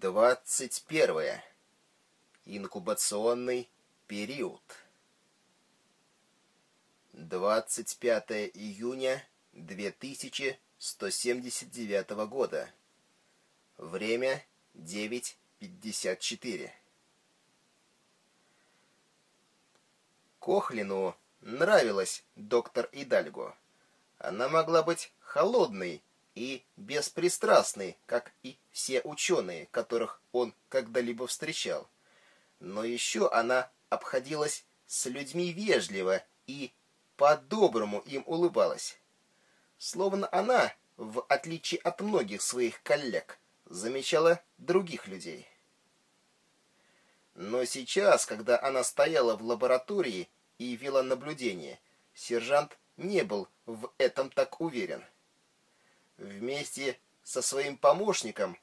Двадцать первое. Инкубационный период. 25 июня 2179 года. Время 9.54. Кохлину нравилась доктор Идальго. Она могла быть холодной и беспристрастной, как и все ученые, которых он когда-либо встречал. Но еще она обходилась с людьми вежливо и по-доброму им улыбалась. Словно она, в отличие от многих своих коллег, замечала других людей. Но сейчас, когда она стояла в лаборатории и вела наблюдение, сержант не был в этом так уверен. Вместе со своим помощником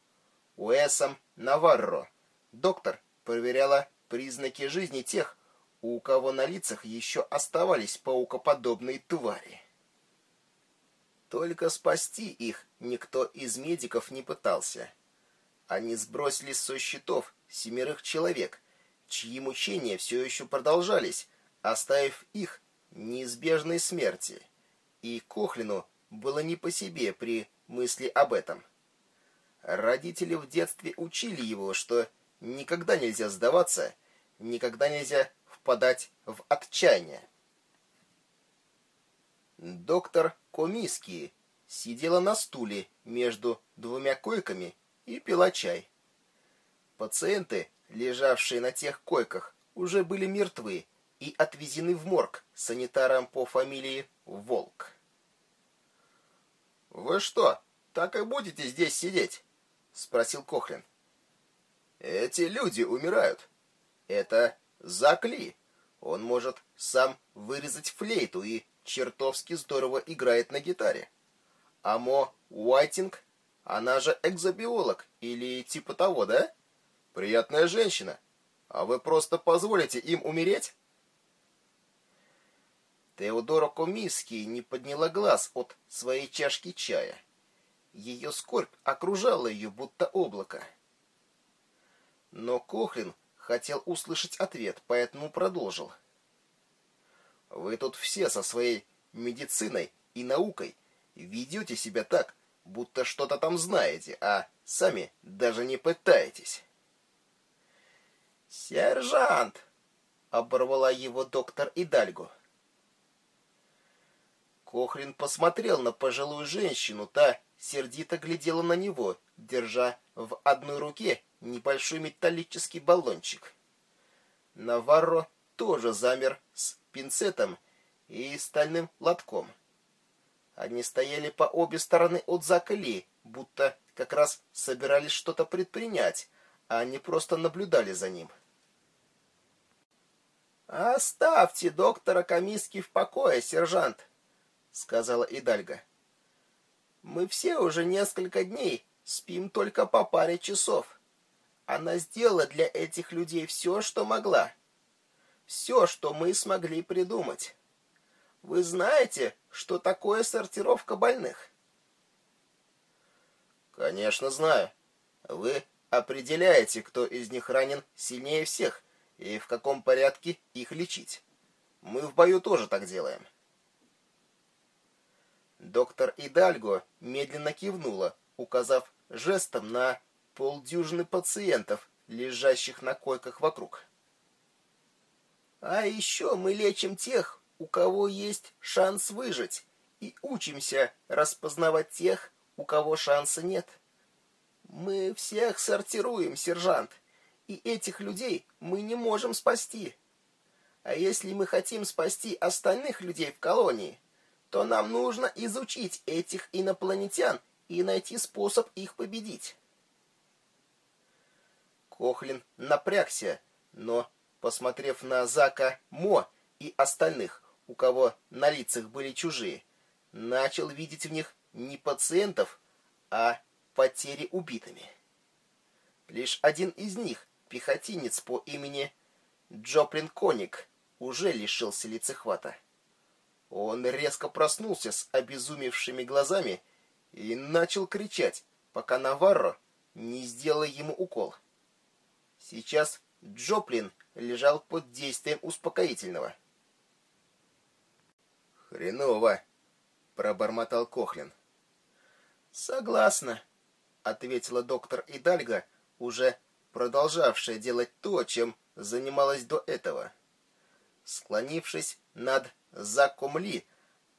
Уэсом Наварро доктор проверяла признаки жизни тех, у кого на лицах еще оставались паукоподобные твари. Только спасти их никто из медиков не пытался. Они сбросили со счетов семерых человек, чьи мучения все еще продолжались, оставив их неизбежной смерти. И Кохлину было не по себе при мысли об этом. Родители в детстве учили его, что никогда нельзя сдаваться, никогда нельзя впадать в отчаяние. Доктор Комиски сидела на стуле между двумя койками и пила чай. Пациенты, лежавшие на тех койках, уже были мертвы и отвезены в морг санитаром по фамилии Волк. «Вы что, так и будете здесь сидеть?» — спросил Кохлин. «Эти люди умирают. Это Закли. Он может сам вырезать флейту и чертовски здорово играет на гитаре. А Мо Уайтинг, она же экзобиолог или типа того, да? Приятная женщина. А вы просто позволите им умереть?» Теодора Комиски не подняла глаз от своей чашки чая. Ее скорбь окружала ее, будто облако. Но Кохлин хотел услышать ответ, поэтому продолжил. «Вы тут все со своей медициной и наукой ведете себя так, будто что-то там знаете, а сами даже не пытаетесь». «Сержант!» — оборвала его доктор Идальго. Кохрин посмотрел на пожилую женщину, та сердито глядела на него, держа в одной руке небольшой металлический баллончик. Наварро тоже замер с пинцетом и стальным лотком. Они стояли по обе стороны от Закали, будто как раз собирались что-то предпринять, а не просто наблюдали за ним. «Оставьте доктора Камиски в покое, сержант», сказала Идальга. Мы все уже несколько дней спим только по паре часов. Она сделала для этих людей все, что могла. Все, что мы смогли придумать. Вы знаете, что такое сортировка больных? Конечно, знаю. Вы определяете, кто из них ранен сильнее всех и в каком порядке их лечить. Мы в бою тоже так делаем. Доктор Идальго медленно кивнула, указав жестом на полдюжины пациентов, лежащих на койках вокруг. А еще мы лечим тех, у кого есть шанс выжить, и учимся распознавать тех, у кого шанса нет. Мы всех сортируем, сержант, и этих людей мы не можем спасти. А если мы хотим спасти остальных людей в колонии, то нам нужно изучить этих инопланетян и найти способ их победить. Кохлин напрягся, но, посмотрев на Зака Мо и остальных, у кого на лицах были чужие, начал видеть в них не пациентов, а потери убитыми. Лишь один из них, пехотинец по имени Джоплин Коник, уже лишился лицехвата. Он резко проснулся с обезумевшими глазами и начал кричать, пока Наварро не сделала ему укол. Сейчас Джоплин лежал под действием успокоительного. «Хреново!» — пробормотал Кохлин. «Согласна», — ответила доктор Идальга, уже продолжавшая делать то, чем занималась до этого. Склонившись над Заком Ли,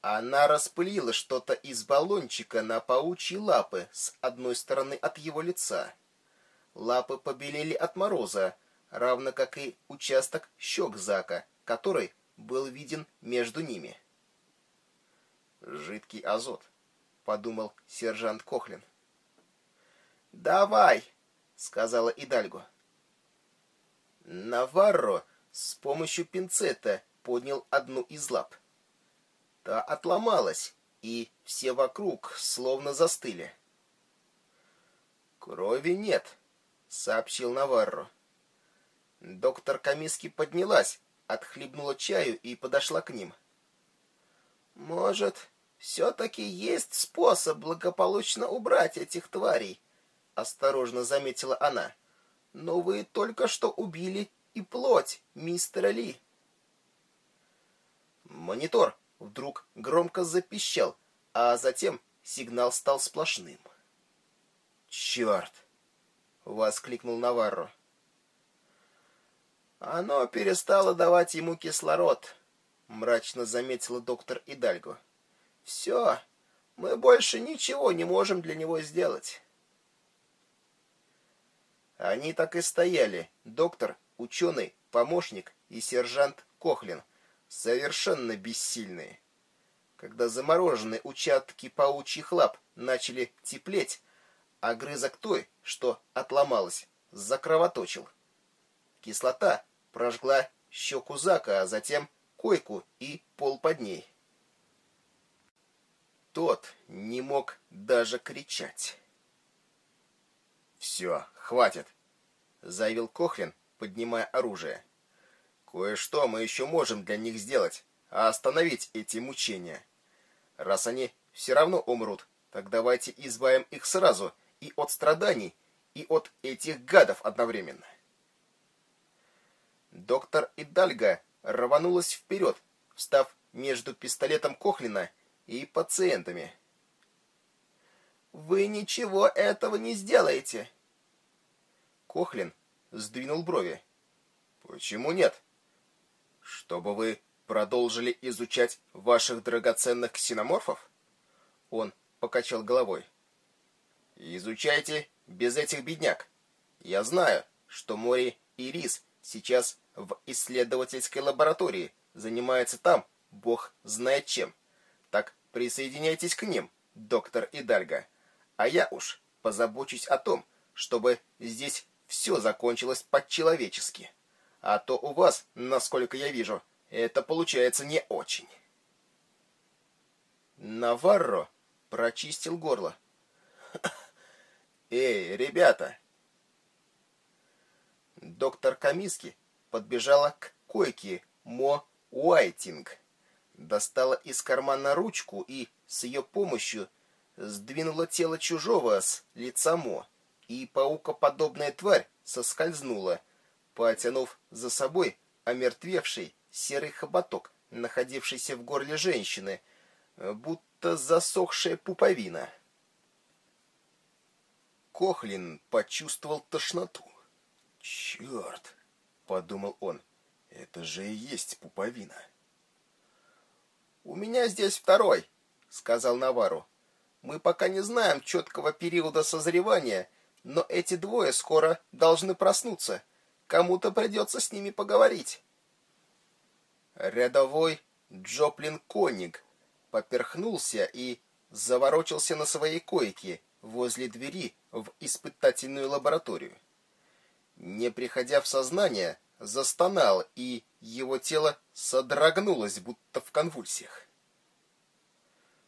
она распылила что-то из баллончика на паучьи лапы с одной стороны от его лица. Лапы побелели от мороза, равно как и участок щек Зака, который был виден между ними. «Жидкий азот», — подумал сержант Кохлин. «Давай», — сказала Идальго. Наварро с помощью пинцета поднял одну из лап. Та отломалась, и все вокруг словно застыли. «Крови нет», — сообщил Наварро. Доктор Камиски поднялась, отхлебнула чаю и подошла к ним. «Может, все-таки есть способ благополучно убрать этих тварей?» — осторожно заметила она. «Но вы только что убили и плоть мистера Ли». Монитор вдруг громко запищал, а затем сигнал стал сплошным. «Черт!» — воскликнул Наварро. «Оно перестало давать ему кислород», — мрачно заметила доктор Идальго. «Все, мы больше ничего не можем для него сделать». Они так и стояли, доктор, ученый, помощник и сержант Кохлин, совершенно бессильные. Когда замороженные участки паучьих лап начали теплеть, огрызок той, что отломалась, закровоточил. Кислота прожгла щеку Зака, а затем койку и пол под ней. Тот не мог даже кричать. «Все, хватит», — заявил Кохлин, поднимая оружие. Кое-что мы еще можем для них сделать, а остановить эти мучения. Раз они все равно умрут, так давайте избавим их сразу и от страданий, и от этих гадов одновременно. Доктор Идальга рванулась вперед, встав между пистолетом Кохлина и пациентами. «Вы ничего этого не сделаете!» Кохлин сдвинул брови. «Почему нет?» чтобы вы продолжили изучать ваших драгоценных ксеноморфов? Он покачал головой. Изучайте без этих бедняк. Я знаю, что Мори и Рис сейчас в исследовательской лаборатории, занимаются там, бог знает чем. Так присоединяйтесь к ним, доктор Идальга. А я уж позабочусь о том, чтобы здесь все закончилось по-человечески. А то у вас, насколько я вижу, это получается не очень. Наварро прочистил горло. «Эй, ребята!» Доктор Камиски подбежала к койке Мо Уайтинг, достала из кармана ручку и с ее помощью сдвинула тело чужого с лица Мо, и паукоподобная тварь соскользнула, потянув за собой омертвевший серый хоботок, находившийся в горле женщины, будто засохшая пуповина. Кохлин почувствовал тошноту. «Черт!» — подумал он. «Это же и есть пуповина». «У меня здесь второй», — сказал Навару. «Мы пока не знаем четкого периода созревания, но эти двое скоро должны проснуться. Кому-то придется с ними поговорить. Рядовой Джоплин Кониг поперхнулся и заворочился на своей койке возле двери в испытательную лабораторию. Не приходя в сознание, застонал, и его тело содрогнулось, будто в конвульсиях.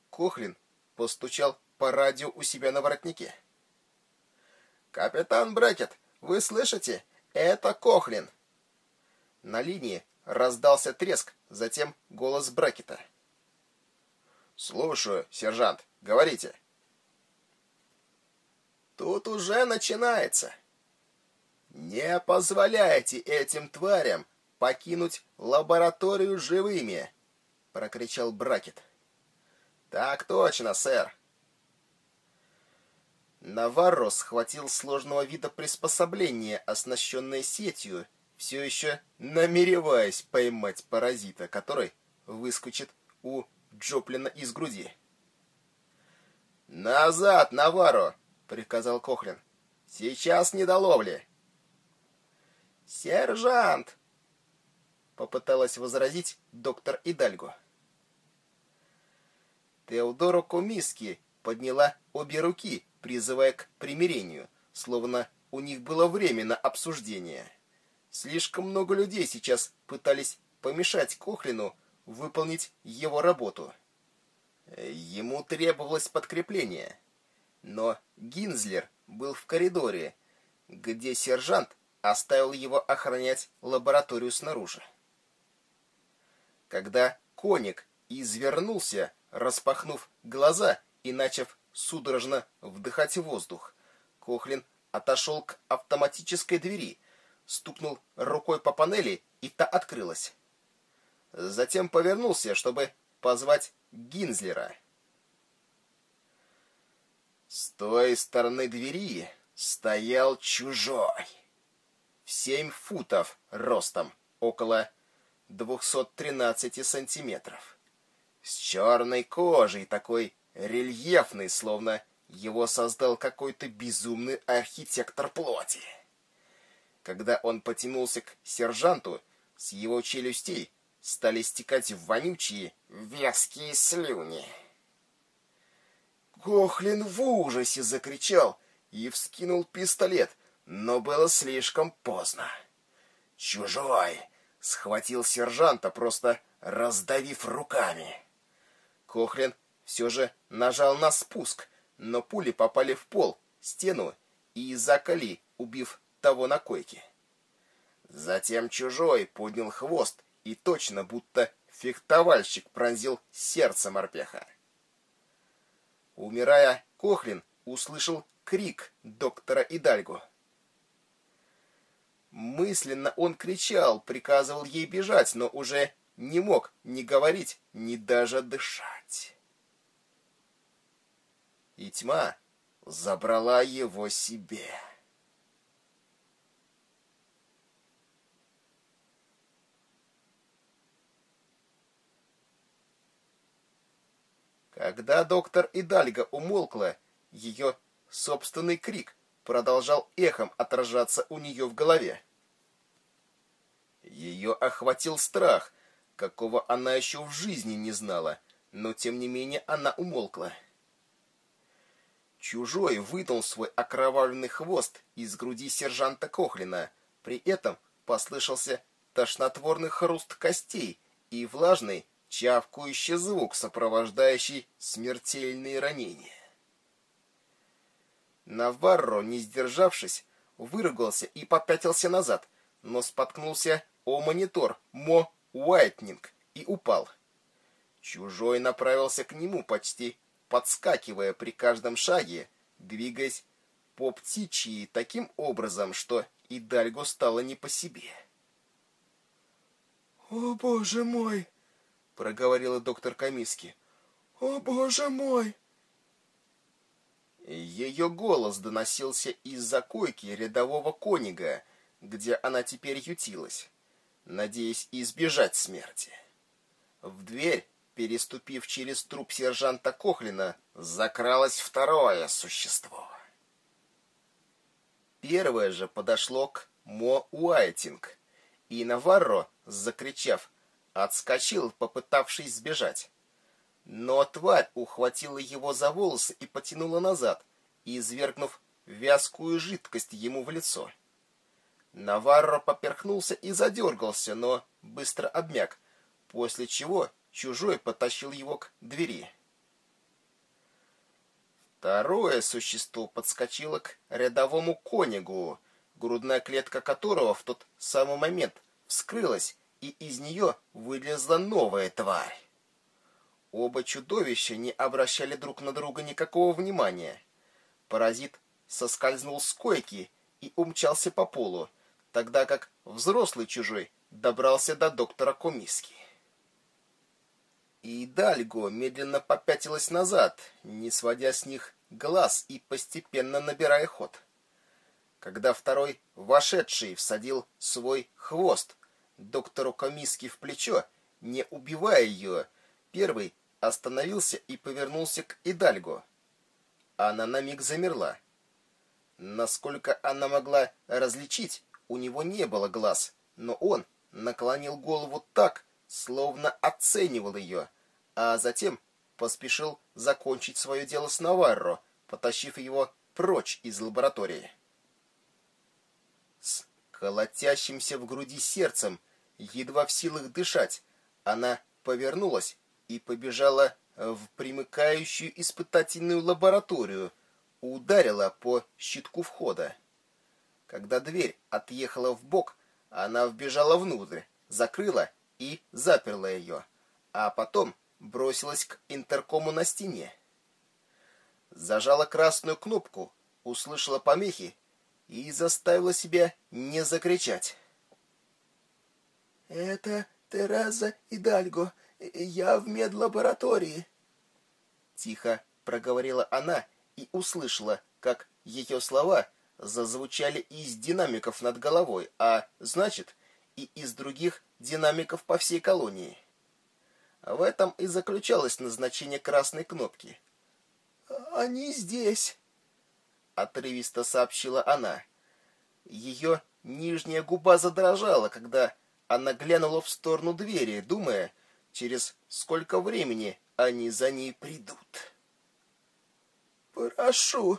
Кохлин постучал по радио у себя на воротнике. «Капитан Брекет, вы слышите? «Это Кохлин!» На линии раздался треск, затем голос Брекета. «Слушаю, сержант. Говорите». Тут уже начинается. Не позволяйте этим тварям покинуть лабораторию живыми, прокричал Бракет. Так точно, сэр. Наварро схватил сложного вида приспособление, оснащенное сетью, все еще намереваясь поймать паразита, который выскочит у Джоплина из груди. «Назад, Наварро!» — приказал Кохлин. «Сейчас не до ловли!» «Сержант!» — попыталась возразить доктор Идальго. Теодоро Комиски подняла обе руки, призывая к примирению, словно у них было время на обсуждение. Слишком много людей сейчас пытались помешать Кохлину выполнить его работу. Ему требовалось подкрепление. Но Гинзлер был в коридоре, где сержант оставил его охранять лабораторию снаружи. Когда коник извернулся, распахнув глаза и начав судорожно вдыхать воздух. Кохлин отошел к автоматической двери, стукнул рукой по панели, и та открылась. Затем повернулся, чтобы позвать Гинзлера. С той стороны двери стоял чужой. В семь футов ростом, около 213 сантиметров. С черной кожей, такой рельефный, словно его создал какой-то безумный архитектор плоти. Когда он потянулся к сержанту, с его челюстей стали стекать вонючие, вязкие слюни. Гохлин в ужасе закричал и вскинул пистолет, но было слишком поздно. Чужой схватил сержанта, просто раздавив руками. Кохлин все же нажал на спуск, но пули попали в пол, стену и заколи, убив того на койке. Затем чужой поднял хвост и точно будто фехтовальщик пронзил сердце морпеха. Умирая, Кохлин услышал крик доктора Идальго. Мысленно он кричал, приказывал ей бежать, но уже не мог ни говорить, ни даже дышать и тьма забрала его себе. Когда доктор Идальга умолкла, ее собственный крик продолжал эхом отражаться у нее в голове. Ее охватил страх, какого она еще в жизни не знала, но тем не менее она умолкла. Чужой вытянул свой окровавленный хвост из груди сержанта Кохлина. При этом послышался тошнотворный хруст костей и влажный, чавкающий звук, сопровождающий смертельные ранения. Наварро, не сдержавшись, выругался и попятился назад, но споткнулся о монитор Мо Уайтнинг и упал. Чужой направился к нему почти подскакивая при каждом шаге, двигаясь по птичьи таким образом, что и Дальго стало не по себе. «О, боже мой!» — проговорила доктор Камиски. «О, боже мой!» Ее голос доносился из-за койки рядового конига, где она теперь ютилась, надеясь избежать смерти. В дверь переступив через труп сержанта Кохлина, закралось второе существо. Первое же подошло к Мо Уайтинг, и Наварро, закричав, отскочил, попытавшись сбежать. Но тварь ухватила его за волосы и потянула назад, извергнув вязкую жидкость ему в лицо. Наварро поперхнулся и задергался, но быстро обмяк, после чего Чужой потащил его к двери. Второе существо подскочило к рядовому конигу, грудная клетка которого в тот самый момент вскрылась, и из нее вылезла новая тварь. Оба чудовища не обращали друг на друга никакого внимания. Паразит соскользнул с койки и умчался по полу, тогда как взрослый чужой добрался до доктора Комиски. И Дальго медленно попятилась назад, не сводя с них глаз и постепенно набирая ход. Когда второй вошедший всадил свой хвост доктору Комиски в плечо, не убивая ее, первый остановился и повернулся к Идальго. Она на миг замерла. Насколько она могла различить, у него не было глаз, но он наклонил голову так, словно оценивал ее, а затем поспешил закончить свое дело с Наварро, потащив его прочь из лаборатории. С колотящимся в груди сердцем, едва в силах дышать, она повернулась и побежала в примыкающую испытательную лабораторию, ударила по щитку входа. Когда дверь отъехала в бок, она вбежала внутрь, закрыла и заперла ее, а потом бросилась к интеркому на стене. Зажала красную кнопку, услышала помехи и заставила себя не закричать. «Это Тереза Идальго. Я в медлаборатории. Тихо проговорила она и услышала, как ее слова зазвучали из динамиков над головой, а значит, и из других динамиков по всей колонии. В этом и заключалось назначение красной кнопки. «Они здесь», — отрывисто сообщила она. Ее нижняя губа задрожала, когда она глянула в сторону двери, думая, через сколько времени они за ней придут. «Прошу,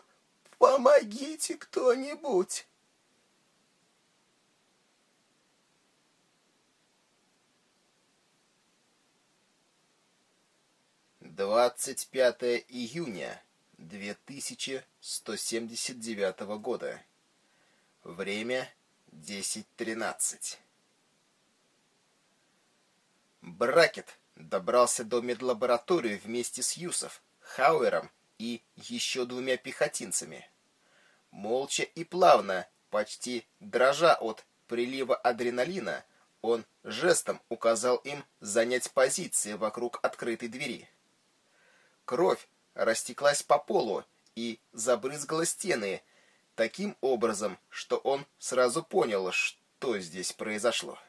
помогите кто-нибудь!» Двадцать пятое июня две тысячи сто семьдесят девятого года. Время десять тринадцать. Бракет добрался до медлаборатории вместе с Юсов, Хауэром и еще двумя пехотинцами. Молча и плавно, почти дрожа от прилива адреналина, он жестом указал им занять позиции вокруг открытой двери. Кровь растеклась по полу и забрызгала стены таким образом, что он сразу понял, что здесь произошло.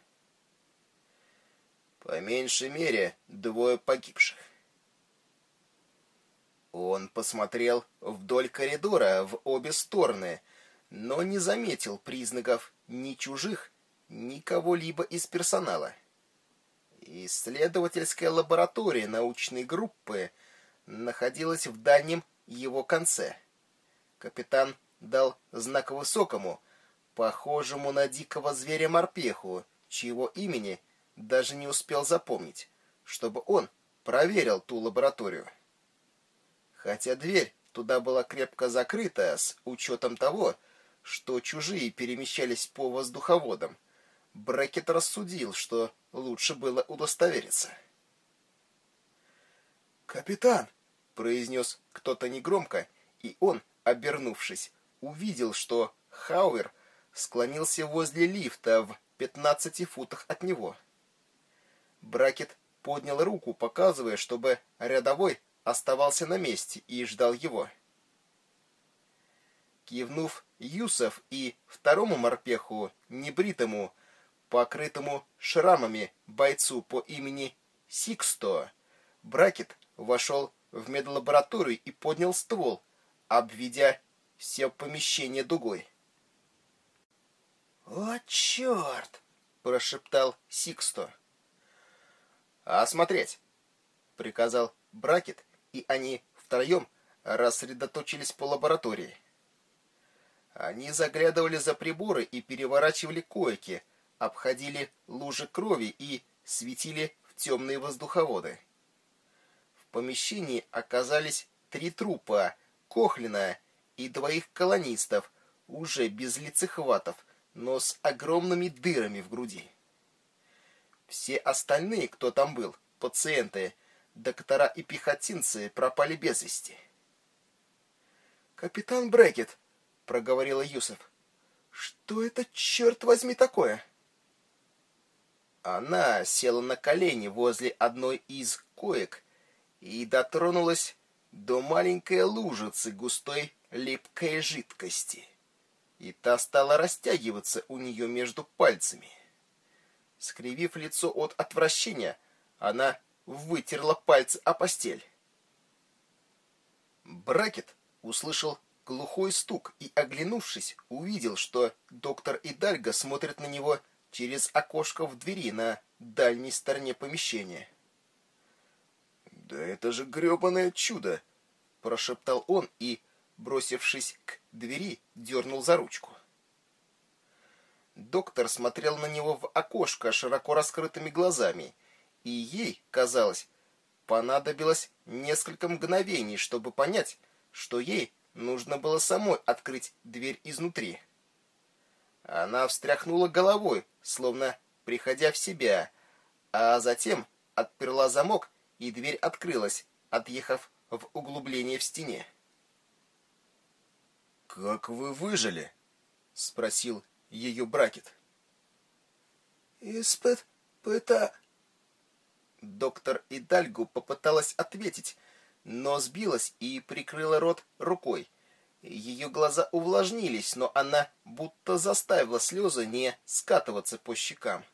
По меньшей мере, двое погибших. Он посмотрел вдоль коридора в обе стороны, но не заметил признаков ни чужих, ни кого-либо из персонала. Исследовательская лаборатория научной группы находилась в дальнем его конце. Капитан дал знак высокому, похожему на дикого зверя-морпеху, чьего имени – даже не успел запомнить, чтобы он проверил ту лабораторию. Хотя дверь туда была крепко закрыта с учетом того, что чужие перемещались по воздуховодам, Брекет рассудил, что лучше было удостовериться. «Капитан!» — произнес кто-то негромко, и он, обернувшись, увидел, что Хауэр склонился возле лифта в пятнадцати футах от него. Бракет поднял руку, показывая, чтобы рядовой оставался на месте и ждал его. Кивнув Юсов и второму морпеху, небритому, покрытому шрамами бойцу по имени Сиксто, Бракет вошел в медлабораторию и поднял ствол, обведя все помещение дугой. «О, черт!» — прошептал Сиксто. «Осмотреть!» — приказал Бракет, и они втроем рассредоточились по лаборатории. Они заглядывали за приборы и переворачивали койки, обходили лужи крови и светили в темные воздуховоды. Помещении оказались три трупа Кохлина и двоих колонистов, уже без лицехватов, но с огромными дырами в груди. Все остальные, кто там был, пациенты, доктора и пехотинцы пропали без вести. «Капитан Брекет», — проговорила Юсов. «Что это, черт возьми, такое?» Она села на колени возле одной из коек и дотронулась до маленькой лужицы густой липкой жидкости. И та стала растягиваться у нее между пальцами. Скривив лицо от отвращения, она вытерла пальцы о постель. Бракет услышал глухой стук и, оглянувшись, увидел, что доктор Идальго смотрит на него через окошко в двери на дальней стороне помещения. «Да это же гребаное чудо!» — прошептал он и, бросившись к двери, дернул за ручку. Доктор смотрел на него в окошко широко раскрытыми глазами, и ей, казалось, понадобилось несколько мгновений, чтобы понять, что ей нужно было самой открыть дверь изнутри. Она встряхнула головой, словно приходя в себя, а затем отперла замок, и дверь открылась, отъехав в углубление в стене. «Как вы выжили?» — спросил ее бракет. «Из-под пыта...» Доктор Идальгу попыталась ответить, но сбилась и прикрыла рот рукой. Ее глаза увлажнились, но она будто заставила слезы не скатываться по щекам.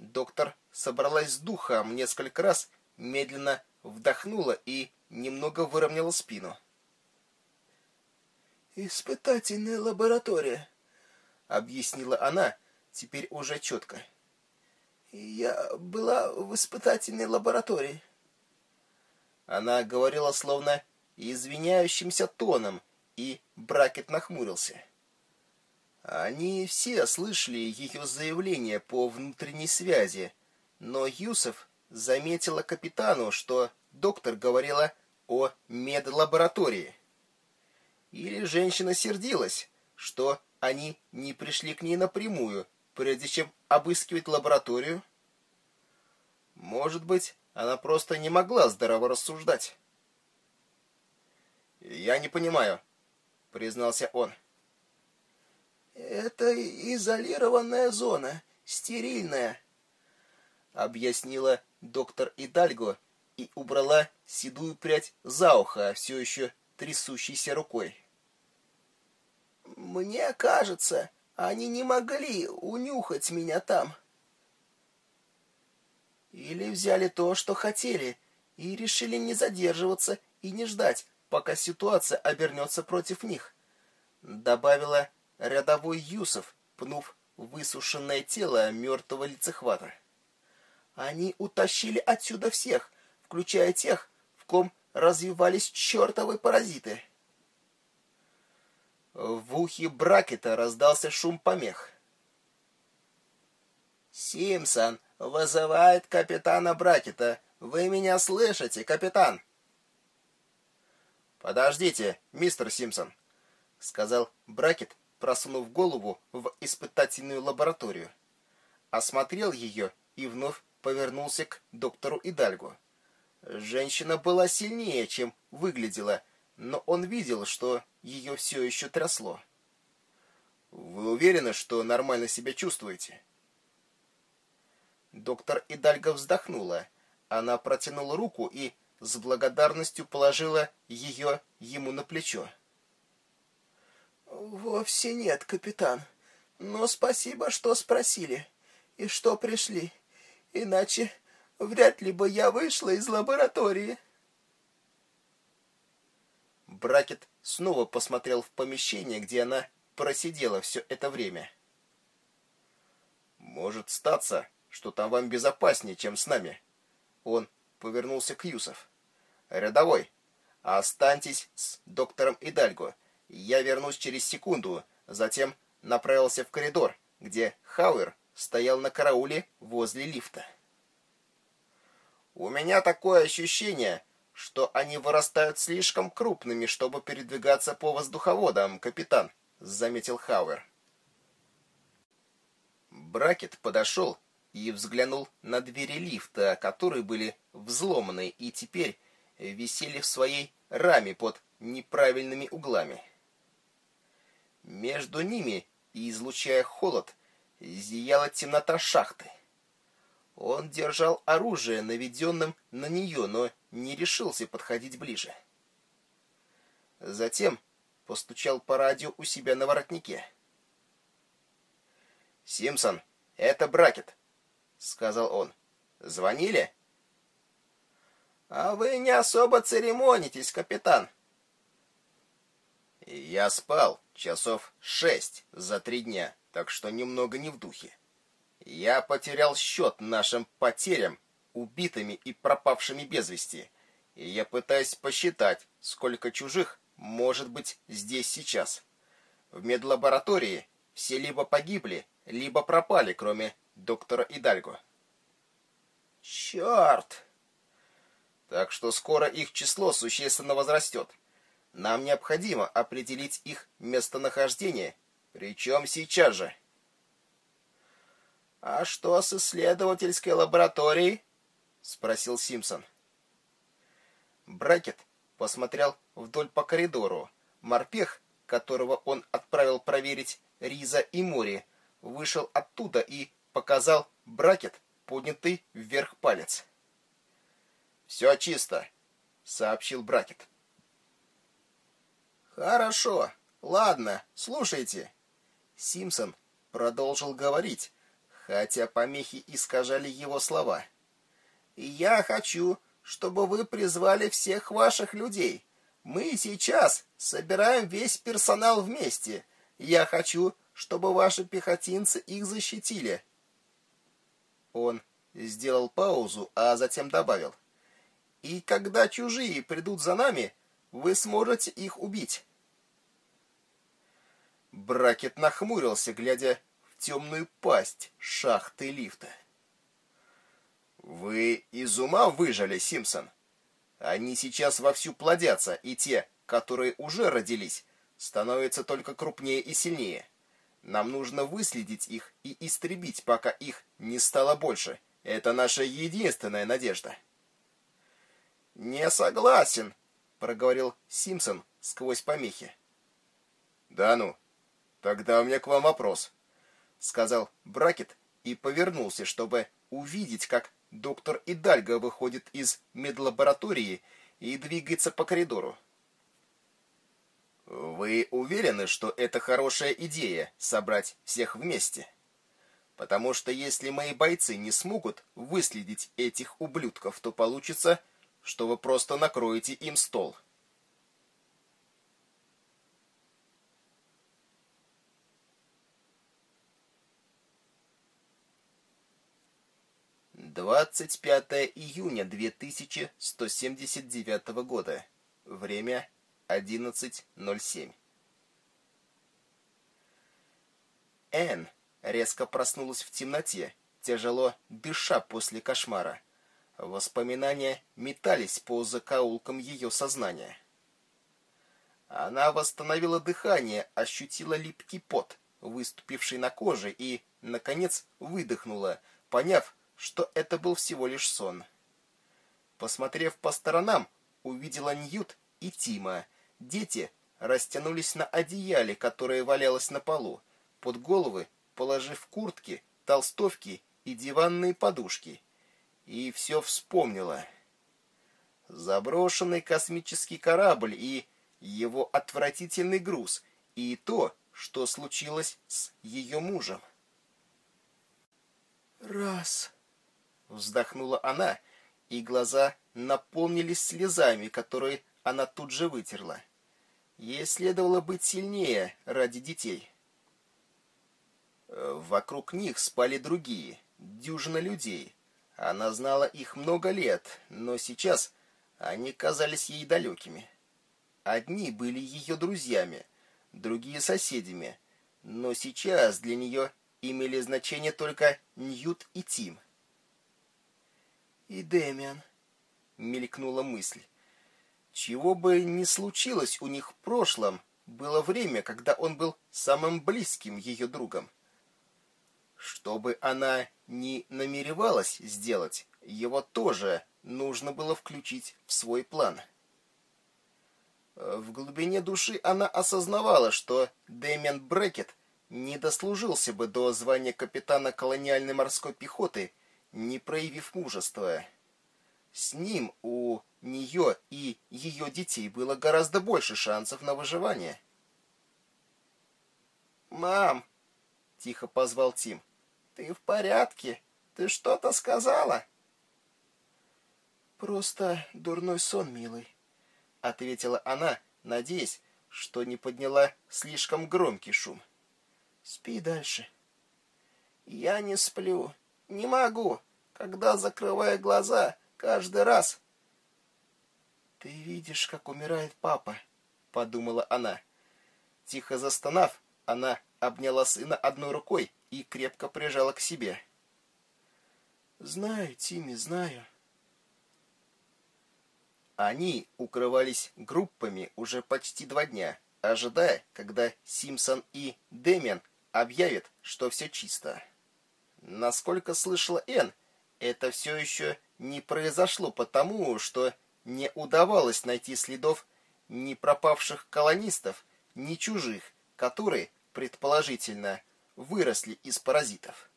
Доктор собралась с духом несколько раз, медленно вдохнула и немного выровняла спину. «Испытательная лаборатория», — объяснила она, теперь уже четко. «Я была в испытательной лаборатории». Она говорила словно извиняющимся тоном, и Бракет нахмурился. Они все слышали ее заявление по внутренней связи, но Юсов заметила капитану, что доктор говорила о медлаборатории. Или женщина сердилась, что они не пришли к ней напрямую, прежде чем обыскивать лабораторию? Может быть, она просто не могла здраво рассуждать. «Я не понимаю», — признался он. «Это изолированная зона, стерильная», — объяснила доктор Идальго и убрала седую прядь за ухо, все еще трясущейся рукой. «Мне кажется, они не могли унюхать меня там». Или взяли то, что хотели, и решили не задерживаться и не ждать, пока ситуация обернется против них. Добавила рядовой Юсов, пнув высушенное тело мертвого лицехвата. Они утащили отсюда всех, включая тех, в ком развивались чертовы паразиты. В ухе Бракета раздался шум помех. «Симпсон вызывает капитана Бракета. Вы меня слышите, капитан?» «Подождите, мистер Симпсон», — сказал Бракет, просунув голову в испытательную лабораторию. Осмотрел ее и вновь повернулся к доктору Идальгу. Женщина была сильнее, чем выглядела, но он видел, что ее все еще трясло. «Вы уверены, что нормально себя чувствуете?» Доктор Идальга вздохнула. Она протянула руку и с благодарностью положила ее ему на плечо. «Вовсе нет, капитан. Но спасибо, что спросили и что пришли. Иначе вряд ли бы я вышла из лаборатории». Бракет снова посмотрел в помещение, где она просидела все это время. «Может статься, что там вам безопаснее, чем с нами. Он повернулся к Юсов. Рядовой, останьтесь с доктором Идальго. Я вернусь через секунду. Затем направился в коридор, где Хауэр стоял на карауле возле лифта. У меня такое ощущение, что они вырастают слишком крупными, чтобы передвигаться по воздуховодам, капитан, заметил Хауэр. Бракет подошел и взглянул на двери лифта, которые были взломаны и теперь висели в своей раме под неправильными углами. Между ними, излучая холод, зияла темнота шахты. Он держал оружие, наведенным на нее, но не решился подходить ближе. Затем постучал по радио у себя на воротнике. «Симпсон, это Бракет», — сказал он. «Звонили?» «А вы не особо церемонитесь, капитан». «Я спал часов шесть за три дня, так что немного не в духе. Я потерял счет нашим потерям, убитыми и пропавшими без вести, и я пытаюсь посчитать, сколько чужих может быть здесь сейчас. В медлаборатории все либо погибли, либо пропали, кроме доктора Идальго. Черт! Так что скоро их число существенно возрастет. Нам необходимо определить их местонахождение, причем сейчас же. «А что с исследовательской лабораторией?» — спросил Симпсон. Бракет посмотрел вдоль по коридору. Морпех, которого он отправил проверить Риза и Мори, вышел оттуда и показал бракет, поднятый вверх палец. «Все чисто», — сообщил бракет. «Хорошо. Ладно, слушайте». Симпсон продолжил говорить, хотя помехи искажали его слова. «Я хочу, чтобы вы призвали всех ваших людей. Мы сейчас собираем весь персонал вместе. Я хочу, чтобы ваши пехотинцы их защитили». Он сделал паузу, а затем добавил. «И когда чужие придут за нами, вы сможете их убить». Бракет нахмурился, глядя темную пасть шахты лифта. «Вы из ума выжили, Симпсон? Они сейчас вовсю плодятся, и те, которые уже родились, становятся только крупнее и сильнее. Нам нужно выследить их и истребить, пока их не стало больше. Это наша единственная надежда». «Не согласен», — проговорил Симпсон сквозь помехи. «Да ну, тогда у меня к вам вопрос сказал Бракет и повернулся, чтобы увидеть, как доктор Идальго выходит из медлаборатории и двигается по коридору. Вы уверены, что это хорошая идея собрать всех вместе? Потому что если мои бойцы не смогут выследить этих ублюдков, то получится, что вы просто накроете им стол. 25 июня 2179 года. Время 11.07. Энн резко проснулась в темноте, тяжело дыша после кошмара. Воспоминания метались по закоулкам ее сознания. Она восстановила дыхание, ощутила липкий пот, выступивший на коже, и, наконец, выдохнула, поняв, что это был всего лишь сон. Посмотрев по сторонам, увидела Ньют и Тима. Дети растянулись на одеяле, которое валялось на полу, под головы положив куртки, толстовки и диванные подушки. И все вспомнила. Заброшенный космический корабль и его отвратительный груз, и то, что случилось с ее мужем. «Раз», Вздохнула она, и глаза наполнились слезами, которые она тут же вытерла. Ей следовало быть сильнее ради детей. Вокруг них спали другие, дюжина людей. Она знала их много лет, но сейчас они казались ей далекими. Одни были ее друзьями, другие соседями, но сейчас для нее имели значение только Ньют и Тим — и Дэмиан, мелькнула мысль. Чего бы ни случилось у них в прошлом, было время, когда он был самым близким ее другом. Что бы она ни намеревалась сделать, его тоже нужно было включить в свой план. В глубине души она осознавала, что Дэмиан Брекет не дослужился бы до звания капитана колониальной морской пехоты, не проявив мужества. С ним у нее и ее детей было гораздо больше шансов на выживание. «Мам!» — тихо позвал Тим. «Ты в порядке? Ты что-то сказала?» «Просто дурной сон, милый», — ответила она, надеясь, что не подняла слишком громкий шум. «Спи дальше». «Я не сплю. Не могу. Когда закрываю глаза, каждый раз...» «Ты видишь, как умирает папа», — подумала она. Тихо застонав, она обняла сына одной рукой и крепко прижала к себе. «Знаю, Тимми, знаю». Они укрывались группами уже почти два дня, ожидая, когда Симпсон и Дэмиан объявят, что все чисто. Насколько слышала Энн, это все еще не произошло потому, что не удавалось найти следов ни пропавших колонистов, ни чужих, которые, предположительно, выросли из паразитов.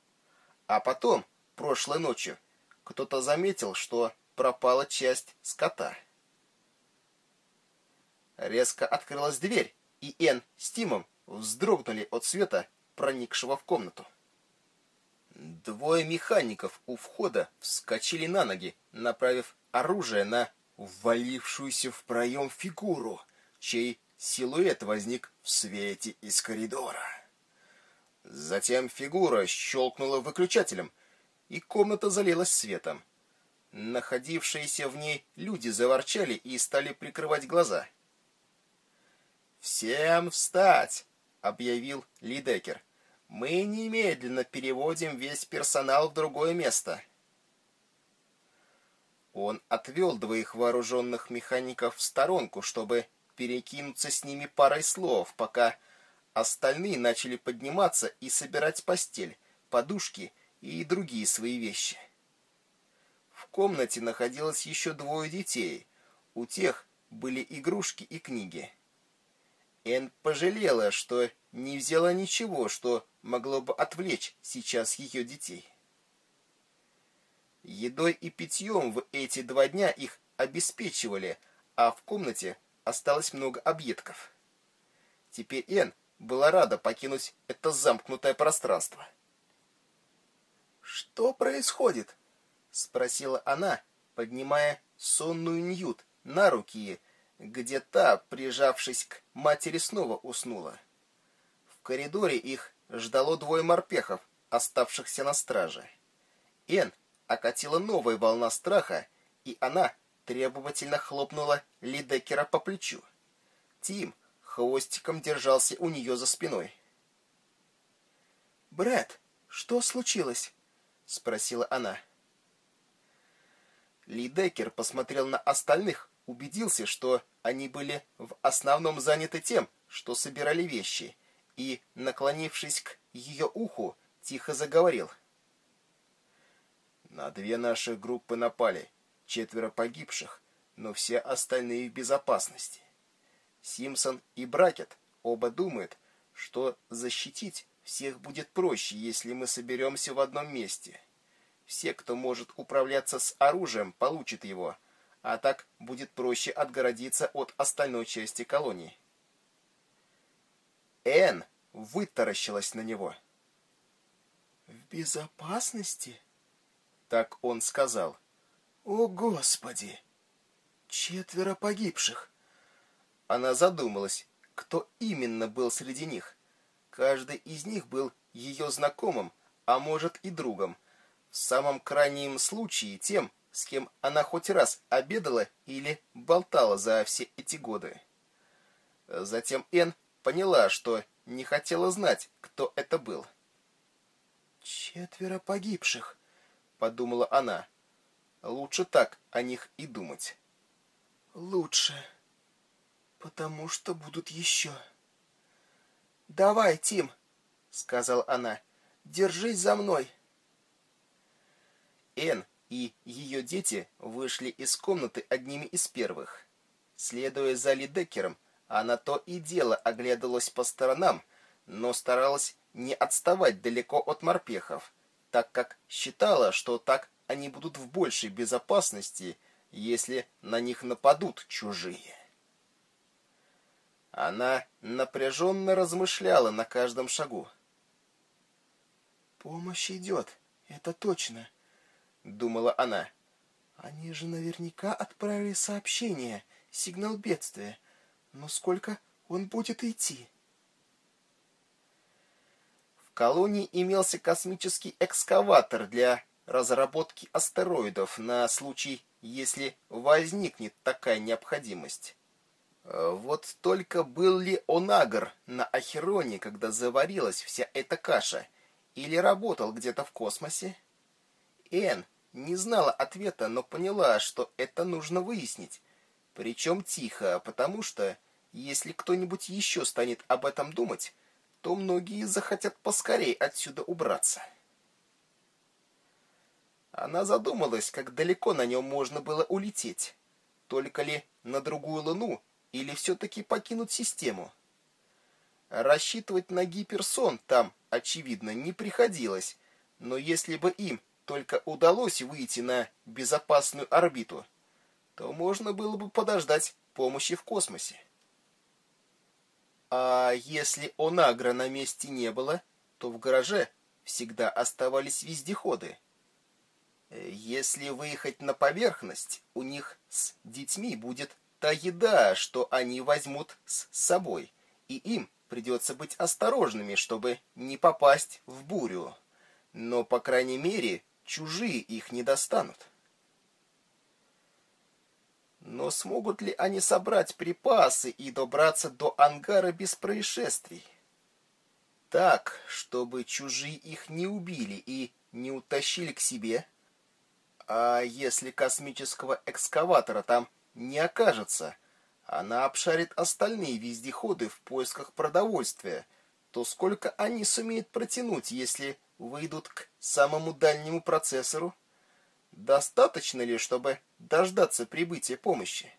А потом, прошлой ночью, кто-то заметил, что пропала часть скота. Резко открылась дверь, и Эн с Тимом вздрогнули от света, проникшего в комнату. Двое механиков у входа вскочили на ноги, направив оружие на ввалившуюся в проем фигуру, чей силуэт возник в свете из коридора. Затем фигура щелкнула выключателем, и комната залилась светом. Находившиеся в ней люди заворчали и стали прикрывать глаза. «Всем встать!» — объявил Лидекер. «Мы немедленно переводим весь персонал в другое место». Он отвел двоих вооруженных механиков в сторонку, чтобы перекинуться с ними парой слов, пока остальные начали подниматься и собирать постель, подушки и другие свои вещи. В комнате находилось еще двое детей. У тех были игрушки и книги. Эн пожалела, что не взяла ничего, что могло бы отвлечь сейчас ее детей. Едой и питьем в эти два дня их обеспечивали, а в комнате осталось много объедков. Теперь Эн была рада покинуть это замкнутое пространство. «Что происходит?» — спросила она, поднимая сонную Ньют на руки, где та, прижавшись к матери, снова уснула. В коридоре их ждало двое морпехов, оставшихся на страже. Эн окатила новая волна страха, и она требовательно хлопнула Лидекера по плечу. Тим хвостиком держался у нее за спиной. Брэд, что случилось?» — спросила она. Лидекер посмотрел на остальных, убедился, что они были в основном заняты тем, что собирали вещи, и, наклонившись к ее уху, тихо заговорил. «На две наши группы напали четверо погибших, но все остальные в безопасности. Симпсон и Бракет оба думают, что защитить всех будет проще, если мы соберемся в одном месте. Все, кто может управляться с оружием, получат его, а так будет проще отгородиться от остальной части колонии. Энн вытаращилась на него. «В безопасности?» Так он сказал. «О, Господи! Четверо погибших!» Она задумалась, кто именно был среди них. Каждый из них был ее знакомым, а может и другом. В самом крайнем случае тем, с кем она хоть раз обедала или болтала за все эти годы. Затем Эн поняла, что не хотела знать, кто это был. «Четверо погибших», — подумала она. Лучше так о них и думать. Лучше, потому что будут еще. Давай, Тим, сказала она. Держись за мной. Эн и ее дети вышли из комнаты одними из первых. Следуя за Лидекером, она то и дело оглядывалась по сторонам, но старалась не отставать далеко от морпехов, так как считала, что так они будут в большей безопасности, если на них нападут чужие. Она напряженно размышляла на каждом шагу. «Помощь идет, это точно», — думала она. «Они же наверняка отправили сообщение, сигнал бедствия. Но сколько он будет идти?» В колонии имелся космический экскаватор для разработки астероидов на случай, если возникнет такая необходимость. Вот только был ли Онагр на Ахероне, когда заварилась вся эта каша, или работал где-то в космосе? Эн не знала ответа, но поняла, что это нужно выяснить. Причем тихо, потому что, если кто-нибудь еще станет об этом думать, то многие захотят поскорей отсюда убраться. Она задумалась, как далеко на нем можно было улететь. Только ли на другую луну или все-таки покинуть систему? Рассчитывать на гиперсон там, очевидно, не приходилось, но если бы им только удалось выйти на безопасную орбиту, то можно было бы подождать помощи в космосе. А если Онагра на месте не было, то в гараже всегда оставались вездеходы. Если выехать на поверхность, у них с детьми будет та еда, что они возьмут с собой, и им придется быть осторожными, чтобы не попасть в бурю. Но, по крайней мере, чужие их не достанут. Но смогут ли они собрать припасы и добраться до ангара без происшествий? Так, чтобы чужие их не убили и не утащили к себе? А если космического экскаватора там не окажется, она обшарит остальные вездеходы в поисках продовольствия, то сколько они сумеют протянуть, если выйдут к самому дальнему процессору? Достаточно ли, чтобы дождаться прибытия помощи?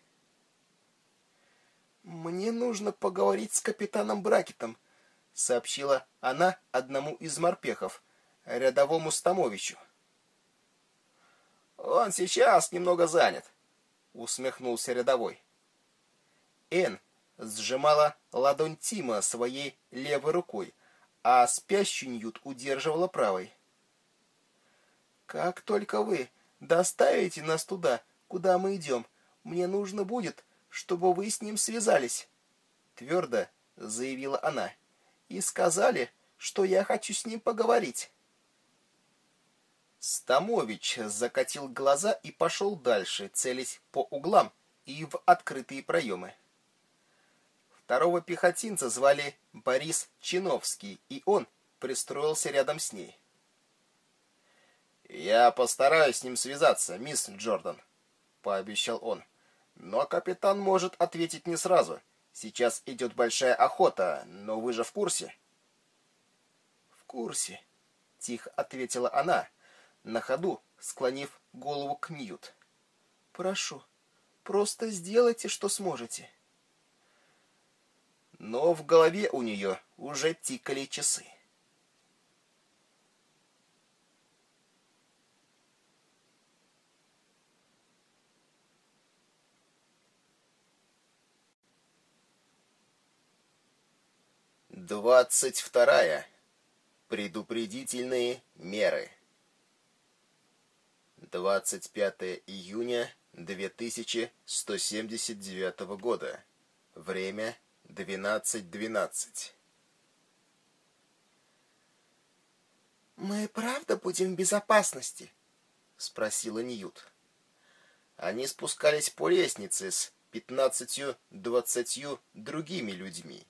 «Мне нужно поговорить с капитаном Бракетом», — сообщила она одному из морпехов, рядовому Стамовичу. «Он сейчас немного занят», — усмехнулся рядовой. Эн сжимала ладонь Тима своей левой рукой, а спящую Ньют удерживала правой. «Как только вы доставите нас туда, куда мы идем, мне нужно будет, чтобы вы с ним связались», — твердо заявила она, — «и сказали, что я хочу с ним поговорить». Стамович закатил глаза и пошел дальше, целясь по углам и в открытые проемы. Второго пехотинца звали Борис Чиновский, и он пристроился рядом с ней. «Я постараюсь с ним связаться, мисс Джордан», — пообещал он. «Но капитан может ответить не сразу. Сейчас идет большая охота, но вы же в курсе?» «В курсе», — тихо ответила она, на ходу склонив голову к Ньют. «Прошу, просто сделайте, что сможете» но в голове у нее уже тикали часы. Двадцать вторая. Предупредительные меры. 25 июня 2179 года. Время Двенадцать двенадцать. «Мы правда будем в безопасности?» — спросила Ньют. Они спускались по лестнице с пятнадцатью-двадцатью другими людьми,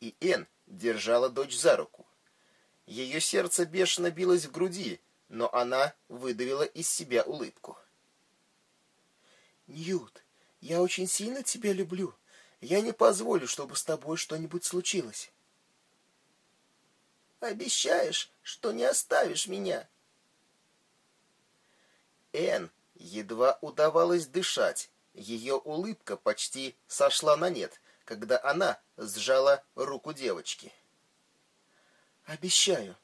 и Эн держала дочь за руку. Ее сердце бешено билось в груди, но она выдавила из себя улыбку. «Ньют, я очень сильно тебя люблю», я не позволю, чтобы с тобой что-нибудь случилось. Обещаешь, что не оставишь меня? Эн едва удавалось дышать, ее улыбка почти сошла на нет, когда она сжала руку девочки. «Обещаю».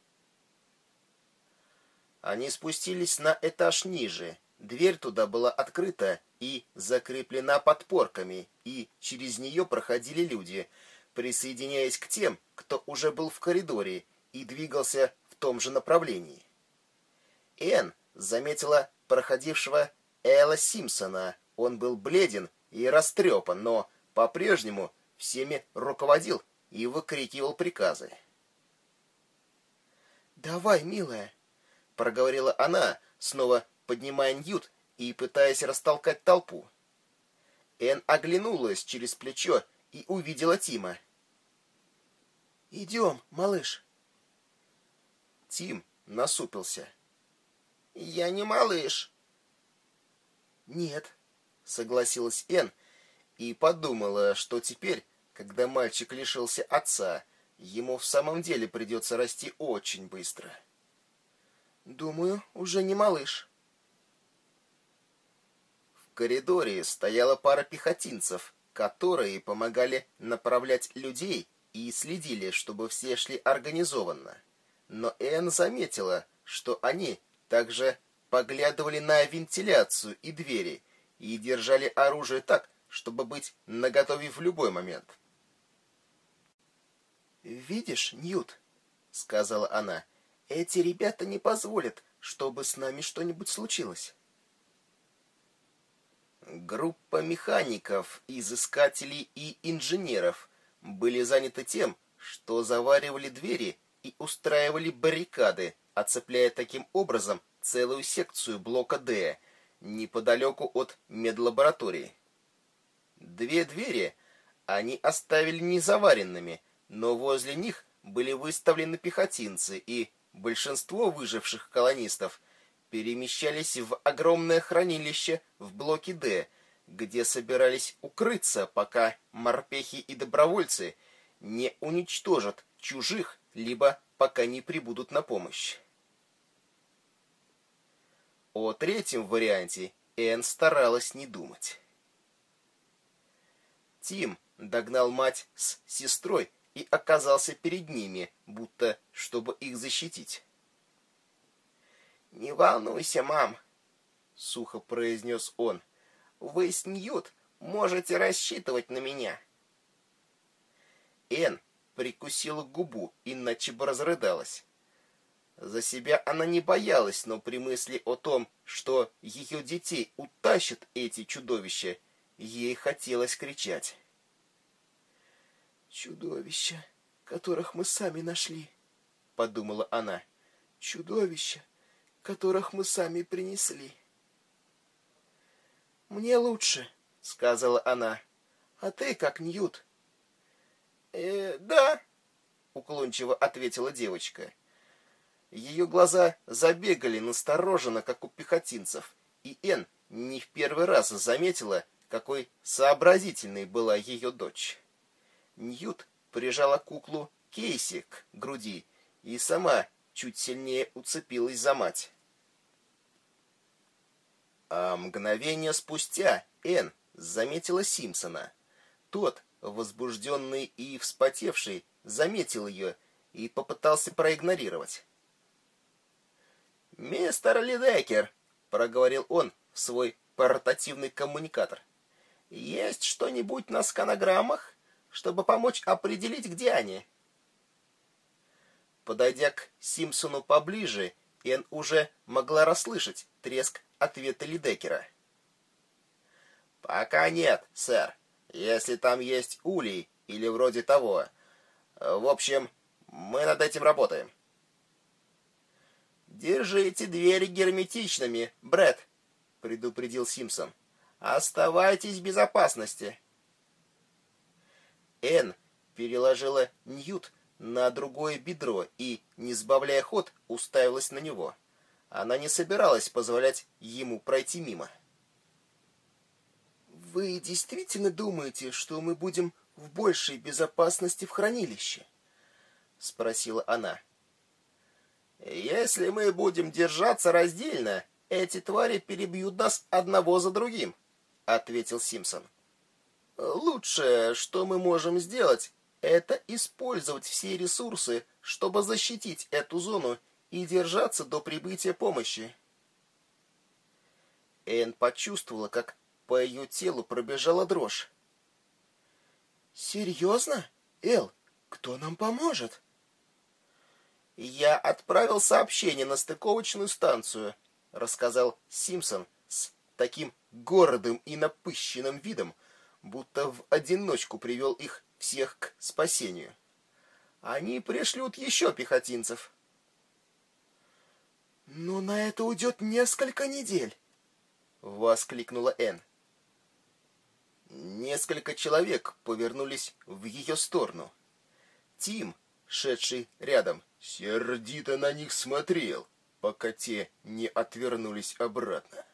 Они спустились на этаж ниже. Дверь туда была открыта и закреплена подпорками, и через нее проходили люди, присоединяясь к тем, кто уже был в коридоре и двигался в том же направлении. Энн заметила проходившего Элла Симпсона. Он был бледен и растрепан, но по-прежнему всеми руководил и выкрикивал приказы. «Давай, милая», — проговорила она, снова поднимая Ньют и пытаясь растолкать толпу. Эн оглянулась через плечо и увидела Тима. «Идем, малыш». Тим насупился. «Я не малыш». «Нет», — согласилась Эн и подумала, что теперь, когда мальчик лишился отца, ему в самом деле придется расти очень быстро. «Думаю, уже не малыш». В коридоре стояла пара пехотинцев, которые помогали направлять людей и следили, чтобы все шли организованно. Но Энн заметила, что они также поглядывали на вентиляцию и двери и держали оружие так, чтобы быть наготове в любой момент. «Видишь, Ньют?» — сказала она. «Эти ребята не позволят, чтобы с нами что-нибудь случилось». Группа механиков, изыскателей и инженеров были заняты тем, что заваривали двери и устраивали баррикады, оцепляя таким образом целую секцию блока «Д» неподалеку от медлаборатории. Две двери они оставили незаваренными, но возле них были выставлены пехотинцы, и большинство выживших колонистов перемещались в огромное хранилище в блоке «Д», где собирались укрыться, пока морпехи и добровольцы не уничтожат чужих, либо пока не прибудут на помощь. О третьем варианте Энн старалась не думать. Тим догнал мать с сестрой и оказался перед ними, будто чтобы их защитить. «Не волнуйся, мам», — сухо произнес он. «Вы с Ньют можете рассчитывать на меня». Энн прикусила губу, иначе бы разрыдалась. За себя она не боялась, но при мысли о том, что ее детей утащат эти чудовища, ей хотелось кричать. «Чудовища, которых мы сами нашли», — подумала она. «Чудовища, которых мы сами принесли». «Мне лучше», — сказала она. «А ты как Ньют?» «Э, да», — уклончиво ответила девочка. Ее глаза забегали настороженно, как у пехотинцев, и Эн не в первый раз заметила, какой сообразительной была ее дочь. Ньют прижала куклу Кейси к груди и сама чуть сильнее уцепилась за мать. А мгновение спустя Эн заметила Симпсона. Тот, возбужденный и вспотевший, заметил ее и попытался проигнорировать. «Мистер Лидекер», — проговорил он в свой портативный коммуникатор, — «есть что-нибудь на сканограммах, чтобы помочь определить, где они?» Подойдя к Симпсону поближе, Эн уже могла расслышать треск ответа Лидекера. «Пока нет, сэр. Если там есть улей или вроде того. В общем, мы над этим работаем». «Держите двери герметичными, Бред, предупредил Симпсон. «Оставайтесь в безопасности». Эн переложила Ньют на другое бедро и, не сбавляя ход, уставилась на него. Она не собиралась позволять ему пройти мимо. «Вы действительно думаете, что мы будем в большей безопасности в хранилище?» — спросила она. «Если мы будем держаться раздельно, эти твари перебьют нас одного за другим», ответил Симпсон. Лучшее, что мы можем сделать, это использовать все ресурсы, чтобы защитить эту зону и держаться до прибытия помощи. Энн почувствовала, как по ее телу пробежала дрожь. «Серьезно? Эл, кто нам поможет?» «Я отправил сообщение на стыковочную станцию», — рассказал Симпсон таким гордым и напыщенным видом, будто в одиночку привел их всех к спасению. Они пришлют еще пехотинцев. «Но на это уйдет несколько недель!» — воскликнула Энн. Несколько человек повернулись в ее сторону. Тим, шедший рядом, сердито на них смотрел, пока те не отвернулись обратно.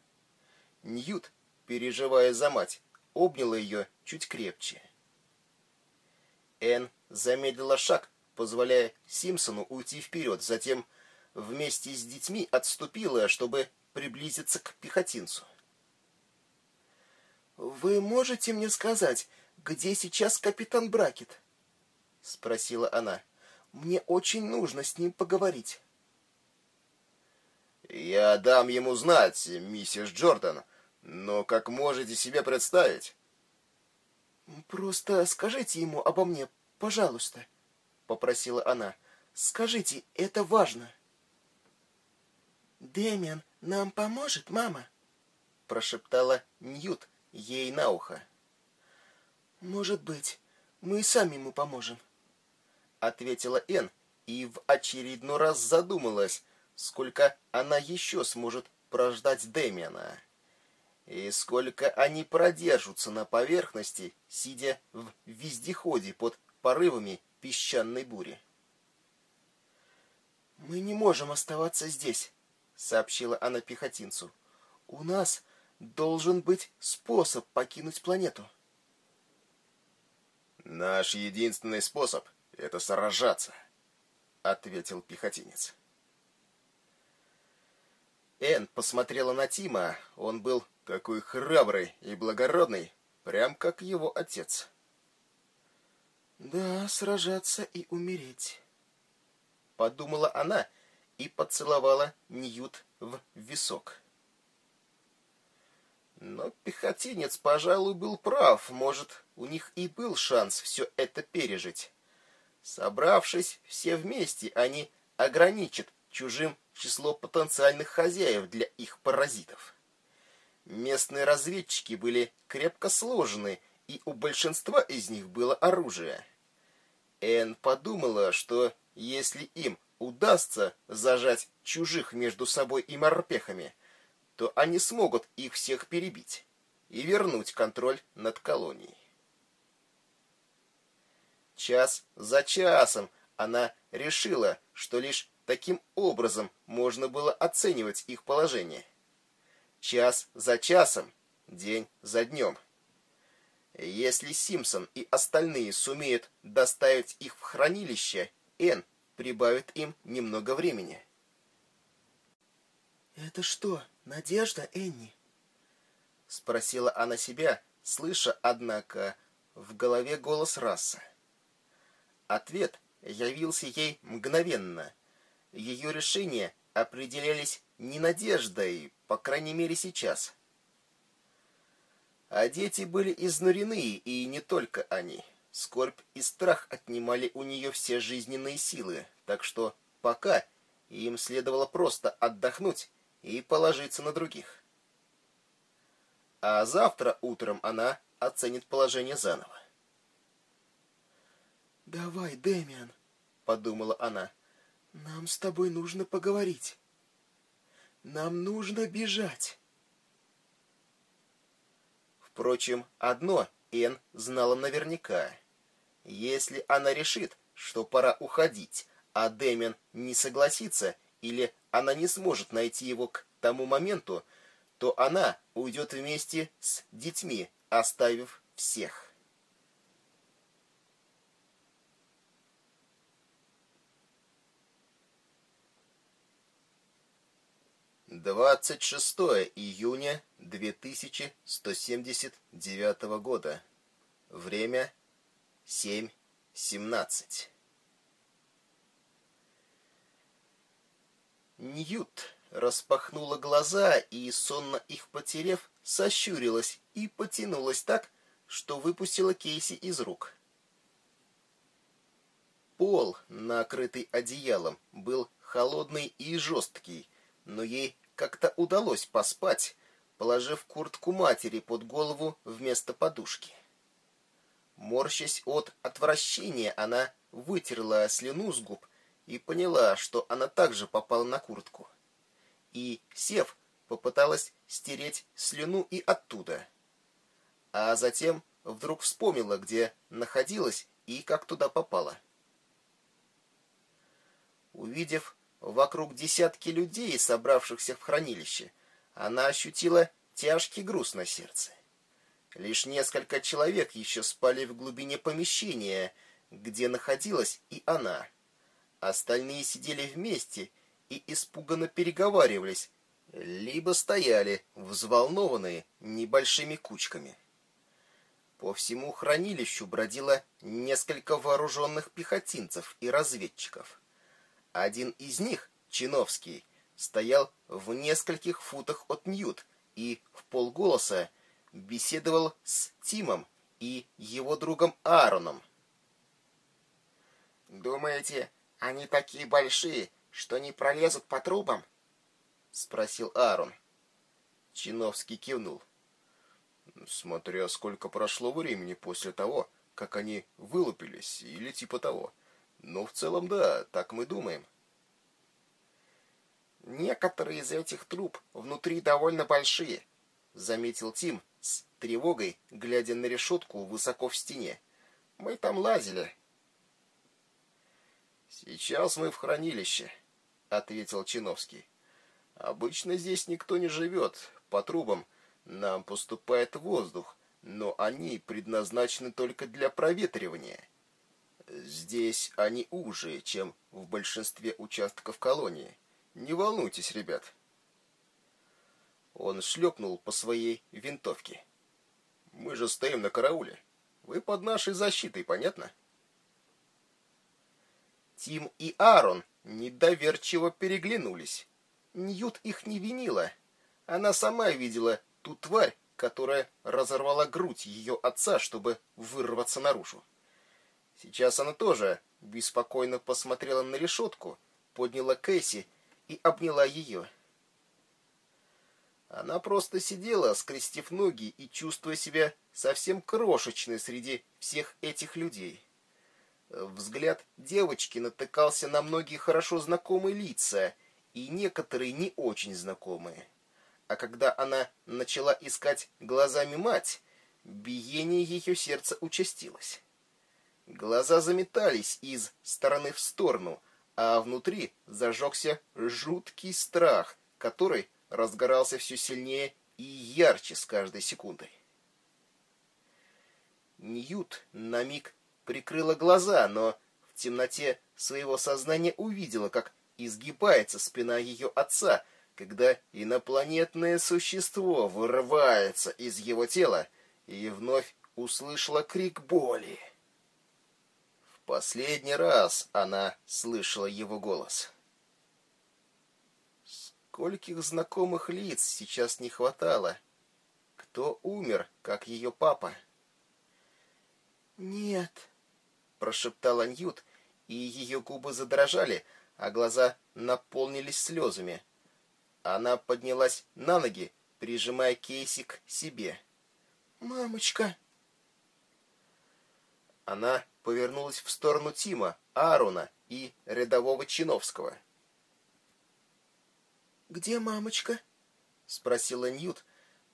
Ньют, переживая за мать, обняла ее чуть крепче. Энн замедлила шаг, позволяя Симпсону уйти вперед, затем вместе с детьми отступила, чтобы приблизиться к пехотинцу. «Вы можете мне сказать, где сейчас капитан Бракет?» — спросила она. «Мне очень нужно с ним поговорить». «Я дам ему знать, миссис Джордан, но как можете себе представить?» «Просто скажите ему обо мне, пожалуйста», — попросила она. «Скажите, это важно». «Дэмиан нам поможет, мама?» — прошептала Ньют ей на ухо. «Может быть, мы сами ему поможем», — ответила Энн и в очередной раз задумалась, сколько она еще сможет прождать Дэмиана. И сколько они продержатся на поверхности, сидя в вездеходе под порывами песчаной бури. «Мы не можем оставаться здесь», — сообщила она пехотинцу. «У нас должен быть способ покинуть планету». «Наш единственный способ — это сражаться», — ответил пехотинец. Энн посмотрела на Тима. Он был такой храбрый и благородный, прям как его отец. «Да, сражаться и умереть», — подумала она и поцеловала Ньют в висок. Но пехотинец, пожалуй, был прав. Может, у них и был шанс все это пережить. Собравшись все вместе, они ограничат чужим число потенциальных хозяев для их паразитов. Местные разведчики были крепко сложены, и у большинства из них было оружие. Энн подумала, что если им удастся зажать чужих между собой и морпехами, то они смогут их всех перебить и вернуть контроль над колонией. Час за часом она решила, что лишь таким образом можно было оценивать их положение. Час за часом, день за днем. Если Симпсон и остальные сумеют доставить их в хранилище, Энн прибавит им немного времени. «Это что, надежда, Энни?» — спросила она себя, слыша, однако, в голове голос раса. Ответ явился ей мгновенно. Ее решения определялись не надеждой, по крайней мере сейчас — а дети были изнурены, и не только они. Скорбь и страх отнимали у нее все жизненные силы, так что пока им следовало просто отдохнуть и положиться на других. А завтра утром она оценит положение заново. «Давай, Дэмиан», — подумала она, — «нам с тобой нужно поговорить. Нам нужно бежать». Впрочем, одно Эн знала наверняка. Если она решит, что пора уходить, а Дэмин не согласится или она не сможет найти его к тому моменту, то она уйдет вместе с детьми, оставив всех. 26 июня 2179 года. Время 7.17. Ньют распахнула глаза и, сонно их потерев, сощурилась и потянулась так, что выпустила Кейси из рук. Пол, накрытый одеялом, был холодный и жесткий, но ей как-то удалось поспать, положив куртку матери под голову вместо подушки. Морщась от отвращения, она вытерла слюну с губ и поняла, что она также попала на куртку. И, сев, попыталась стереть слюну и оттуда. А затем вдруг вспомнила, где находилась и как туда попала. Увидев вокруг десятки людей, собравшихся в хранилище, она ощутила тяжкий груз на сердце. Лишь несколько человек еще спали в глубине помещения, где находилась и она. Остальные сидели вместе и испуганно переговаривались, либо стояли, взволнованные, небольшими кучками. По всему хранилищу бродило несколько вооруженных пехотинцев и разведчиков. Один из них, Чиновский, стоял в нескольких футах от Ньют и в полголоса беседовал с Тимом и его другом Аароном. «Думаете, они такие большие, что не пролезут по трубам?» — спросил Аарон. Чиновский кивнул. «Смотря сколько прошло времени после того, как они вылупились, или типа того. Но в целом да, так мы думаем. Некоторые из этих труб внутри довольно большие, заметил Тим с тревогой, глядя на решетку высоко в стене. Мы там лазили. Сейчас мы в хранилище, ответил Чиновский. Обычно здесь никто не живет. По трубам нам поступает воздух, но они предназначены только для проветривания. Здесь они уже, чем в большинстве участков колонии. Не волнуйтесь, ребят. Он шлепнул по своей винтовке. Мы же стоим на карауле. Вы под нашей защитой, понятно? Тим и Аарон недоверчиво переглянулись. Ньют их не винила. Она сама видела ту тварь, которая разорвала грудь ее отца, чтобы вырваться наружу. Сейчас она тоже беспокойно посмотрела на решетку, подняла Кэсси и обняла ее. Она просто сидела, скрестив ноги и чувствуя себя совсем крошечной среди всех этих людей. Взгляд девочки натыкался на многие хорошо знакомые лица и некоторые не очень знакомые. А когда она начала искать глазами мать, биение ее сердца участилось. Глаза заметались из стороны в сторону, а внутри зажегся жуткий страх, который разгорался все сильнее и ярче с каждой секундой. Ньют на миг прикрыла глаза, но в темноте своего сознания увидела, как изгибается спина ее отца, когда инопланетное существо вырывается из его тела, и вновь услышала крик боли. Последний раз она слышала его голос. Скольких знакомых лиц сейчас не хватало? Кто умер, как ее папа? «Нет», — прошептала Ньют, и ее губы задрожали, а глаза наполнились слезами. Она поднялась на ноги, прижимая Кейси к себе. «Мамочка!» Она повернулась в сторону Тима, Аарона и рядового Чиновского. «Где мамочка?» — спросила Ньют,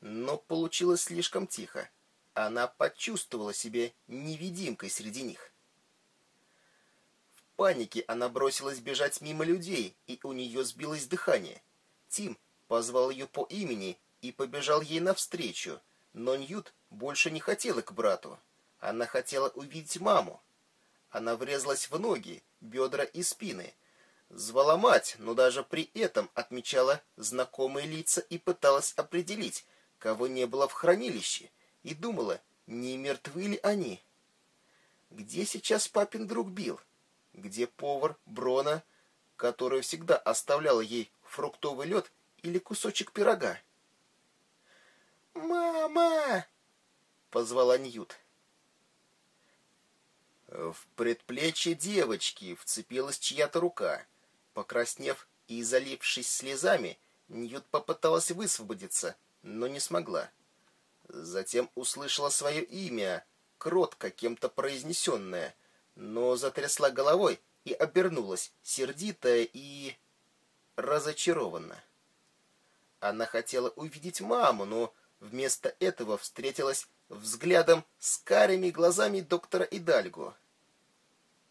но получилось слишком тихо. Она почувствовала себя невидимкой среди них. В панике она бросилась бежать мимо людей, и у нее сбилось дыхание. Тим позвал ее по имени и побежал ей навстречу, но Ньют больше не хотела к брату. Она хотела увидеть маму. Она врезалась в ноги, бедра и спины. Звала мать, но даже при этом отмечала знакомые лица и пыталась определить, кого не было в хранилище, и думала, не мертвы ли они. Где сейчас папин друг Билл? Где повар Брона, которая всегда оставляла ей фруктовый лед или кусочек пирога? «Мама!» — позвала Ньют. В предплечье девочки вцепилась чья-то рука. Покраснев и залившись слезами, Ньют попыталась высвободиться, но не смогла. Затем услышала свое имя, кротко кем-то произнесенное, но затрясла головой и обернулась, сердитая и разочарованно. Она хотела увидеть маму, но вместо этого встретилась взглядом с карими глазами доктора Идальго.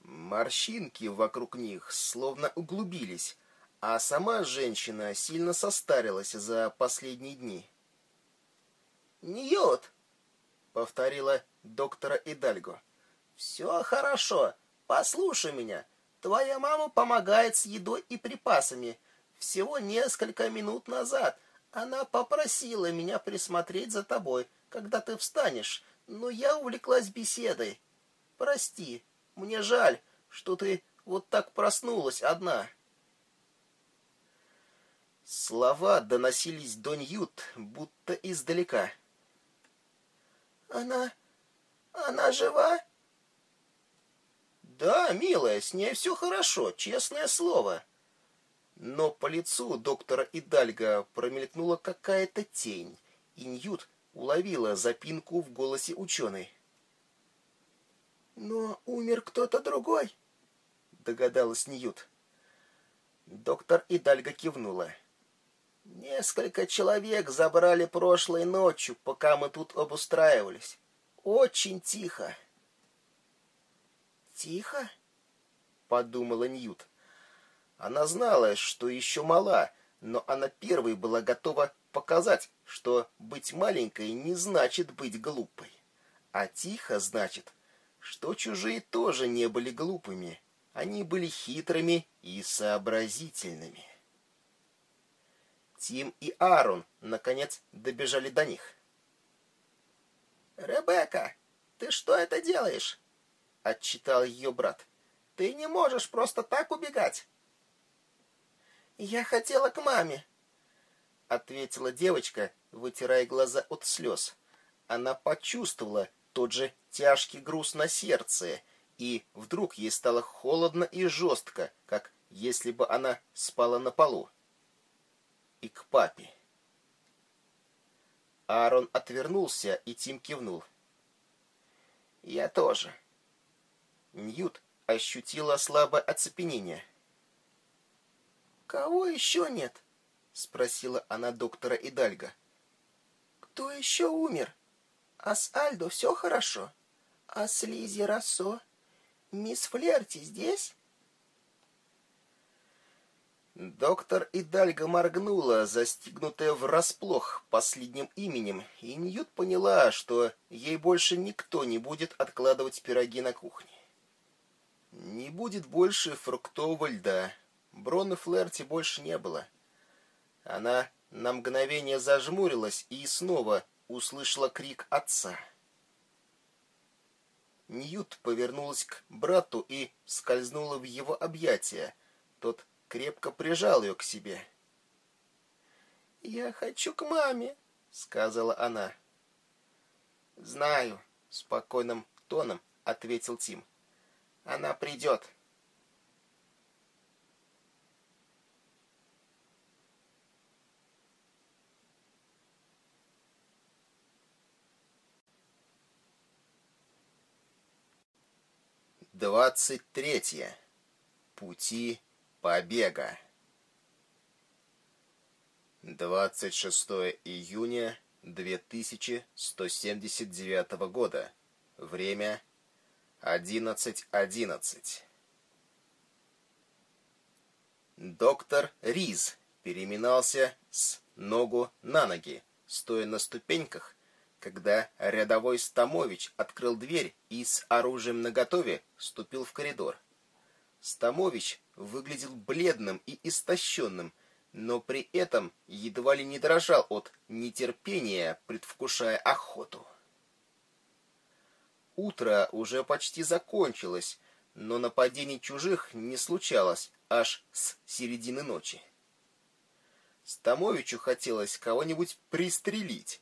Морщинки вокруг них словно углубились, а сама женщина сильно состарилась за последние дни. «Ньют!» — повторила доктора Идальго. «Все хорошо. Послушай меня. Твоя мама помогает с едой и припасами. Всего несколько минут назад она попросила меня присмотреть за тобой, когда ты встанешь, но я увлеклась беседой. Прости, мне жаль, что ты вот так проснулась одна. Слова доносились до Ньют, будто издалека. Она... она жива? Да, милая, с ней все хорошо, честное слово. Но по лицу доктора Идальга промелькнула какая-то тень, и Ньют уловила запинку в голосе ученой. «Но умер кто-то другой», — догадалась Ньют. Доктор Идальга кивнула. «Несколько человек забрали прошлой ночью, пока мы тут обустраивались. Очень тихо». «Тихо?» — подумала Ньют. Она знала, что еще мала, но она первой была готова показать, что быть маленькой не значит быть глупой. А тихо значит, что чужие тоже не были глупыми. Они были хитрыми и сообразительными. Тим и Аарон, наконец, добежали до них. «Ребекка, ты что это делаешь?» — отчитал ее брат. «Ты не можешь просто так убегать!» «Я хотела к маме», — ответила девочка, вытирая глаза от слез. Она почувствовала тот же тяжкий груз на сердце, и вдруг ей стало холодно и жестко, как если бы она спала на полу. И к папе. Аарон отвернулся, и Тим кивнул. «Я тоже». Ньют ощутила слабое оцепенение. «Кого еще нет?» — спросила она доктора Идальга. «Кто еще умер? А с Альдо все хорошо? А с Лизи Рассо? Мисс Флерти здесь?» Доктор Идальга моргнула, застигнутая врасплох последним именем, и Ньют поняла, что ей больше никто не будет откладывать пироги на кухне. Не будет больше фруктового льда, Броны Флерти больше не было. Она на мгновение зажмурилась и снова услышала крик отца. Ньют повернулась к брату и скользнула в его объятия. Тот крепко прижал ее к себе. «Я хочу к маме», — сказала она. «Знаю», — спокойным тоном ответил Тим. «Она придет». Двадцать третье. Пути побега. 26 июня 2179 года. Время 11.11. .11. Доктор Риз переминался с ногу на ноги, стоя на ступеньках когда рядовой Стамович открыл дверь и с оружием наготове вступил в коридор. Стамович выглядел бледным и истощенным, но при этом едва ли не дрожал от нетерпения, предвкушая охоту. Утро уже почти закончилось, но нападений чужих не случалось аж с середины ночи. Стамовичу хотелось кого-нибудь пристрелить.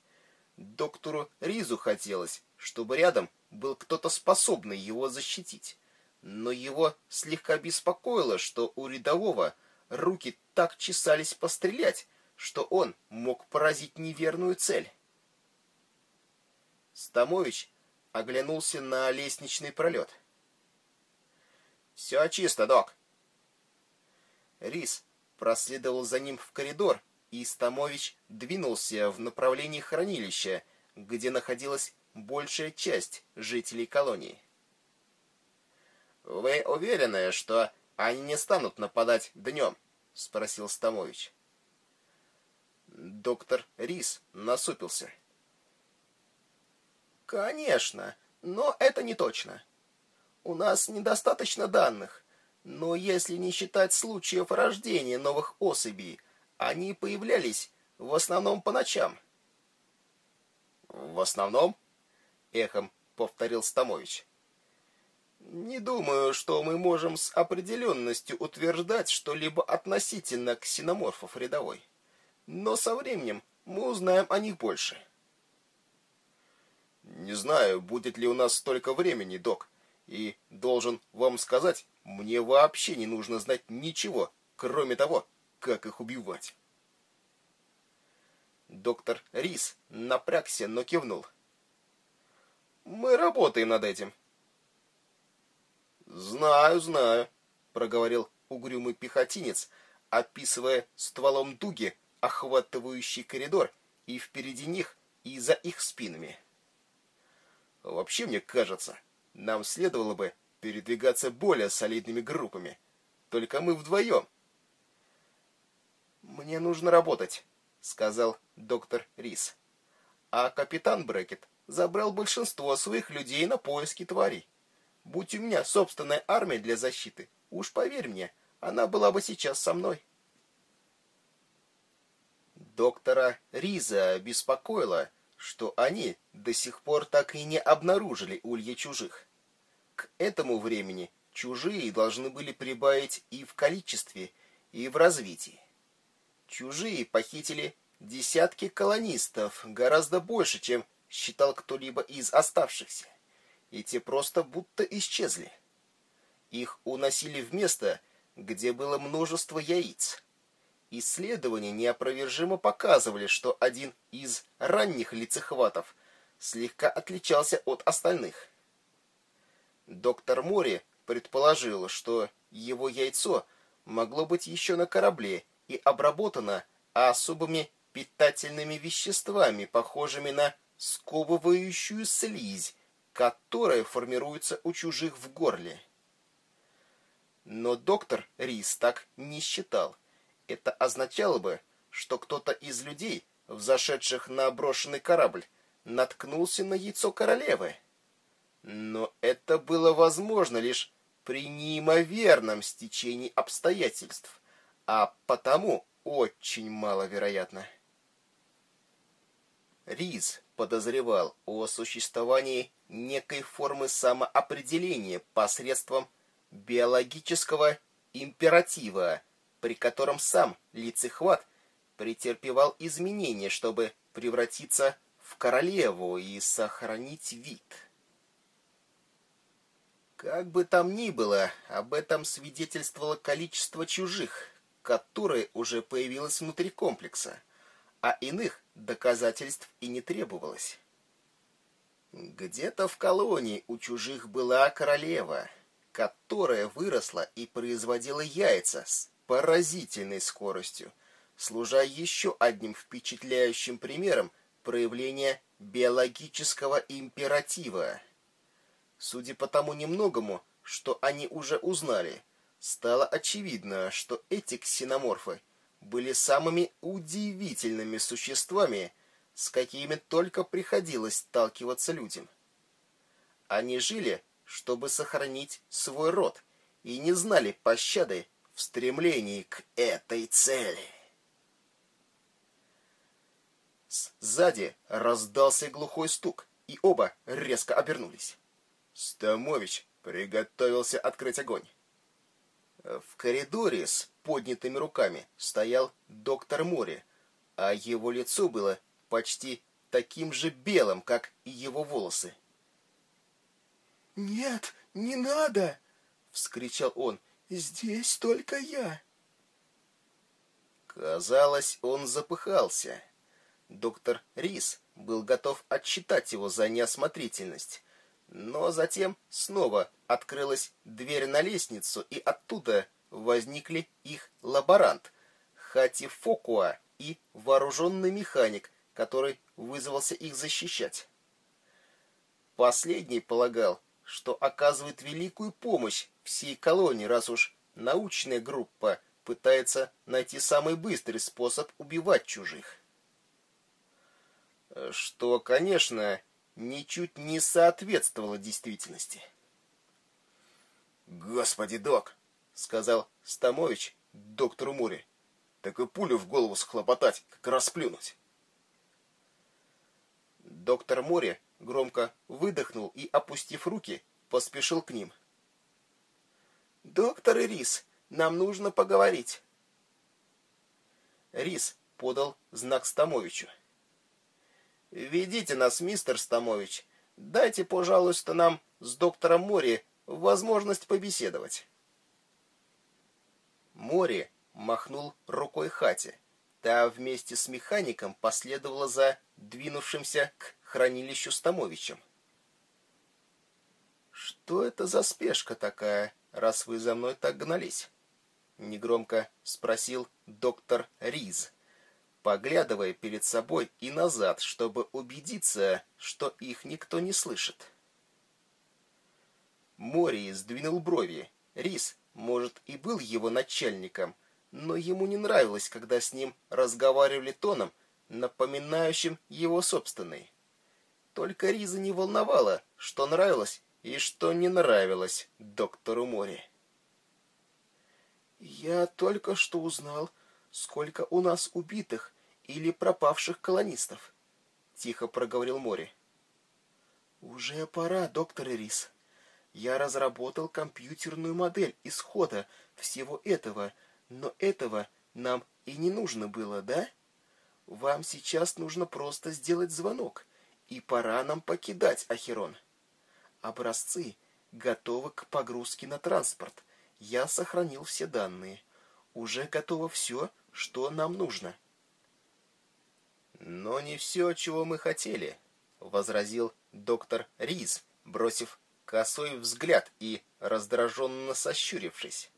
Доктору Ризу хотелось, чтобы рядом был кто-то способный его защитить. Но его слегка беспокоило, что у рядового руки так чесались пострелять, что он мог поразить неверную цель. Стамович оглянулся на лестничный пролет. «Все чисто, док». Рис проследовал за ним в коридор, и Стамович двинулся в направлении хранилища, где находилась большая часть жителей колонии. «Вы уверены, что они не станут нападать днем?» — спросил Стамович. Доктор Рис насупился. «Конечно, но это не точно. У нас недостаточно данных, но если не считать случаев рождения новых особей, они появлялись в основном по ночам». «В основном?» — эхом повторил Стамович. Не думаю, что мы можем с определенностью утверждать что-либо относительно ксеноморфов рядовой. Но со временем мы узнаем о них больше. Не знаю, будет ли у нас столько времени, док. И должен вам сказать, мне вообще не нужно знать ничего, кроме того, как их убивать. Доктор Рис напрягся, но кивнул. Мы работаем над этим, «Знаю, знаю», — проговорил угрюмый пехотинец, описывая стволом дуги охватывающий коридор и впереди них, и за их спинами. «Вообще, мне кажется, нам следовало бы передвигаться более солидными группами. Только мы вдвоем». «Мне нужно работать», — сказал доктор Рис. А капитан Брекет забрал большинство своих людей на поиски тварей. Будь у меня собственная армия для защиты, уж поверь мне, она была бы сейчас со мной. Доктора Риза беспокоило, что они до сих пор так и не обнаружили улья чужих. К этому времени чужие должны были прибавить и в количестве, и в развитии. Чужие похитили десятки колонистов, гораздо больше, чем считал кто-либо из оставшихся и те просто будто исчезли. Их уносили в место, где было множество яиц. Исследования неопровержимо показывали, что один из ранних лицехватов слегка отличался от остальных. Доктор Мори предположил, что его яйцо могло быть еще на корабле и обработано особыми питательными веществами, похожими на сковывающую слизь, которое формируется у чужих в горле. Но доктор Рис так не считал. Это означало бы, что кто-то из людей, взошедших на брошенный корабль, наткнулся на яйцо королевы. Но это было возможно лишь при неимоверном стечении обстоятельств, а потому очень маловероятно. Риз подозревал о существовании некой формы самоопределения посредством биологического императива, при котором сам лицехват претерпевал изменения, чтобы превратиться в королеву и сохранить вид. Как бы там ни было, об этом свидетельствовало количество чужих, которое уже появилось внутри комплекса, а иных доказательств и не требовалось. Где-то в колонии у чужих была королева, которая выросла и производила яйца с поразительной скоростью, служа еще одним впечатляющим примером проявления биологического императива. Судя по тому немногому, что они уже узнали, стало очевидно, что эти ксеноморфы были самыми удивительными существами, с какими только приходилось сталкиваться людям. Они жили, чтобы сохранить свой род, и не знали пощады в стремлении к этой цели. Сзади раздался глухой стук, и оба резко обернулись. Стамович приготовился открыть огонь. В коридоре с поднятыми руками стоял доктор Мори, а его лицо было почти таким же белым, как и его волосы. «Нет, не надо!» — вскричал он. «Здесь только я!» Казалось, он запыхался. Доктор Рис был готов отчитать его за неосмотрительность, но затем снова открылась дверь на лестницу, и оттуда возникли их лаборант, Хати Фокуа и вооруженный механик, который вызвался их защищать. Последний полагал, что оказывает великую помощь всей колонии, раз уж научная группа пытается найти самый быстрый способ убивать чужих. Что, конечно, ничуть не соответствовало действительности. «Господи, док!» — сказал Стамович доктору Муре. «Так и пулю в голову схлопотать, как расплюнуть!» Доктор Мори громко выдохнул и, опустив руки, поспешил к ним. «Доктор Рис, нам нужно поговорить!» Рис подал знак Стамовичу. «Ведите нас, мистер Стамович. Дайте, пожалуйста, нам с доктором Мори возможность побеседовать». Мори махнул рукой Хате. Та вместе с механиком последовала за двинувшимся к хранилищу Стамовичем. «Что это за спешка такая, раз вы за мной так гнались?» — негромко спросил доктор Риз поглядывая перед собой и назад, чтобы убедиться, что их никто не слышит. Мори сдвинул брови. Рис, может, и был его начальником, но ему не нравилось, когда с ним разговаривали тоном, напоминающим его собственный. Только Риза не волновало, что нравилось и что не нравилось доктору Мори. «Я только что узнал, сколько у нас убитых или пропавших колонистов, тихо проговорил Мори. Уже пора, доктор Рис. Я разработал компьютерную модель исхода всего этого, но этого нам и не нужно было, да? Вам сейчас нужно просто сделать звонок, и пора нам покидать Ахерон. Образцы готовы к погрузке на транспорт. Я сохранил все данные. Уже готово все, что нам нужно. «Но не все, чего мы хотели», — возразил доктор Риз, бросив косой взгляд и раздраженно сощурившись.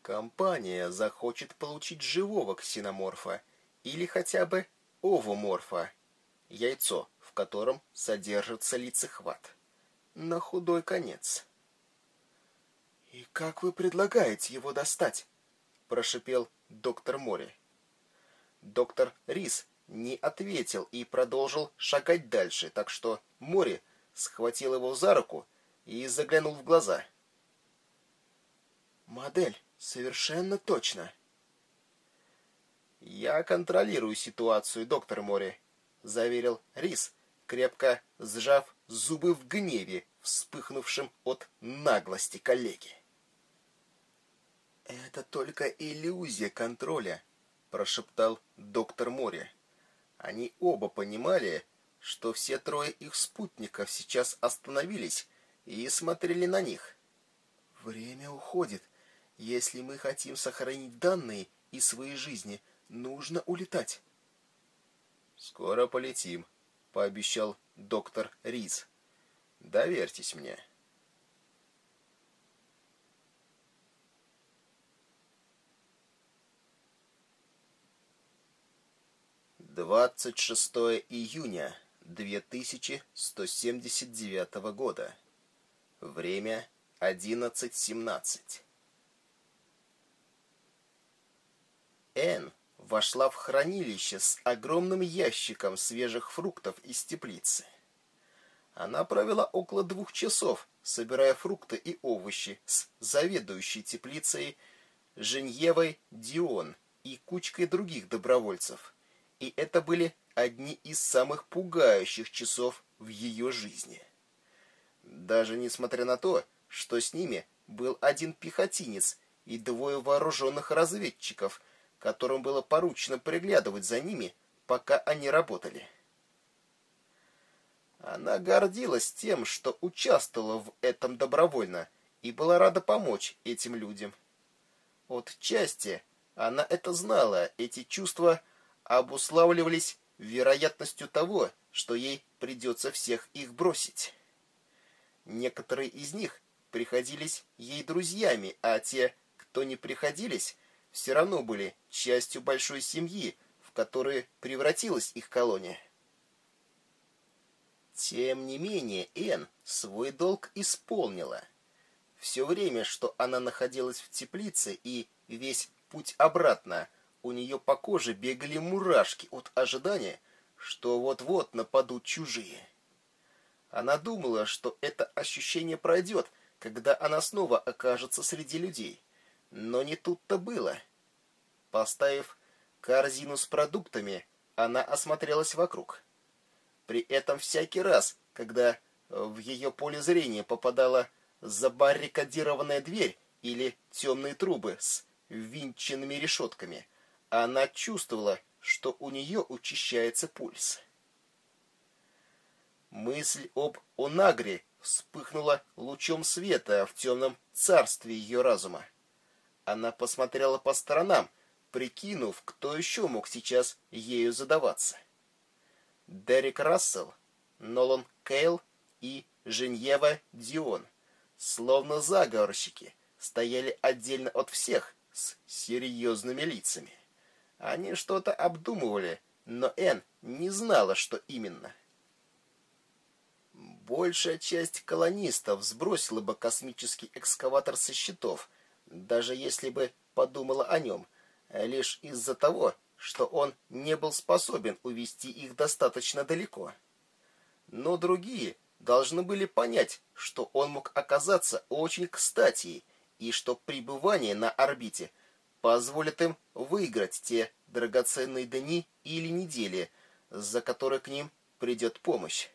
«Компания захочет получить живого ксеноморфа или хотя бы овоморфа, яйцо, в котором содержится лицехват, на худой конец». «И как вы предлагаете его достать?» — прошипел доктор Мори. Доктор Рис не ответил и продолжил шагать дальше, так что Мори схватил его за руку и заглянул в глаза. «Модель совершенно точно». «Я контролирую ситуацию, доктор Мори», — заверил Рис, крепко сжав зубы в гневе, вспыхнувшем от наглости коллеги. «Это только иллюзия контроля», прошептал доктор Мори. Они оба понимали, что все трое их спутников сейчас остановились и смотрели на них. Время уходит. Если мы хотим сохранить данные и свои жизни, нужно улетать. Скоро полетим, пообещал доктор Риз. Доверьтесь мне. 26 июня 2179 года. Время 11.17. Н вошла в хранилище с огромным ящиком свежих фруктов из теплицы. Она провела около двух часов, собирая фрукты и овощи с заведующей теплицей Женьевой Дион и кучкой других добровольцев. И это были одни из самых пугающих часов в ее жизни. Даже несмотря на то, что с ними был один пехотинец и двое вооруженных разведчиков, которым было поручено приглядывать за ними, пока они работали. Она гордилась тем, что участвовала в этом добровольно и была рада помочь этим людям. От части она это знала, эти чувства обуславливались вероятностью того, что ей придется всех их бросить. Некоторые из них приходились ей друзьями, а те, кто не приходились, все равно были частью большой семьи, в которую превратилась их колония. Тем не менее, Энн свой долг исполнила. Все время, что она находилась в теплице и весь путь обратно, у нее по коже бегали мурашки от ожидания, что вот-вот нападут чужие. Она думала, что это ощущение пройдет, когда она снова окажется среди людей. Но не тут-то было. Поставив корзину с продуктами, она осмотрелась вокруг. При этом всякий раз, когда в ее поле зрения попадала забаррикадированная дверь или темные трубы с винченными решетками, она чувствовала, что у нее учащается пульс. Мысль об Онагре вспыхнула лучом света в темном царстве ее разума. Она посмотрела по сторонам, прикинув, кто еще мог сейчас ею задаваться. Дерек Рассел, Нолан Кейл и Женьева Дион, словно заговорщики, стояли отдельно от всех с серьезными лицами. Они что-то обдумывали, но Энн не знала, что именно. Большая часть колонистов сбросила бы космический экскаватор со счетов, даже если бы подумала о нем, лишь из-за того, что он не был способен увести их достаточно далеко. Но другие должны были понять, что он мог оказаться очень кстати, и что пребывание на орбите позволит им выиграть те драгоценные дни или недели, за которые к ним придет помощь.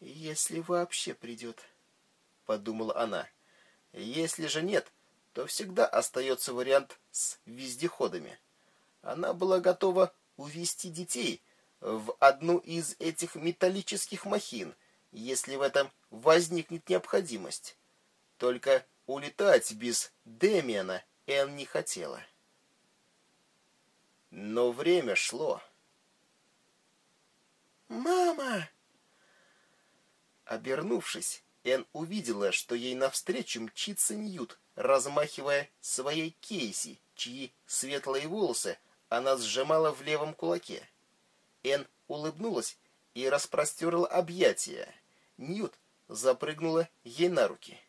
«Если вообще придет», — подумала она. «Если же нет, то всегда остается вариант с вездеходами». Она была готова увести детей в одну из этих металлических махин, если в этом возникнет необходимость. Только улетать без Демиана Энн не хотела. Но время шло. «Мама!» Обернувшись, Эн увидела, что ей навстречу мчится Ньют, размахивая своей Кейси, чьи светлые волосы она сжимала в левом кулаке. Эн улыбнулась и распростерла объятия. Ньют запрыгнула ей на руки.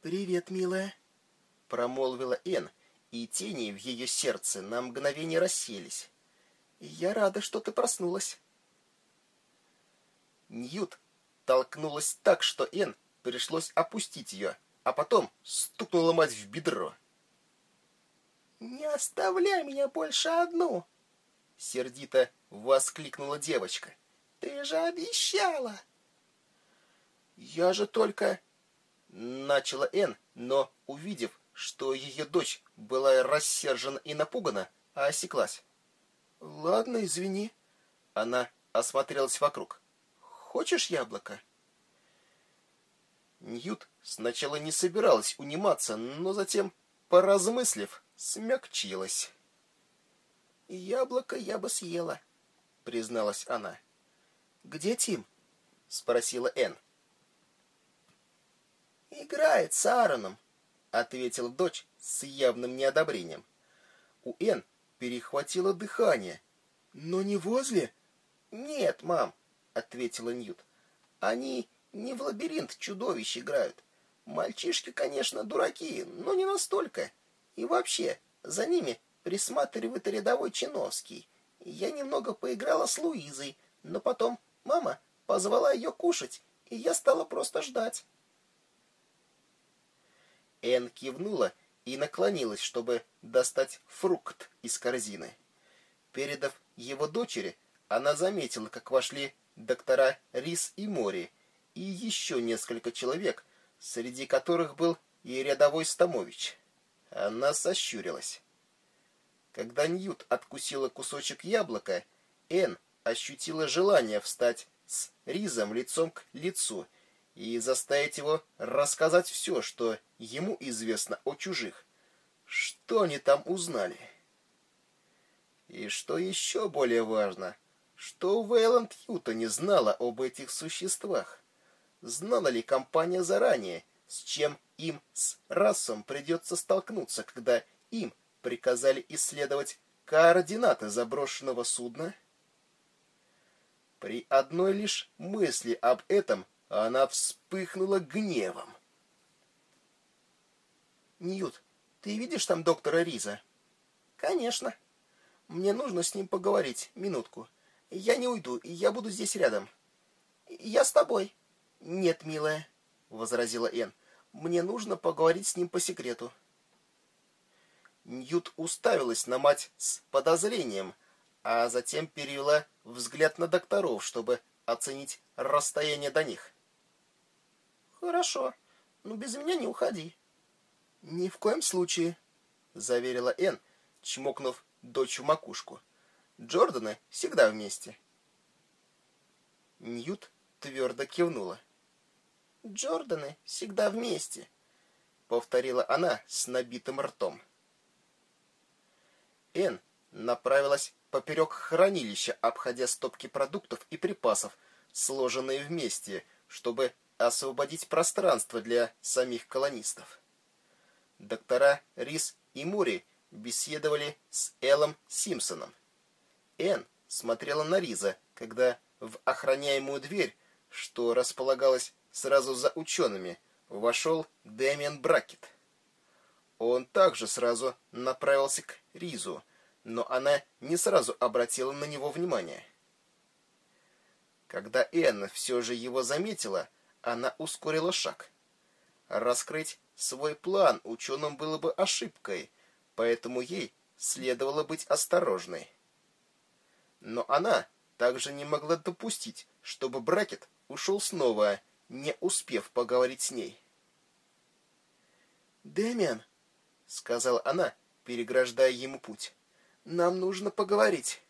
«Привет, милая», — промолвила Эн, и тени в ее сердце на мгновение расселись. «Я рада, что ты проснулась». Ньют толкнулась так, что Эн пришлось опустить ее, а потом стукнула мать в бедро. «Не оставляй меня больше одну!» Сердито воскликнула девочка. «Ты же обещала!» «Я же только...» Начала Эн, но, увидев, что ее дочь была рассержена и напугана, осеклась. «Ладно, извини». Она осмотрелась вокруг. Хочешь яблоко?» Ньют сначала не собиралась униматься, но затем, поразмыслив, смягчилась. «Яблоко я бы съела», — призналась она. «Где Тим?» — спросила Энн. «Играет с Аароном», — ответила дочь с явным неодобрением. У Энн перехватило дыхание. «Но не возле?» «Нет, мам, ответила Ньют. Они не в лабиринт чудовищ играют. Мальчишки, конечно, дураки, но не настолько. И вообще, за ними присматривает рядовой Чиновский. Я немного поиграла с Луизой, Но потом мама позвала ее кушать, и я стала просто ждать. Эн кивнула и наклонилась, чтобы достать фрукт из корзины. Передав его дочери, она заметила, как вошли доктора Рис и Мори и еще несколько человек, среди которых был и рядовой Стамович. Она сощурилась. Когда Ньют откусила кусочек яблока, Эн ощутила желание встать с Ризом лицом к лицу и заставить его рассказать все, что ему известно о чужих. Что они там узнали? И что еще более важно, что Вейланд Юта не знала об этих существах? Знала ли компания заранее, с чем им с расом придется столкнуться, когда им приказали исследовать координаты заброшенного судна? При одной лишь мысли об этом она вспыхнула гневом. «Ньют, ты видишь там доктора Риза?» «Конечно. Мне нужно с ним поговорить, минутку. Я не уйду, я буду здесь рядом». «Я с тобой». «Нет, милая», — возразила Энн. «Мне нужно поговорить с ним по секрету». Ньют уставилась на мать с подозрением, а затем перевела взгляд на докторов, чтобы оценить расстояние до них. «Хорошо, но без меня не уходи». «Ни в коем случае», — заверила Энн, чмокнув дочь в макушку. «Джорданы всегда вместе». Ньют твердо кивнула. «Джорданы всегда вместе», — повторила она с набитым ртом. Энн направилась поперек хранилища, обходя стопки продуктов и припасов, сложенные вместе, чтобы освободить пространство для самих колонистов. Доктора Рис и Мури беседовали с Эллом Симпсоном. Энн смотрела на Риза, когда в охраняемую дверь, что располагалась сразу за учеными, вошел Дэмиан Бракет. Он также сразу направился к Ризу, но она не сразу обратила на него внимание. Когда Энн все же его заметила, она ускорила шаг. Раскрыть свой план ученым было бы ошибкой, поэтому ей следовало быть осторожной. Но она также не могла допустить, чтобы Бракет ушел снова, не успев поговорить с ней. «Дэмиан», — сказала она, переграждая ему путь, нам нужно поговорить.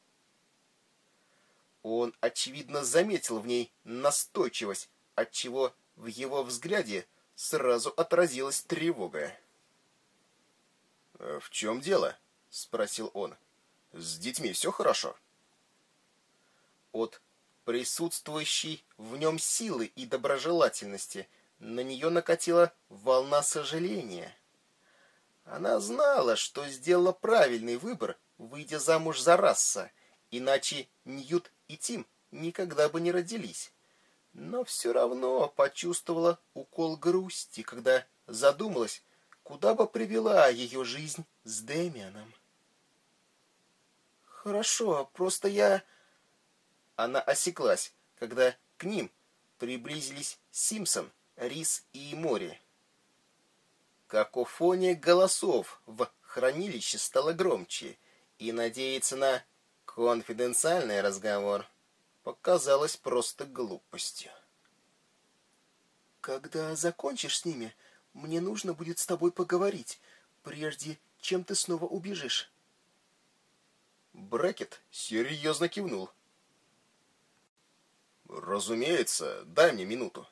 Он, очевидно, заметил в ней настойчивость, отчего в его взгляде сразу отразилась тревога. «Э, «В чем дело?» — спросил он. «С детьми все хорошо?» От присутствующей в нем силы и доброжелательности на нее накатила волна сожаления. Она знала, что сделала правильный выбор — выйдя замуж за Расса, иначе Ньют и Тим никогда бы не родились. Но все равно почувствовала укол грусти, когда задумалась, куда бы привела ее жизнь с Дэмианом. «Хорошо, просто я...» Она осеклась, когда к ним приблизились Симпсон, Рис и Мори. Какофония голосов в хранилище стала громче — и надеяться на конфиденциальный разговор показалось просто глупостью. «Когда закончишь с ними, мне нужно будет с тобой поговорить, прежде чем ты снова убежишь». Брекет серьезно кивнул. «Разумеется, дай мне минуту».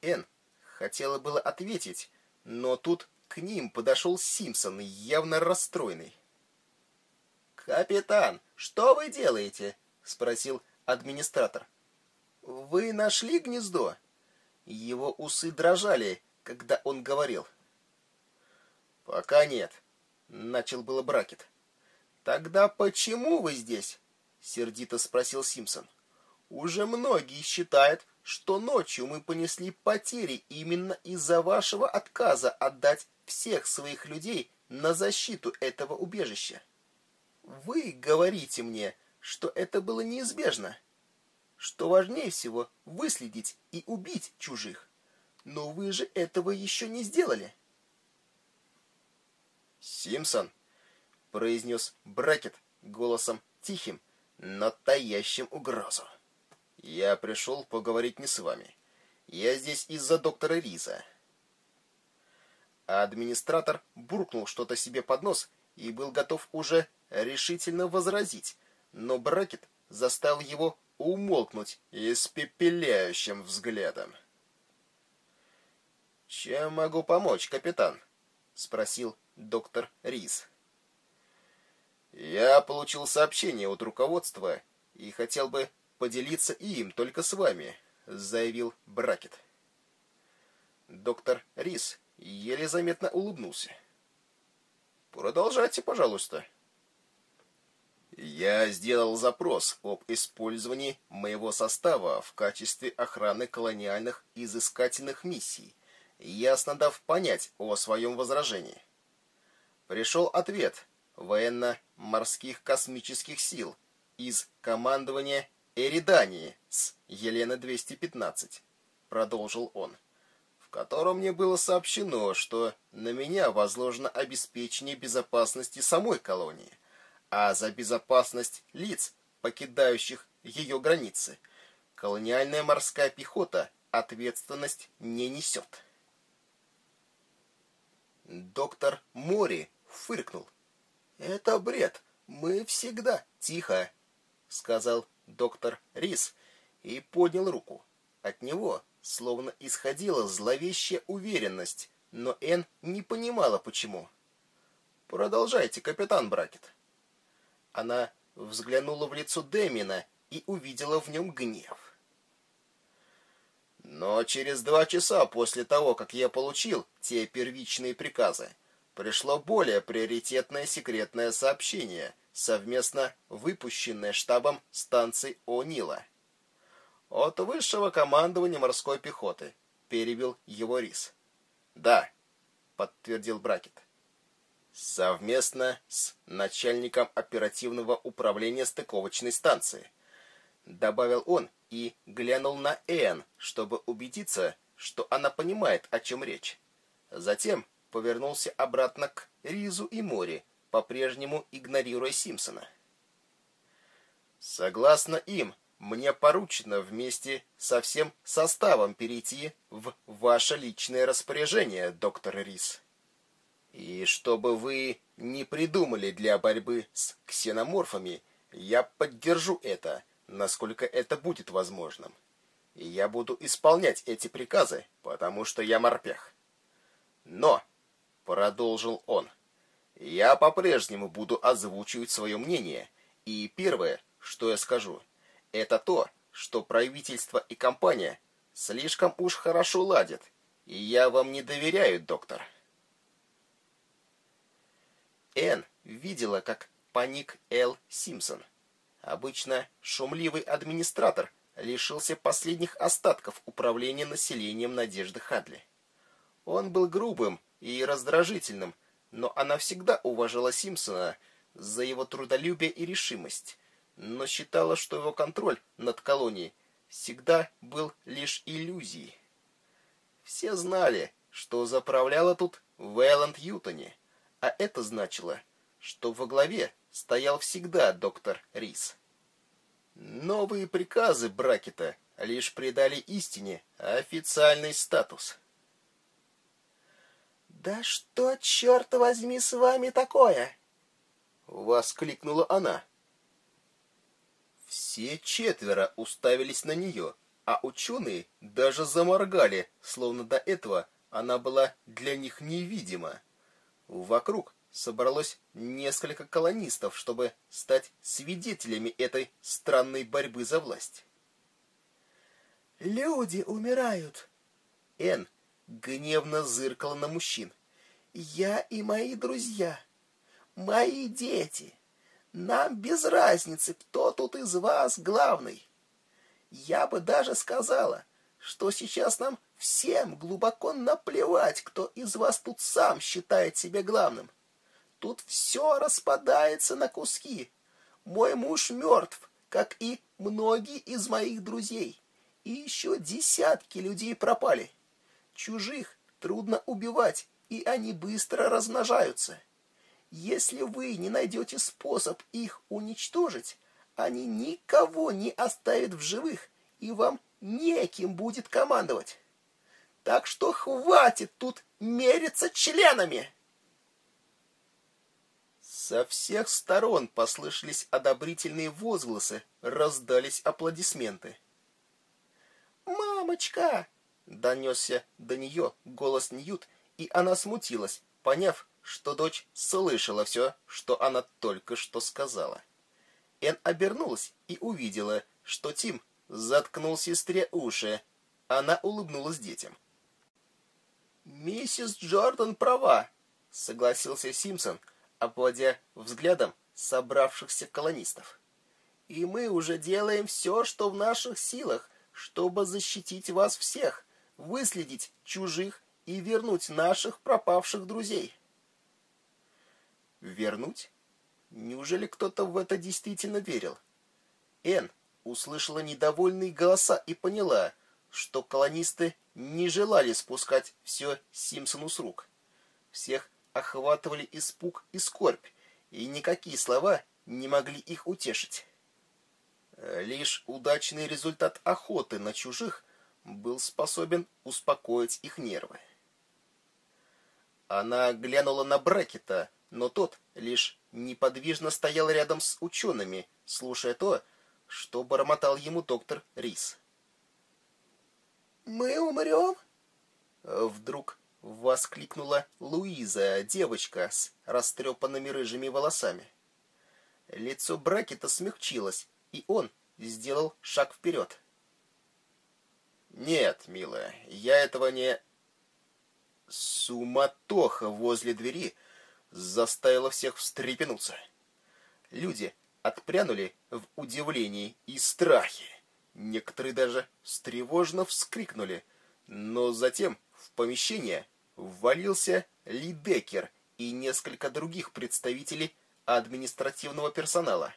Эн хотела было ответить, но тут к ним подошел Симпсон, явно расстроенный. «Капитан, что вы делаете?» — спросил администратор. «Вы нашли гнездо?» Его усы дрожали, когда он говорил. «Пока нет», — начал было Бракет. «Тогда почему вы здесь?» — сердито спросил Симпсон. «Уже многие считают, что ночью мы понесли потери именно из-за вашего отказа отдать всех своих людей на защиту этого убежища. Вы говорите мне, что это было неизбежно. Что важнее всего — выследить и убить чужих. Но вы же этого еще не сделали. «Симпсон», — произнес Бракет голосом тихим, но таящим угрозу. «Я пришел поговорить не с вами. Я здесь из-за доктора Риза». Администратор буркнул что-то себе под нос и был готов уже решительно возразить, но Бракет заставил его умолкнуть испепеляющим взглядом. «Чем могу помочь, капитан?» — спросил доктор Риз. «Я получил сообщение от руководства и хотел бы поделиться им только с вами», — заявил Бракет. Доктор Риз еле заметно улыбнулся. «Продолжайте, пожалуйста». Я сделал запрос об использовании моего состава в качестве охраны колониальных изыскательных миссий, ясно дав понять о своем возражении. Пришел ответ военно-морских космических сил из командования Эридании с Елены-215, продолжил он, в котором мне было сообщено, что на меня возложено обеспечение безопасности самой колонии – а за безопасность лиц, покидающих ее границы, колониальная морская пехота ответственность не несет. Доктор Мори фыркнул. «Это бред. Мы всегда...» «Тихо!» — сказал доктор Рис и поднял руку. От него словно исходила зловещая уверенность, но Эн не понимала, почему. «Продолжайте, капитан Бракет». Она взглянула в лицо Демина и увидела в нем гнев. Но через два часа после того, как я получил те первичные приказы, пришло более приоритетное секретное сообщение, совместно выпущенное штабом станции О'Нила. От высшего командования морской пехоты, перебил его Рис. Да, подтвердил Бракет совместно с начальником оперативного управления стыковочной станции. Добавил он и глянул на Энн, чтобы убедиться, что она понимает, о чем речь. Затем повернулся обратно к Ризу и Мори, по-прежнему игнорируя Симпсона. Согласно им, мне поручено вместе со всем составом перейти в ваше личное распоряжение, доктор Рис. И чтобы вы не придумали для борьбы с ксеноморфами, я поддержу это, насколько это будет возможным. И я буду исполнять эти приказы, потому что я морпех. Но, — продолжил он, — я по-прежнему буду озвучивать свое мнение, и первое, что я скажу, это то, что правительство и компания слишком уж хорошо ладят, и я вам не доверяю, доктор. — Энн видела, как паник Эл Симпсон. Обычно шумливый администратор лишился последних остатков управления населением Надежды Хадли. Он был грубым и раздражительным, но она всегда уважала Симпсона за его трудолюбие и решимость, но считала, что его контроль над колонией всегда был лишь иллюзией. Все знали, что заправляла тут Вэланд Ютони, а это значило, что во главе стоял всегда доктор Рис. Новые приказы Бракета лишь придали истине официальный статус. «Да что, черт возьми, с вами такое?» — воскликнула она. Все четверо уставились на нее, а ученые даже заморгали, словно до этого она была для них невидима. Вокруг собралось несколько колонистов, чтобы стать свидетелями этой странной борьбы за власть. «Люди умирают!» Эн гневно зыркала на мужчин. «Я и мои друзья, мои дети. Нам без разницы, кто тут из вас главный. Я бы даже сказала, что сейчас нам Всем глубоко наплевать, кто из вас тут сам считает себя главным. Тут все распадается на куски. Мой муж мертв, как и многие из моих друзей. И еще десятки людей пропали. Чужих трудно убивать, и они быстро размножаются. Если вы не найдете способ их уничтожить, они никого не оставят в живых, и вам неким будет командовать. Так что хватит тут мериться членами!» Со всех сторон послышались одобрительные возгласы, раздались аплодисменты. «Мамочка!» — донесся до нее голос Ньют, и она смутилась, поняв, что дочь слышала все, что она только что сказала. Эн обернулась и увидела, что Тим заткнул сестре уши. Она улыбнулась детям. «Миссис Джордан права», — согласился Симпсон, обводя взглядом собравшихся колонистов. «И мы уже делаем все, что в наших силах, чтобы защитить вас всех, выследить чужих и вернуть наших пропавших друзей». «Вернуть? Неужели кто-то в это действительно верил?» Эн услышала недовольные голоса и поняла, что колонисты не желали спускать все Симпсону с рук. Всех охватывали испуг и скорбь, и никакие слова не могли их утешить. Лишь удачный результат охоты на чужих был способен успокоить их нервы. Она глянула на Брекета, но тот лишь неподвижно стоял рядом с учеными, слушая то, что бормотал ему доктор Рис. «Мы умрем?» Вдруг воскликнула Луиза, девочка с растрепанными рыжими волосами. Лицо Бракета смягчилось, и он сделал шаг вперед. «Нет, милая, я этого не...» Суматоха возле двери заставила всех встрепенуться. Люди отпрянули в удивлении и страхе. Некоторые даже встревожно вскрикнули, но затем в помещение ввалился Ли Деккер и несколько других представителей административного персонала.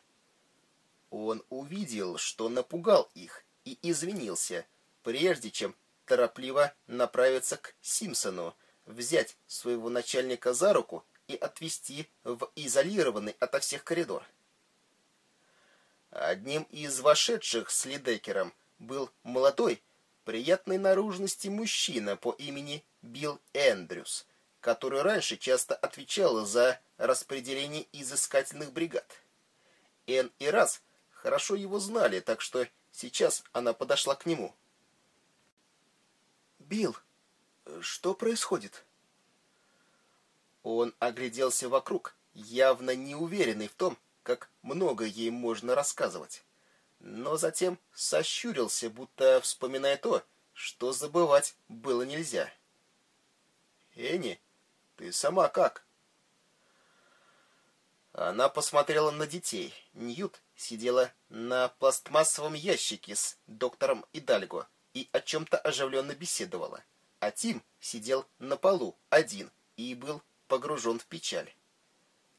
Он увидел, что напугал их, и извинился, прежде чем торопливо направиться к Симпсону, взять своего начальника за руку и отвести в изолированный ото всех коридор. Одним из вошедших с Лидекером был молодой, приятной наружности мужчина по имени Билл Эндрюс, который раньше часто отвечал за распределение изыскательных бригад. Эн и Раз хорошо его знали, так что сейчас она подошла к нему. «Билл, что происходит?» Он огляделся вокруг, явно не уверенный в том, много ей можно рассказывать. Но затем сощурился, будто вспоминая то, что забывать было нельзя. «Энни, ты сама как?» Она посмотрела на детей. Ньют сидела на пластмассовом ящике с доктором Идальго и о чем-то оживленно беседовала. А Тим сидел на полу, один, и был погружен в печаль.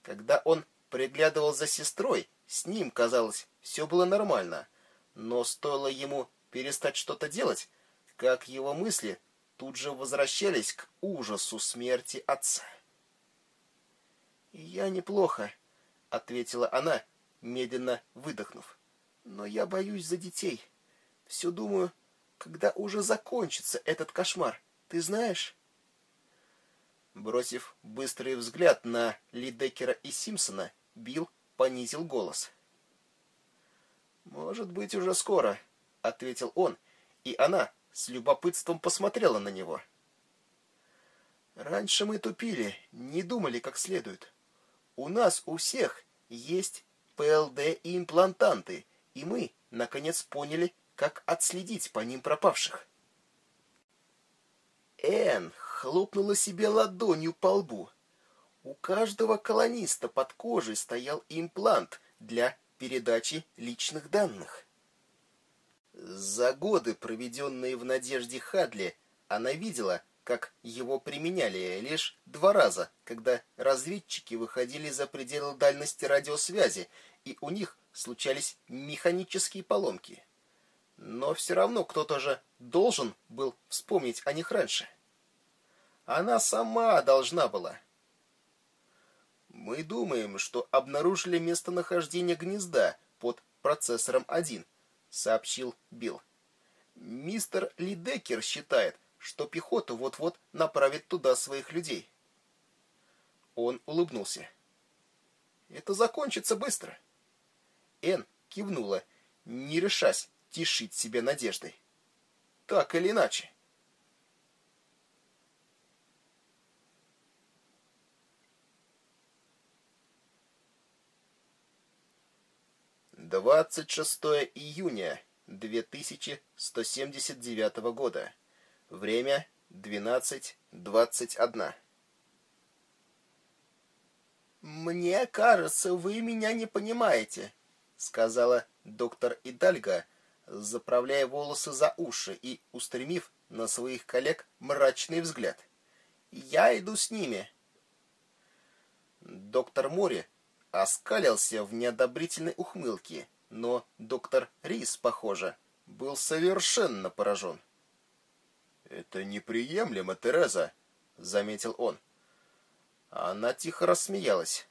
Когда он приглядывал за сестрой, с ним, казалось, все было нормально. Но стоило ему перестать что-то делать, как его мысли тут же возвращались к ужасу смерти отца. «Я неплохо», — ответила она, медленно выдохнув. «Но я боюсь за детей. Все думаю, когда уже закончится этот кошмар. Ты знаешь?» Бросив быстрый взгляд на Лидекера и Симпсона, Билл понизил голос. «Может быть, уже скоро», — ответил он, и она с любопытством посмотрела на него. «Раньше мы тупили, не думали как следует. У нас у всех есть ПЛД и имплантанты, и мы, наконец, поняли, как отследить по ним пропавших». Эн хлопнула себе ладонью по лбу. У каждого колониста под кожей стоял имплант для передачи личных данных. За годы, проведенные в Надежде Хадли, она видела, как его применяли лишь два раза, когда разведчики выходили за пределы дальности радиосвязи, и у них случались механические поломки. Но все равно кто-то же должен был вспомнить о них раньше. Она сама должна была. Мы думаем, что обнаружили местонахождение гнезда под процессором 1, сообщил Билл. Мистер Лидекер считает, что пехота вот-вот направит туда своих людей. Он улыбнулся. Это закончится быстро. Эн кивнула, не решась тишить себя надеждой. Так или иначе. Двадцать шестое июня 2179 года. Время 12.21. «Мне кажется, вы меня не понимаете», — сказала доктор Идальга, заправляя волосы за уши и устремив на своих коллег мрачный взгляд. «Я иду с ними». Доктор Мори оскалился в неодобрительной ухмылке, но доктор Рис, похоже, был совершенно поражен. «Это неприемлемо, Тереза», — заметил он. Она тихо рассмеялась.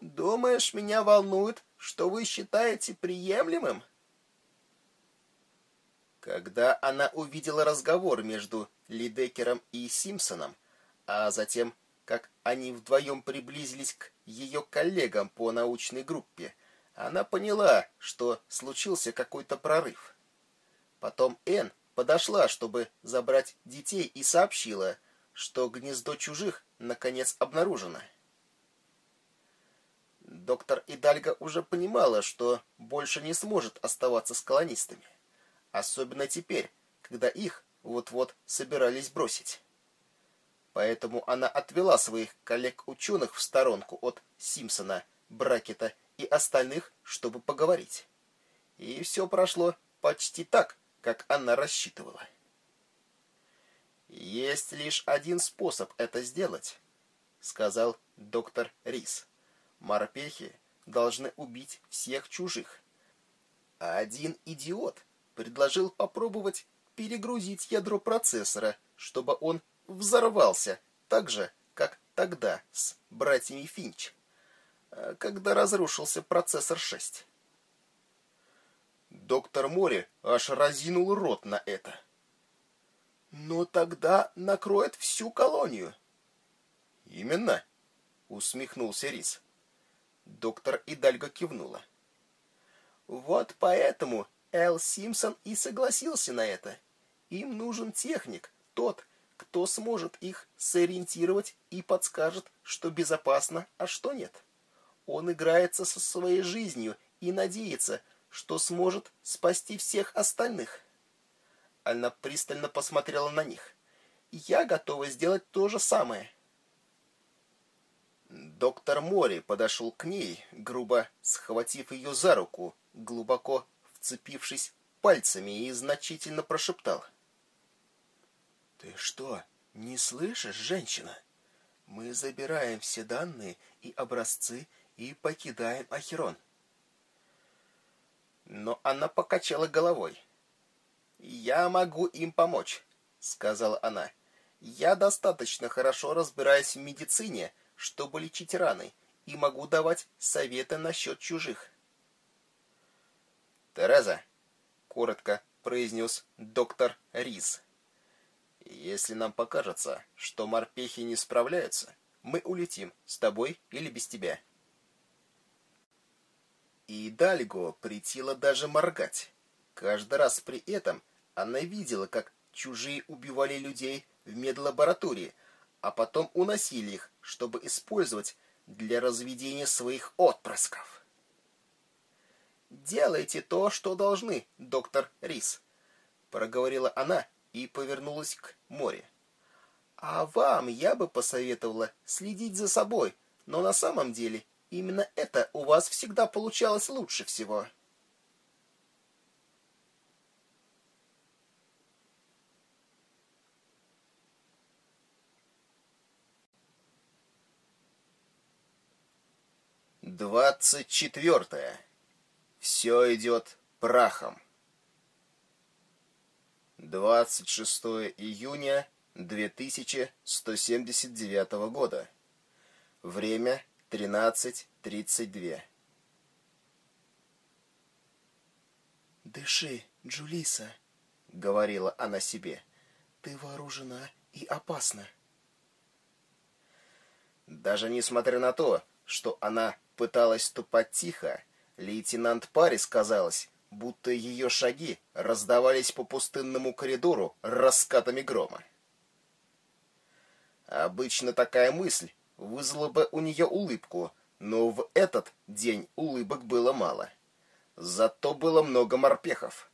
«Думаешь, меня волнует, что вы считаете приемлемым?» Когда она увидела разговор между Лидекером и Симпсоном, а затем, как они вдвоем приблизились к ее коллегам по научной группе, она поняла, что случился какой-то прорыв. Потом Энн подошла, чтобы забрать детей, и сообщила, что гнездо чужих наконец обнаружено. Доктор Идальга уже понимала, что больше не сможет оставаться с колонистами. Особенно теперь, когда их вот-вот собирались бросить. Поэтому она отвела своих коллег-ученых в сторонку от Симпсона, Бракета и остальных, чтобы поговорить. И все прошло почти так, как она рассчитывала. «Есть лишь один способ это сделать», — сказал доктор Рис. «Морпехи должны убить всех чужих. А один идиот предложил попробовать перегрузить ядро процессора, чтобы он взорвался так же, как тогда с братьями Финч, э, когда разрушился процессор 6. Доктор Мори аж разинул рот на это. Но тогда накроет всю колонию. Именно, усмехнулся Рис. Доктор Идальго кивнула. Вот поэтому Эл Симпсон и согласился на это. Им нужен техник, тот, кто сможет их сориентировать и подскажет, что безопасно, а что нет. Он играется со своей жизнью и надеется, что сможет спасти всех остальных. Она пристально посмотрела на них. Я готова сделать то же самое. Доктор Мори подошел к ней, грубо схватив ее за руку, глубоко вцепившись пальцами и значительно прошептал. «Ты что, не слышишь, женщина? Мы забираем все данные и образцы и покидаем Ахерон». Но она покачала головой. «Я могу им помочь», — сказала она. «Я достаточно хорошо разбираюсь в медицине, чтобы лечить раны, и могу давать советы насчет чужих». «Тереза», — коротко произнес доктор Риз, — «если нам покажется, что морпехи не справляются, мы улетим с тобой или без тебя». И Дальго притила даже моргать. Каждый раз при этом она видела, как чужие убивали людей в медлаборатории, а потом уносили их, чтобы использовать для разведения своих отпрысков. «Делайте то, что должны, доктор Рис», — проговорила она и повернулась к море. «А вам я бы посоветовала следить за собой, но на самом деле именно это у вас всегда получалось лучше всего». Двадцать четвертое. все идет прахом. 26 июня 2179 года. Время 13.32. «Дыши, Джулиса», — говорила она себе. «Ты вооружена и опасна». Даже несмотря на то, что она пыталась ступать тихо, лейтенант Парис казалось, будто ее шаги раздавались по пустынному коридору раскатами грома. Обычно такая мысль вызвала бы у нее улыбку, но в этот день улыбок было мало. Зато было много морпехов.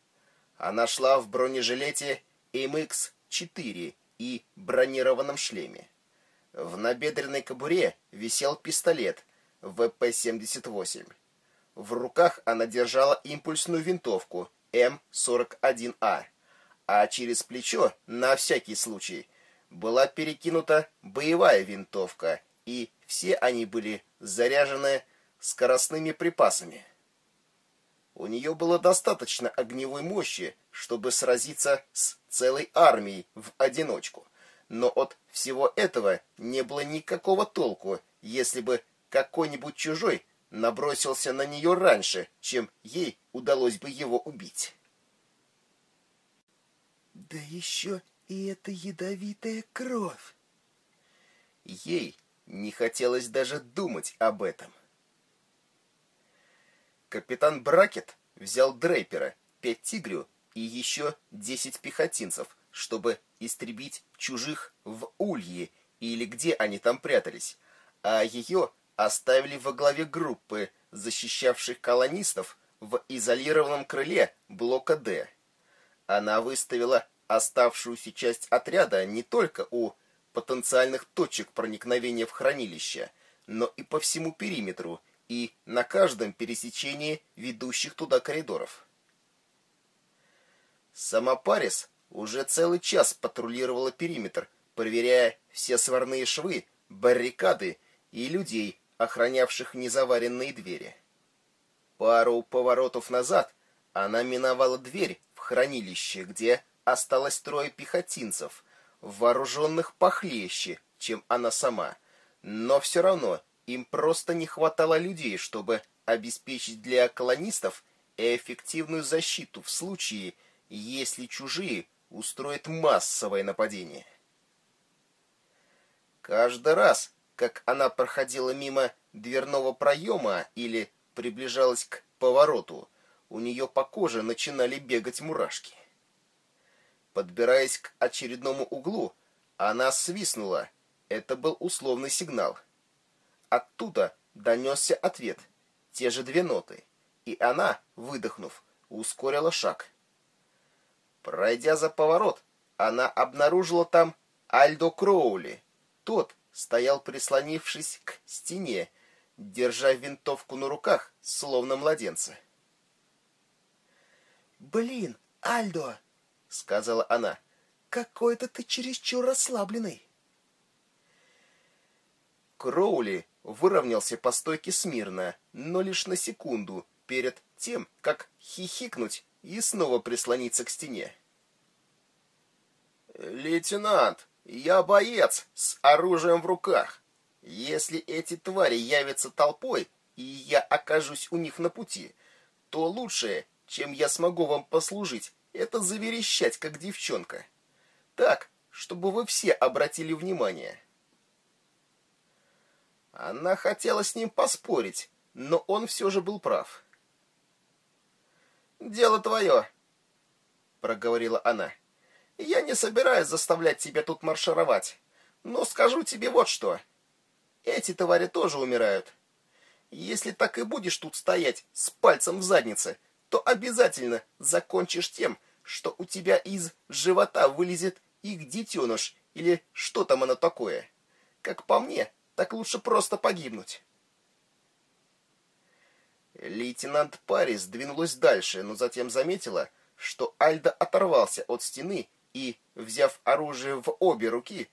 Она шла в бронежилете MX-4 и бронированном шлеме. В набедренной кобуре висел пистолет ВП-78. В руках она держала импульсную винтовку М41А, а через плечо, на всякий случай, была перекинута боевая винтовка, и все они были заряжены скоростными припасами. У нее было достаточно огневой мощи, чтобы сразиться с целой армией в одиночку. Но от всего этого не было никакого толку, если бы какой-нибудь чужой набросился на нее раньше, чем ей удалось бы его убить. Да еще и эта ядовитая кровь. Ей не хотелось даже думать об этом. Капитан Бракет взял Дрейпера, пять тигрю и еще десять пехотинцев, чтобы истребить чужих в Улье или где они там прятались, а ее оставили во главе группы, защищавших колонистов в изолированном крыле блока «Д». Она выставила оставшуюся часть отряда не только у потенциальных точек проникновения в хранилище, но и по всему периметру и на каждом пересечении ведущих туда коридоров. Сама Парис уже целый час патрулировала периметр, проверяя все сварные швы, баррикады и людей, охранявших незаваренные двери. Пару поворотов назад она миновала дверь в хранилище, где осталось трое пехотинцев, вооруженных похлеще, чем она сама. Но все равно им просто не хватало людей, чтобы обеспечить для колонистов эффективную защиту в случае, если чужие устроят массовое нападение. Каждый раз, как она проходила мимо дверного проема или приближалась к повороту, у нее по коже начинали бегать мурашки. Подбираясь к очередному углу, она свистнула. Это был условный сигнал. Оттуда донесся ответ. Те же две ноты. И она, выдохнув, ускорила шаг. Пройдя за поворот, она обнаружила там Альдо Кроули. Тот стоял, прислонившись к стене, держа винтовку на руках, словно младенца. «Блин, Альдо!» — сказала она. «Какой-то ты чересчур расслабленный». Кроули выровнялся по стойке смирно, но лишь на секунду, перед тем, как хихикнуть и снова прислониться к стене. «Лейтенант, я боец с оружием в руках. Если эти твари явятся толпой, и я окажусь у них на пути, то лучшее, чем я смогу вам послужить, это заверещать, как девчонка. Так, чтобы вы все обратили внимание. Она хотела с ним поспорить, но он все же был прав. «Дело твое», — проговорила она. «Я не собираюсь заставлять тебя тут маршировать, но скажу тебе вот что. Эти твари тоже умирают. Если так и будешь тут стоять с пальцем в заднице, то обязательно закончишь тем, что у тебя из живота вылезет их детеныш или что там оно такое. Как по мне, так лучше просто погибнуть. Лейтенант Парис двинулась дальше, но затем заметила, что Альда оторвался от стены и, взяв оружие в обе руки,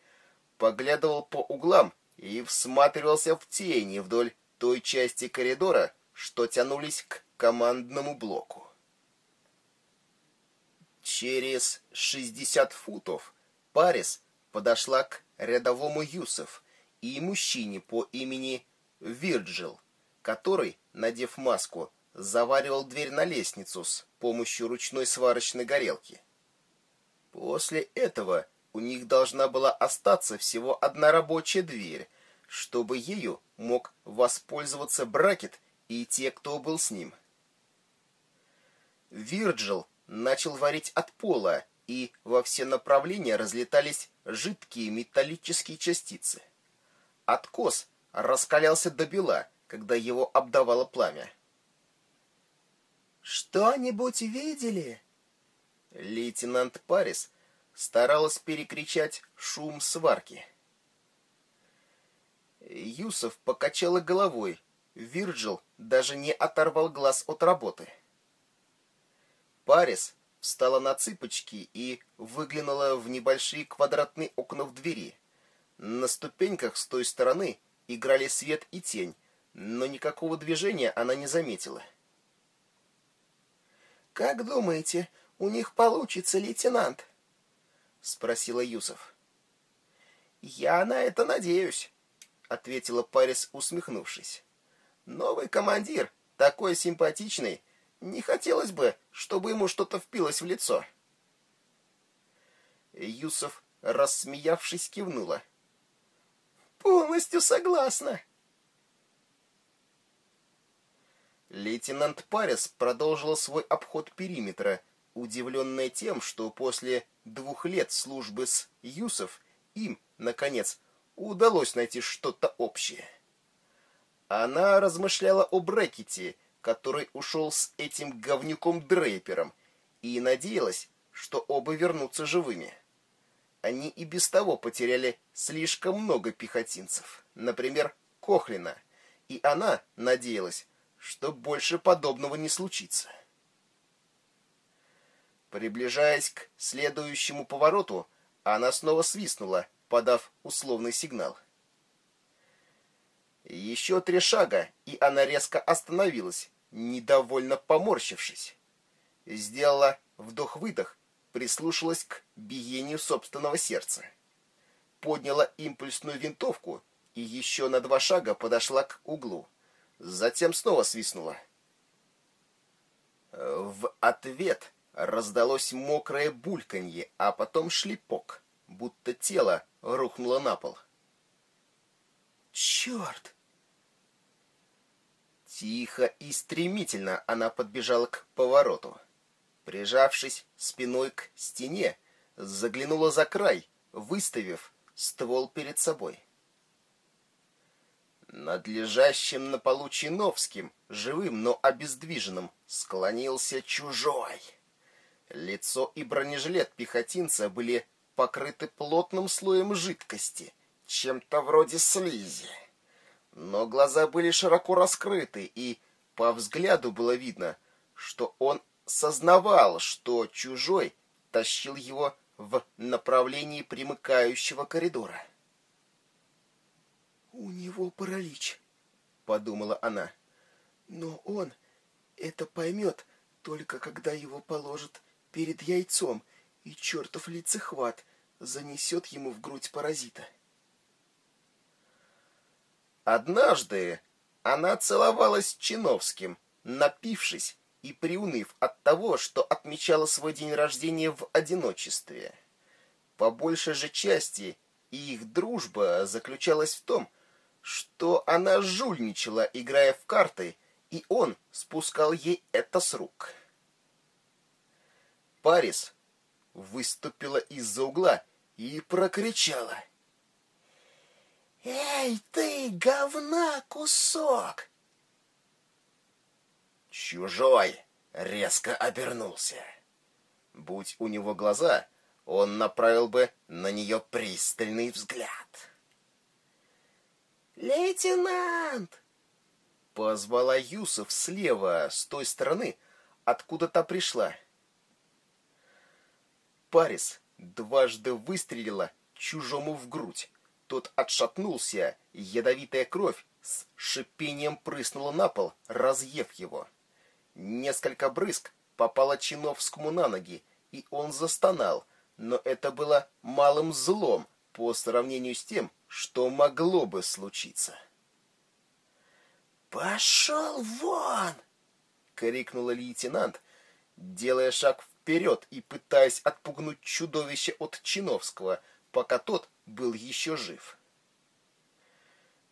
поглядывал по углам и всматривался в тени вдоль той части коридора, что тянулись к командному блоку. Через 60 футов Парис подошла к рядовому Юсов и мужчине по имени Вирджил, который, надев маску, заваривал дверь на лестницу с помощью ручной сварочной горелки. После этого у них должна была остаться всего одна рабочая дверь, чтобы ею мог воспользоваться Бракет и те, кто был с ним. Вирджил начал варить от пола, и во все направления разлетались жидкие металлические частицы. Откос раскалялся до бела, когда его обдавало пламя. «Что-нибудь видели?» Лейтенант Парис старалась перекричать шум сварки. Юсов покачала головой. Вирджил даже не оторвал глаз от работы. Парис встала на цыпочки и выглянула в небольшие квадратные окна в двери. На ступеньках с той стороны играли свет и тень, но никакого движения она не заметила. «Как думаете, у них получится, лейтенант?» — спросила Юсов. «Я на это надеюсь», — ответила Парис, усмехнувшись. «Новый командир, такой симпатичный, не хотелось бы, чтобы ему что-то впилось в лицо». Юсов, рассмеявшись, кивнула. «Полностью согласна». Лейтенант Парис продолжила свой обход периметра, удивленная тем, что после двух лет службы с Юсов им, наконец, удалось найти что-то общее. Она размышляла о Брекете, который ушел с этим говнюком Дрейпером, и надеялась, что оба вернутся живыми. Они и без того потеряли слишком много пехотинцев, например, Кохлина, и она надеялась, что больше подобного не случится. Приближаясь к следующему повороту, она снова свистнула, подав условный сигнал. Еще три шага, и она резко остановилась, недовольно поморщившись. Сделала вдох-выдох, прислушалась к биению собственного сердца. Подняла импульсную винтовку и еще на два шага подошла к углу. Затем снова свистнула. В ответ раздалось мокрое бульканье, а потом шлепок, будто тело рухнуло на пол. «Черт!» Тихо и стремительно она подбежала к повороту. Прижавшись спиной к стене, заглянула за край, выставив ствол перед собой. Над лежащим на полу Чиновским, живым, но обездвиженным, склонился чужой. Лицо и бронежилет пехотинца были покрыты плотным слоем жидкости, чем-то вроде слизи. Но глаза были широко раскрыты, и по взгляду было видно, что он сознавал, что чужой тащил его в направлении примыкающего коридора. «У него паралич», — подумала она. «Но он это поймет только когда его положат перед яйцом, и чертов лицехват занесет ему в грудь паразита». Однажды она целовалась с Чиновским, напившись и приуныв от того, что отмечала свой день рождения в одиночестве. По большей же части их дружба заключалась в том, что она жульничала, играя в карты, и он спускал ей это с рук. Парис выступила из-за угла и прокричала. «Эй, ты, говна кусок!» Чужой резко обернулся. Будь у него глаза, он направил бы на нее пристальный взгляд. «Лейтенант!» Позвала Юсов слева, с той стороны, откуда та пришла. Парис дважды выстрелила чужому в грудь. Тот отшатнулся, ядовитая кровь с шипением прыснула на пол, разъев его. Несколько брызг попало Чиновскому на ноги, и он застонал, но это было малым злом по сравнению с тем, что могло бы случиться. «Пошел вон!» — крикнула лейтенант, делая шаг вперед и пытаясь отпугнуть чудовище от Чиновского, пока тот был еще жив.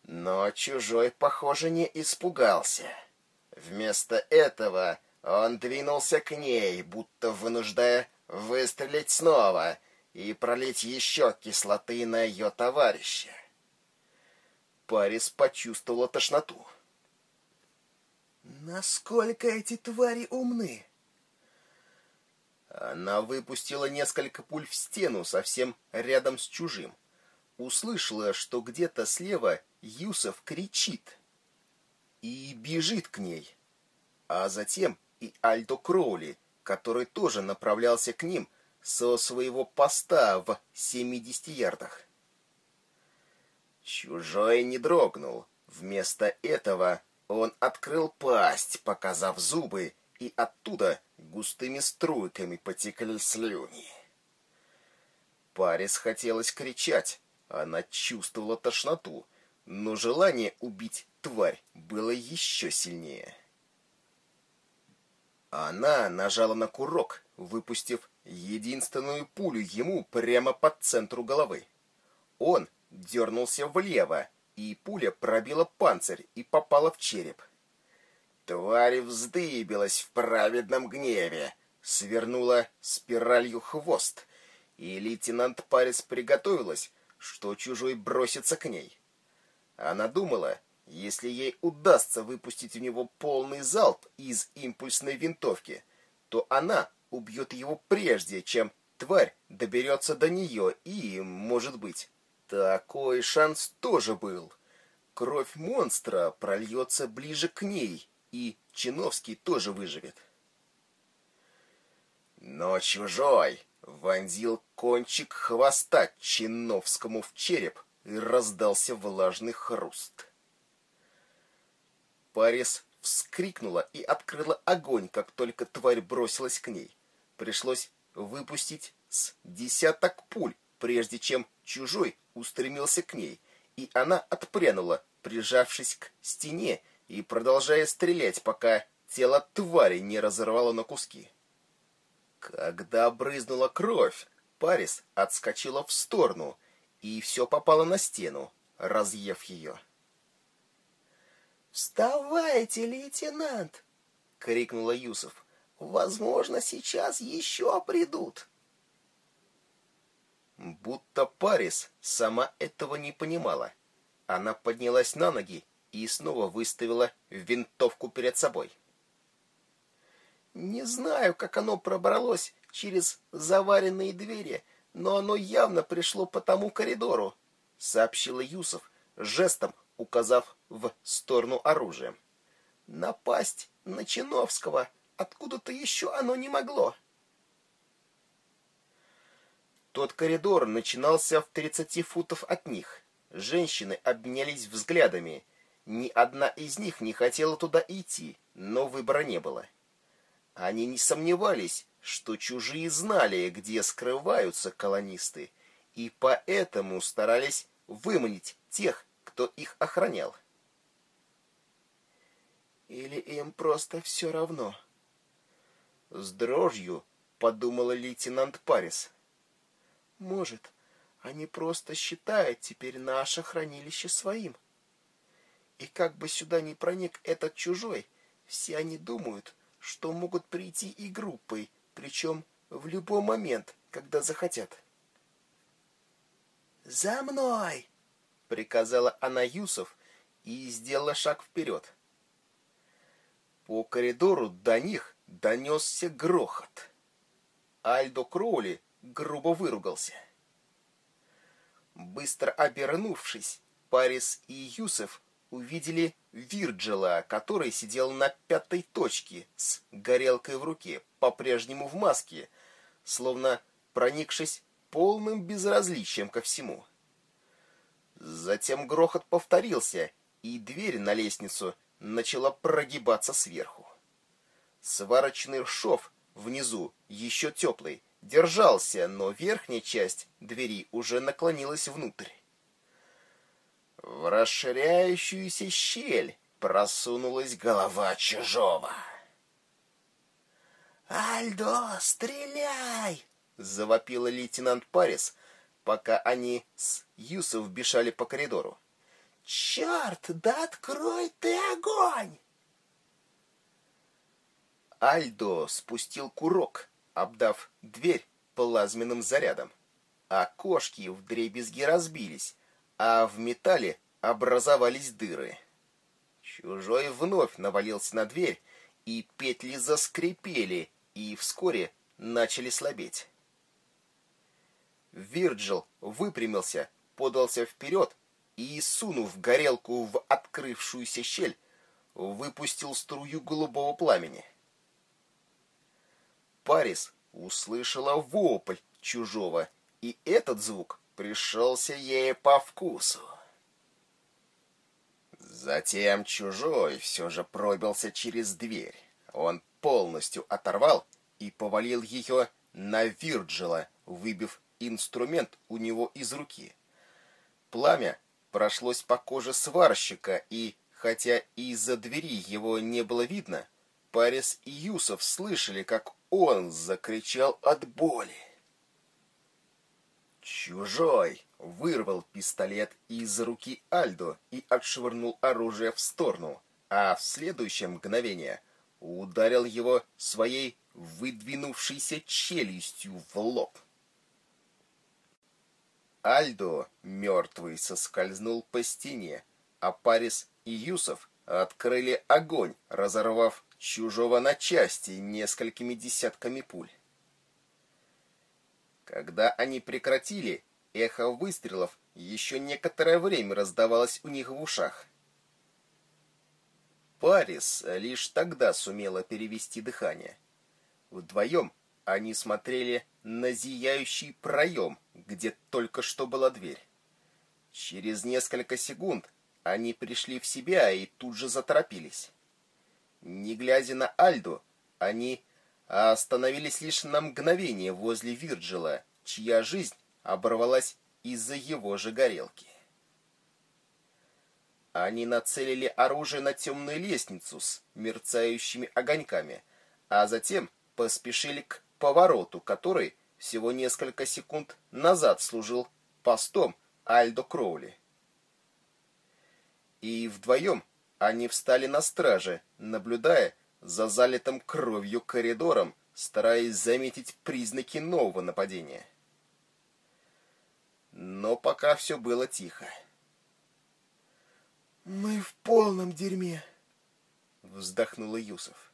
Но чужой, похоже, не испугался. Вместо этого он двинулся к ней, будто вынуждая выстрелить снова и пролить еще кислоты на ее товарища. Парис почувствовала тошноту. Насколько эти твари умны? Она выпустила несколько пуль в стену совсем рядом с чужим. Услышала, что где-то слева Юсов кричит и бежит к ней. А затем и Альдо Кроули, который тоже направлялся к ним со своего поста в 70 ярдах. Чужой не дрогнул. Вместо этого он открыл пасть, показав зубы, и оттуда густыми струйками потекли слюни. Парис хотелось кричать, она чувствовала тошноту, но желание убить тварь было еще сильнее. Она нажала на курок, выпустив единственную пулю ему прямо под центру головы. Он дернулся влево, и пуля пробила панцирь и попала в череп. Тварь вздыбилась в праведном гневе, свернула спиралью хвост, и лейтенант Парис приготовилась, что чужой бросится к ней. Она думала, если ей удастся выпустить в него полный залп из импульсной винтовки, то она убьет его прежде, чем тварь доберется до нее и, может быть, такой шанс тоже был. Кровь монстра прольется ближе к ней, и Чиновский тоже выживет. Но чужой вонзил кончик хвоста Чиновскому в череп, и раздался влажный хруст. Парис вскрикнула и открыла огонь, как только тварь бросилась к ней. Пришлось выпустить с десяток пуль, прежде чем чужой устремился к ней, и она отпрянула, прижавшись к стене и продолжая стрелять, пока тело твари не разорвало на куски. Когда брызнула кровь, Парис отскочила в сторону, и все попало на стену, разъев ее. «Вставайте, лейтенант!» — крикнула Юсов. «Возможно, сейчас еще придут». Будто Парис сама этого не понимала. Она поднялась на ноги и снова выставила винтовку перед собой. Не знаю, как оно пробралось через заваренные двери, но оно явно пришло по тому коридору, сообщила Юсов, жестом указав в сторону оружия. Напасть на Чиновского откуда-то еще оно не могло. Тот коридор начинался в тридцати футов от них. Женщины обменялись взглядами. Ни одна из них не хотела туда идти, но выбора не было. Они не сомневались, что чужие знали, где скрываются колонисты, и поэтому старались выманить тех, кто их охранял. Или им просто все равно? С дрожью подумала лейтенант Парис. Может, они просто считают теперь наше хранилище своим. И как бы сюда ни проник этот чужой, все они думают, что могут прийти и группой, причем в любой момент, когда захотят. «За мной!» — приказала она Юсов и сделала шаг вперед. По коридору до них донесся грохот. Альдо Кроули грубо выругался. Быстро обернувшись, Парис и Юсеф увидели Вирджила, который сидел на пятой точке с горелкой в руке, по-прежнему в маске, словно проникшись полным безразличием ко всему. Затем грохот повторился, и дверь на лестницу начала прогибаться сверху. Сварочный шов внизу, еще теплый, держался, но верхняя часть двери уже наклонилась внутрь. В расширяющуюся щель просунулась голова чужого. «Альдо, стреляй!» — завопила лейтенант Парис, пока они с Юсов бежали по коридору. «Черт, да открой ты огонь!» Альдо спустил курок, обдав дверь плазменным зарядом. Окошки вдребезги разбились, а в металле образовались дыры. Чужой вновь навалился на дверь, и петли заскрипели, и вскоре начали слабеть. Вирджил выпрямился, подался вперед и, сунув горелку в открывшуюся щель, выпустил струю голубого пламени. Парис услышала вопль чужого, и этот звук пришелся ей по вкусу. Затем чужой все же пробился через дверь. Он полностью оторвал и повалил ее на Вирджила, выбив инструмент у него из руки. Пламя прошлось по коже сварщика, и, хотя из-за двери его не было видно, Парис и Юсов слышали, как он закричал от боли. Чужой вырвал пистолет из руки Альдо и отшвырнул оружие в сторону, а в следующее мгновение ударил его своей выдвинувшейся челюстью в лоб. Альдо, мертвый, соскользнул по стене, а Парис и Юсов открыли огонь, разорвав чужого на части несколькими десятками пуль. Когда они прекратили, эхо выстрелов еще некоторое время раздавалось у них в ушах. Парис лишь тогда сумела перевести дыхание. Вдвоем они смотрели на зияющий проем, где только что была дверь. Через несколько секунд они пришли в себя и тут же заторопились. Не глядя на Альду, они остановились лишь на мгновение возле Вирджила, чья жизнь оборвалась из-за его же горелки. Они нацелили оружие на темную лестницу с мерцающими огоньками, а затем поспешили к повороту, который всего несколько секунд назад служил постом Альдо Кроули. И вдвоем они встали на страже, наблюдая за залитым кровью коридором, стараясь заметить признаки нового нападения. Но пока все было тихо. «Мы в полном дерьме», — вздохнула Юсов.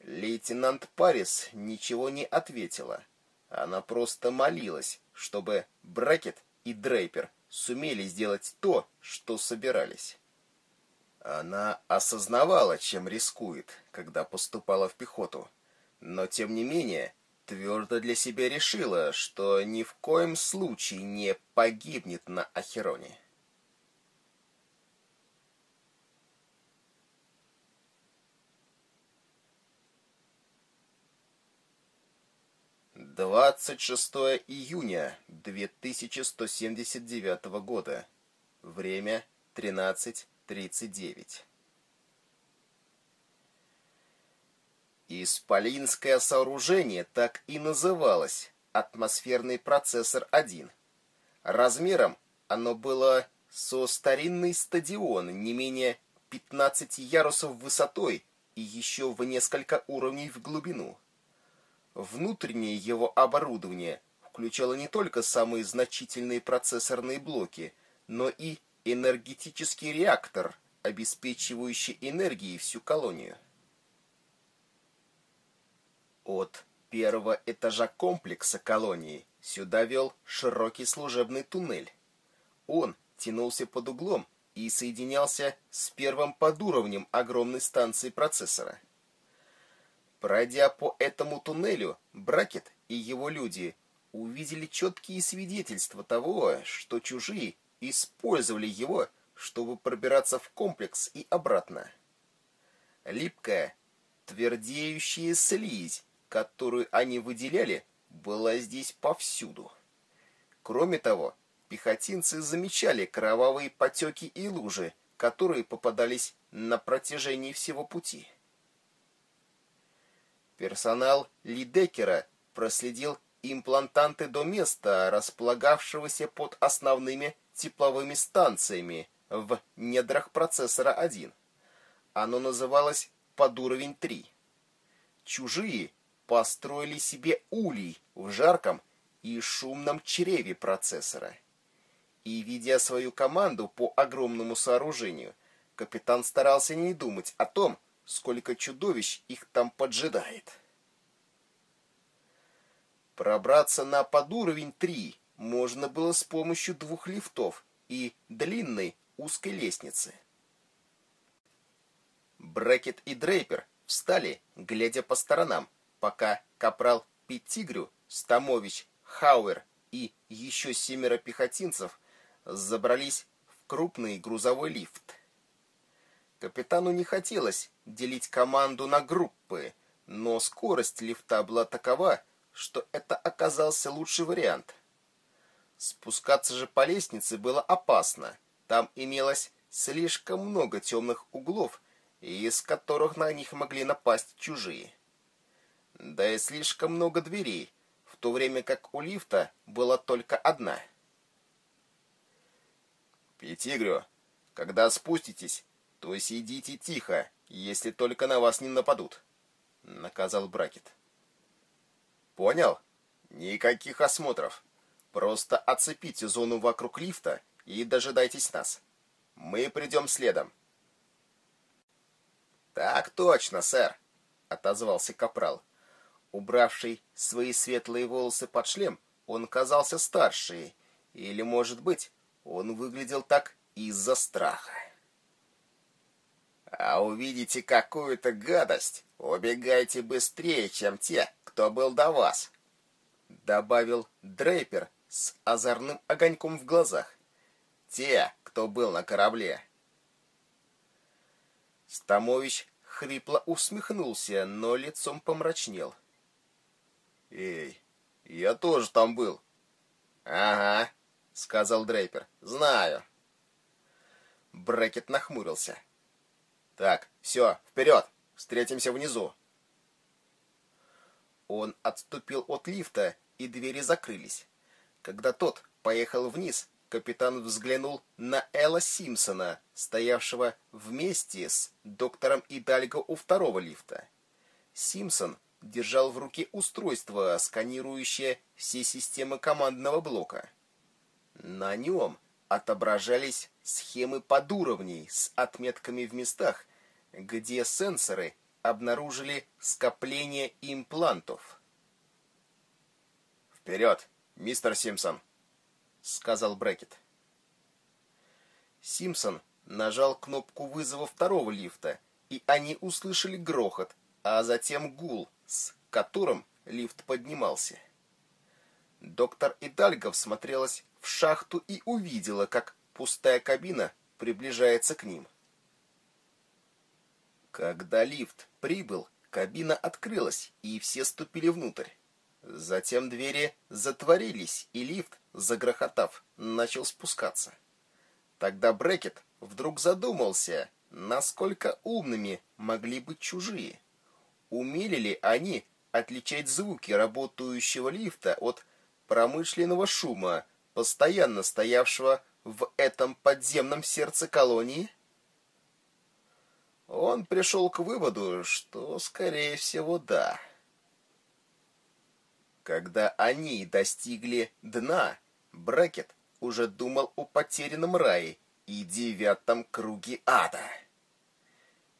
Лейтенант Парис ничего не ответила. Она просто молилась, чтобы Бракет и Дрейпер сумели сделать то, что собирались. Она осознавала, чем рискует, когда поступала в пехоту, но тем не менее твердо для себя решила, что ни в коем случае не погибнет на Ахероне. Двадцать шестое июня две тысячи сто семьдесят девятого года. Время тринадцать 39. Исполинское сооружение так и называлось атмосферный процессор 1. Размером оно было со старинный стадион не менее 15 ярусов высотой и еще в несколько уровней в глубину. Внутреннее его оборудование включало не только самые значительные процессорные блоки, но и энергетический реактор, обеспечивающий энергией всю колонию. От первого этажа комплекса колонии сюда вел широкий служебный туннель. Он тянулся под углом и соединялся с первым подуровнем огромной станции процессора. Пройдя по этому туннелю, Бракет и его люди увидели четкие свидетельства того, что чужие использовали его, чтобы пробираться в комплекс и обратно. Липкая, Твердеющая слизь, которую они выделяли, была здесь повсюду. Кроме того, пехотинцы замечали кровавые потеки и лужи, которые попадались на протяжении всего пути. Персонал Лидекера проследил имплантанты до места, располагавшегося под основными тепловыми станциями в недрах процессора 1. Оно называлось под уровень 3. Чужие построили себе улей в жарком и шумном чреве процессора. И, видя свою команду по огромному сооружению, капитан старался не думать о том, сколько чудовищ их там поджидает. Пробраться на подуровень 3 можно было с помощью двух лифтов и длинной узкой лестницы. Брекет и Дрейпер встали, глядя по сторонам, пока капрал Петтигрю, Стамович, Хауэр и еще семеро пехотинцев забрались в крупный грузовой лифт. Капитану не хотелось делить команду на группы, но скорость лифта была такова, что это оказался лучший вариант. Спускаться же по лестнице было опасно. Там имелось слишком много темных углов, из которых на них могли напасть чужие. Да и слишком много дверей, в то время как у лифта была только одна. «Пятигрю, когда спуститесь, то сидите тихо, если только на вас не нападут, — наказал Бракет. Понял? Никаких осмотров. Просто оцепите зону вокруг лифта и дожидайтесь нас. Мы придем следом. Так точно, сэр, — отозвался Капрал. Убравший свои светлые волосы под шлем, он казался старше, или, может быть, он выглядел так из-за страха а увидите какую-то гадость, убегайте быстрее, чем те, кто был до вас», — добавил Дрейпер с озорным огоньком в глазах. «Те, кто был на корабле». Стамович хрипло усмехнулся, но лицом помрачнел. «Эй, я тоже там был». «Ага», — сказал Дрейпер, — «знаю». Брекет нахмурился. Так, все, вперед! Встретимся внизу. Он отступил от лифта, и двери закрылись. Когда тот поехал вниз, капитан взглянул на Элла Симпсона, стоявшего вместе с доктором Идальго у второго лифта. Симпсон держал в руке устройство, сканирующее все системы командного блока. На нем отображались схемы подуровней с отметками в местах, где сенсоры обнаружили скопление имплантов. «Вперед, мистер Симпсон!» — сказал Брекет. Симпсон нажал кнопку вызова второго лифта, и они услышали грохот, а затем гул, с которым лифт поднимался. Доктор Идальгов смотрелась в шахту и увидела, как пустая кабина приближается к ним. Когда лифт прибыл, кабина открылась, и все ступили внутрь. Затем двери затворились, и лифт, загрохотав, начал спускаться. Тогда Брекет вдруг задумался, насколько умными могли быть чужие. Умели ли они отличать звуки работающего лифта от промышленного шума, постоянно стоявшего в этом подземном сердце колонии? Он пришел к выводу, что, скорее всего, да. Когда они достигли дна, Брекет уже думал о потерянном рае и девятом круге ада.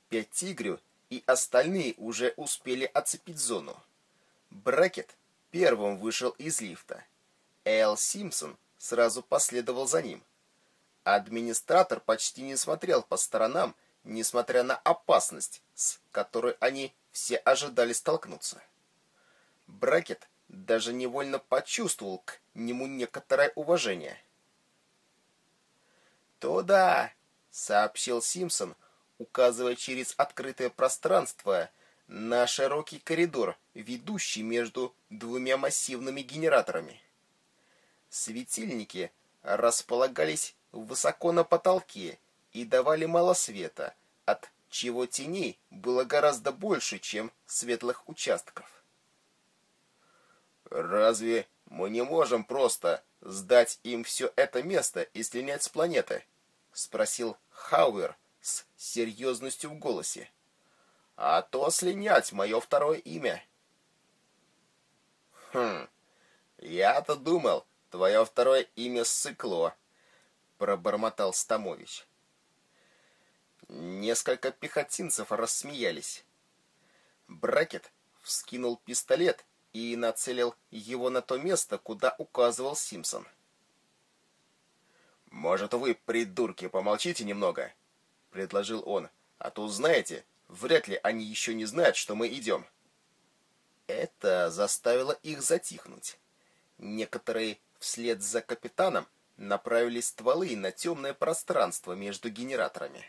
Пять тигрю и остальные уже успели оцепить зону. Брекет первым вышел из лифта. Эл Симпсон сразу последовал за ним. Администратор почти не смотрел по сторонам, несмотря на опасность, с которой они все ожидали столкнуться. Бракет даже невольно почувствовал к нему некоторое уважение. «Туда!» — сообщил Симпсон, указывая через открытое пространство на широкий коридор, ведущий между двумя массивными генераторами. Светильники располагались высоко на потолке и давали мало света, от чего теней было гораздо больше, чем светлых участков. «Разве мы не можем просто сдать им все это место и слинять с планеты?» — спросил Хауэр с серьезностью в голосе. «А то слинять мое второе имя». «Хм, я-то думал, твое второе имя Сыкло», — пробормотал Стамович. Несколько пехотинцев рассмеялись. Бракет вскинул пистолет и нацелил его на то место, куда указывал Симпсон. «Может, вы, придурки, помолчите немного?» — предложил он. «А то, знаете, вряд ли они еще не знают, что мы идем». Это заставило их затихнуть. Некоторые вслед за капитаном направили стволы на темное пространство между генераторами.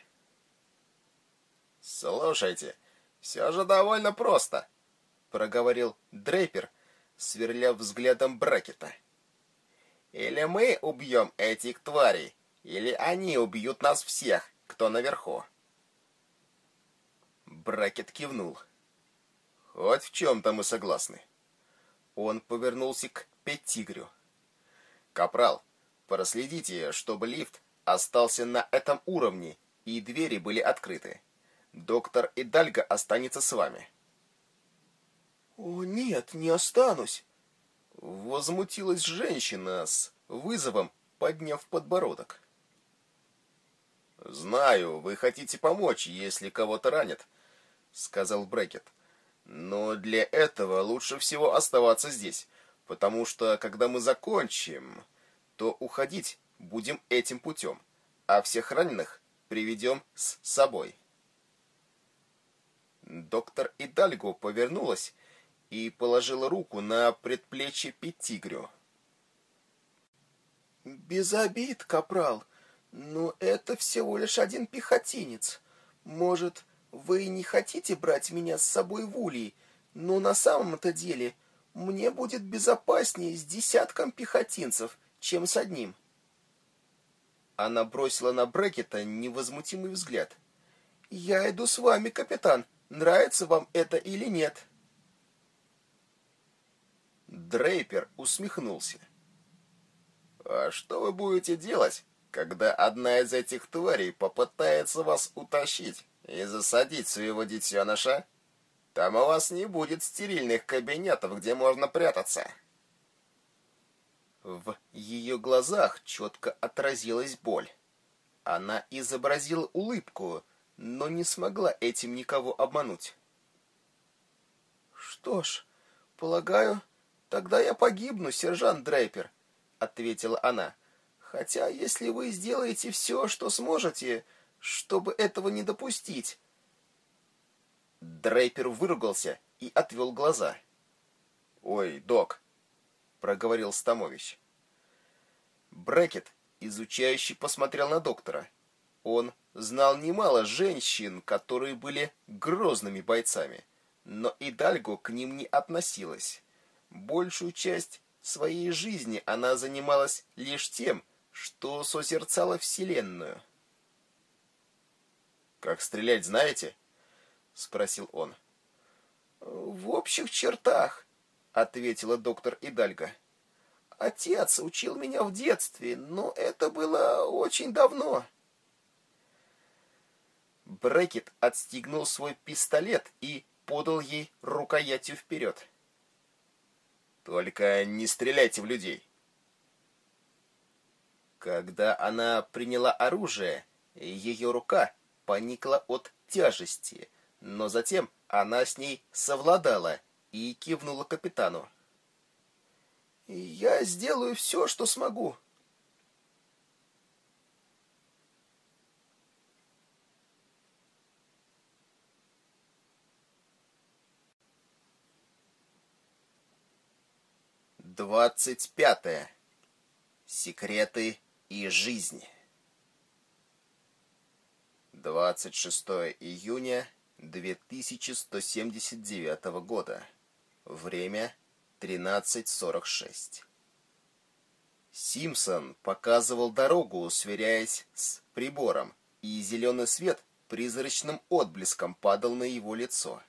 «Слушайте, все же довольно просто», — проговорил Дрейпер, сверля взглядом Бракета. Или мы убьем этих тварей, или они убьют нас всех, кто наверху. Бракет кивнул. Хоть в чем-то мы согласны. Он повернулся к Петтигрю. Капрал, проследите, чтобы лифт остался на этом уровне и двери были открыты. Доктор Идальго останется с вами. О, нет, не останусь. Возмутилась женщина с вызовом, подняв подбородок. «Знаю, вы хотите помочь, если кого-то ранят», — сказал Брекет. «Но для этого лучше всего оставаться здесь, потому что, когда мы закончим, то уходить будем этим путем, а всех раненых приведем с собой». Доктор Идальго повернулась и положила руку на предплечье Петтигрю. «Без обид, капрал, но это всего лишь один пехотинец. Может, вы не хотите брать меня с собой в улей, но на самом-то деле мне будет безопаснее с десятком пехотинцев, чем с одним». Она бросила на Брекета невозмутимый взгляд. «Я иду с вами, капитан. Нравится вам это или нет?» Дрейпер усмехнулся. «А что вы будете делать, когда одна из этих тварей попытается вас утащить и засадить своего детеныша? Там у вас не будет стерильных кабинетов, где можно прятаться». В ее глазах четко отразилась боль. Она изобразила улыбку, но не смогла этим никого обмануть. «Что ж, полагаю, «Тогда я погибну, сержант Дрейпер», — ответила она. «Хотя, если вы сделаете все, что сможете, чтобы этого не допустить...» Дрейпер выругался и отвел глаза. «Ой, док», — проговорил Стамович. Брекет, изучающий, посмотрел на доктора. Он знал немало женщин, которые были грозными бойцами, но и Дальго к ним не относилась. Большую часть своей жизни она занималась лишь тем, что созерцала Вселенную. «Как стрелять знаете?» — спросил он. «В общих чертах», — ответила доктор Идальга. «Отец учил меня в детстве, но это было очень давно». Брекет отстегнул свой пистолет и подал ей рукоятью вперед. Только не стреляйте в людей. Когда она приняла оружие, ее рука поникла от тяжести, но затем она с ней совладала и кивнула капитану. «Я сделаю все, что смогу», 25. Секреты и жизнь. 26 июня 2179 года. Время 13.46. Симпсон показывал дорогу, сверяясь с прибором, и зеленый свет призрачным отблеском падал на его лицо.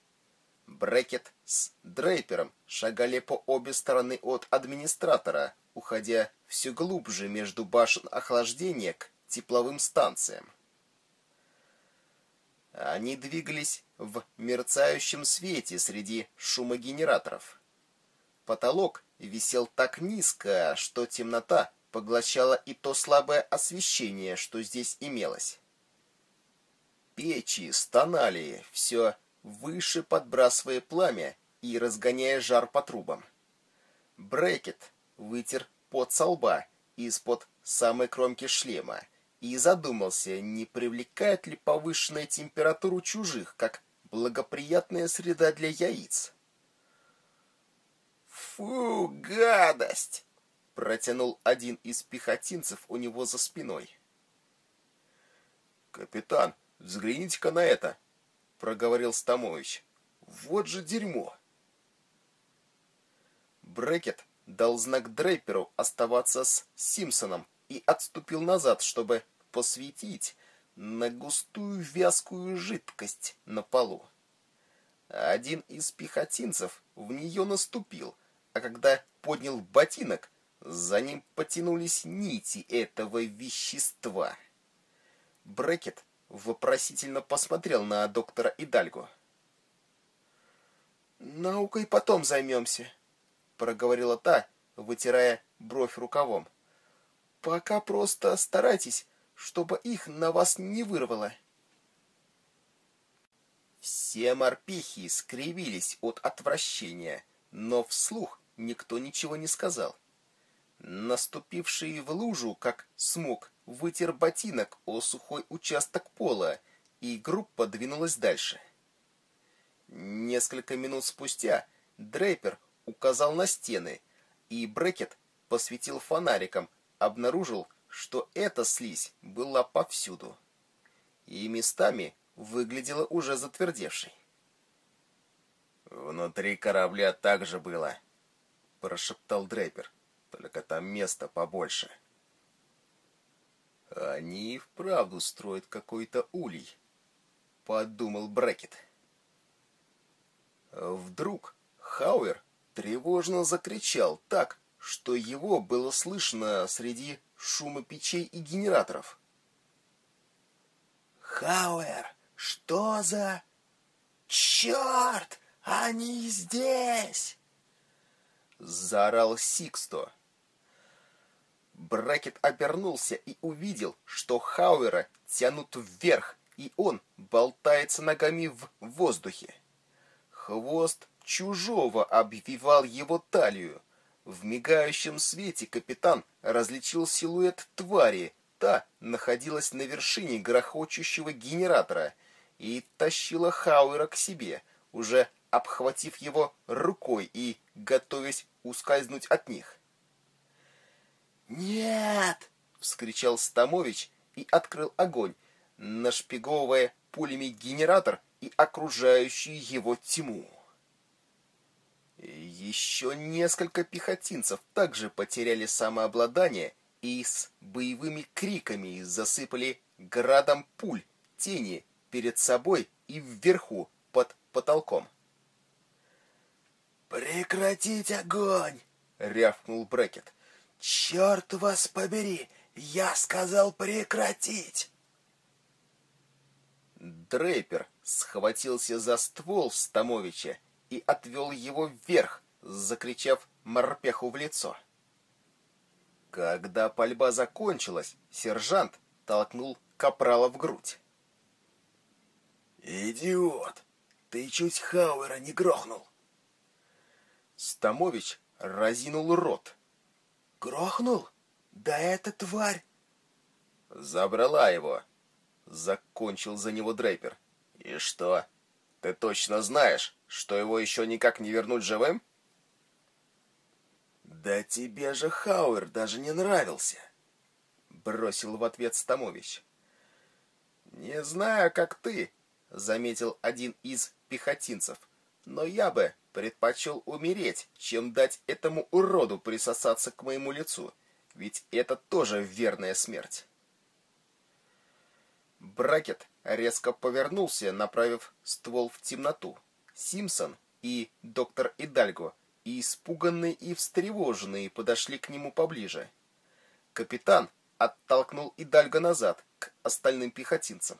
Брекет с Дрейпером шагали по обе стороны от администратора, уходя все глубже между башен охлаждения к тепловым станциям. Они двигались в мерцающем свете среди шумогенераторов. Потолок висел так низко, что темнота поглощала и то слабое освещение, что здесь имелось. Печи стонали, все выше подбрасывая пламя и разгоняя жар по трубам. Брекет вытер пот со лба из-под самой кромки шлема и задумался, не привлекает ли повышенная температуру чужих, как благоприятная среда для яиц. «Фу, гадость!» — протянул один из пехотинцев у него за спиной. «Капитан, взгляните-ка на это!» — проговорил Стамович. «Вот же дерьмо!» Брекет дал знак Дрейперу оставаться с Симпсоном и отступил назад, чтобы посветить на густую вязкую жидкость на полу. Один из пехотинцев в нее наступил, а когда поднял ботинок, за ним потянулись нити этого вещества. Брекет вопросительно посмотрел на доктора Идальго. «Наукой потом займемся», — проговорила та, вытирая бровь рукавом. «Пока просто старайтесь чтобы их на вас не вырвало. Все морпехи скривились от отвращения, но вслух никто ничего не сказал. Наступивший в лужу, как смог, вытер ботинок о сухой участок пола, и группа двинулась дальше. Несколько минут спустя Дрейпер указал на стены, и Брекет посветил фонариком, обнаружил, что эта слизь была повсюду и местами выглядела уже затвердевшей. «Внутри корабля так же было», — прошептал Дрейпер, — «только там места побольше». «Они и вправду строят какой-то улей», — подумал Брекет. Вдруг Хауэр тревожно закричал так, что его было слышно среди шума печей и генераторов. «Хауэр, что за... Черт! Они здесь!» Заорал Сиксто. Брекет обернулся и увидел, что Хауэра тянут вверх, и он болтается ногами в воздухе. Хвост чужого обвивал его талию, в мигающем свете капитан различил силуэт твари. Та находилась на вершине грохочущего генератора и тащила Хауэра к себе, уже обхватив его рукой и готовясь ускользнуть от них. «Нет!» — вскричал Стамович и открыл огонь, нашпиговывая пулями генератор и окружающую его тьму. Еще несколько пехотинцев также потеряли самообладание и с боевыми криками засыпали градом пуль тени перед собой и вверху под потолком. «Прекратить огонь!» — рявкнул Брекет. «Черт вас побери! Я сказал прекратить!» Дрейпер схватился за ствол Стамовича и отвел его вверх, закричав морпеху в лицо. Когда пальба закончилась, сержант толкнул капрала в грудь. «Идиот! Ты чуть Хауэра не грохнул!» Стамович разинул рот. «Грохнул? Да эта тварь!» «Забрала его!» — закончил за него Дрейпер. «И что? Ты точно знаешь, что его еще никак не вернуть живым? Да тебе же Хауэр даже не нравился, бросил в ответ Стамович. Не знаю, как ты, заметил один из пехотинцев. «Но я бы предпочел умереть, чем дать этому уроду присосаться к моему лицу, ведь это тоже верная смерть». Бракет резко повернулся, направив ствол в темноту. Симпсон и доктор Идальго, и испуганные и встревоженные, подошли к нему поближе. Капитан оттолкнул Идальго назад, к остальным пехотинцам.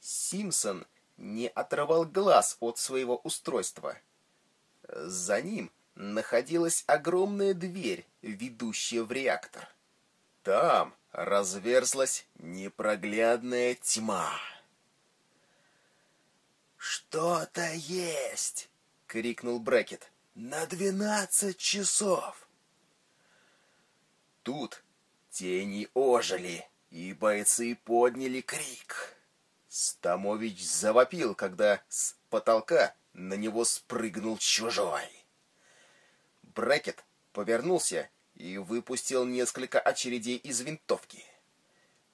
Симпсон не отрывал глаз от своего устройства. За ним находилась огромная дверь, ведущая в реактор. Там разверзлась непроглядная тьма. «Что-то есть!» — крикнул Брекет. «На двенадцать часов!» Тут тени ожили, и бойцы подняли крик. Стамович завопил, когда с потолка на него спрыгнул чужой. Брекет повернулся и выпустил несколько очередей из винтовки.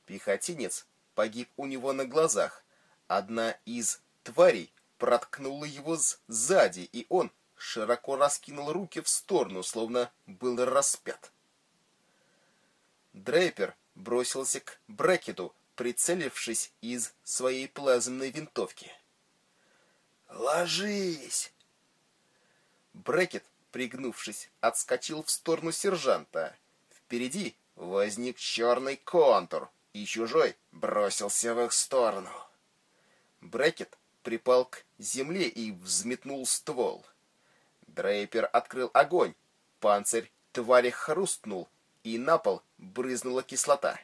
Пехотинец погиб у него на глазах. Одна из тварей проткнула его сзади, и он широко раскинул руки в сторону, словно был распят. Дрейпер бросился к Брекету, прицелившись из своей плазменной винтовки. «Ложись!» Брекет, пригнувшись, отскочил в сторону сержанта. Впереди возник черный контур, и чужой бросился в их сторону. Брекет припал к земле и взметнул ствол. Дрейпер открыл огонь. Панцирь твари хрустнул, и на пол брызнула кислота.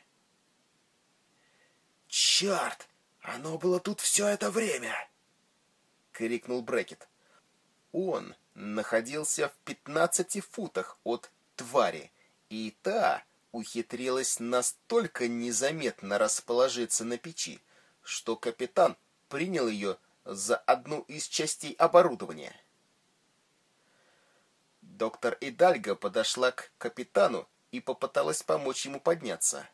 «Черт! Оно было тут все это время!» — крикнул Брекет. Он находился в пятнадцати футах от твари, и та ухитрилась настолько незаметно расположиться на печи, что капитан принял ее за одну из частей оборудования. Доктор Идальго подошла к капитану и попыталась помочь ему подняться.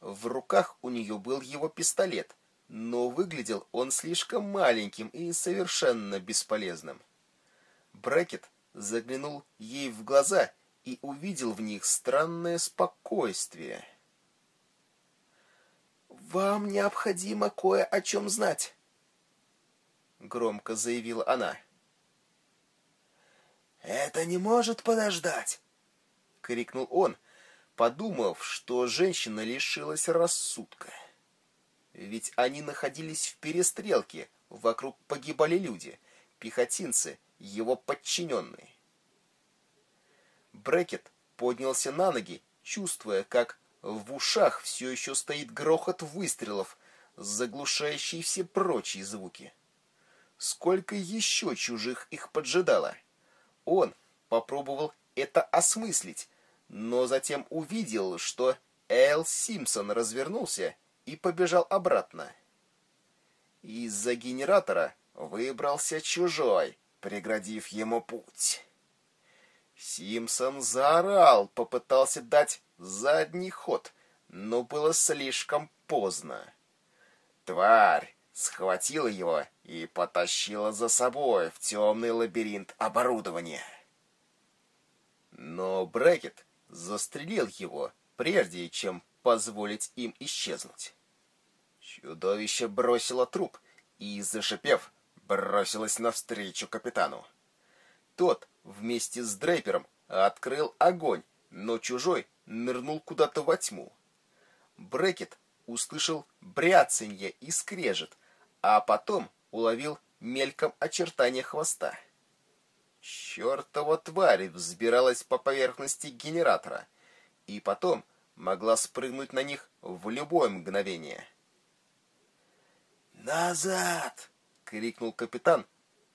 В руках у нее был его пистолет, но выглядел он слишком маленьким и совершенно бесполезным. Брекет заглянул ей в глаза и увидел в них странное спокойствие. «Вам необходимо кое о чем знать», — громко заявила она. «Это не может подождать!» — крикнул он, подумав, что женщина лишилась рассудка. Ведь они находились в перестрелке, вокруг погибали люди, пехотинцы, его подчиненные. Брекет поднялся на ноги, чувствуя, как в ушах все еще стоит грохот выстрелов, заглушающий все прочие звуки. Сколько еще чужих их поджидало? Он попробовал это осмыслить, но затем увидел, что Эл Симпсон развернулся и побежал обратно. Из-за генератора выбрался чужой, преградив ему путь. Симпсон заорал, попытался дать задний ход, но было слишком поздно. Тварь схватила его и потащила за собой в темный лабиринт оборудования. Но Брекет застрелил его, прежде чем позволить им исчезнуть. Чудовище бросило труп и, зашипев, бросилось навстречу капитану. Тот вместе с Дрейпером открыл огонь, но чужой нырнул куда-то во тьму. Брекет услышал бряцанье и скрежет, а потом уловил мельком очертания хвоста. Чёртова тварь взбиралась по поверхности генератора и потом могла спрыгнуть на них в любое мгновение. «Назад!» — крикнул капитан,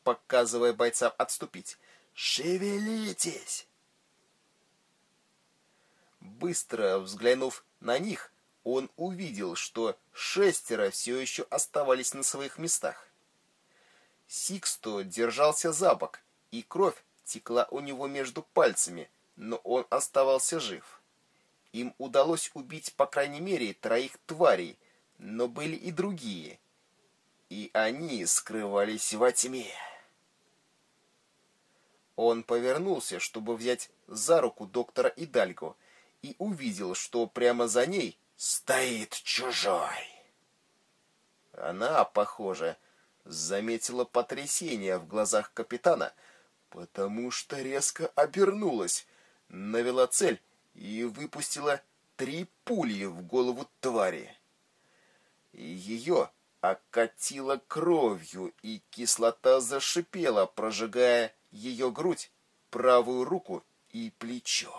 показывая бойцам отступить. «Шевелитесь!» Быстро взглянув на них, он увидел, что шестеро все еще оставались на своих местах. Сиксто держался за бок, и кровь текла у него между пальцами, но он оставался жив. Им удалось убить по крайней мере троих тварей, но были и другие. и они скрывались во тьме. Он повернулся, чтобы взять за руку доктора Идальго, и увидел, что прямо за ней стоит чужой. Она, похоже, заметила потрясение в глазах капитана, потому что резко обернулась, навела цель и выпустила три пули в голову твари. И ее окатило кровью, и кислота зашипела, прожигая ее грудь, правую руку и плечо.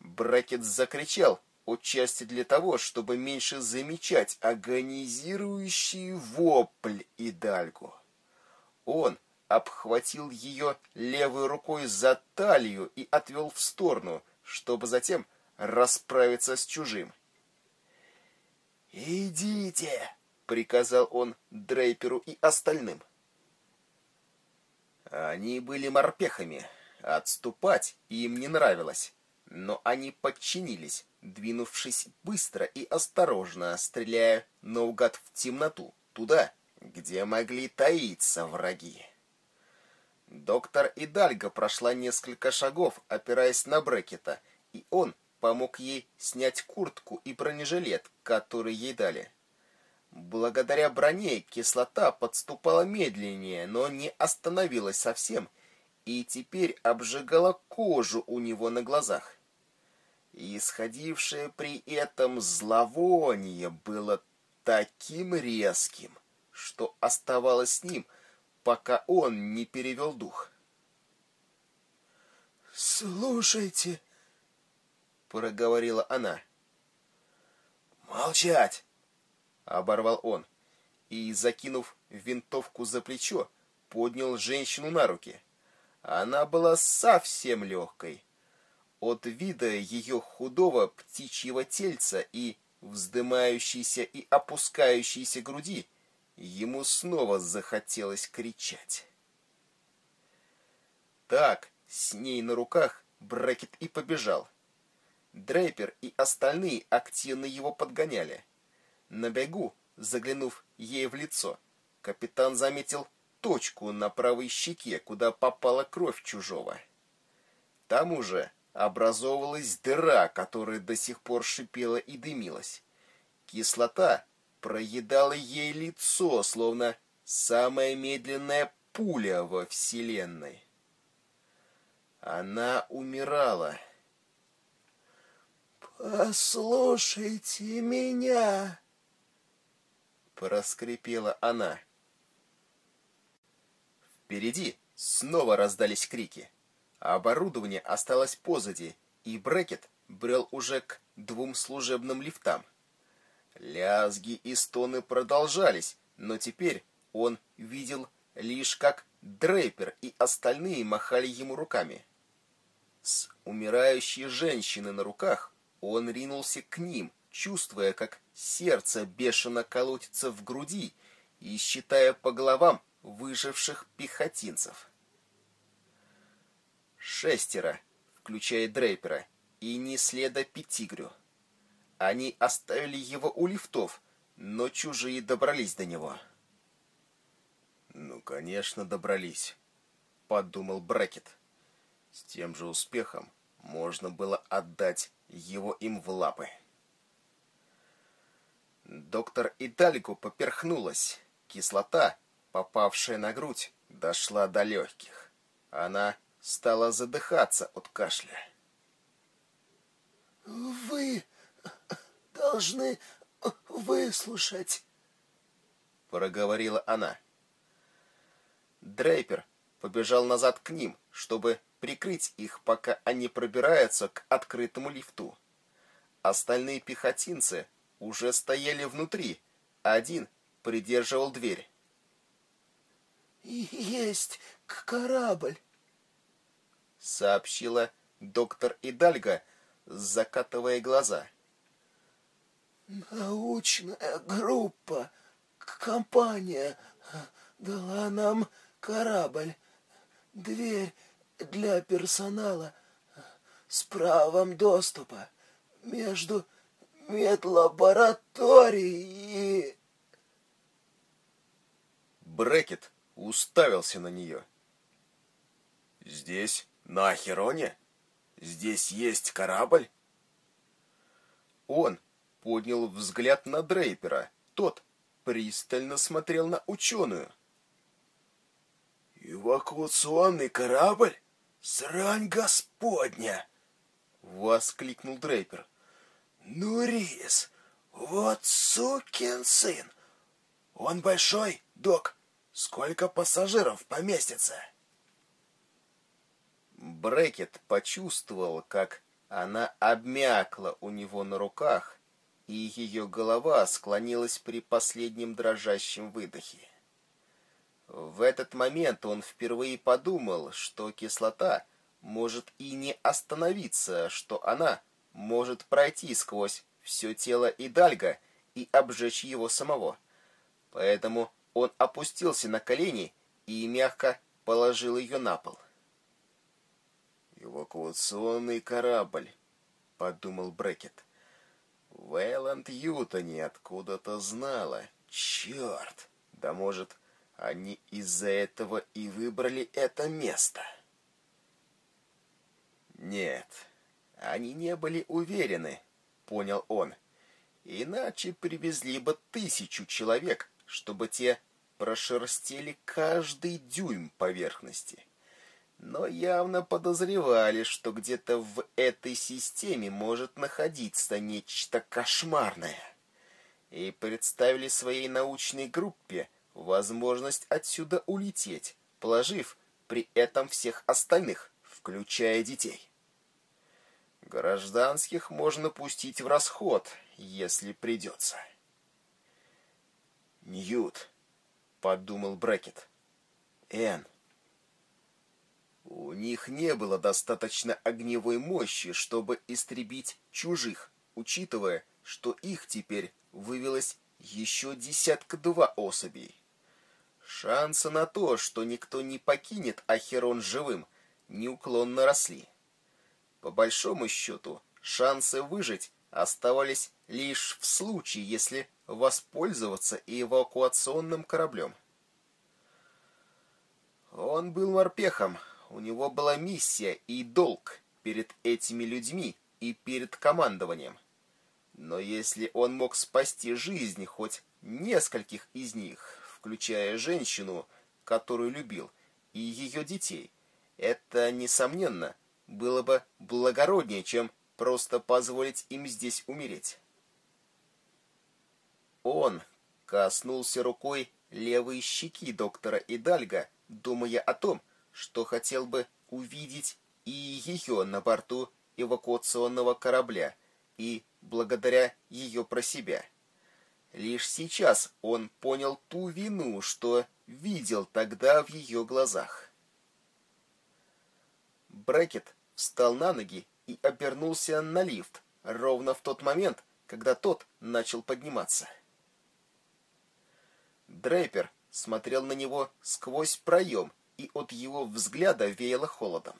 Брекет закричал, отчасти для того, чтобы меньше замечать агонизирующий вопль Идальго. Он обхватил ее левой рукой за талию и отвел в сторону, чтобы затем расправиться с чужим. «Идите!» — приказал он Дрейперу и остальным. Они были морпехами. Отступать им не нравилось, но они подчинились, двинувшись быстро и осторожно, стреляя наугад в темноту, туда, где могли таиться враги. Доктор Идальго прошла несколько шагов, опираясь на Брекета, и он помог ей снять куртку и бронежилет, который ей дали. Благодаря броне кислота подступала медленнее, но не остановилась совсем, и теперь обжигала кожу у него на глазах. Исходившее при этом зловоние было таким резким, что оставалось с ним, пока он не перевел дух. «Слушайте», — проговорила она. «Молчать!» — оборвал он, и, закинув винтовку за плечо, поднял женщину на руки. Она была совсем легкой. От вида ее худого птичьего тельца и вздымающейся и опускающейся груди ему снова захотелось кричать. Так, с ней на руках, Брекет и побежал. Дрейпер и остальные активно его подгоняли. На бегу, заглянув ей в лицо, капитан заметил точку на правой щеке, куда попала кровь чужого. Там уже образовывалась дыра, которая до сих пор шипела и дымилась. Кислота проедала ей лицо, словно самая медленная пуля во Вселенной. Она умирала. «Послушайте меня!» проскрипела она. Впереди снова раздались крики. Оборудование осталось позади, и Брекет брел уже к двум служебным лифтам. Лязги и стоны продолжались, но теперь он видел лишь как Дрейпер и остальные махали ему руками. С умирающей женщины на руках он ринулся к ним, чувствуя, как сердце бешено колотится в груди и считая по головам выживших пехотинцев. Шестеро, включая Дрейпера, и не следа Пятигрю. Они оставили его у лифтов, но чужие добрались до него. «Ну, конечно, добрались», — подумал Брекет. С тем же успехом можно было отдать его им в лапы. Доктор Идальго поперхнулась. Кислота, попавшая на грудь, дошла до легких. Она стала задыхаться от кашля. «Вы должны выслушать», — проговорила она. Дрейпер побежал назад к ним, чтобы прикрыть их, пока они пробираются к открытому лифту. Остальные пехотинцы уже стояли внутри. Один придерживал дверь. «Есть корабль», — сообщила доктор Идальга, закатывая глаза. «Научная группа, компания дала нам корабль, дверь для персонала с правом доступа между медлаборатории. Брекет уставился на нее. «Здесь, на Ахероне? Здесь есть корабль?» Он поднял взгляд на Дрейпера. Тот пристально смотрел на ученую. «Эвакуационный корабль? Срань господня!» — воскликнул Дрейпер. «Ну, Рис, вот сукин сын! Он большой, док? Сколько пассажиров поместится?» Брекет почувствовал, как она обмякла у него на руках, и ее голова склонилась при последнем дрожащем выдохе. В этот момент он впервые подумал, что кислота может и не остановиться, что она может пройти сквозь все тело Идальга и обжечь его самого. Поэтому он опустился на колени и мягко положил ее на пол. «Эвакуационный корабль», — подумал Брекет. «Вейланд Ютони откуда-то знала. Черт! Да может, они из-за этого и выбрали это место. Нет, они не были уверены, понял он. Иначе привезли бы тысячу человек, чтобы те прошерстили каждый дюйм поверхности. Но явно подозревали, что где-то в этой системе может находиться нечто кошмарное. И представили своей научной группе, возможность отсюда улететь, положив при этом всех остальных, включая детей. Гражданских можно пустить в расход, если придется. «Ньют», — подумал Брекет. «Энн». У них не было достаточно огневой мощи, чтобы истребить чужих, учитывая, что их теперь вывелось еще десятка-два особей. Шансы на то, что никто не покинет Ахерон живым, неуклонно росли. По большому счету, шансы выжить оставались лишь в случае, если воспользоваться эвакуационным кораблем. Он был морпехом, у него была миссия и долг перед этими людьми и перед командованием. Но если он мог спасти жизни хоть нескольких из них, включая женщину, которую любил, и ее детей. Это, несомненно, было бы благороднее, чем просто позволить им здесь умереть. Он коснулся рукой левой щеки доктора Идальга, думая о том, что хотел бы увидеть и ее на борту эвакуационного корабля, и благодаря ее про себя. Лишь сейчас он понял ту вину, что видел тогда в ее глазах. Брекет встал на ноги и обернулся на лифт ровно в тот момент, когда тот начал подниматься. Дрейпер смотрел на него сквозь проем, и от его взгляда веяло холодом.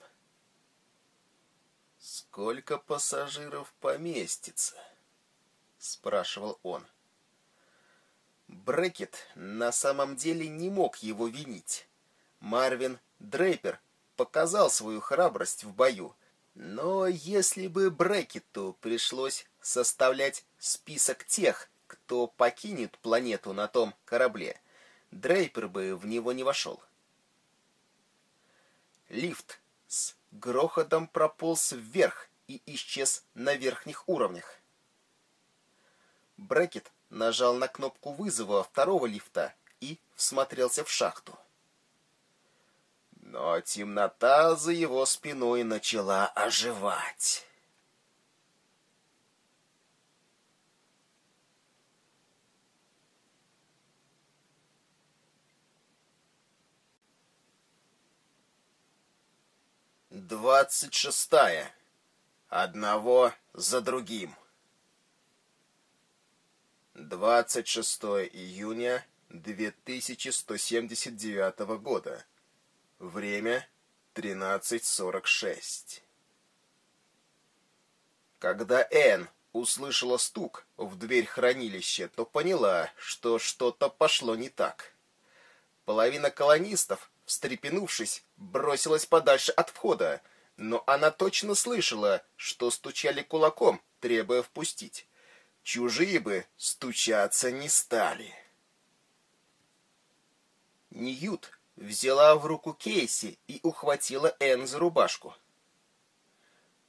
«Сколько пассажиров поместится?» — спрашивал он. Брекет на самом деле не мог его винить. Марвин Дрейпер показал свою храбрость в бою, но если бы Брекету пришлось составлять список тех, кто покинет планету на том корабле, Дрейпер бы в него не вошел. Лифт с грохотом прополз вверх и исчез на верхних уровнях. Брекет нажал на кнопку вызова второго лифта и всмотрелся в шахту. Но темнота за его спиной начала оживать. Двадцать шестая. Одного за другим. 26 июня 2179 года. Время 13.46. Когда Энн услышала стук в дверь хранилища, то поняла, что что-то пошло не так. Половина колонистов, встрепенувшись, бросилась подальше от входа, но она точно слышала, что стучали кулаком, требуя впустить. Чужие бы стучаться не стали. Ньют взяла в руку Кейси и ухватила Энн за рубашку.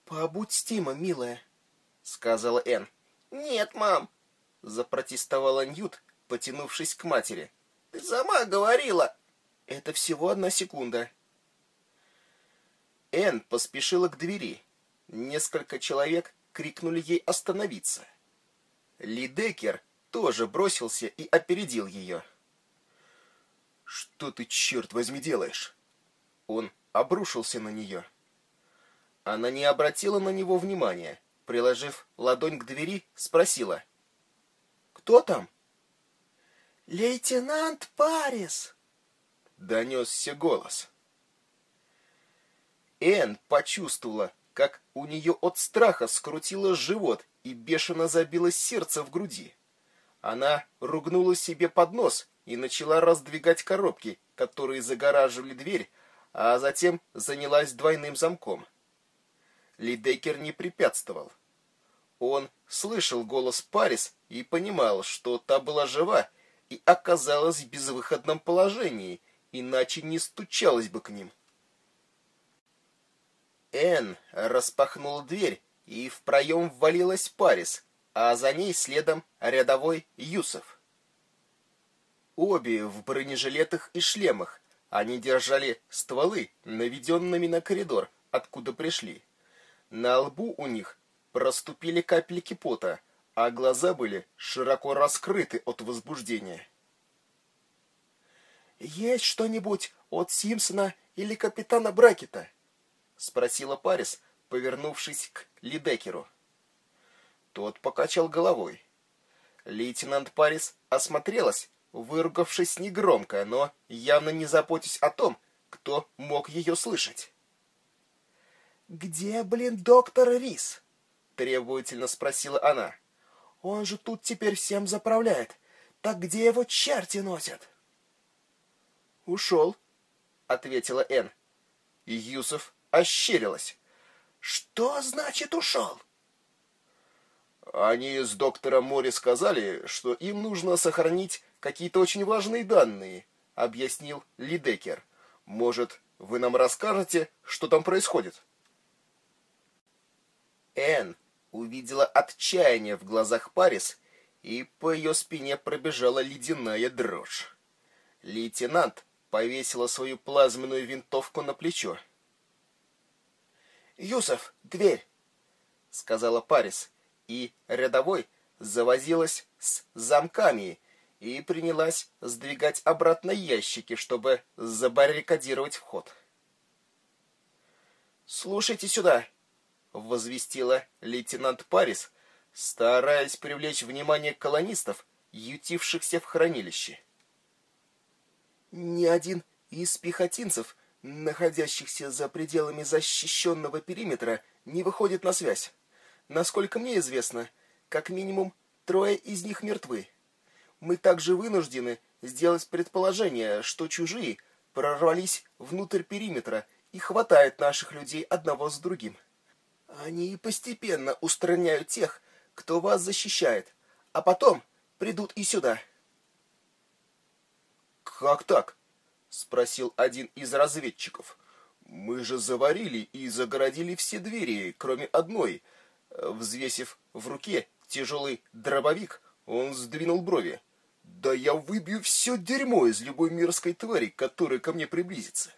«Побудь с Тимом, милая», — сказала Энн. «Нет, мам», — запротестовала Ньют, потянувшись к матери. «Ты сама говорила». «Это всего одна секунда». Энн поспешила к двери. Несколько человек крикнули ей остановиться. Ли Деккер тоже бросился и опередил ее. «Что ты, черт возьми, делаешь?» Он обрушился на нее. Она не обратила на него внимания. Приложив ладонь к двери, спросила. «Кто там?» «Лейтенант Парис!» Донесся голос. Энн почувствовала, как у нее от страха скрутило живот и бешено забилось сердце в груди. Она ругнула себе под нос и начала раздвигать коробки, которые загораживали дверь, а затем занялась двойным замком. Лидекер не препятствовал. Он слышал голос Парис и понимал, что та была жива и оказалась в безвыходном положении, иначе не стучалась бы к ним. Энн распахнула дверь, и в проем ввалилась Парис, а за ней следом рядовой Юсов. Обе в бронежилетах и шлемах. Они держали стволы, наведенными на коридор, откуда пришли. На лбу у них проступили капельки пота, а глаза были широко раскрыты от возбуждения. «Есть что-нибудь от Симпсона или капитана Бракета?» — спросила Парис, повернувшись к Лидекеру. Тот покачал головой. Лейтенант Парис осмотрелась, выругавшись негромко, но явно не заботясь о том, кто мог ее слышать. «Где, блин, доктор Рис?» — требовательно спросила она. «Он же тут теперь всем заправляет. Так где его черти носят?» «Ушел», — ответила Энн. И Юсов ощерилась. «Что значит ушел?» Они с доктором Мори сказали, что им нужно сохранить какие-то очень важные данные, объяснил Лидекер. Может, вы нам расскажете, что там происходит? Энн увидела отчаяние в глазах Парис, и по ее спине пробежала ледяная дрожь. Лейтенант повесила свою плазменную винтовку на плечо. «Юсов, дверь!» — сказала Парис, и рядовой завозилась с замками и принялась сдвигать обратно ящики, чтобы забаррикадировать вход. «Слушайте сюда!» — возвестила лейтенант Парис, стараясь привлечь внимание колонистов, ютившихся в хранилище. «Ни один из пехотинцев находящихся за пределами защищенного периметра, не выходит на связь. Насколько мне известно, как минимум трое из них мертвы. Мы также вынуждены сделать предположение, что чужие прорвались внутрь периметра и хватают наших людей одного с другим. Они постепенно устраняют тех, кто вас защищает, а потом придут и сюда. Как так? спросил один из разведчиков. Мы же заварили и загородили все двери, кроме одной. Взвесив в руке тяжелый дробовик, он сдвинул брови. Да я выбью все дерьмо из любой мирской твари, которая ко мне приблизится.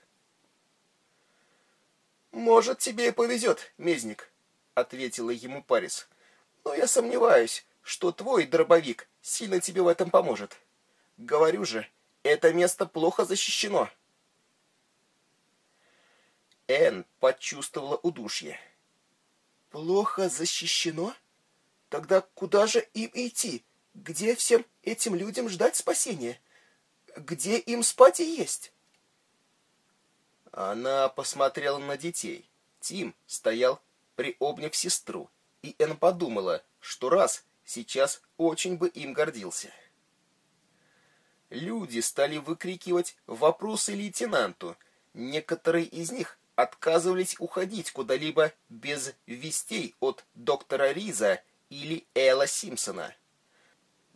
Может, тебе и повезет, мезник, ответила ему Парис. Но я сомневаюсь, что твой дробовик сильно тебе в этом поможет. Говорю же, это место плохо защищено. Энн почувствовала удушье. Плохо защищено? Тогда куда же им идти? Где всем этим людям ждать спасения? Где им спать и есть? Она посмотрела на детей. Тим стоял, приобняв сестру, и Энн подумала, что раз сейчас очень бы им гордился. Люди стали выкрикивать вопросы лейтенанту. Некоторые из них отказывались уходить куда-либо без вестей от доктора Риза или Элла Симпсона.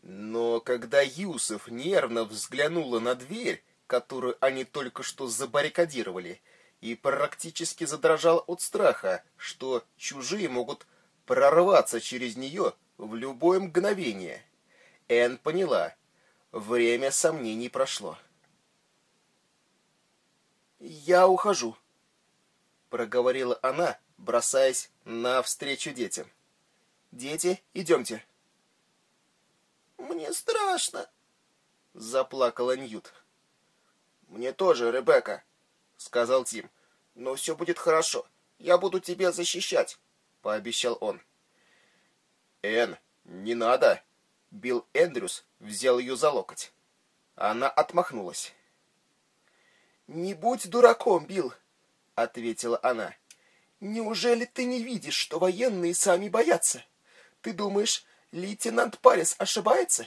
Но когда Юсов нервно взглянула на дверь, которую они только что забаррикадировали, и практически задрожал от страха, что чужие могут прорваться через нее в любое мгновение, Энн поняла, время сомнений прошло. «Я ухожу», — проговорила она, бросаясь навстречу детям. «Дети, идемте». «Мне страшно», — заплакала Ньют. «Мне тоже, Ребекка», — сказал Тим. «Но все будет хорошо. Я буду тебя защищать», — пообещал он. «Энн, не надо!» Билл Эндрюс взял ее за локоть. Она отмахнулась. «Не будь дураком, Билл», — ответила она. «Неужели ты не видишь, что военные сами боятся? Ты думаешь, лейтенант Парис ошибается?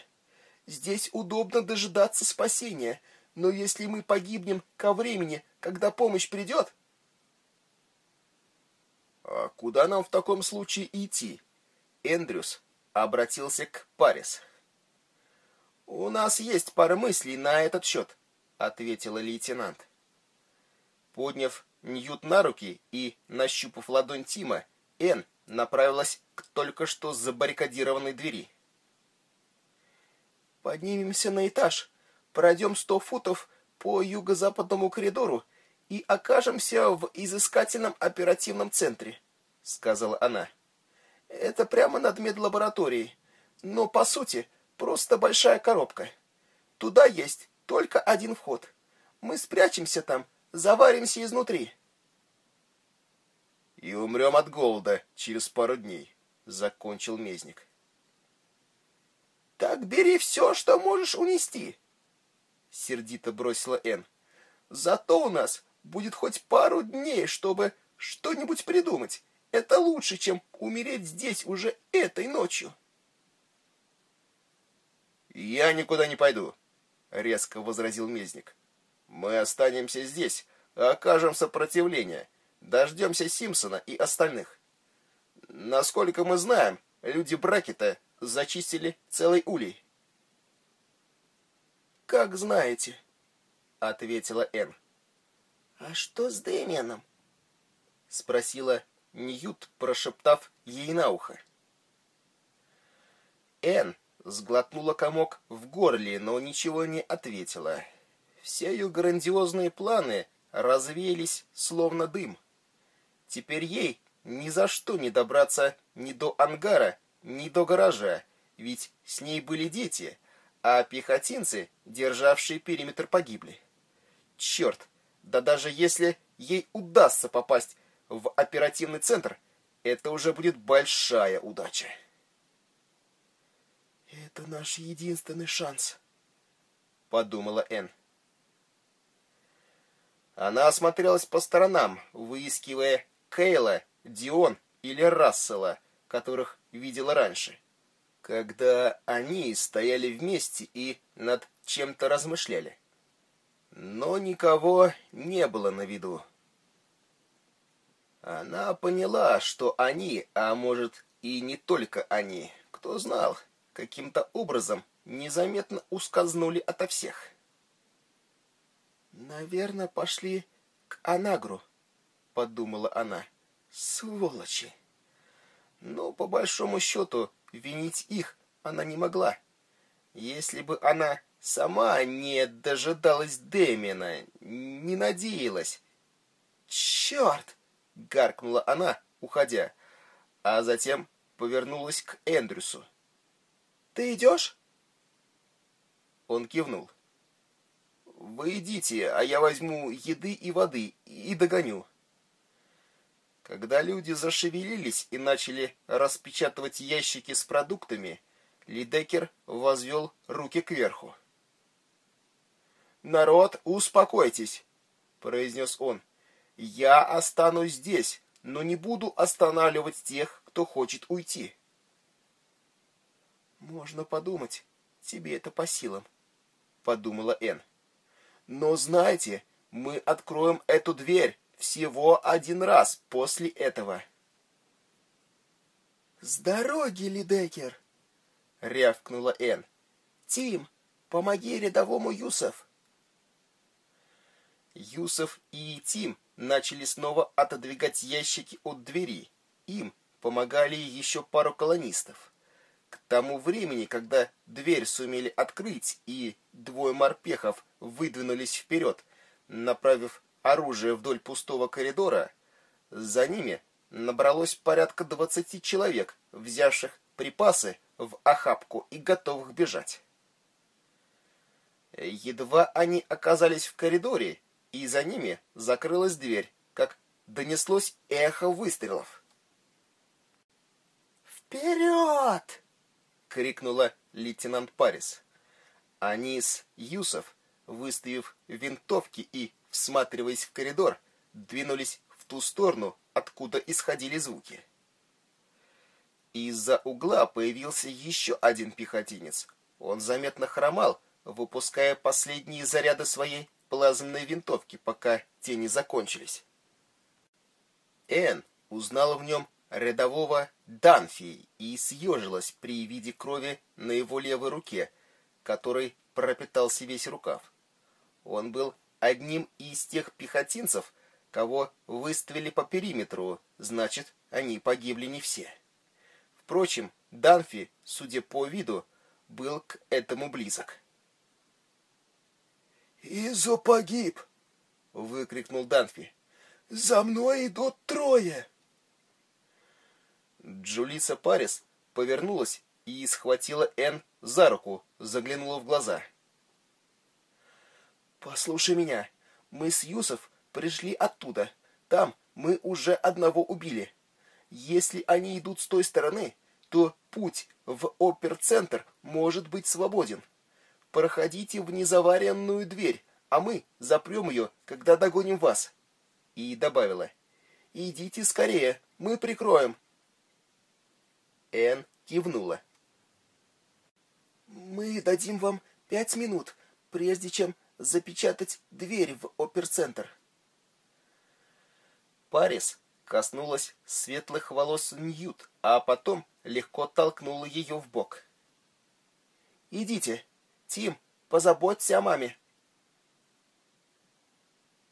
Здесь удобно дожидаться спасения, но если мы погибнем ко времени, когда помощь придет...» «А куда нам в таком случае идти?» Эндрюс обратился к Парис. «У нас есть пара мыслей на этот счет», — ответила лейтенант. Подняв Ньют на руки и нащупав ладонь Тима, Эн направилась к только что забаррикадированной двери. «Поднимемся на этаж, пройдем сто футов по юго-западному коридору и окажемся в изыскательном оперативном центре», — сказала она. «Это прямо над медлабораторией, но, по сути, просто большая коробка. Туда есть только один вход. Мы спрячемся там Заваримся изнутри. И умрем от голода через пару дней, закончил Мезник. Так бери все, что можешь унести, сердито бросила Н. Зато у нас будет хоть пару дней, чтобы что-нибудь придумать. Это лучше, чем умереть здесь уже этой ночью. Я никуда не пойду, резко возразил Мезник. Мы останемся здесь, окажем сопротивление, дождемся Симпсона и остальных. Насколько мы знаем, люди Бракета зачистили целый улей. «Как знаете», — ответила Энн. «А что с Дэмианом?» — спросила Ньют, прошептав ей на ухо. Энн сглотнула комок в горле, но ничего не ответила. Все ее грандиозные планы развеялись, словно дым. Теперь ей ни за что не добраться ни до ангара, ни до гаража, ведь с ней были дети, а пехотинцы, державшие периметр, погибли. Черт, да даже если ей удастся попасть в оперативный центр, это уже будет большая удача. «Это наш единственный шанс», — подумала Энн. Она осмотрелась по сторонам, выискивая Кейла, Дион или Рассела, которых видела раньше. Когда они стояли вместе и над чем-то размышляли. Но никого не было на виду. Она поняла, что они, а может и не только они, кто знал, каким-то образом незаметно ускользнули ото всех. Наверное, пошли к Анагру, подумала она. Сволочи. Но по большому счету винить их она не могла. Если бы она сама не дожидалась Дэмина, не надеялась. «Черт!» — гаркнула она, уходя, а затем повернулась к Эндрюсу. «Ты идешь?» Он кивнул. Вы идите, а я возьму еды и воды и догоню. Когда люди зашевелились и начали распечатывать ящики с продуктами, Лидекер возвел руки кверху. «Народ, успокойтесь!» — произнес он. «Я останусь здесь, но не буду останавливать тех, кто хочет уйти». «Можно подумать, тебе это по силам», — подумала Энн. «Но знаете, мы откроем эту дверь всего один раз после этого». «С дороги, Лидекер!» — рявкнула Энн. «Тим, помоги рядовому Юсов!» Юсов и Тим начали снова отодвигать ящики от двери. Им помогали еще пару колонистов. К тому времени, когда дверь сумели открыть и двое морпехов выдвинулись вперед, направив оружие вдоль пустого коридора, за ними набралось порядка двадцати человек, взявших припасы в охапку и готовых бежать. Едва они оказались в коридоре, и за ними закрылась дверь, как донеслось эхо выстрелов. «Вперед!» — крикнула лейтенант Парис. Они с Юсов, выставив винтовки и всматриваясь в коридор, двинулись в ту сторону, откуда исходили звуки. Из-за угла появился еще один пехотинец. Он заметно хромал, выпуская последние заряды своей плазменной винтовки, пока те не закончились. Энн узнала в нем рядового Данфи и съежилась при виде крови на его левой руке, которой пропитался весь рукав. Он был одним из тех пехотинцев, кого выставили по периметру, значит, они погибли не все. Впрочем, Данфи, судя по виду, был к этому близок. «Изо погиб!» — выкрикнул Данфи. «За мной идут трое!» Джулиса Парис повернулась и схватила Энн за руку, заглянула в глаза. «Послушай меня, мы с Юсов пришли оттуда. Там мы уже одного убили. Если они идут с той стороны, то путь в оперцентр может быть свободен проходите в незаваренную дверь, а мы запрем ее, когда догоним вас. И добавила, идите скорее, мы прикроем. Эн кивнула. Мы дадим вам пять минут, прежде чем запечатать дверь в оперцентр. Парис коснулась светлых волос Ньют, а потом легко толкнула ее в бок. «Идите», Тим, позаботься о маме.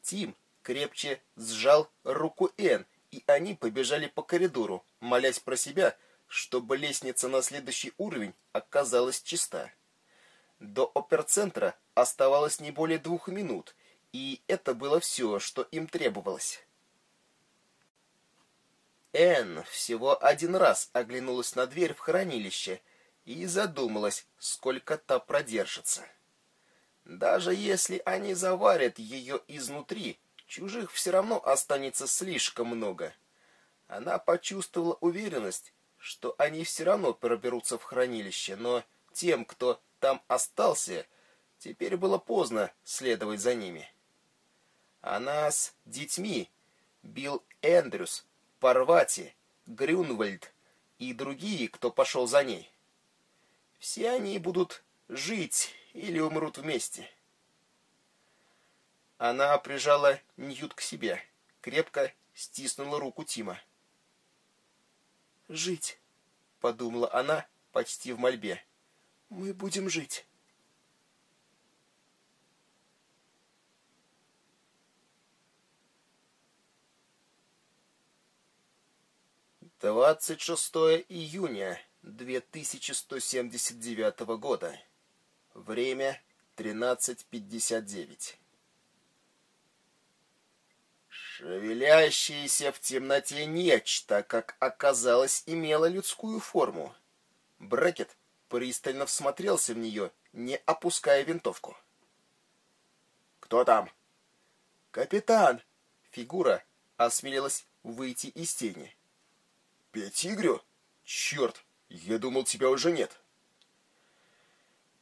Тим крепче сжал руку Энн, и они побежали по коридору, молясь про себя, чтобы лестница на следующий уровень оказалась чиста. До оперцентра оставалось не более двух минут, и это было все, что им требовалось. Энн всего один раз оглянулась на дверь в хранилище — и задумалась, сколько та продержится. Даже если они заварят ее изнутри, чужих все равно останется слишком много. Она почувствовала уверенность, что они все равно проберутся в хранилище, но тем, кто там остался, теперь было поздно следовать за ними. Она с детьми, Билл Эндрюс, Парвати, Грюнвальд и другие, кто пошел за ней, все они будут жить или умрут вместе. Она прижала Ньют к себе, крепко стиснула руку Тима. «Жить», — подумала она почти в мольбе. «Мы будем жить». Двадцать шестое июня 2179 года. Время 13.59. Шевелящееся в темноте нечто, как оказалось, имело людскую форму. Брекет пристально всмотрелся в нее, не опуская винтовку. «Кто там?» «Капитан!» Фигура осмелилась выйти из тени. «Петигрю? Черт! Я думал, тебя уже нет.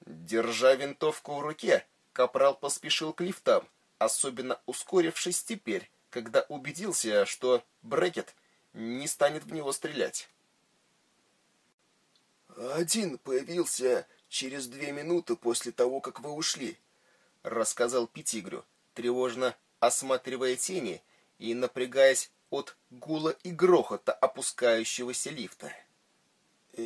Держа винтовку в руке, Капрал поспешил к лифтам, особенно ускорившись теперь, когда убедился, что Брекет не станет в него стрелять. «Один появился через две минуты после того, как вы ушли», — рассказал Пятигрю, тревожно осматривая тени и напрягаясь от гула и грохота опускающегося лифта.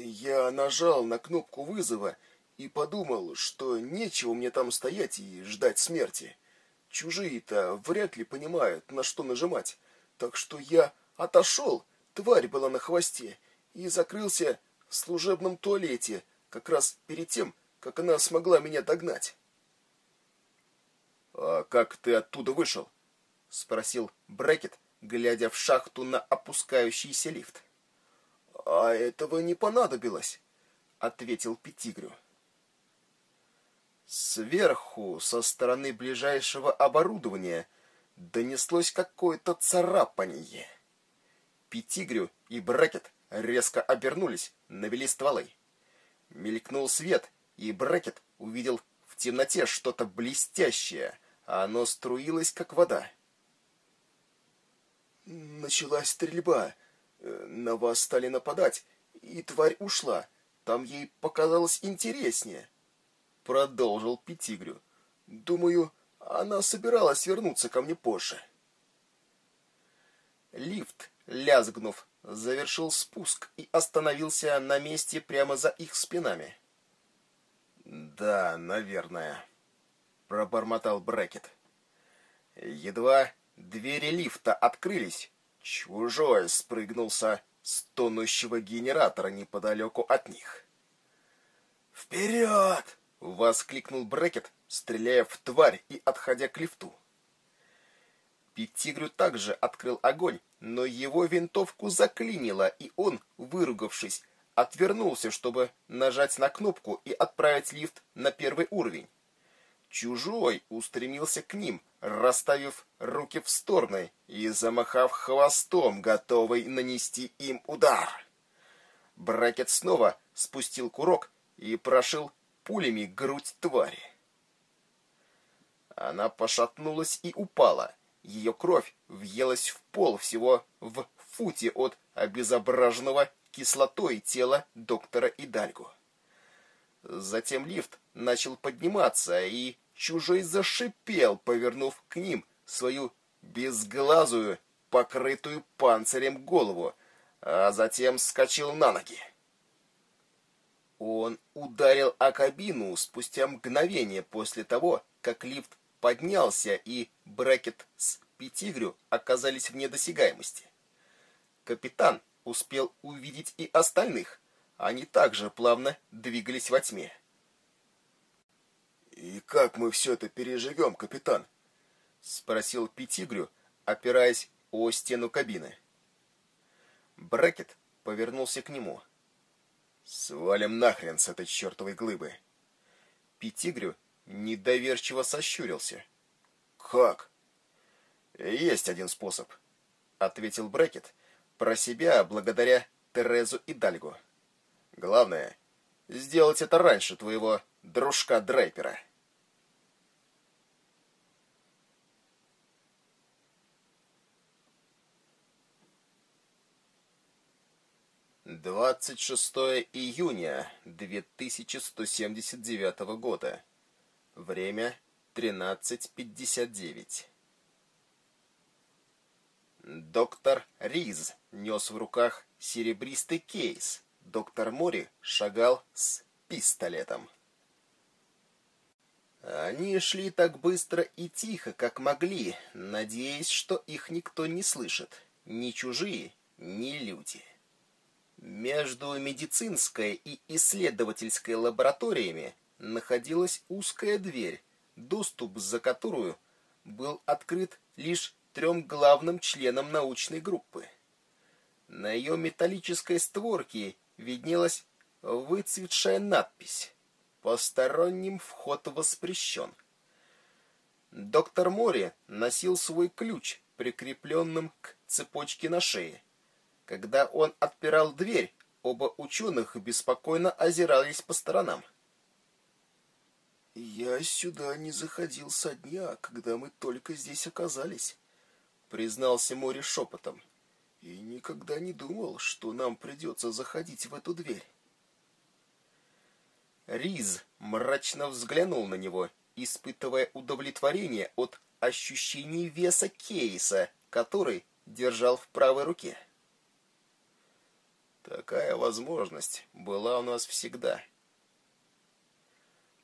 «Я нажал на кнопку вызова и подумал, что нечего мне там стоять и ждать смерти. Чужие-то вряд ли понимают, на что нажимать, так что я отошел, тварь была на хвосте, и закрылся в служебном туалете, как раз перед тем, как она смогла меня догнать. «А как ты оттуда вышел?» — спросил Брекет, глядя в шахту на опускающийся лифт. «А этого не понадобилось», — ответил Петигрю. Сверху, со стороны ближайшего оборудования, донеслось какое-то царапанье. Петигрю и Брекет резко обернулись, навели стволы. Мелькнул свет, и Брекет увидел в темноте что-то блестящее, оно струилось, как вода. Началась стрельба. Э, на вас стали нападать, и тварь ушла. Там ей показалось интереснее. Продолжил Петигрю. Думаю, она собиралась вернуться ко мне позже. Лифт, лязгнув, завершил спуск и остановился на месте прямо за их спинами. «Да, наверное», — пробормотал Брекет. Едва двери лифта открылись, чужой спрыгнулся с тонущего генератора неподалеку от них. «Вперед!» — воскликнул Брекет, стреляя в тварь и отходя к лифту. Петигрю также открыл огонь, но его винтовку заклинило, и он, выругавшись, отвернулся, чтобы нажать на кнопку и отправить лифт на первый уровень. Чужой устремился к ним, расставив руки в стороны и замахав хвостом, готовый нанести им удар. Бракет снова спустил курок и прошил пулями грудь твари. Она пошатнулась и упала. Ее кровь въелась в пол всего в футе от обезображенного кислотой тела доктора Идальго. Затем лифт начал подниматься, и чужой зашипел, повернув к ним свою безглазую, покрытую панцирем голову, а затем скачал на ноги. Он ударил о кабину спустя мгновение после того, как лифт поднялся, и Брекет с Петигрю оказались в недосягаемости. Капитан успел увидеть и остальных. Они также плавно двигались во тьме. «И как мы все это переживем, капитан?» — спросил Петигрю, опираясь о стену кабины. Брекет повернулся к нему. «Свалим нахрен с этой чертовой глыбы!» Петигрю недоверчиво сощурился. «Как?» «Есть один способ», — ответил Брекет, про себя благодаря Терезу и Дальгу. «Главное — сделать это раньше твоего дружка Дрейпера». Двадцать шестое июня две тысячи сто семьдесят девятого года. Время тринадцать пятьдесят девять. Доктор Риз нес в руках серебристый кейс. Доктор Мори шагал с пистолетом. Они шли так быстро и тихо, как могли, надеясь, что их никто не слышит, ни чужие, ни люди. Между медицинской и исследовательской лабораториями находилась узкая дверь, доступ за которую был открыт лишь трем главным членам научной группы. На ее металлической створке виднелась выцветшая надпись «Посторонним вход воспрещен». Доктор Мори носил свой ключ, прикрепленным к цепочке на шее. Когда он отпирал дверь, оба ученых беспокойно озирались по сторонам. «Я сюда не заходил со дня, когда мы только здесь оказались», — признался Мори шепотом. «И никогда не думал, что нам придется заходить в эту дверь». Риз мрачно взглянул на него, испытывая удовлетворение от ощущения веса кейса, который держал в правой руке. Такая возможность была у нас всегда.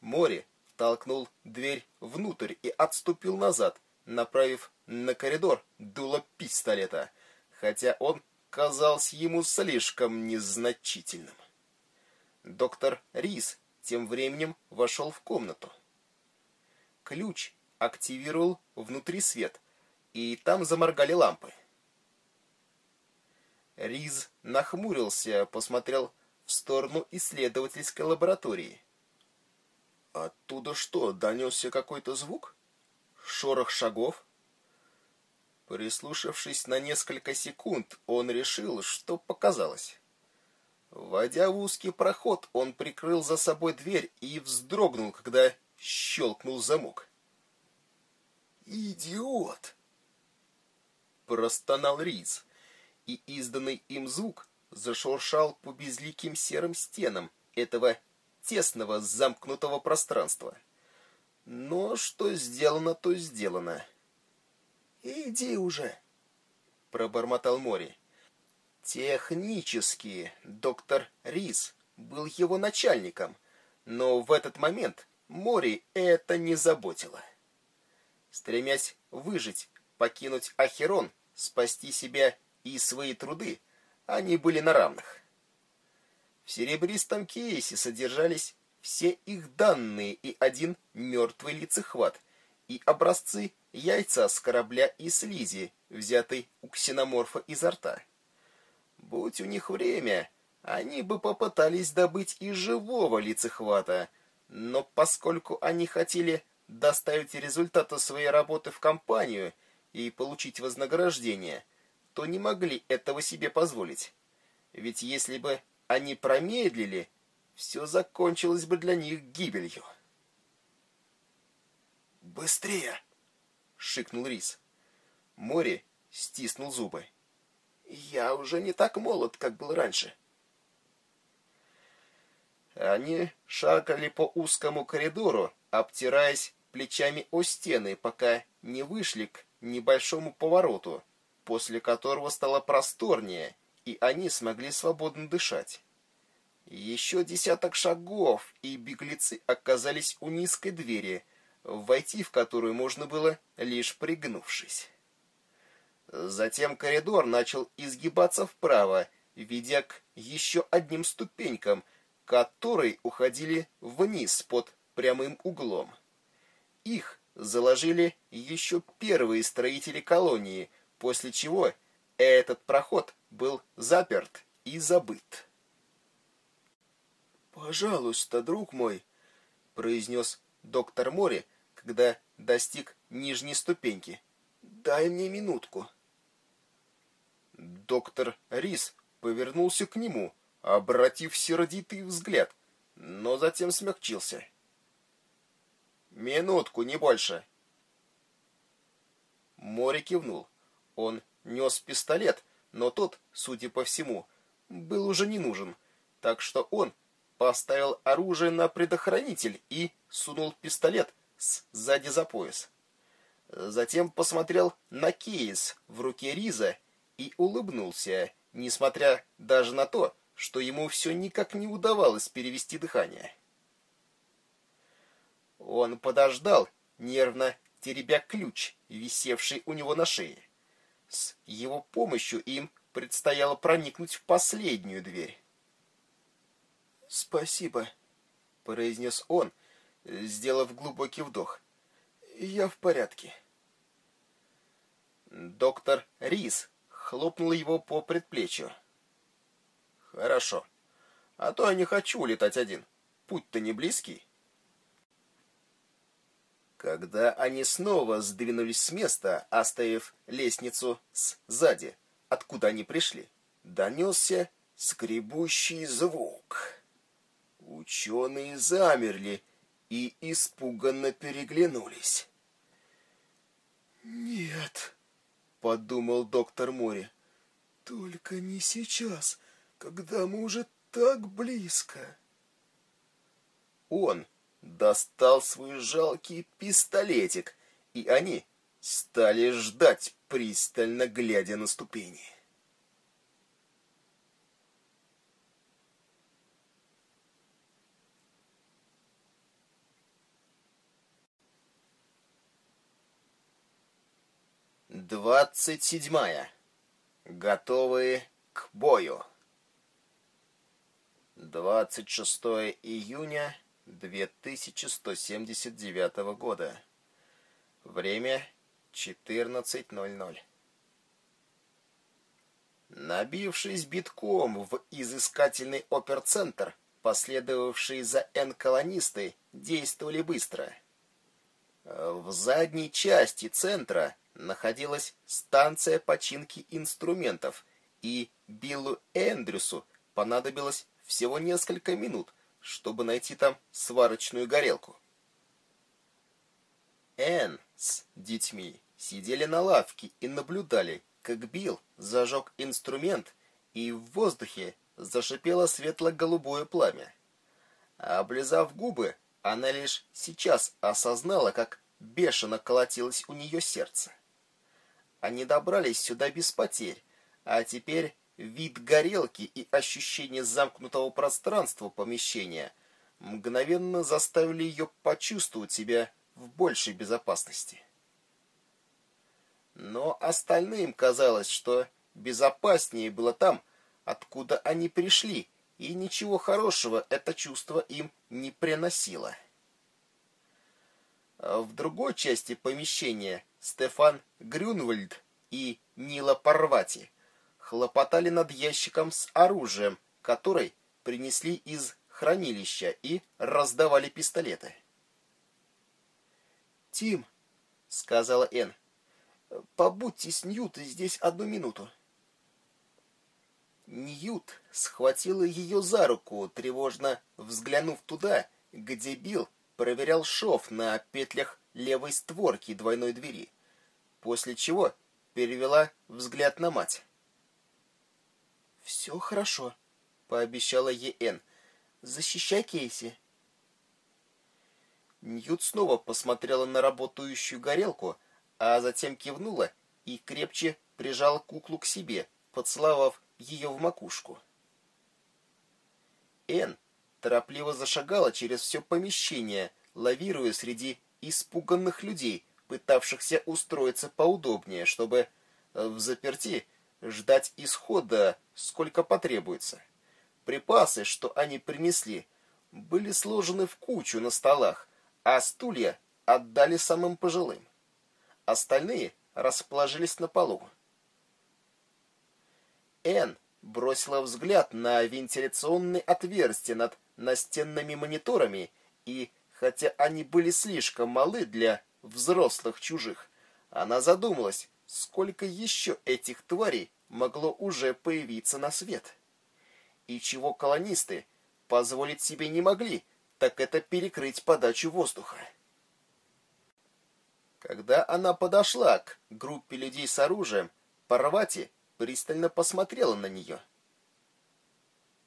Море толкнул дверь внутрь и отступил назад, направив на коридор дуло пистолета, хотя он казался ему слишком незначительным. Доктор Рис тем временем вошел в комнату. Ключ активировал внутри свет, и там заморгали лампы. Риз нахмурился, посмотрел в сторону исследовательской лаборатории. Оттуда что, донесся какой-то звук? Шорох шагов? Прислушавшись на несколько секунд, он решил, что показалось. Войдя в узкий проход, он прикрыл за собой дверь и вздрогнул, когда щелкнул замок. «Идиот!» Простонал Риз, и изданный им звук зашуршал по безликим серым стенам этого тесного замкнутого пространства. Но что сделано, то сделано. «Иди уже!» — пробормотал Мори. Технически доктор Рис был его начальником, но в этот момент Мори это не заботило. Стремясь выжить, покинуть Ахерон, спасти себя и свои труды, они были на равных. В серебристом кейсе содержались все их данные и один мертвый лицехват, и образцы яйца с корабля и слизи, взятой у ксеноморфа изо рта. Будь у них время, они бы попытались добыть и живого лицехвата, но поскольку они хотели доставить результаты своей работы в компанию и получить вознаграждение, то не могли этого себе позволить. Ведь если бы они промедлили, все закончилось бы для них гибелью. «Быстрее!» — шикнул Рис. Море стиснул зубы. Я уже не так молод, как был раньше. Они шагали по узкому коридору, обтираясь плечами о стены, пока не вышли к небольшому повороту, после которого стало просторнее, и они смогли свободно дышать. Еще десяток шагов, и беглецы оказались у низкой двери, войти в которую можно было лишь пригнувшись. Затем коридор начал изгибаться вправо, ведя к еще одним ступенькам, которые уходили вниз под прямым углом. Их заложили еще первые строители колонии, после чего этот проход был заперт и забыт. «Пожалуйста, друг мой», — произнес доктор Мори, когда достиг нижней ступеньки, — «дай мне минутку». Доктор Рис повернулся к нему, обратив сердитый взгляд, но затем смягчился. «Минутку, не больше!» Море кивнул. Он нес пистолет, но тот, судя по всему, был уже не нужен, так что он поставил оружие на предохранитель и сунул пистолет сзади за пояс. Затем посмотрел на кейс в руке Риза и улыбнулся, несмотря даже на то, что ему все никак не удавалось перевести дыхание. Он подождал, нервно теребя ключ, висевший у него на шее. С его помощью им предстояло проникнуть в последнюю дверь. «Спасибо», — произнес он, сделав глубокий вдох. «Я в порядке». Доктор Рис хлопнула его по предплечью. «Хорошо. А то я не хочу летать один. Путь-то не близкий». Когда они снова сдвинулись с места, оставив лестницу сзади, откуда они пришли, донесся скребущий звук. Ученые замерли и испуганно переглянулись. «Нет», — подумал доктор Мори. «Только не сейчас, когда мы уже так близко». Он достал свой жалкий пистолетик, и они стали ждать, пристально глядя на ступени. Двадцать седьмая. Готовые к бою. 26 июня 2179 года. Время 14.00. Набившись битком в изыскательный оперцентр, последовавшие за N-колонисты действовали быстро. В задней части центра находилась станция починки инструментов, и Биллу Эндрюсу понадобилось всего несколько минут, чтобы найти там сварочную горелку. Энн с детьми сидели на лавке и наблюдали, как Билл зажег инструмент, и в воздухе зашипело светло-голубое пламя. Облизав губы, она лишь сейчас осознала, как бешено колотилось у нее сердце. Они добрались сюда без потерь, а теперь вид горелки и ощущение замкнутого пространства помещения мгновенно заставили ее почувствовать себя в большей безопасности. Но остальным казалось, что безопаснее было там, откуда они пришли, и ничего хорошего это чувство им не приносило. В другой части помещения Стефан Грюнвальд и Нила Парвати хлопотали над ящиком с оружием, который принесли из хранилища и раздавали пистолеты. «Тим», — сказала Энн, — «побудьте с Ньютой здесь одну минуту». Ньют схватила ее за руку, тревожно взглянув туда, где Билл проверял шов на петлях левой створки двойной двери, после чего перевела взгляд на мать. «Все хорошо», — пообещала Энн. «Защищай Кейси». Ньют снова посмотрела на работающую горелку, а затем кивнула и крепче прижала куклу к себе, поцеловав ее в макушку. Энн торопливо зашагала через все помещение, лавируя среди испуганных людей, пытавшихся устроиться поудобнее, чтобы э, в заперти ждать исхода, сколько потребуется. Припасы, что они принесли, были сложены в кучу на столах, а стулья отдали самым пожилым. Остальные расположились на полу. Н бросила взгляд на вентиляционные отверстия над настенными мониторами и хотя они были слишком малы для взрослых чужих, она задумалась, сколько еще этих тварей могло уже появиться на свет. И чего колонисты позволить себе не могли, так это перекрыть подачу воздуха. Когда она подошла к группе людей с оружием, Парвати пристально посмотрела на нее.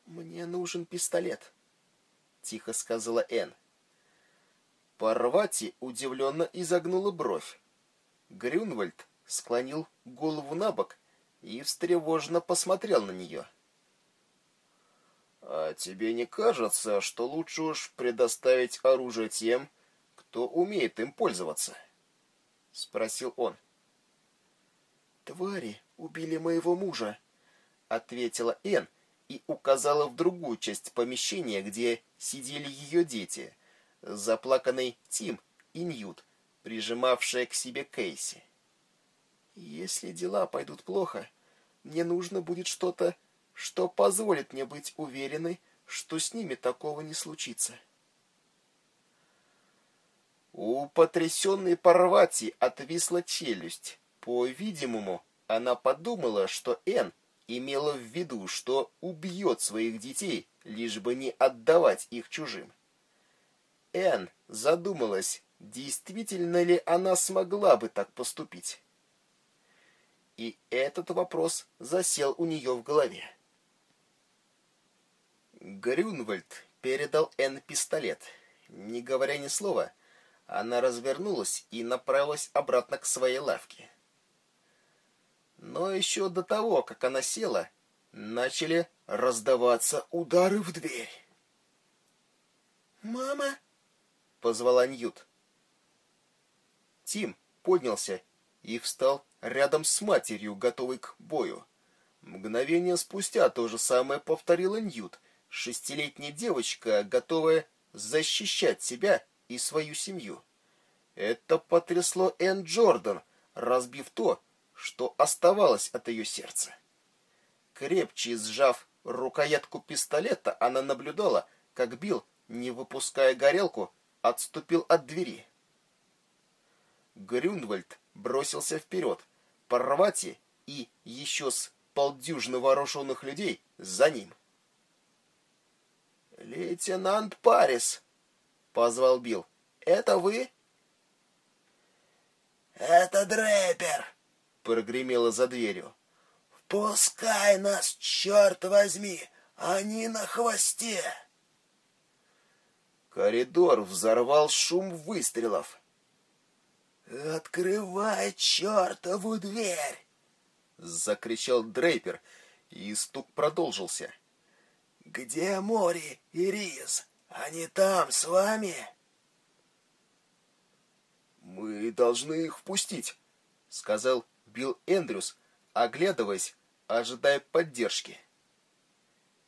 «Мне нужен пистолет», — тихо сказала Энн. Парвати удивленно изогнула бровь. Грюнвальд склонил голову на бок и встревоженно посмотрел на нее. «А тебе не кажется, что лучше уж предоставить оружие тем, кто умеет им пользоваться?» — спросил он. «Твари убили моего мужа», — ответила Энн и указала в другую часть помещения, где сидели ее дети — заплаканный Тим и Ньют, прижимавшая к себе Кейси. «Если дела пойдут плохо, мне нужно будет что-то, что позволит мне быть уверенной, что с ними такого не случится». У потрясенной Парвати отвисла челюсть. По-видимому, она подумала, что Эн имела в виду, что убьет своих детей, лишь бы не отдавать их чужим. Энн задумалась, действительно ли она смогла бы так поступить. И этот вопрос засел у нее в голове. Грюнвальд передал Энн пистолет. Не говоря ни слова, она развернулась и направилась обратно к своей лавке. Но еще до того, как она села, начали раздаваться удары в дверь. «Мама!» — позвала Ньют. Тим поднялся и встал рядом с матерью, готовый к бою. Мгновение спустя то же самое повторила Ньют, шестилетняя девочка, готовая защищать себя и свою семью. Это потрясло Энн Джордан, разбив то, что оставалось от ее сердца. Крепче сжав рукоятку пистолета, она наблюдала, как Билл, не выпуская горелку, отступил от двери. Грюнвальд бросился вперед, Парвати и еще с полдюжины вооруженных людей за ним. «Лейтенант Парис!» — позвал Билл. «Это вы?» «Это Дрейпер!» — прогремело за дверью. «Впускай нас, черт возьми! Они на хвосте!» Коридор взорвал шум выстрелов. «Открывай чертову дверь!» — закричал Дрейпер, и стук продолжился. «Где Мори и Риз? Они там, с вами?» «Мы должны их впустить», — сказал Билл Эндрюс, оглядываясь, ожидая поддержки.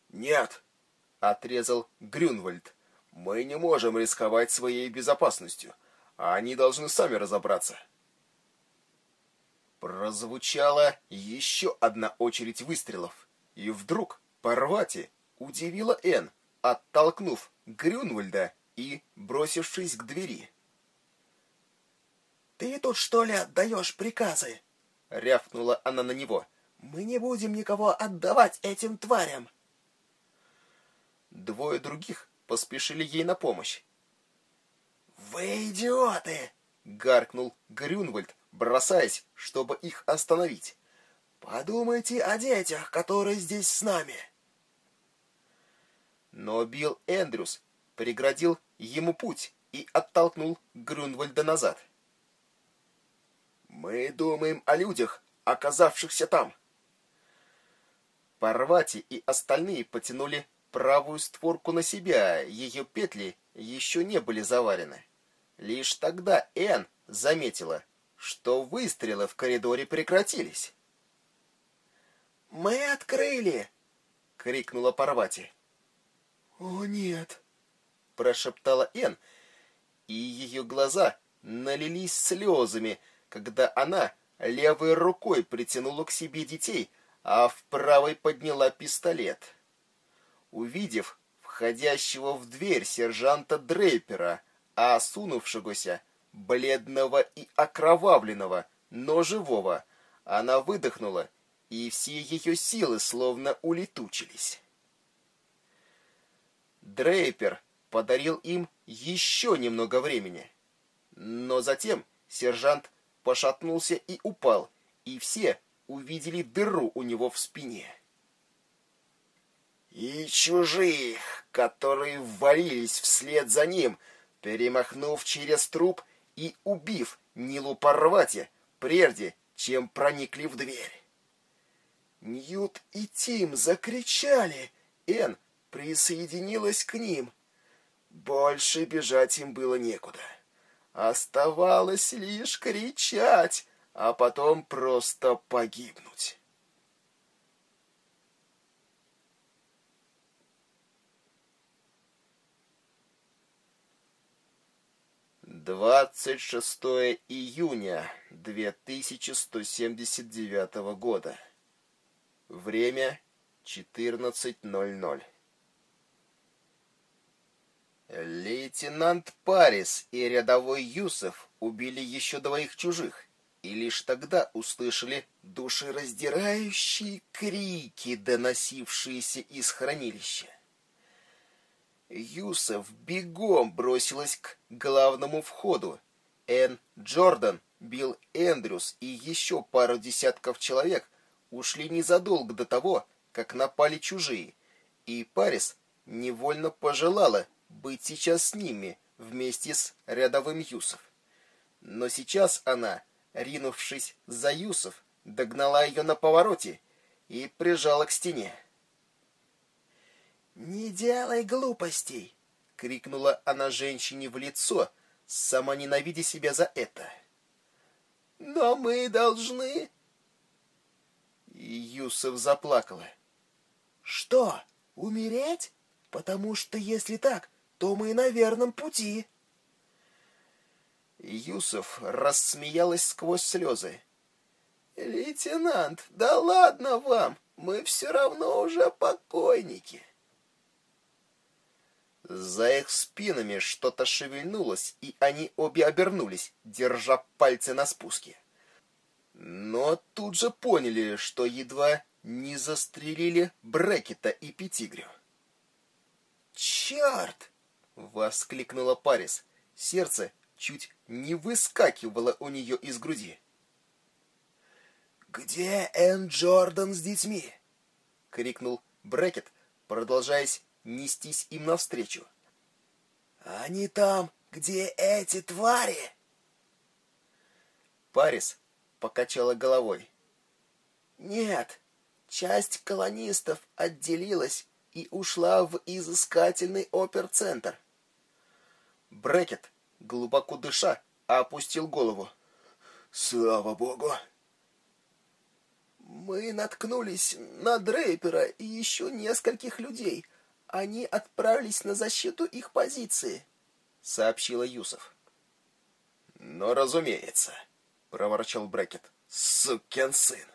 «Нет», — отрезал Грюнвальд, — «мы не можем рисковать своей безопасностью, а они должны сами разобраться». Прозвучала еще одна очередь выстрелов, и вдруг Парвати удивила Энн, оттолкнув Грюнвальда и бросившись к двери. «Ты тут, что ли, отдаешь приказы?» — рявкнула она на него. «Мы не будем никого отдавать этим тварям!» Двое других поспешили ей на помощь. «Вы идиоты!» — гаркнул Грюнвальд, бросаясь, чтобы их остановить. «Подумайте о детях, которые здесь с нами!» Но Билл Эндрюс преградил ему путь и оттолкнул Грюнвальда назад. «Мы думаем о людях, оказавшихся там!» Парвати и остальные потянули правую створку на себя, ее петли еще не были заварены. Лишь тогда Энн заметила, что выстрелы в коридоре прекратились. «Мы открыли!» — крикнула Парвати. «О, нет!» — прошептала Энн, и ее глаза налились слезами, когда она левой рукой притянула к себе детей, а в правой подняла пистолет. Увидев входящего в дверь сержанта Дрейпера, а осунувшегося, бледного и окровавленного, но живого, она выдохнула, и все ее силы словно улетучились. Дрейпер подарил им еще немного времени. Но затем сержант пошатнулся и упал, и все увидели дыру у него в спине. И чужих, которые ввалились вслед за ним, перемахнув через труп и убив Нилу Парвати, прежде чем проникли в дверь. Ньют и Тим закричали. Эн присоединилась к ним. Больше бежать им было некуда. Оставалось лишь кричать, а потом просто погибнуть. Двадцать шестое июня две тысячи сто семьдесят девятого года. Время четырнадцать ноль ноль. Лейтенант Парис и рядовой Юсов убили еще двоих чужих, и лишь тогда услышали душераздирающие крики, доносившиеся из хранилища. Юсов бегом бросилась к главному входу. Энн Джордан, Билл Эндрюс и еще пару десятков человек ушли незадолго до того, как напали чужие, и Парис невольно пожелала быть сейчас с ними, вместе с рядовым Юсов. Но сейчас она, ринувшись за Юсов, догнала ее на повороте и прижала к стене. «Не делай глупостей!» — крикнула она женщине в лицо, сама ненавидя себя за это. «Но мы должны...» И Юсов заплакала. «Что, умереть? Потому что если так, то мы на верном пути». Юсов рассмеялась сквозь слезы. «Лейтенант, да ладно вам, мы все равно уже покойники». За их спинами что-то шевельнулось, и они обе обернулись, держа пальцы на спуске. Но тут же поняли, что едва не застрелили Брекета и Петигрю. «Черт!» — воскликнула Парис. Сердце чуть не выскакивало у нее из груди. «Где Энн Джордан с детьми?» — крикнул Брекет, продолжаясь нестись им навстречу. «Они там, где эти твари!» Парис покачала головой. «Нет, часть колонистов отделилась и ушла в изыскательный оперцентр». Брекет, глубоко дыша, опустил голову. «Слава богу!» «Мы наткнулись на Дрейпера и еще нескольких людей», они отправились на защиту их позиции, сообщила Юсов. Но, разумеется, проворчал Брекет. Сукин сын.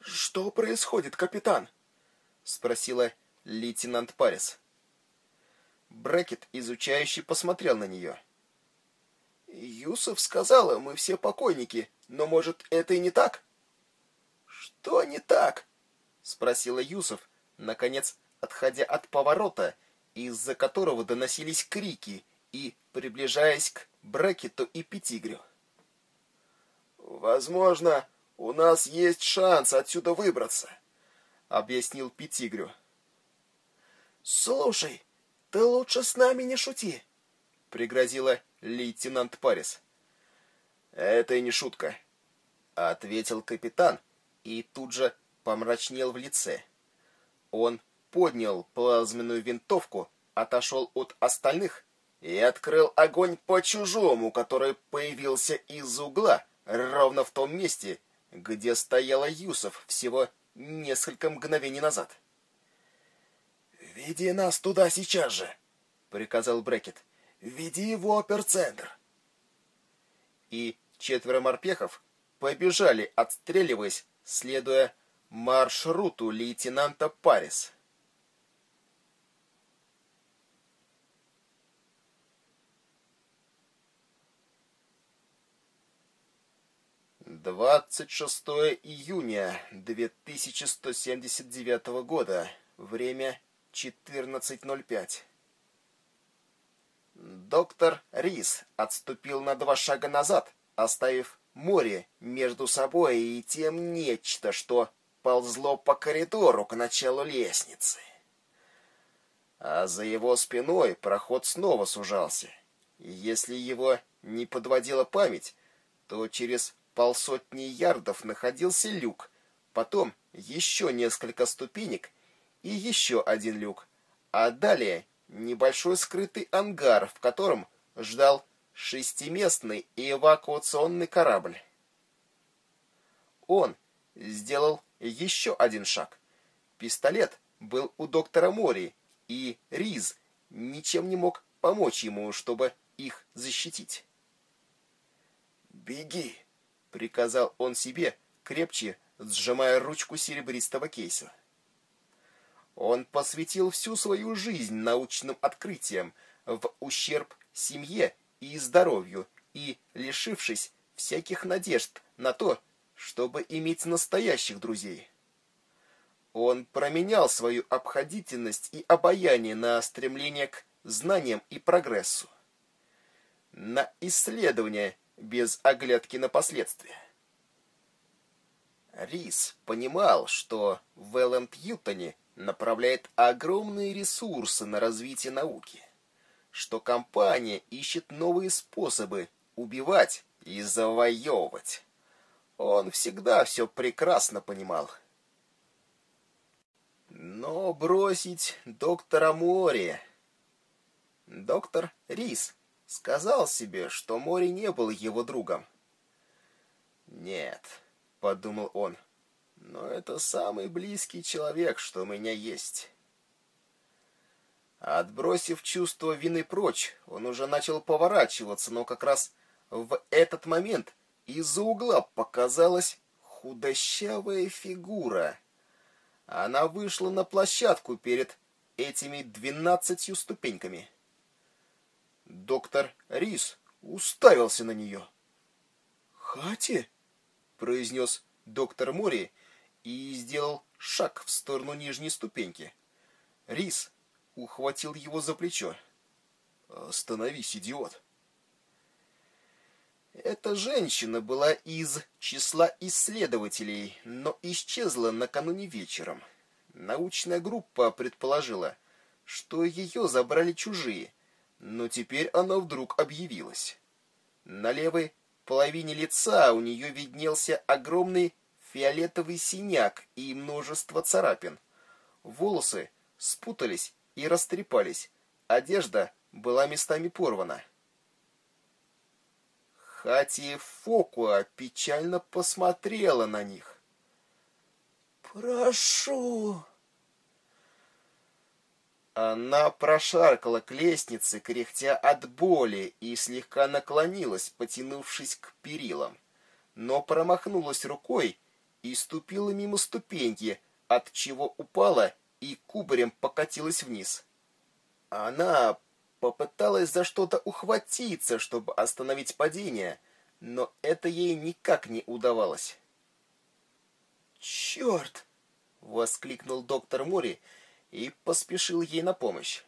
Что происходит, капитан? спросила лейтенант Парис. Брекет изучающе посмотрел на нее. Юсов сказала, мы все покойники, но, может, это и не так? Что не так? спросила Юсов, наконец отходя от поворота, из-за которого доносились крики, и приближаясь к Брекету и Петигрю. «Возможно, у нас есть шанс отсюда выбраться», — объяснил Петигрю. «Слушай, ты лучше с нами не шути», — пригрозила лейтенант Парис. «Это и не шутка», — ответил капитан и тут же помрачнел в лице. Он поднял плазменную винтовку, отошел от остальных и открыл огонь по чужому, который появился из угла ровно в том месте, где стояла Юсов всего несколько мгновений назад. «Веди нас туда сейчас же!» — приказал Брекет. «Веди его оперцентр!» И четверо морпехов побежали, отстреливаясь, следуя маршруту лейтенанта Парис. 26 июня 2179 года. Время 14.05. Доктор Рис отступил на два шага назад, оставив море между собой и тем нечто, что ползло по коридору к началу лестницы. А за его спиной проход снова сужался. И если его не подводила память, то через полсотни ярдов находился люк, потом еще несколько ступенек и еще один люк, а далее небольшой скрытый ангар, в котором ждал шестиместный эвакуационный корабль. Он сделал еще один шаг. Пистолет был у доктора Мори, и Риз ничем не мог помочь ему, чтобы их защитить. «Беги!» приказал он себе, крепче сжимая ручку серебристого кейса. Он посвятил всю свою жизнь научным открытиям в ущерб семье и здоровью и лишившись всяких надежд на то, чтобы иметь настоящих друзей. Он променял свою обходительность и обаяние на стремление к знаниям и прогрессу, на исследования без оглядки на последствия. Рис понимал, что Велленд Ютоне направляет огромные ресурсы на развитие науки, что компания ищет новые способы убивать и завоевывать. Он всегда все прекрасно понимал. Но бросить доктора Мори... Доктор Рис сказал себе, что Мори не был его другом. «Нет», — подумал он, — «но это самый близкий человек, что у меня есть». Отбросив чувство вины прочь, он уже начал поворачиваться, но как раз в этот момент из-за угла показалась худощавая фигура. Она вышла на площадку перед этими двенадцатью ступеньками. Доктор Рис уставился на нее. «Хати?» — произнес доктор Мори и сделал шаг в сторону нижней ступеньки. Рис ухватил его за плечо. «Остановись, идиот!» Эта женщина была из числа исследователей, но исчезла накануне вечером. Научная группа предположила, что ее забрали чужие, но теперь она вдруг объявилась. На левой половине лица у нее виднелся огромный фиолетовый синяк и множество царапин. Волосы спутались и растрепались. Одежда была местами порвана. Хати Фокуа печально посмотрела на них. «Прошу!» Она прошаркала к лестнице, кряхтя от боли, и слегка наклонилась, потянувшись к перилам. Но промахнулась рукой и ступила мимо ступеньки, от чего упала и кубарем покатилась вниз. Она попыталась за что-то ухватиться, чтобы остановить падение, но это ей никак не удавалось. «Черт!» — воскликнул доктор Мори и поспешил ей на помощь.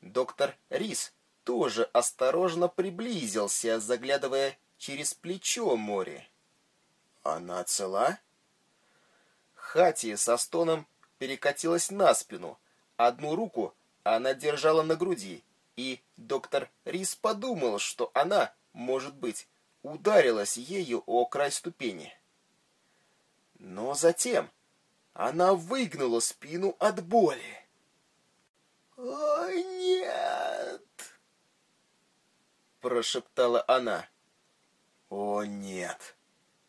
Доктор Рис тоже осторожно приблизился, заглядывая через плечо Мори. «Она цела?» Хати со стоном перекатилась на спину. Одну руку она держала на груди, и доктор Рис подумал, что она, может быть, ударилась ею о край ступени. Но затем она выгнула спину от боли. «О, нет!» Прошептала она. «О, нет!»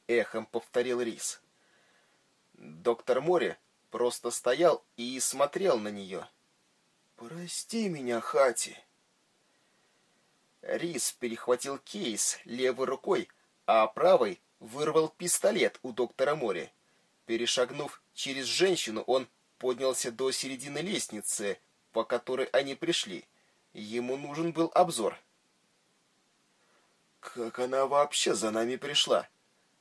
Эхом повторил Рис. Доктор Мори просто стоял и смотрел на нее. «Прости меня, Хати!» Рис перехватил кейс левой рукой, а правой вырвал пистолет у доктора Мори. Перешагнув через женщину, он поднялся до середины лестницы, по которой они пришли. Ему нужен был обзор. «Как она вообще за нами пришла?»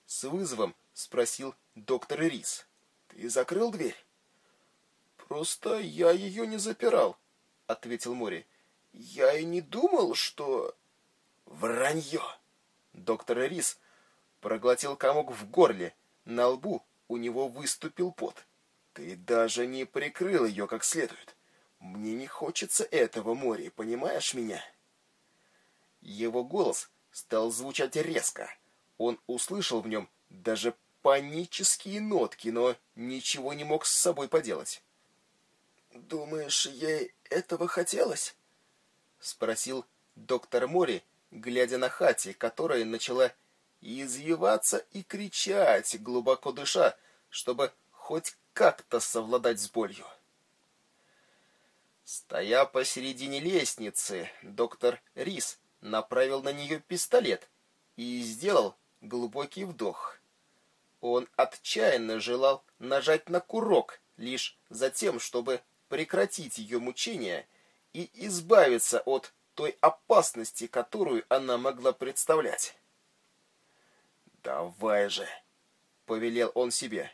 С вызовом спросил доктор Рис. «Ты закрыл дверь?» «Просто я ее не запирал», ответил Мори. Я и не думал, что... Вранье! Доктор Рис проглотил комок в горле. На лбу у него выступил пот. Ты даже не прикрыл ее как следует. Мне не хочется этого, Мори, понимаешь меня? Его голос стал звучать резко. Он услышал в нем даже панические нотки, но ничего не мог с собой поделать. «Думаешь, ей этого хотелось?» — спросил доктор Мори, глядя на Хати, которая начала извиваться и кричать, глубоко дыша, чтобы хоть как-то совладать с болью. Стоя посередине лестницы, доктор Рис направил на нее пистолет и сделал глубокий вдох. Он отчаянно желал нажать на курок, лишь за тем, чтобы прекратить ее мучения и избавиться от той опасности, которую она могла представлять. «Давай же!» — повелел он себе.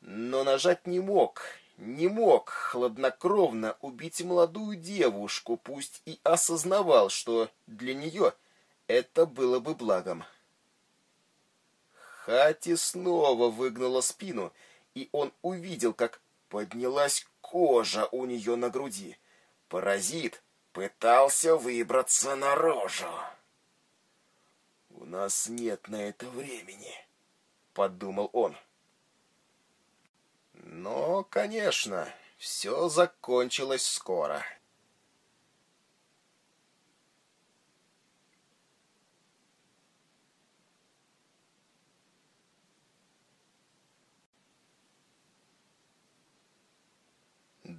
Но нажать не мог, не мог хладнокровно убить молодую девушку, пусть и осознавал, что для нее это было бы благом. Хати снова выгнула спину, и он увидел, как поднялась кожа у нее на груди. Паразит пытался выбраться наружу. «У нас нет на это времени», — подумал он. Но, конечно, все закончилось скоро.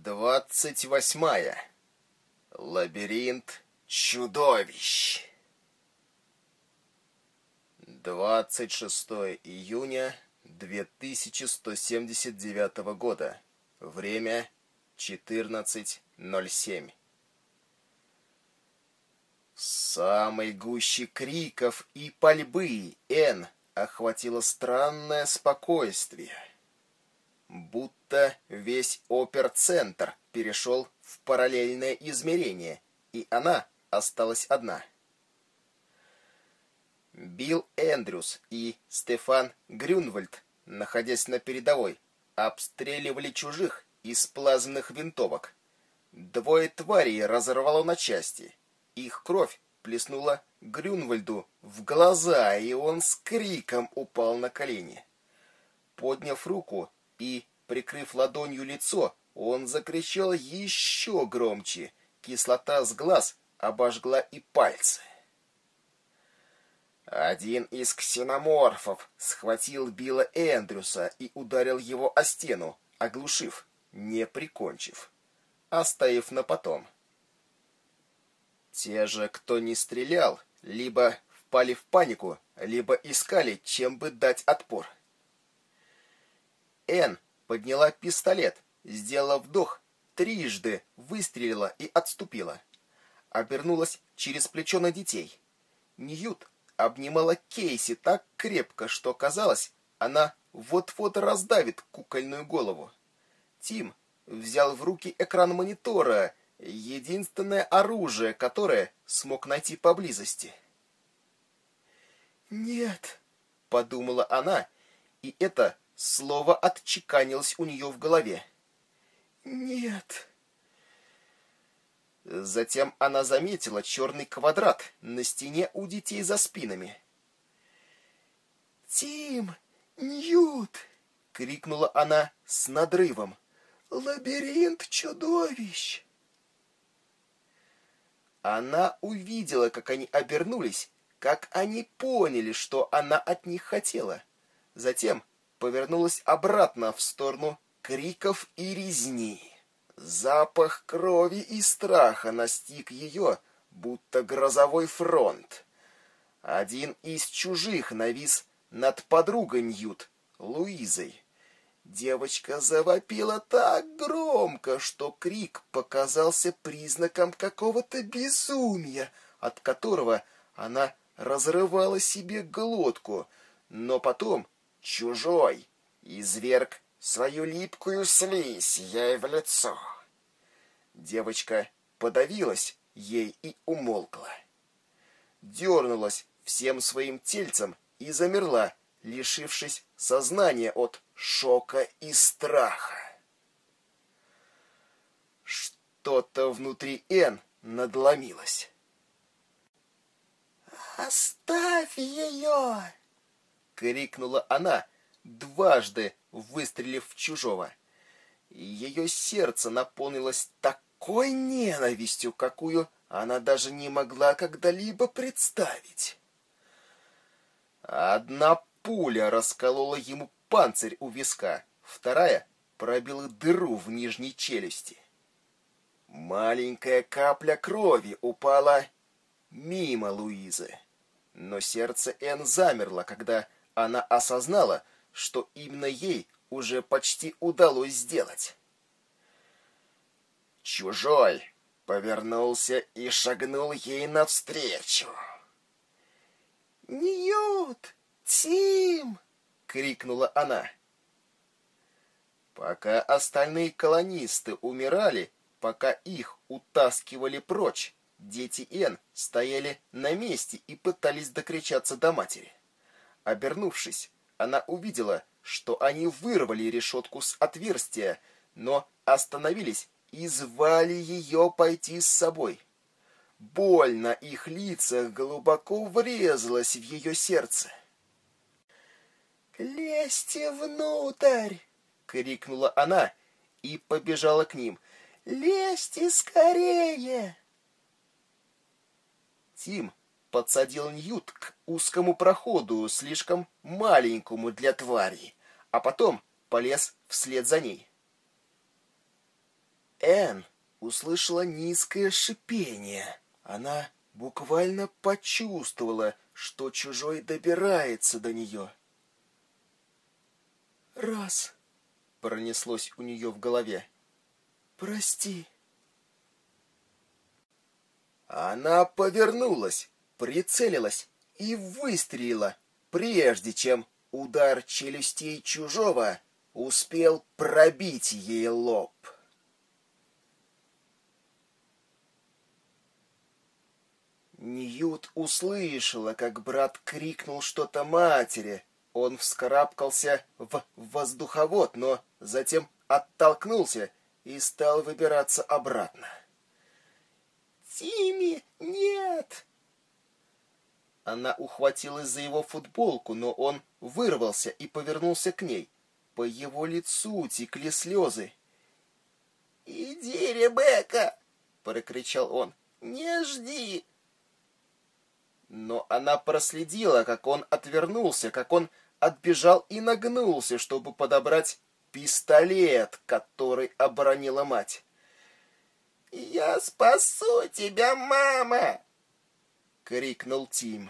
Двадцать восьмая. Лабиринт чудовищ. 26 июня 2179 года. Время 14.07. Самой гуще криков и пальбы Н охватило странное спокойствие. Будто весь оперцентр перешел в параллельное измерение, и она осталась одна — Билл Эндрюс и Стефан Грюнвальд, находясь на передовой, обстреливали чужих из плазменных винтовок. Двое тварей разорвало на части. Их кровь плеснула Грюнвальду в глаза, и он с криком упал на колени. Подняв руку и прикрыв ладонью лицо, он закричал еще громче. Кислота с глаз обожгла и пальцы. Один из ксеноморфов схватил Билла Эндрюса и ударил его о стену, оглушив, не прикончив, оставив на потом. Те же, кто не стрелял, либо впали в панику, либо искали, чем бы дать отпор. Эн подняла пистолет, сделала вдох, трижды выстрелила и отступила. Обернулась через плечо на детей. Ньют обнимала Кейси так крепко, что казалось, она вот-вот раздавит кукольную голову. Тим взял в руки экран монитора, единственное оружие, которое смог найти поблизости. «Нет», — подумала она, и это слово отчеканилось у нее в голове. «Нет». Затем она заметила черный квадрат на стене у детей за спинами. «Тим! Ньют!» — крикнула она с надрывом. «Лабиринт чудовищ!» Она увидела, как они обернулись, как они поняли, что она от них хотела. Затем повернулась обратно в сторону криков и резни. Запах крови и страха настиг ее, будто грозовой фронт. Один из чужих навис над подругой Ньют, Луизой. Девочка завопила так громко, что крик показался признаком какого-то безумия, от которого она разрывала себе глотку, но потом чужой изверг свою липкую слизь ей в лицо. Девочка подавилась ей и умолкла. Дернулась всем своим тельцем и замерла, лишившись сознания от шока и страха. Что-то внутри Н надломилось. «Оставь ее!» — крикнула она, дважды выстрелив в чужого. Ее сердце наполнилось такой ненавистью, какую она даже не могла когда-либо представить. Одна пуля расколола ему панцирь у виска, вторая пробила дыру в нижней челюсти. Маленькая капля крови упала мимо Луизы. Но сердце Энн замерло, когда она осознала, что именно ей уже почти удалось сделать. Чужой повернулся и шагнул ей навстречу. «Ньют! Тим!» — крикнула она. Пока остальные колонисты умирали, пока их утаскивали прочь, дети Н стояли на месте и пытались докричаться до матери. Обернувшись, она увидела, что они вырвали решетку с отверстия, но остановились и звали ее пойти с собой. боль на их лицах глубоко врезалась в ее сердце. «Лезьте внутрь!» — крикнула она и побежала к ним. «Лезьте скорее!» Тим подсадил Ньют к узкому проходу, слишком маленькому для твари, а потом полез вслед за ней. Энн услышала низкое шипение. Она буквально почувствовала, что чужой добирается до нее. «Раз!» — пронеслось у нее в голове. «Прости!» Она повернулась, прицелилась и выстрелила, прежде чем удар челюстей чужого успел пробить ей лоб. Ньют услышала, как брат крикнул что-то матери. Он вскарабкался в воздуховод, но затем оттолкнулся и стал выбираться обратно. «Тимми, нет!» Она ухватилась за его футболку, но он вырвался и повернулся к ней. По его лицу текли слезы. «Иди, Ребекка!» — прокричал он. «Не жди!» Но она проследила, как он отвернулся, как он отбежал и нагнулся, чтобы подобрать пистолет, который оборонила мать. «Я спасу тебя, мама!» — крикнул Тим.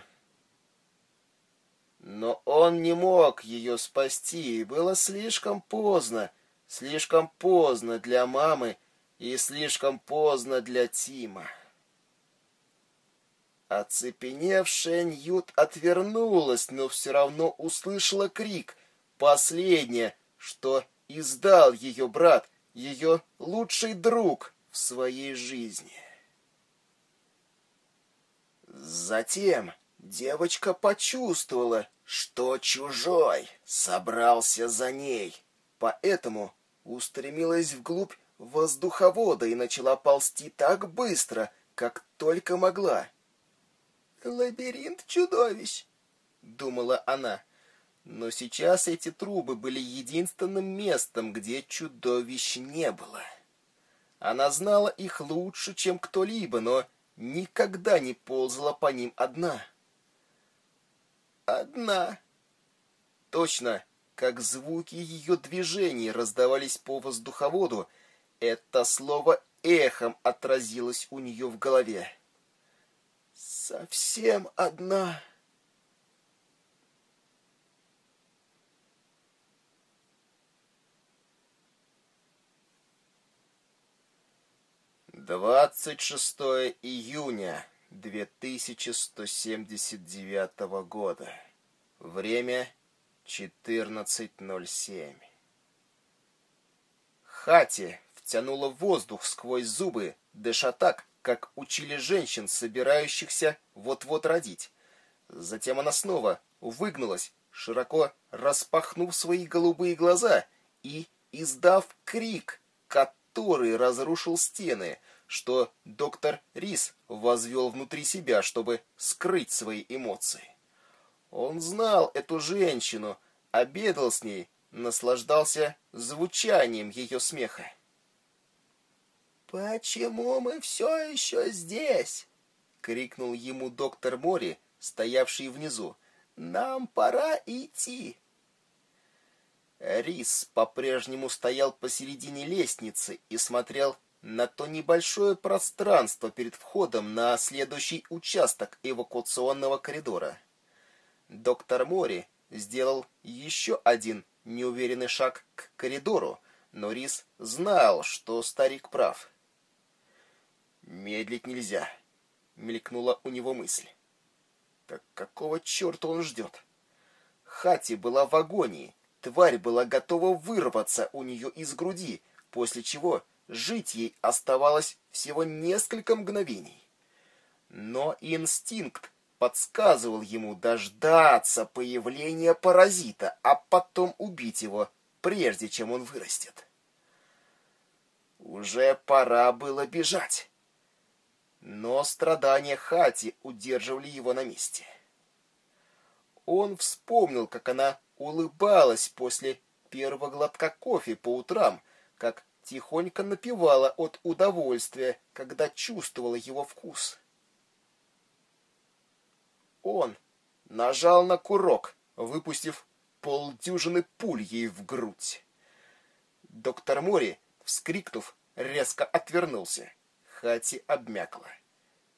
Но он не мог ее спасти, было слишком поздно, слишком поздно для мамы и слишком поздно для Тима. Оцепеневшая Ньют отвернулась, но все равно услышала крик. Последнее, что издал ее брат, ее лучший друг в своей жизни. Затем девочка почувствовала, что чужой собрался за ней, поэтому устремилась вглубь воздуховода и начала ползти так быстро, как только могла. «Лабиринт чудовищ», — думала она. Но сейчас эти трубы были единственным местом, где чудовищ не было. Она знала их лучше, чем кто-либо, но никогда не ползала по ним одна. Одна. Точно, как звуки ее движений раздавались по воздуховоду, это слово эхом отразилось у нее в голове совсем одна. Двадцать шестое июня две тысячи сто семьдесят девятого года. Время четырнадцать ноль семь. Хати втянула воздух сквозь зубы, дыша так, как учили женщин, собирающихся вот-вот родить. Затем она снова выгнулась, широко распахнув свои голубые глаза и издав крик, который разрушил стены, что доктор Рис возвел внутри себя, чтобы скрыть свои эмоции. Он знал эту женщину, обедал с ней, наслаждался звучанием ее смеха. «Почему мы все еще здесь?» — крикнул ему доктор Мори, стоявший внизу. «Нам пора идти!» Рис по-прежнему стоял посередине лестницы и смотрел на то небольшое пространство перед входом на следующий участок эвакуационного коридора. Доктор Мори сделал еще один неуверенный шаг к коридору, но Рис знал, что старик прав. Медлить нельзя, мелькнула у него мысль. Так какого черта он ждет? Хати была в агонии, тварь была готова вырваться у нее из груди, после чего жить ей оставалось всего несколько мгновений. Но инстинкт подсказывал ему дождаться появления паразита, а потом убить его, прежде чем он вырастет. Уже пора было бежать. но страдания Хати удерживали его на месте. Он вспомнил, как она улыбалась после первого глотка кофе по утрам, как тихонько напевала от удовольствия, когда чувствовала его вкус. Он нажал на курок, выпустив полдюжины пуль ей в грудь. Доктор Мори, вскрикнув, резко отвернулся. Хати обмякла.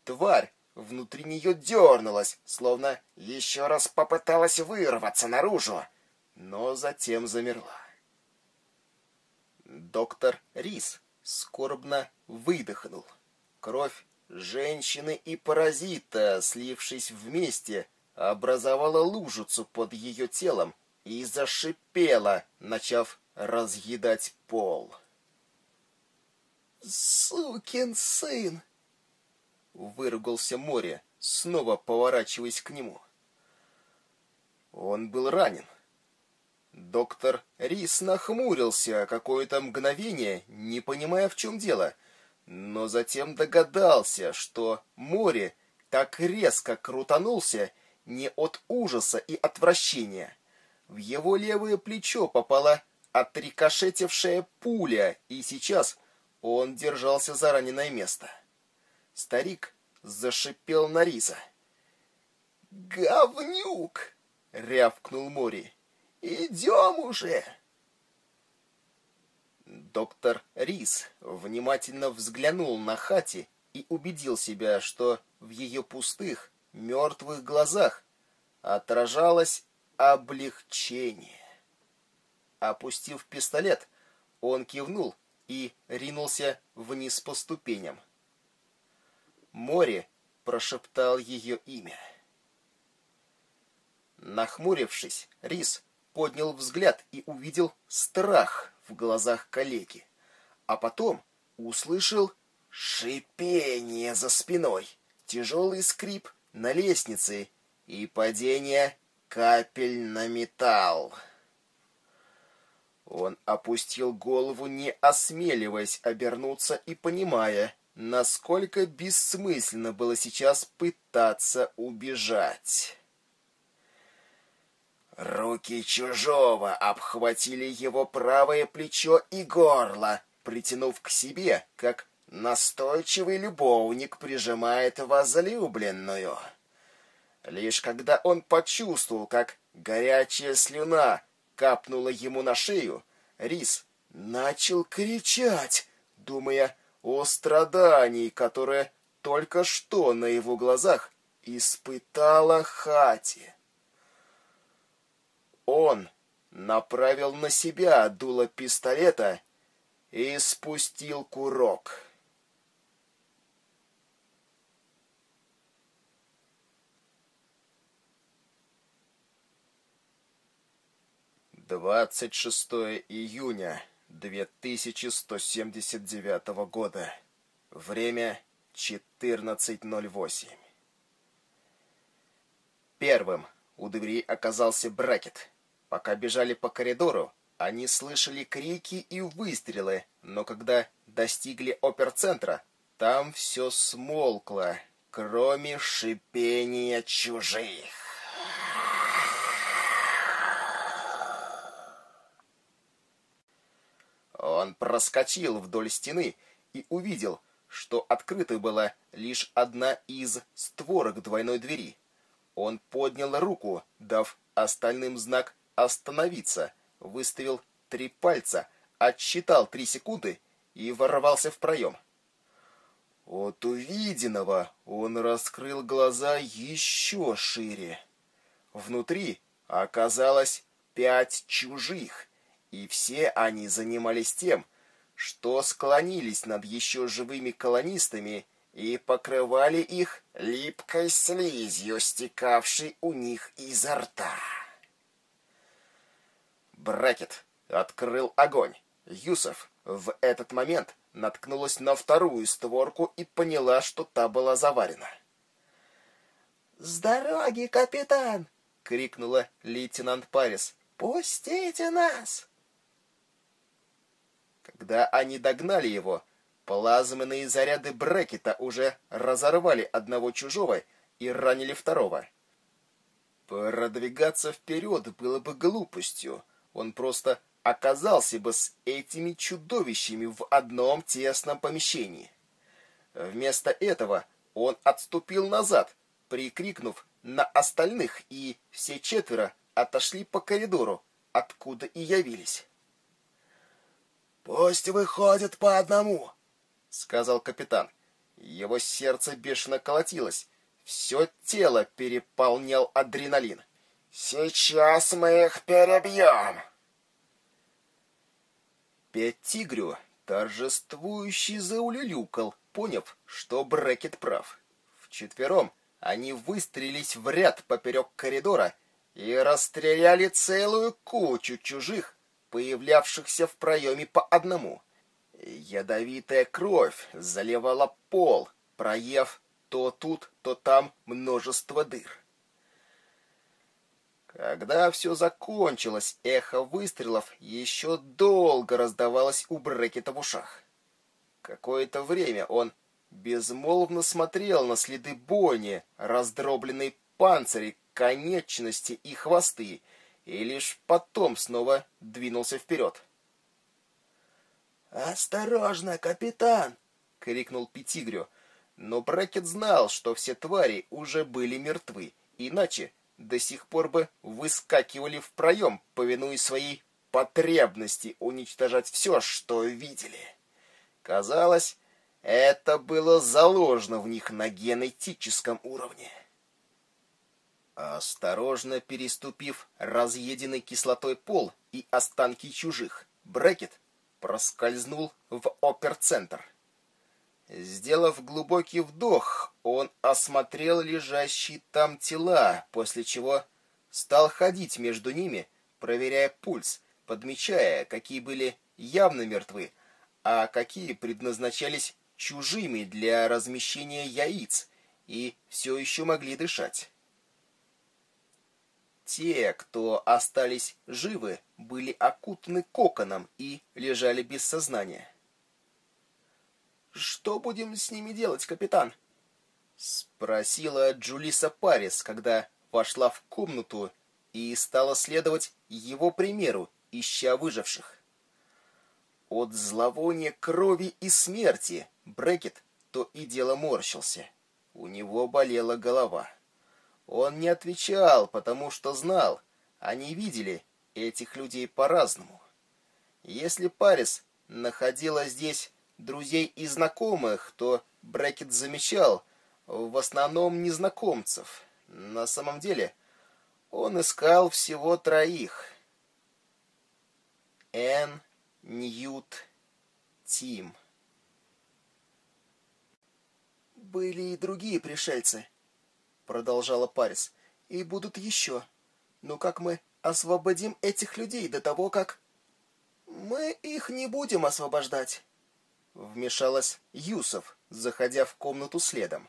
Тварь внутри нее дернулась, словно еще раз попыталась вырваться наружу, но затем замерла. Доктор Рис скорбно выдохнул. Кровь женщины и паразита, слившись вместе, образовала лужицу под ее телом и зашипела, начав разъедать пол. «Сукин сын!» — выругался море, снова поворачиваясь к нему. Он был ранен. Доктор Рис нахмурился какое-то мгновение, не понимая, в чем дело, но затем догадался, что море так резко крутанулся не от ужаса и отвращения. В его левое плечо попала отрикошетившая пуля, и сейчас он держался за раненое место. Старик зашипел на Риса. «Говнюк!» — рявкнул Мори. «Идем уже!» Доктор Рис внимательно взглянул на Хати и убедил себя, что в ее пустых, мертвых глазах отражалось облегчение. Опустив пистолет, он кивнул и ринулся вниз по ступеням. Море прошептал ее имя. Нахмурившись, Рис поднял взгляд и увидел страх в глазах коллеги, а потом услышал шипение за спиной, тяжелый скрип на лестнице и падение капель на металл. Он опустил голову, не осмеливаясь обернуться и понимая, насколько бессмысленно было сейчас пытаться убежать. Руки чужого обхватили его правое плечо и горло, притянув к себе, как настойчивый любовник прижимает возлюбленную. Лишь когда он почувствовал, как горячая слюна капнула ему на шею, Рис начал кричать, думая о страдании, которое только что на его глазах испытала Хати. Он направил на себя дуло пистолета и спустил курок. Двадцать шестое июня две тысячи сто семьдесят девятого года. Время четырнадцать ноль восемь. Первым у двери оказался Бракет. Пока бежали по коридору, они слышали крики и выстрелы, но когда достигли оперцентра, там все смолкло, кроме шипения чужих. Он проскочил вдоль стены и увидел, что открыта была лишь одна из створок двойной двери. Он поднял руку, дав остальным знак остановиться, выставил три пальца, отсчитал три секунды и ворвался в проем. От увиденного он раскрыл глаза еще шире. Внутри оказалось пять чужих, и все они занимались тем, что склонились над еще живыми колонистами и покрывали их липкой слизью, стекавшей у них изо рта. Брекет открыл огонь. Юсов в этот момент наткнулась на вторую створку и поняла, что та была заварена. «С дороги, капитан!» — крикнула лейтенант Парис. «Пустите нас!» Когда они догнали его, Плазменные заряды брекета уже разорвали одного чужого и ранили второго. Продвигаться вперед было бы глупостью. Он просто оказался бы с этими чудовищами в одном тесном помещении. Вместо этого он отступил назад, прикрикнув на остальных, и все четверо отошли по коридору, откуда и явились. «Пусть выходят по одному», — сказал капитан. Его сердце бешено колотилось. Все тело переполнял адреналин. «Сейчас мы их перебьем!» Пять-тигрю торжествующий заулюлюкал, поняв, что Брекет прав. Вчетвером они выстрелились в ряд поперек коридора и расстреляли целую кучу чужих, появлявшихся в проеме по одному. Ядовитая кровь заливала пол, проев то тут, то там множество дыр. Когда все закончилось, эхо выстрелов еще долго раздавалось у Брекета в ушах. Какое-то время он безмолвно смотрел на следы бойни, раздробленные панцири, конечности и хвосты, и лишь потом снова двинулся вперед. «Осторожно, капитан!» — крикнул Пятигрю, но Брекет знал, что все твари уже были мертвы, иначе до сих пор бы выскакивали в проем, повинуясь своей потребности уничтожать все, что видели. Казалось, это было заложено в них на генетическом уровне. Осторожно переступив разъеденный кислотой пол и останки чужих, Брекет проскользнул в оперцентр. Сделав глубокий вдох, он осмотрел лежащие там тела, после чего стал ходить между ними, проверяя пульс, подмечая, какие были явно мертвы, а какие предназначались чужими для размещения яиц и все еще могли дышать. Те, кто остались живы, были окутаны коконом и лежали без сознания. «Что будем с ними делать, капитан?» — спросила Джулиса Парис, когда вошла в комнату и стала следовать его примеру, ища выживших. От зловония крови и смерти Брекет то и дело морщился. У него болела голова. Он не отвечал, потому что знал, они видели этих людей по-разному. Если Парис находила здесь друзей и знакомых, то Брекет замечал в основном незнакомцев. На самом деле он искал всего троих. Энн, Ньют, Тим. «Были и другие пришельцы», — продолжала Парис, — «и будут еще. Но как мы освободим этих людей до того, как...» «Мы их не будем освобождать», — вмешалась Юсов, заходя в комнату следом.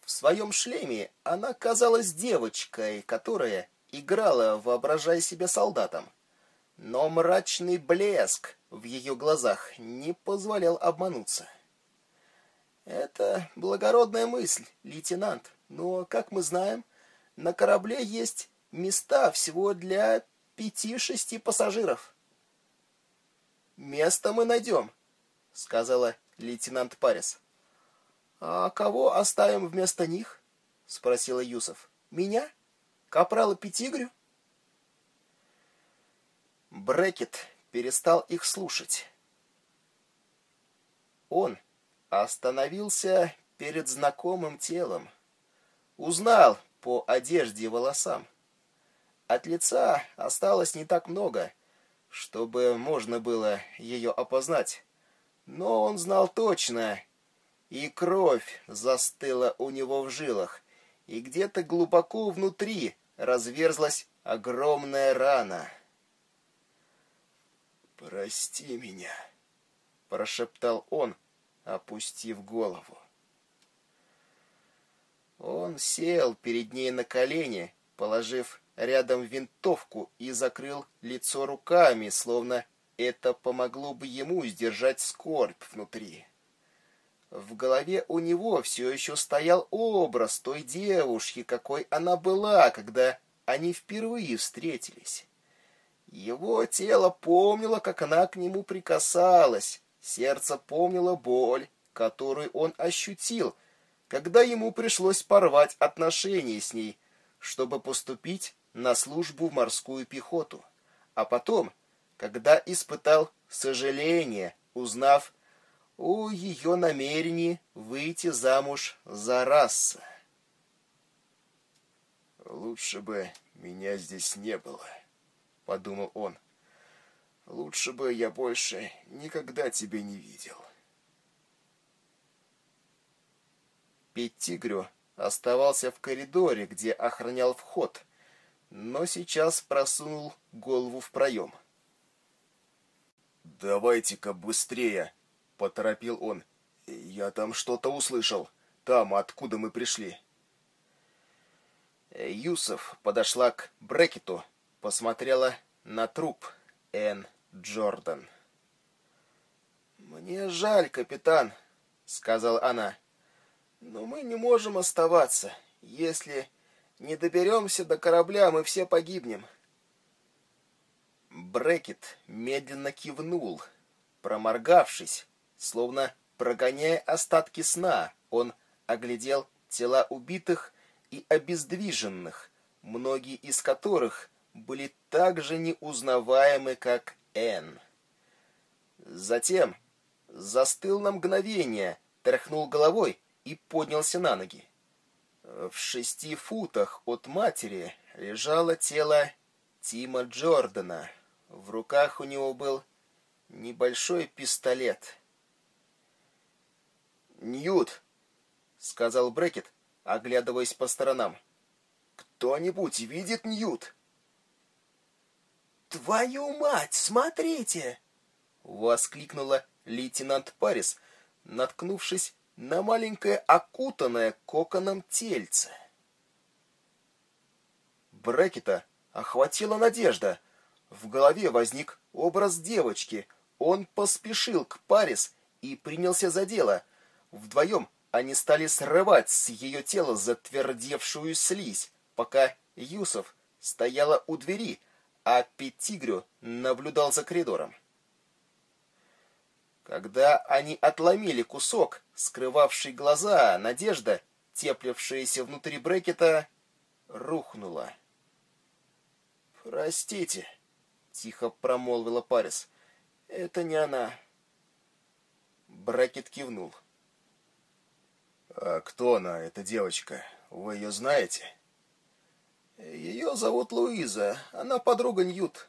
В своем шлеме она казалась девочкой, которая играла, воображая себя солдатом. Но мрачный блеск в ее глазах не позволял обмануться. Это благородная мысль, лейтенант, но, как мы знаем, на корабле есть места всего для пяти-шести пассажиров. «Место мы найдем», — сказала лейтенант Парис. «А кого оставим вместо них?» — спросила Юсов. «Меня? Капрала Пятигрю?» Брекет перестал их слушать. Он остановился перед знакомым телом. Узнал по одежде и волосам. От лица осталось не так много, чтобы можно было ее опознать. Но он знал точно, и кровь застыла у него в жилах, и где-то глубоко внутри разверзлась огромная рана. «Прости меня», — прошептал он, опустив голову. Он сел перед ней на колени, положив рядом винтовку и закрыл лицо руками, словно это помогло бы ему сдержать скорбь внутри. в голове у него все еще стоял образ той девушки, какой она была, когда они впервые встретились. Его тело помнило, как она к нему прикасалась, сердце помнило боль, которую он ощутил, когда ему пришлось порвать отношения с ней, чтобы поступить на службу в морскую пехоту, а потом, когда испытал сожаление, узнав о ее намерении выйти замуж за раса. «Лучше бы меня здесь не было», — подумал он. «Лучше бы я больше никогда тебя не видел». Петтигрю оставался в коридоре, где охранял вход, но сейчас просунул голову в проем. «Давайте-ка быстрее!» — поторопил он. «Я там что-то услышал. Там, откуда мы пришли». Юсов подошла к Брекету, посмотрела на труп Энн Джордан. «Мне жаль, капитан», — сказала она, — «но мы не можем оставаться. Если не доберемся до корабля, мы все погибнем». Брекет медленно кивнул, проморгавшись, Словно прогоняя остатки сна, он оглядел тела убитых и обездвиженных, многие из которых были так же неузнаваемы, как Н. Затем застыл на мгновение, тряхнул головой и поднялся на ноги. В шести футах от матери лежало тело Тима Джордана. В руках у него был небольшой пистолет. «Ньют!» — сказал Брекет, оглядываясь по сторонам. «Кто-нибудь видит Ньют?» «Твою мать, смотрите!» — воскликнула лейтенант Парис, наткнувшись на маленькое окутанное коконом тельце. Брекета охватила надежда. В голове возник образ девочки. Он поспешил к Парис и принялся за дело — Вдвоем они стали срывать с ее тела затвердевшую слизь, пока Юсов стояла у двери, а Петтигрю наблюдал за коридором. Когда они отломили кусок, скрывавший глаза, надежда, теплившаяся внутри брекета, рухнула. «Простите», — тихо промолвила Парис, — «это не она». Брекет кивнул. «А кто она, эта девочка? Вы ее знаете?» «Ее зовут Луиза. Она подруга Ньют».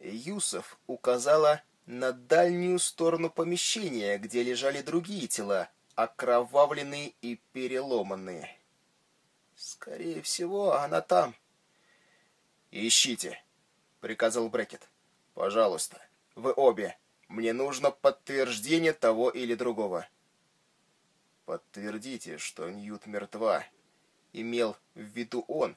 Юсов указала на дальнюю сторону помещения, где лежали другие тела, окровавленные и переломанные. «Скорее всего, она там». «Ищите», — приказал Брекет. «Пожалуйста, вы обе. Мне нужно подтверждение того или другого». Подтвердите, что Ньют мертва. Имел в виду он,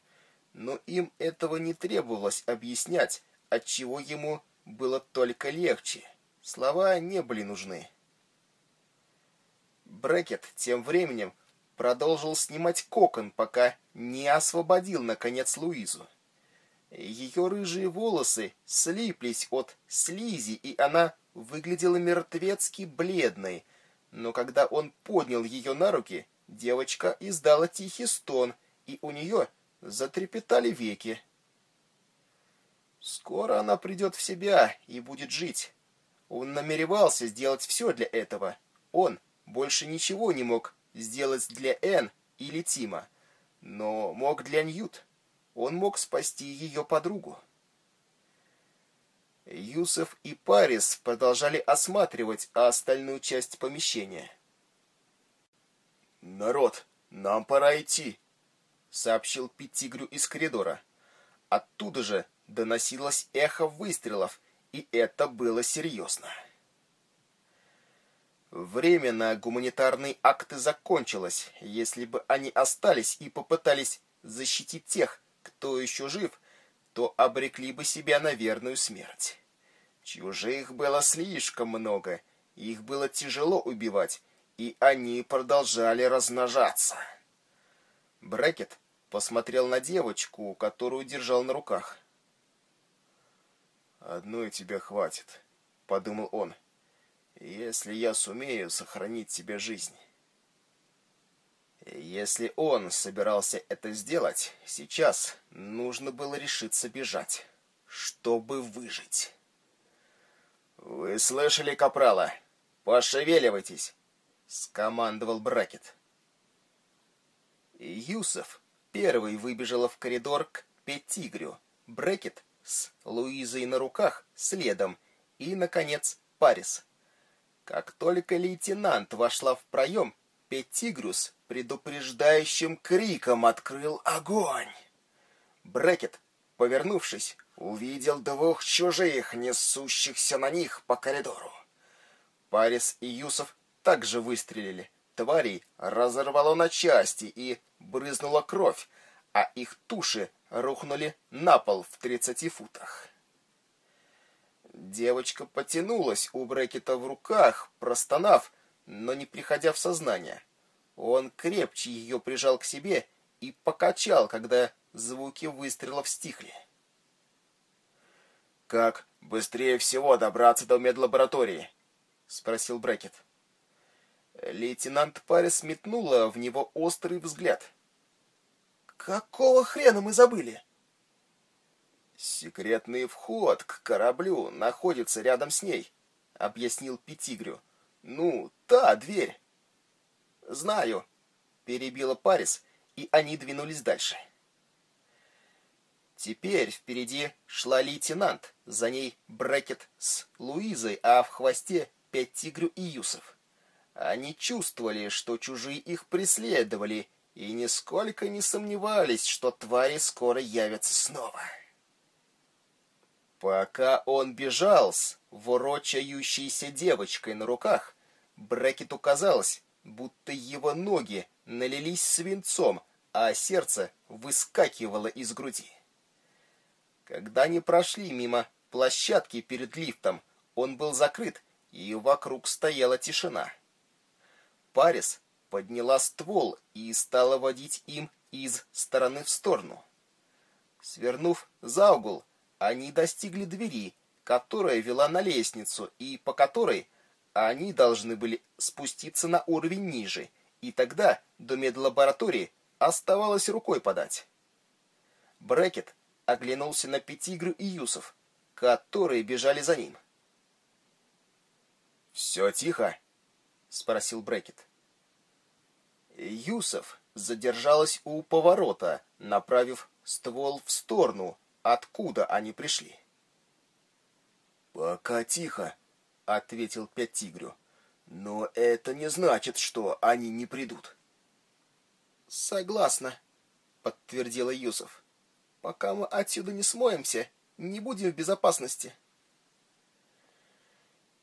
но им этого не требовалось объяснять, отчего ему было только легче. Слова не были нужны. Брекет тем временем продолжил снимать кокон, пока не освободил, наконец, Луизу. Ее рыжие волосы слиплись от слизи, и она выглядела мертвецки бледной, но когда он поднял ее на руки, девочка издала тихий стон, и у нее затрепетали веки. Скоро она придет в себя и будет жить. Он намеревался сделать все для этого. Он больше ничего не мог сделать для Энн или Тима, но мог для Ньют. Он мог спасти ее подругу. Юсов и Парис продолжали осматривать остальную часть помещения. «Народ, нам пора идти», — сообщил Петтигрю из коридора. Оттуда же доносилось эхо выстрелов, и это было серьезно. Время на гуманитарные акты закончилось. Если бы они остались и попытались защитить тех, кто еще жив, то обрекли бы себя на верную смерть. Чужих было слишком много, их было тяжело убивать, и они продолжали размножаться. Брекет посмотрел на девочку, которую держал на руках. «Одной тебя хватит», — подумал он, — «если я сумею сохранить тебе жизнь». Если он собирался это сделать, сейчас нужно было решиться бежать, чтобы выжить. «Вы слышали, капрала? Пошевеливайтесь!» — скомандовал Бракет. Юсов первый выбежала в коридор к Петигрю, Брекет с Луизой на руках следом и, наконец, Парис. Как только лейтенант вошла в проем, Петигрюс предупреждающим криком открыл огонь. Брекет, повернувшись, увидел двух чужих, несущихся на них по коридору. Парис и Юсов также выстрелили. Тварей разорвало на части и брызнула кровь, а их туши рухнули на пол в тридцати футах. Девочка потянулась у Брекета в руках, простонав, но не приходя в сознание. Он крепче ее прижал к себе и покачал, когда звуки выстрелов стихли. «Как быстрее всего добраться до медлаборатории?» — спросил Брекет. Лейтенант Парис метнула в него острый взгляд. «Какого хрена мы забыли?» «Секретный вход к кораблю находится рядом с ней», — объяснил Петигрю. «Ну, та дверь». «Знаю», — перебила Парис, и они двинулись дальше. Теперь впереди шла лейтенант, за ней Брекет с Луизой, а в хвосте Петтигрю и Юсов. Они чувствовали, что чужие их преследовали, и нисколько не сомневались, что твари скоро явятся снова. Пока он бежал с ворочающейся девочкой на руках, Брекету казалось, будто его ноги налились свинцом, а сердце выскакивало из груди. Когда они прошли мимо площадки перед лифтом, он был закрыт, и вокруг стояла тишина. Парис подняла ствол и стала водить им из стороны в сторону. Свернув за угол, они достигли двери, которая вела на лестницу и по которой они должны были спуститься на уровень ниже, и тогда до медлаборатории оставалось рукой подать. Брекет оглянулся на Петигру и Юсов, которые бежали за ним. «Все тихо?» — спросил Брекет. Юсов задержалась у поворота, направив ствол в сторону, откуда они пришли. «Пока тихо», — ответил Пятигрю. «Но это не значит, что они не придут». «Согласна», — подтвердила Юсов. «Пока мы отсюда не смоемся, не будем в безопасности».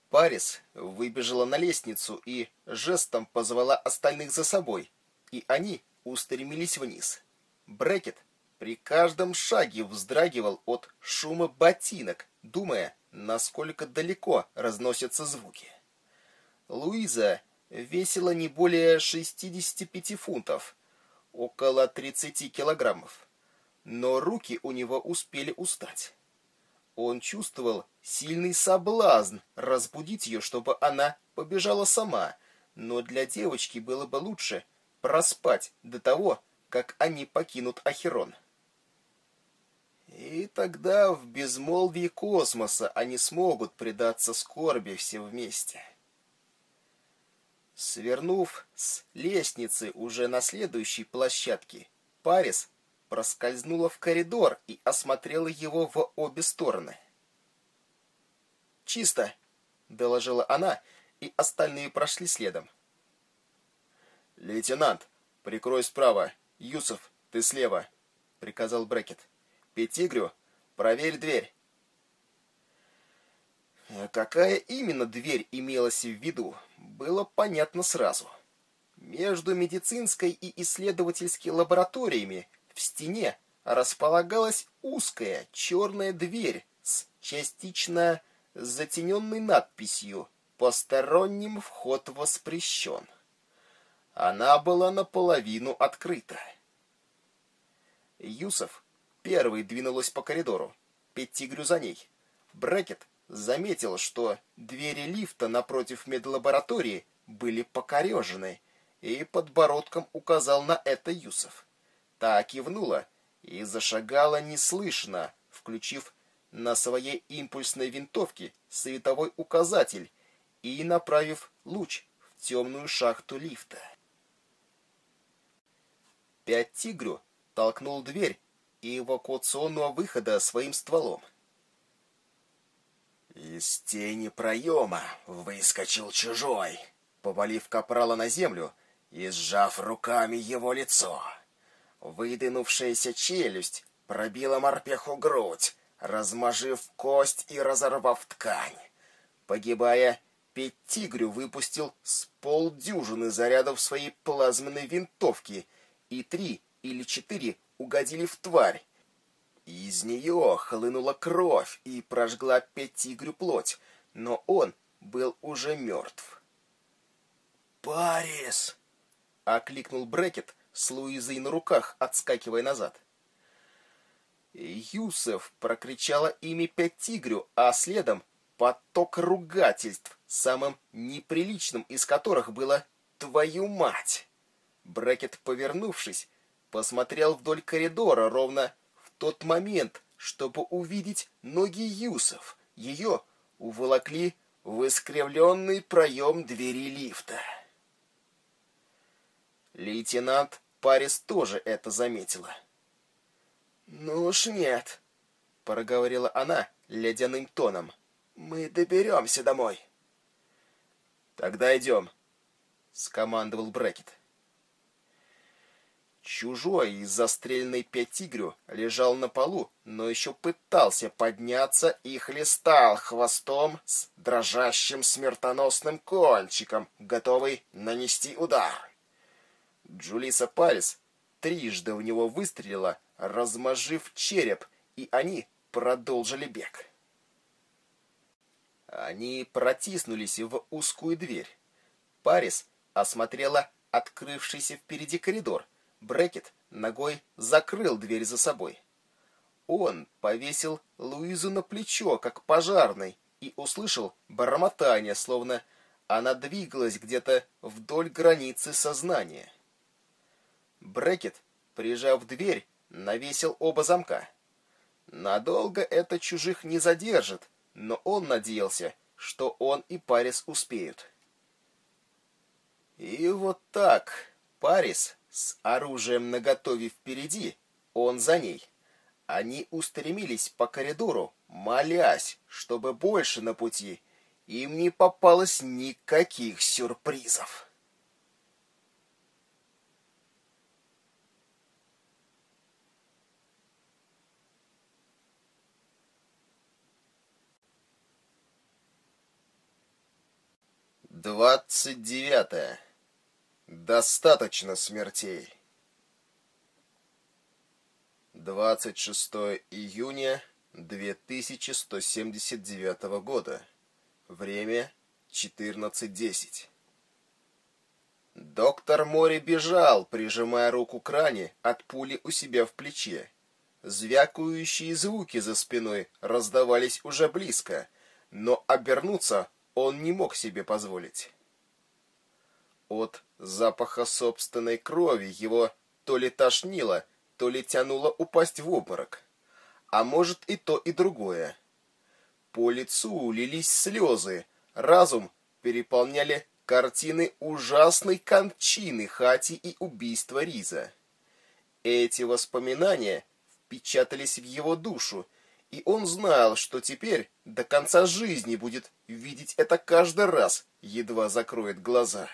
Парис выбежала на лестницу и жестом позвала остальных за собой, и они устремились вниз. Брекет при каждом шаге вздрагивал от шума ботинок, думая, насколько далеко разносятся звуки. Луиза весила не более 65 фунтов, около 30 килограммов, но руки у него успели устать. Он чувствовал сильный соблазн разбудить ее, чтобы она побежала сама, но для девочки было бы лучше проспать до того, как они покинут Ахерон. И тогда в безмолвии космоса они смогут предаться скорби все вместе. Свернув с лестницы уже на следующей площадке, Парис проскользнула в коридор и осмотрела его в обе стороны. «Чисто!» — доложила она, и остальные прошли следом. «Лейтенант, прикрой справа. Юсов, ты слева», — приказал Брекет. Петигрю, проверь дверь. Э, какая именно дверь имелась в виду, было понятно сразу. Между медицинской и исследовательской лабораториями в стене располагалась узкая черная дверь с частично затененной надписью посторонним вход воспрещен. Она была наполовину открыта. Юсов первый двинулась по коридору, Петтигрю за ней. Брекет заметил, что двери лифта напротив медлаборатории были покорежены, и подбородком указал на это Юсов. Та кивнула и зашагала неслышно, включив на своей импульсной винтовке световой указатель и направив луч в темную шахту лифта. Пять тигрю толкнул дверь и эвакуационного выхода своим стволом. Из тени проема выскочил чужой, повалив капрала на землю и сжав руками его лицо. Выдвинувшаяся челюсть пробила морпеху грудь, размажив кость и разорвав ткань. Погибая, Петтигрю выпустил с полдюжины зарядов своей плазменной винтовки, и три или четыре угодили в тварь. Из нее хлынула кровь и прожгла Петтигрю плоть, но он был уже мертв. «Парис!» — окликнул Брекет с Луизой на руках, отскакивая назад. Юсеф прокричала имя Петтигрю, а следом поток ругательств, самым неприличным из которых было «твою мать». Брекет, повернувшись, посмотрел вдоль коридора ровно в тот момент, чтобы увидеть ноги Юсов. Ее уволокли в искривленный проем двери лифта. Лейтенант Парис тоже это заметила. «Ну уж нет», — проговорила она ледяным тоном. «Мы доберемся домой». «Тогда идем», — скомандовал Брекет. Чужой из застреленной пятигрю лежал на полу, но еще пытался подняться и хлестал хвостом с дрожащим смертоносным кончиком, готовый нанести удар. Джулиса Парис трижды в него выстрелила, размажив череп, и они продолжили бег. Они протиснулись в узкую дверь. Парис осмотрела открывшийся впереди коридор. Брекет ногой закрыл дверь за собой. Он повесил Луизу на плечо, как пожарный, и услышал бормотание, словно она двигалась где-то вдоль границы сознания. Брекет, прижав дверь, навесил оба замка. Надолго это чужих не задержит, но он надеялся, что он и Парис успеют. И вот так Парис с оружием наготове впереди, он за ней. Они устремились по коридору, молясь, чтобы больше на пути им не попалось никаких сюрпризов. Двадцать девятое. Достаточно смертей. 26 июня 2179 года. Время 14.10. Доктор Мори бежал, прижимая руку к ране от пули у себя в плече. Звякающие звуки за спиной раздавались уже близко, но обернуться он не мог себе позволить. От запаха собственной крови его то ли тошнило, то ли тянуло упасть в обморок. А может и то, и другое. По лицу лились слезы, разум переполняли картины ужасной кончины Хати и убийства Риза. Эти воспоминания впечатались в его душу, и он знал, что теперь до конца жизни будет видеть это каждый раз, едва закроет глаза.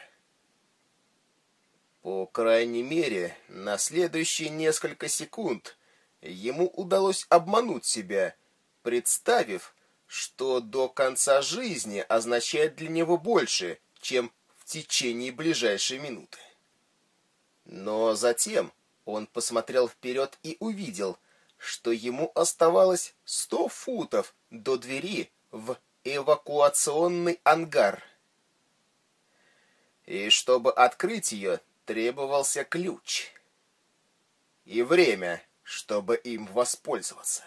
По крайней мере, на следующие несколько секунд ему удалось обмануть себя, представив, что до конца жизни означает для него больше, чем в течение ближайшей минуты. Но затем он посмотрел вперед и увидел, что ему оставалось сто футов до двери в эвакуационный ангар. И чтобы открыть ее, требовался ключ. И время, чтобы им воспользоваться.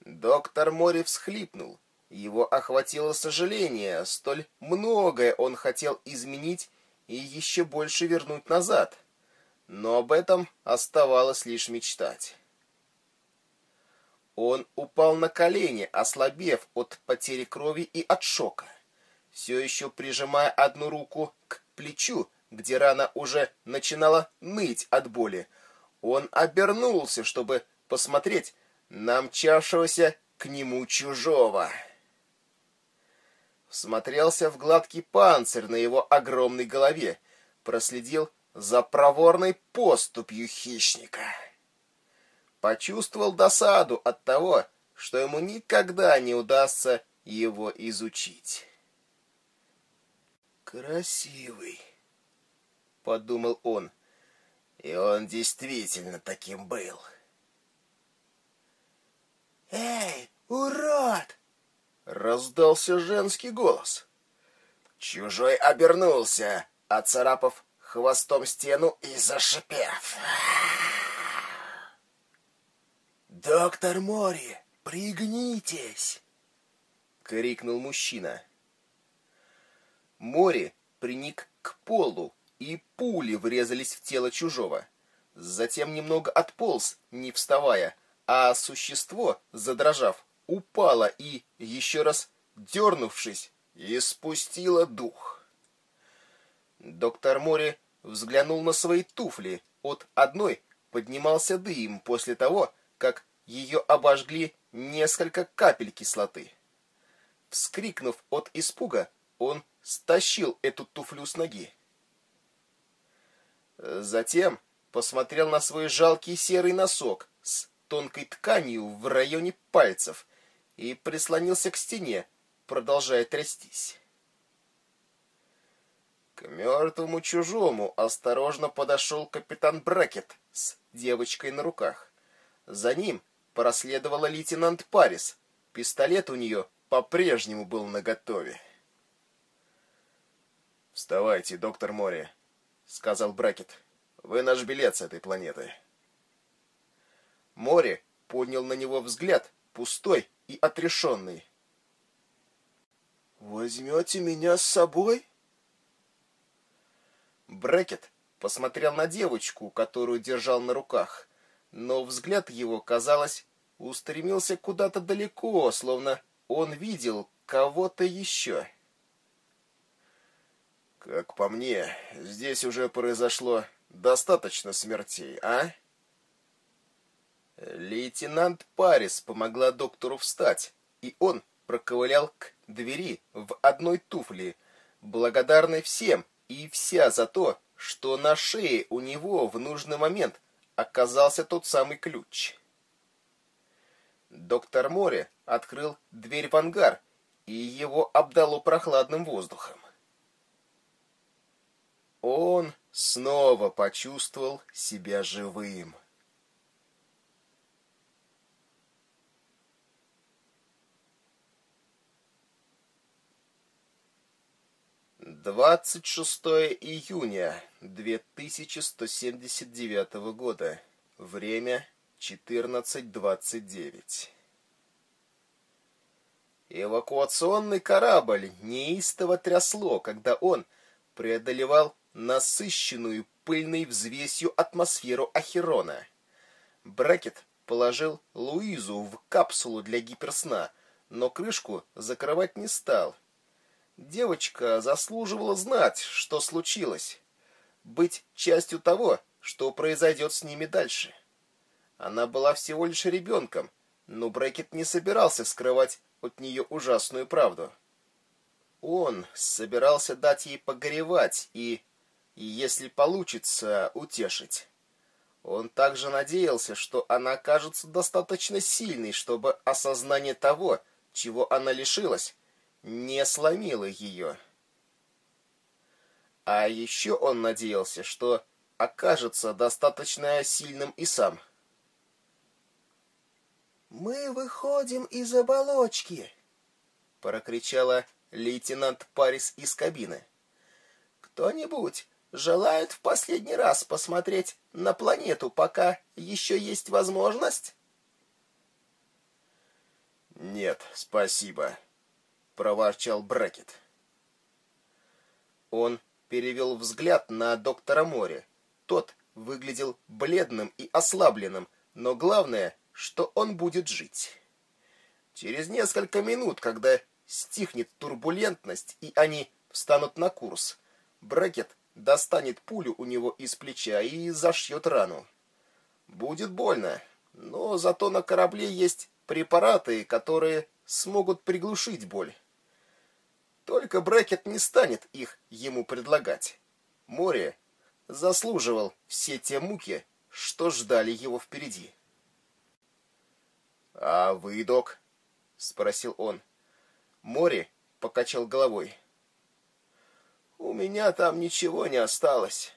Доктор Мори всхлипнул. Его охватило сожаление, столь многое он хотел изменить и еще больше вернуть назад. Но об этом оставалось лишь мечтать. Он упал на колени, ослабев от потери крови и от шока. Все еще прижимая одну руку к плечу, где рана уже начинала ныть от боли, он обернулся, чтобы посмотреть на мчавшегося к нему чужого. Смотрелся в гладкий панцирь на его огромной голове, проследил за проворной поступью хищника. Почувствовал досаду от того, что ему никогда не удастся его изучить. «Красивый», — подумал он, и он действительно таким был. «Эй, урод!» — раздался женский голос. Чужой обернулся, оцарапав хвостом стену и зашипев. «Доктор Мори, пригнитесь!» — крикнул мужчина. Мори приник к полу, и пули врезались в тело чужого. Затем немного отполз, не вставая, а существо, задрожав, упало и, еще раз дернувшись, испустило дух. Доктор Мори взглянул на свои туфли. От одной поднимался дым после того, как ее обожгли несколько капель кислоты. Вскрикнув от испуга, он стащил эту туфлю с ноги. Затем посмотрел на свой жалкий серый носок с тонкой тканью в районе пальцев и прислонился к стене, продолжая трястись. К мертвому чужому осторожно подошел капитан Брекет с девочкой на руках. За ним проследовала лейтенант Парис. Пистолет у нее по-прежнему был наготове. «Вставайте, доктор Мори», — сказал Брекет. «Вы наш билет с этой планеты». Мори поднял на него взгляд, пустой и отрешенный. «Возьмете меня с собой?» Брекет посмотрел на девочку, которую держал на руках, но взгляд его, казалось, устремился куда-то далеко, словно он видел кого-то еще. «Как по мне, здесь уже произошло достаточно смертей, а?» Лейтенант Парис помогла доктору встать, и он проковылял к двери в одной туфле, благодарный всем и вся за то, что на шее у него в нужный момент оказался тот самый ключ. Доктор Море открыл дверь в ангар, и его обдало прохладным воздухом. Он снова почувствовал себя живым. 26 июня 2179 года. Время 14.29. Эвакуационный корабль неистово трясло, когда он преодолевал насыщенную пыльной взвесью атмосферу Ахерона. Брекет положил Луизу в капсулу для гиперсна, но крышку закрывать не стал — Девочка заслуживала знать, что случилось, быть частью того, что произойдет с ними дальше. Она была всего лишь ребенком, но Брекет не собирался скрывать от нее ужасную правду. Он собирался дать ей погоревать и, и если получится, утешить. Он также надеялся, что она окажется достаточно сильной, чтобы осознание того, чего она лишилась, не сломило ее. А еще он надеялся, что окажется достаточно сильным и сам. «Мы выходим из оболочки!» — прокричала лейтенант Парис из кабины. кто-нибудь желает в последний раз посмотреть на планету, пока еще есть возможность?» «Нет, спасибо», — проворчал Брекет. Он перевел взгляд на доктора Мори. Тот выглядел бледным и ослабленным, но главное, что он будет жить. Через несколько минут, когда стихнет турбулентность и они встанут на курс, Брекет достанет пулю у него из плеча и зашьет рану. Будет больно, но зато на корабле есть препараты, которые смогут приглушить боль. Только Брекет не станет их ему предлагать. Море заслуживал все те муки, что ждали его впереди. «А вы, док?» — спросил он. Море покачал головой. «У меня там ничего не осталось».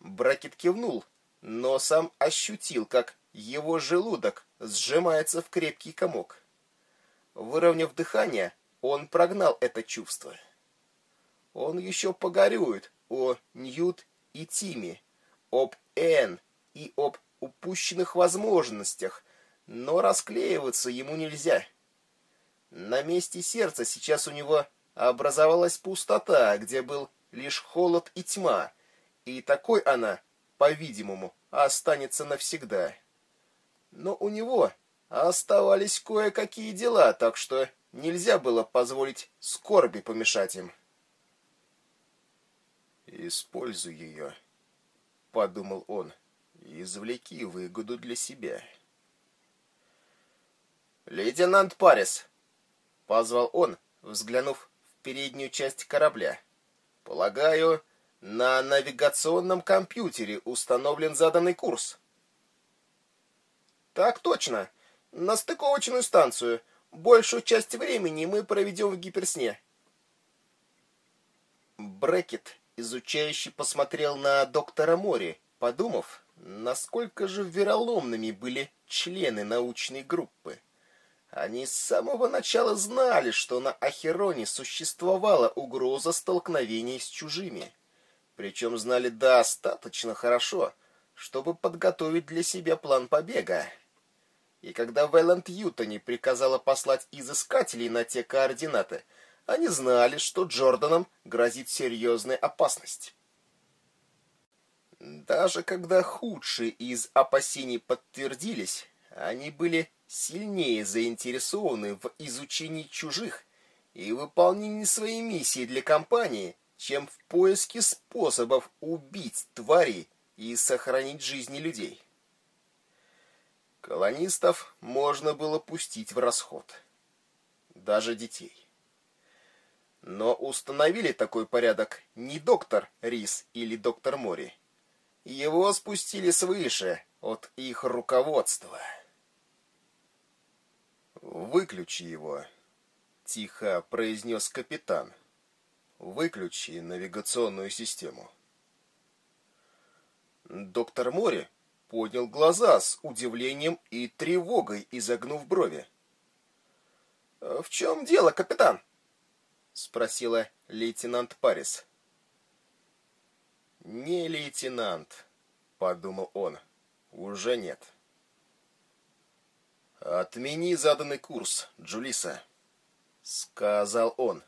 Бракет кивнул, но сам ощутил, как его желудок сжимается в крепкий комок. Выровняв дыхание, он прогнал это чувство. Он еще погорюет о Ньют и Тиме, об Энн и об упущенных возможностях, но расклеиваться ему нельзя. На месте сердца сейчас у него образовалась пустота, где был лишь холод и тьма, и такой она, по-видимому, останется навсегда. Но у него оставались кое-какие дела, так что Нельзя было позволить скорби помешать им. «Используй ее», — подумал он, — «извлеки выгоду для себя». «Лейтенант Парис!» — позвал он, взглянув переднюю часть корабля. «Полагаю, на навигационном компьютере установлен заданный курс». «Так точно. На стыковочную станцию. Большую часть времени мы проведем в гиперсне. Брекет, изучающий, посмотрел на доктора Мори, подумав, насколько же вероломными были члены научной группы. Они с самого начала знали, что на Ахероне существовала угроза столкновений с чужими. Причем знали достаточно хорошо, чтобы подготовить для себя план побега. И когда Вэланд Ютони приказала послать изыскателей на те координаты, они знали, что Джорданам грозит серьезная опасность. Даже когда худшие из опасений подтвердились, они были сильнее заинтересованы в изучении чужих и выполнении своей миссии для компании, чем в поиске способов убить тварей и сохранить жизни людей. Колонистов можно было пустить в расход. Даже детей. Но установили такой порядок не доктор Рис или доктор Мори. Его спустили свыше, от их руководства. «Выключи его», — тихо произнес капитан. «Выключи навигационную систему». Доктор Мори поднял глаза с удивлением и тревогой, изогнув брови. «В чем дело, капитан?» — спросила лейтенант Парис. «Не лейтенант», — подумал он, — «уже нет». «Отмени заданный курс, Джулиса», — сказал он.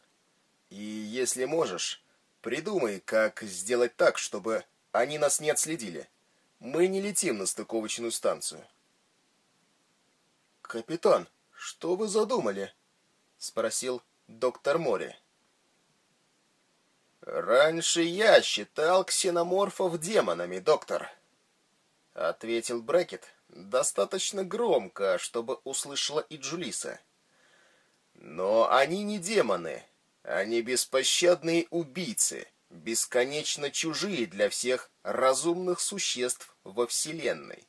«И если можешь, придумай, как сделать так, чтобы они нас не отследили». Мы не летим на стыковочную станцию. «Капитан, что вы задумали?» — спросил доктор Мори. «Раньше я считал ксеноморфов демонами, доктор», — ответил Брекет достаточно громко, чтобы услышала и Джулиса. «Но они не демоны, они беспощадные убийцы, бесконечно чужие для всех разумных существ во Вселенной.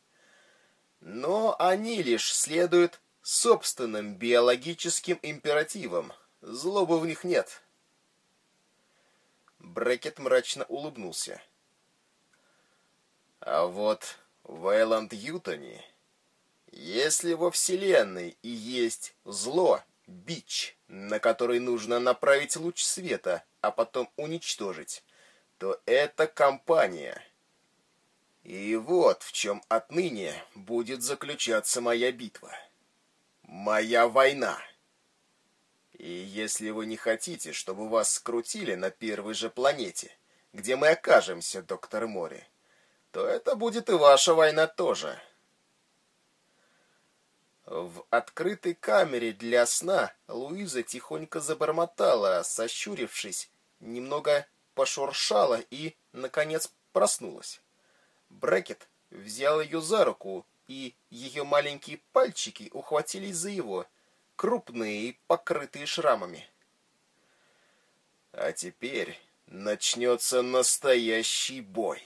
Но они лишь следуют собственным биологическим императивам. Злобы в них нет. Брекет мрачно улыбнулся. А вот в Эйланд Ютоне, если во Вселенной и есть зло, бич, на который нужно направить луч света, а потом уничтожить, то это компания. И вот в чем отныне будет заключаться моя битва. Моя война. И если вы не хотите, чтобы вас скрутили на первой же планете, где мы окажемся, доктор Мори, то это будет и ваша война тоже. В открытой камере для сна Луиза тихонько забормотала, сощурившись, немного пошуршала и, наконец, проснулась. Брекет взял ее за руку, и ее маленькие пальчики ухватились за его, крупные и покрытые шрамами. А теперь начнется настоящий бой.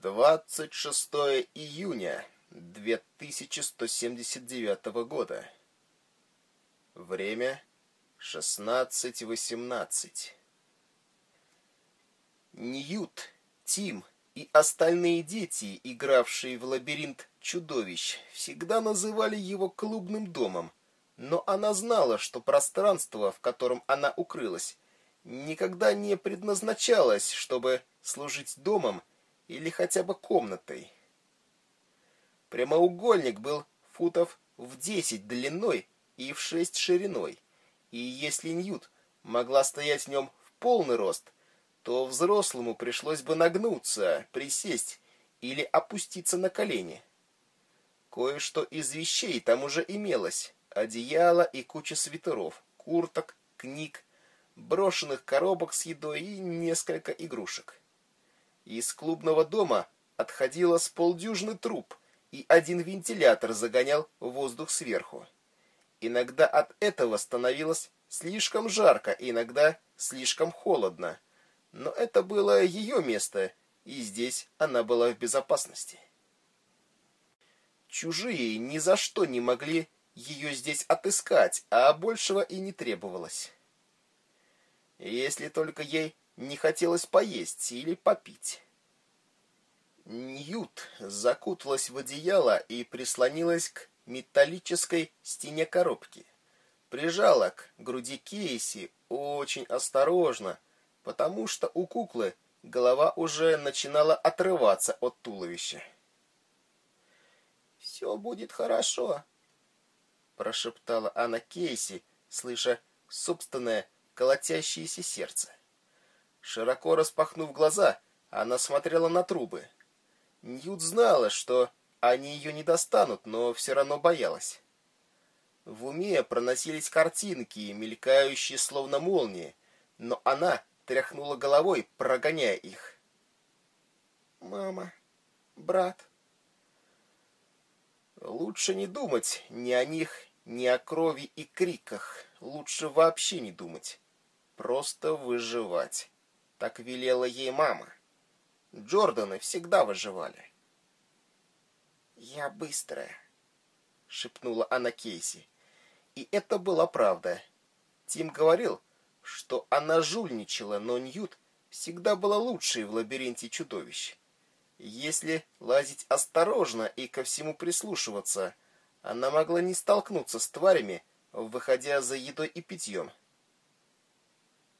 26 июня 2179 года. Время 16.18. Ньют, Тим и остальные дети, игравшие в лабиринт чудовищ, всегда называли его клубным домом, но она знала, что пространство, в котором она укрылась, никогда не предназначалось, чтобы служить домом или хотя бы комнатой. Прямоугольник был футов в 10 длиной и в 6 шириной, и если Ньют могла стоять в нем в полный рост, то взрослому пришлось бы нагнуться, присесть или опуститься на колени. Кое-что из вещей там уже имелось: одеяло и куча свитеров, курток, книг, брошенных коробок с едой и несколько игрушек. Из клубного дома отходило с полдюжины труб, и один вентилятор загонял воздух сверху. Иногда от этого становилось слишком жарко, иногда слишком холодно. Но это было ее место, и здесь она была в безопасности. Чужие ни за что не могли ее здесь отыскать, а большего и не требовалось. Если только ей не хотелось поесть или попить. Ньют закуталась в одеяло и прислонилась к металлической стене коробки. Прижала к груди Кейси очень осторожно, потому что у куклы голова уже начинала отрываться от туловища. «Все будет хорошо», — прошептала она Кейси, слыша собственное колотящееся сердце. Широко распахнув глаза, она смотрела на трубы. Ньют знала, что они ее не достанут, но все равно боялась. В уме проносились картинки, мелькающие словно молнии, но она тряхнула головой, прогоняя их. «Мама, брат...» Лучше не думать ни о них, ни о крови и криках. Лучше вообще не думать. Просто выживать. Так велела ей мама. Джорданы всегда выживали. «Я быстрая», — шепнула она Кейси. И это была правда. Тим говорил, что она жульничала, но Ньют всегда была лучшей в лабиринте чудовищ. Если лазить осторожно и ко всему прислушиваться, она могла не столкнуться с тварями, выходя за едой и питьем.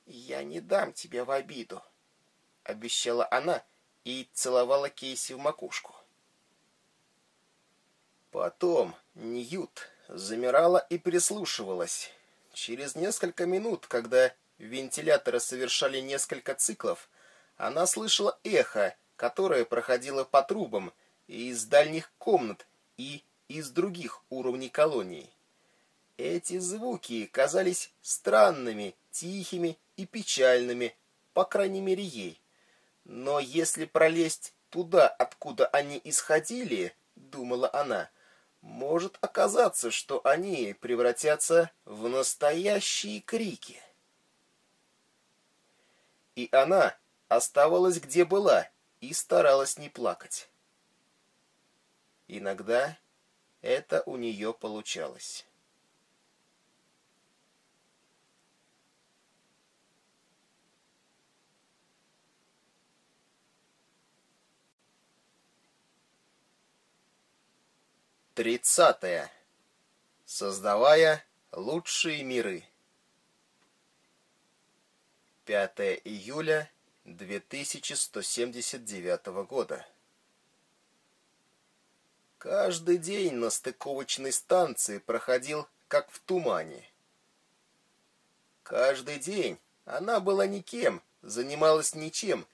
«Я не дам тебя в обиду», — обещала она, — и целовала Кейси в макушку. Потом Ньют замирала и прислушивалась. Через несколько минут, когда вентиляторы совершали несколько циклов, она слышала эхо, которое проходило по трубам из дальних комнат и из других уровней колонии. Эти звуки казались странными, тихими и печальными, по крайней мере ей. Но если пролезть туда, откуда они исходили, думала она, может оказаться, что они превратятся в настоящие крики. И она оставалась где была и старалась не плакать. Иногда это у нее получалось. Тридцатое. Создавая лучшие миры. 5 июля 2179 года. Каждый день на стыковочной станции проходил как в тумане. Каждый день она была никем, занималась ничем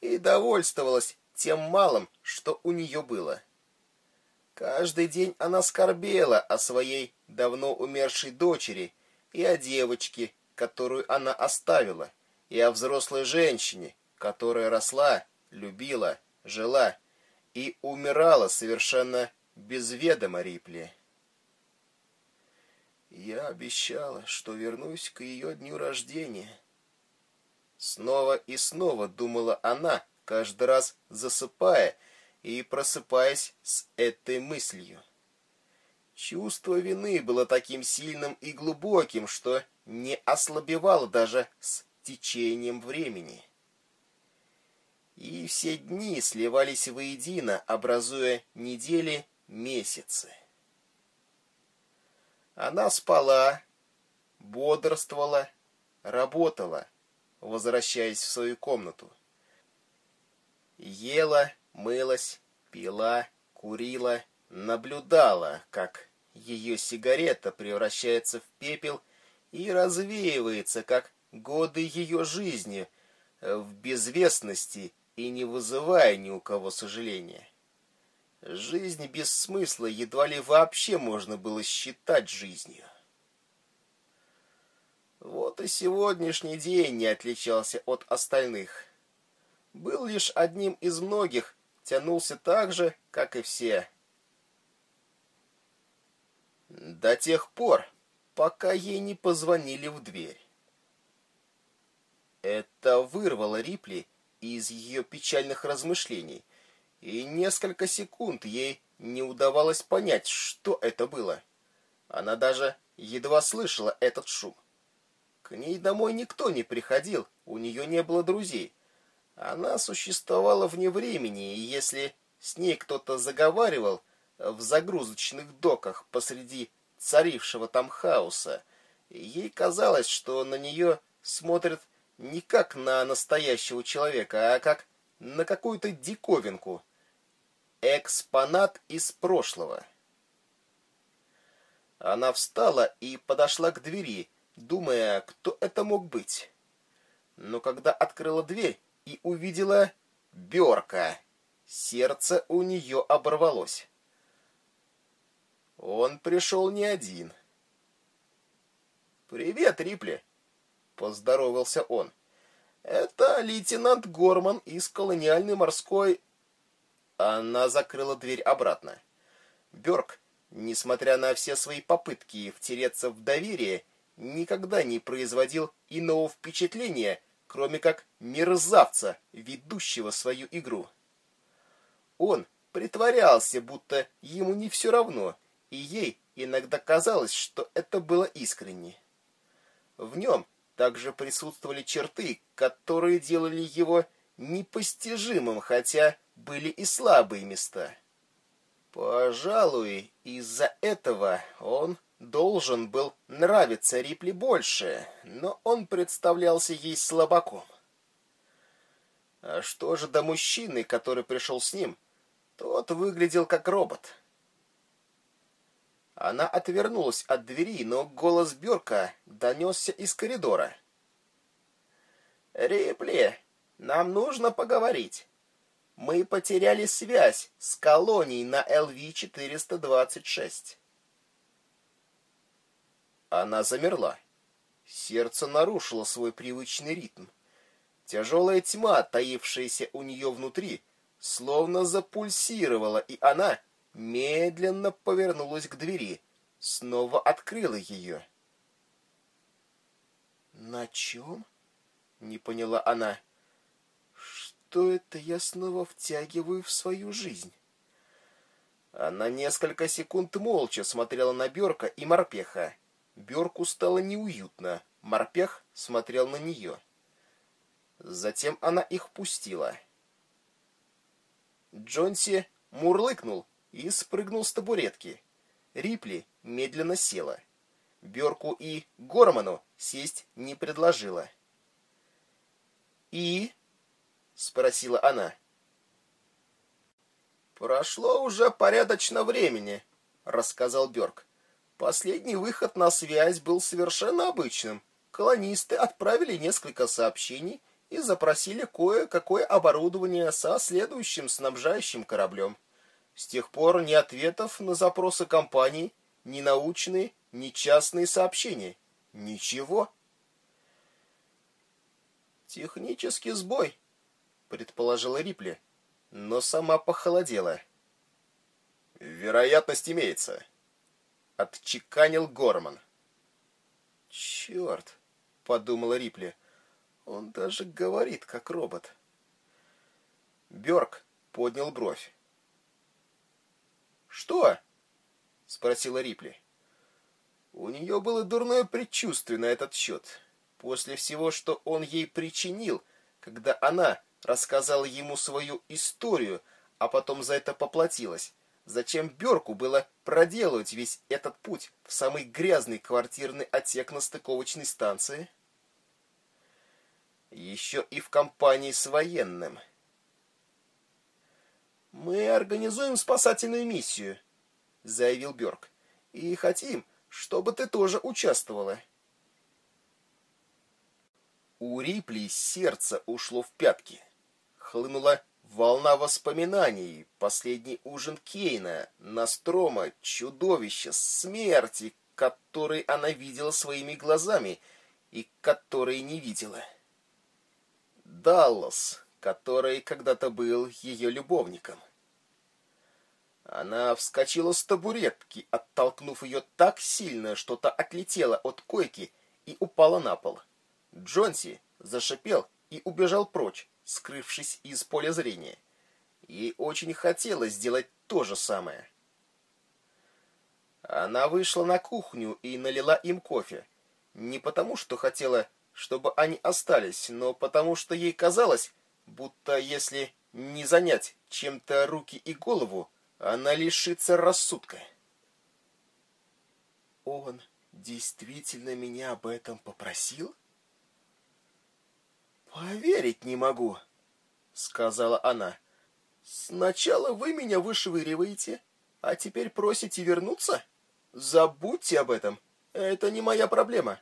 и довольствовалась тем малым, что у нее было. Каждый день она скорбела о своей давно умершей дочери и о девочке, которую она оставила, и о взрослой женщине, которая росла, любила, жила и умирала совершенно без ведома Рипли. Я обещала, что вернусь к ее дню рождения. Снова и снова думала она, каждый раз засыпая и просыпаясь с этой мыслью. Чувство вины было таким сильным и глубоким, что не ослабевало даже с течением времени. И все дни сливались воедино, образуя недели, месяцы. Она спала, бодрствовала, работала, возвращаясь в свою комнату. Ела, мылась, пила, курила, наблюдала, как ее сигарета превращается в пепел и развеивается, как годы ее жизни в безвестности и не вызывая ни у кого сожаления. Жизнь без смысла едва ли вообще можно было считать жизнью. Вот и сегодняшний день не отличался от остальных. Был лишь одним из многих, тянулся так же, как и все. До тех пор, пока ей не позвонили в дверь. Это вырвало Рипли из ее печальных размышлений, и несколько секунд ей не удавалось понять, что это было. Она даже едва слышала этот шум. К ней домой никто не приходил, у нее не было друзей. Она существовала вне времени, и если с ней кто-то заговаривал в загрузочных доках посреди царившего там хаоса, ей казалось, что на нее смотрят не как на настоящего человека, а как на какую-то диковинку. Экспонат из прошлого. Она встала и подошла к двери, думая, кто это мог быть. Но когда открыла дверь и увидела Бёрка, сердце у нее оборвалось. Он пришел не один. «Привет, Рипли!» Поздоровался он. Это лейтенант Горман из колониальной морской... Она закрыла дверь обратно. Бёрк, несмотря на все свои попытки втереться в доверие, никогда не производил иного впечатления, кроме как мерзавца, ведущего свою игру. Он притворялся, будто ему не все равно, и ей иногда казалось, что это было искренне. В нем также присутствовали черты, которые делали его непостижимым, хотя были и слабые места. Пожалуй, из-за этого он должен был нравиться Рипли больше, но он представлялся ей слабаком. А что же до мужчины, который пришел с ним? Тот выглядел как робот. Она отвернулась от двери, но голос Бёрка донесся из коридора. «Рипли, нам нужно поговорить. Мы потеряли связь с колонией на ЛВ-426». Она замерла. Сердце нарушило свой привычный ритм. Тяжелая тьма, таившаяся у нее внутри, словно запульсировала, и она медленно повернулась к двери, снова открыла ее. «На чем?» — не поняла она. «Что это я снова втягиваю в свою жизнь?» Она несколько секунд молча смотрела на Бёрка и Морпеха. Бёрку стало неуютно, Морпех смотрел на нее. Затем она их пустила. Джонси мурлыкнул и спрыгнул с табуретки. Рипли медленно села. Берку и Горману сесть не предложила. «И?» — спросила она. «Прошло уже порядочно времени», — рассказал Берг. «Последний выход на связь был совершенно обычным. Колонисты отправили несколько сообщений и запросили кое-какое оборудование со следующим снабжающим кораблем. С тех пор ни ответов на запросы компании, ни научные, ни частные сообщения. Ничего. «Технический сбой», — предположила Рипли, но сама похолодела. «Вероятность имеется», — отчеканил Горман. «Черт», — подумала Рипли, — «он даже говорит, как робот». Бёрк поднял бровь. «Что?» — спросила Рипли. У нее было дурное предчувствие на этот счет. После всего, что он ей причинил, когда она рассказала ему свою историю, а потом за это поплатилась, зачем Берку было проделывать весь этот путь в самый грязный квартирный отсек на стыковочной станции? Еще и в компании с военным — «Мы организуем спасательную миссию», — заявил Бёрк. «И хотим, чтобы ты тоже участвовала». У Рипли сердце ушло в пятки. Хлынула волна воспоминаний, последний ужин Кейна, Настрома, чудовище, смерти, который она видела своими глазами и который не видела. Даллас, который когда-то был ее любовником. Она вскочила с табуретки, оттолкнув ее так сильно, что та отлетела от койки и упала на пол. Джонси зашипел и убежал прочь, скрывшись из поля зрения. Ей очень хотелось сделать то же самое. Она вышла на кухню и налила им кофе. Не потому, что хотела, чтобы они остались, но потому, что ей казалось, будто если не занять чем-то руки и голову, она лишится рассудка. Он действительно меня об этом попросил? Поверить не могу, сказала она. Сначала вы меня вышвыриваете, а теперь просите вернуться? Забудьте об этом. Это не моя проблема.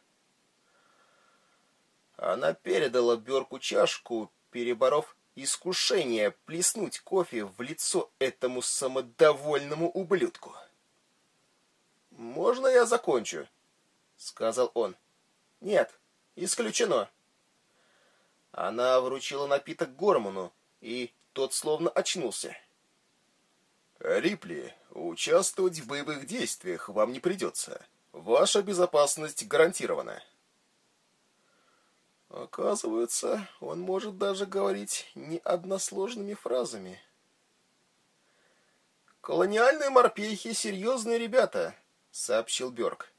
Она передала Берку чашку, переборов искушение плеснуть кофе в лицо этому самодовольному ублюдку. «Можно я закончу?» — сказал он. «Нет, исключено». Она вручила напиток Горману, и тот словно очнулся. «Рипли, участвовать в боевых действиях вам не придется. Ваша безопасность гарантирована». Оказывается, он может даже говорить не односложными фразами. «Колониальные морпехи — серьезные ребята», — сообщил Бёрк.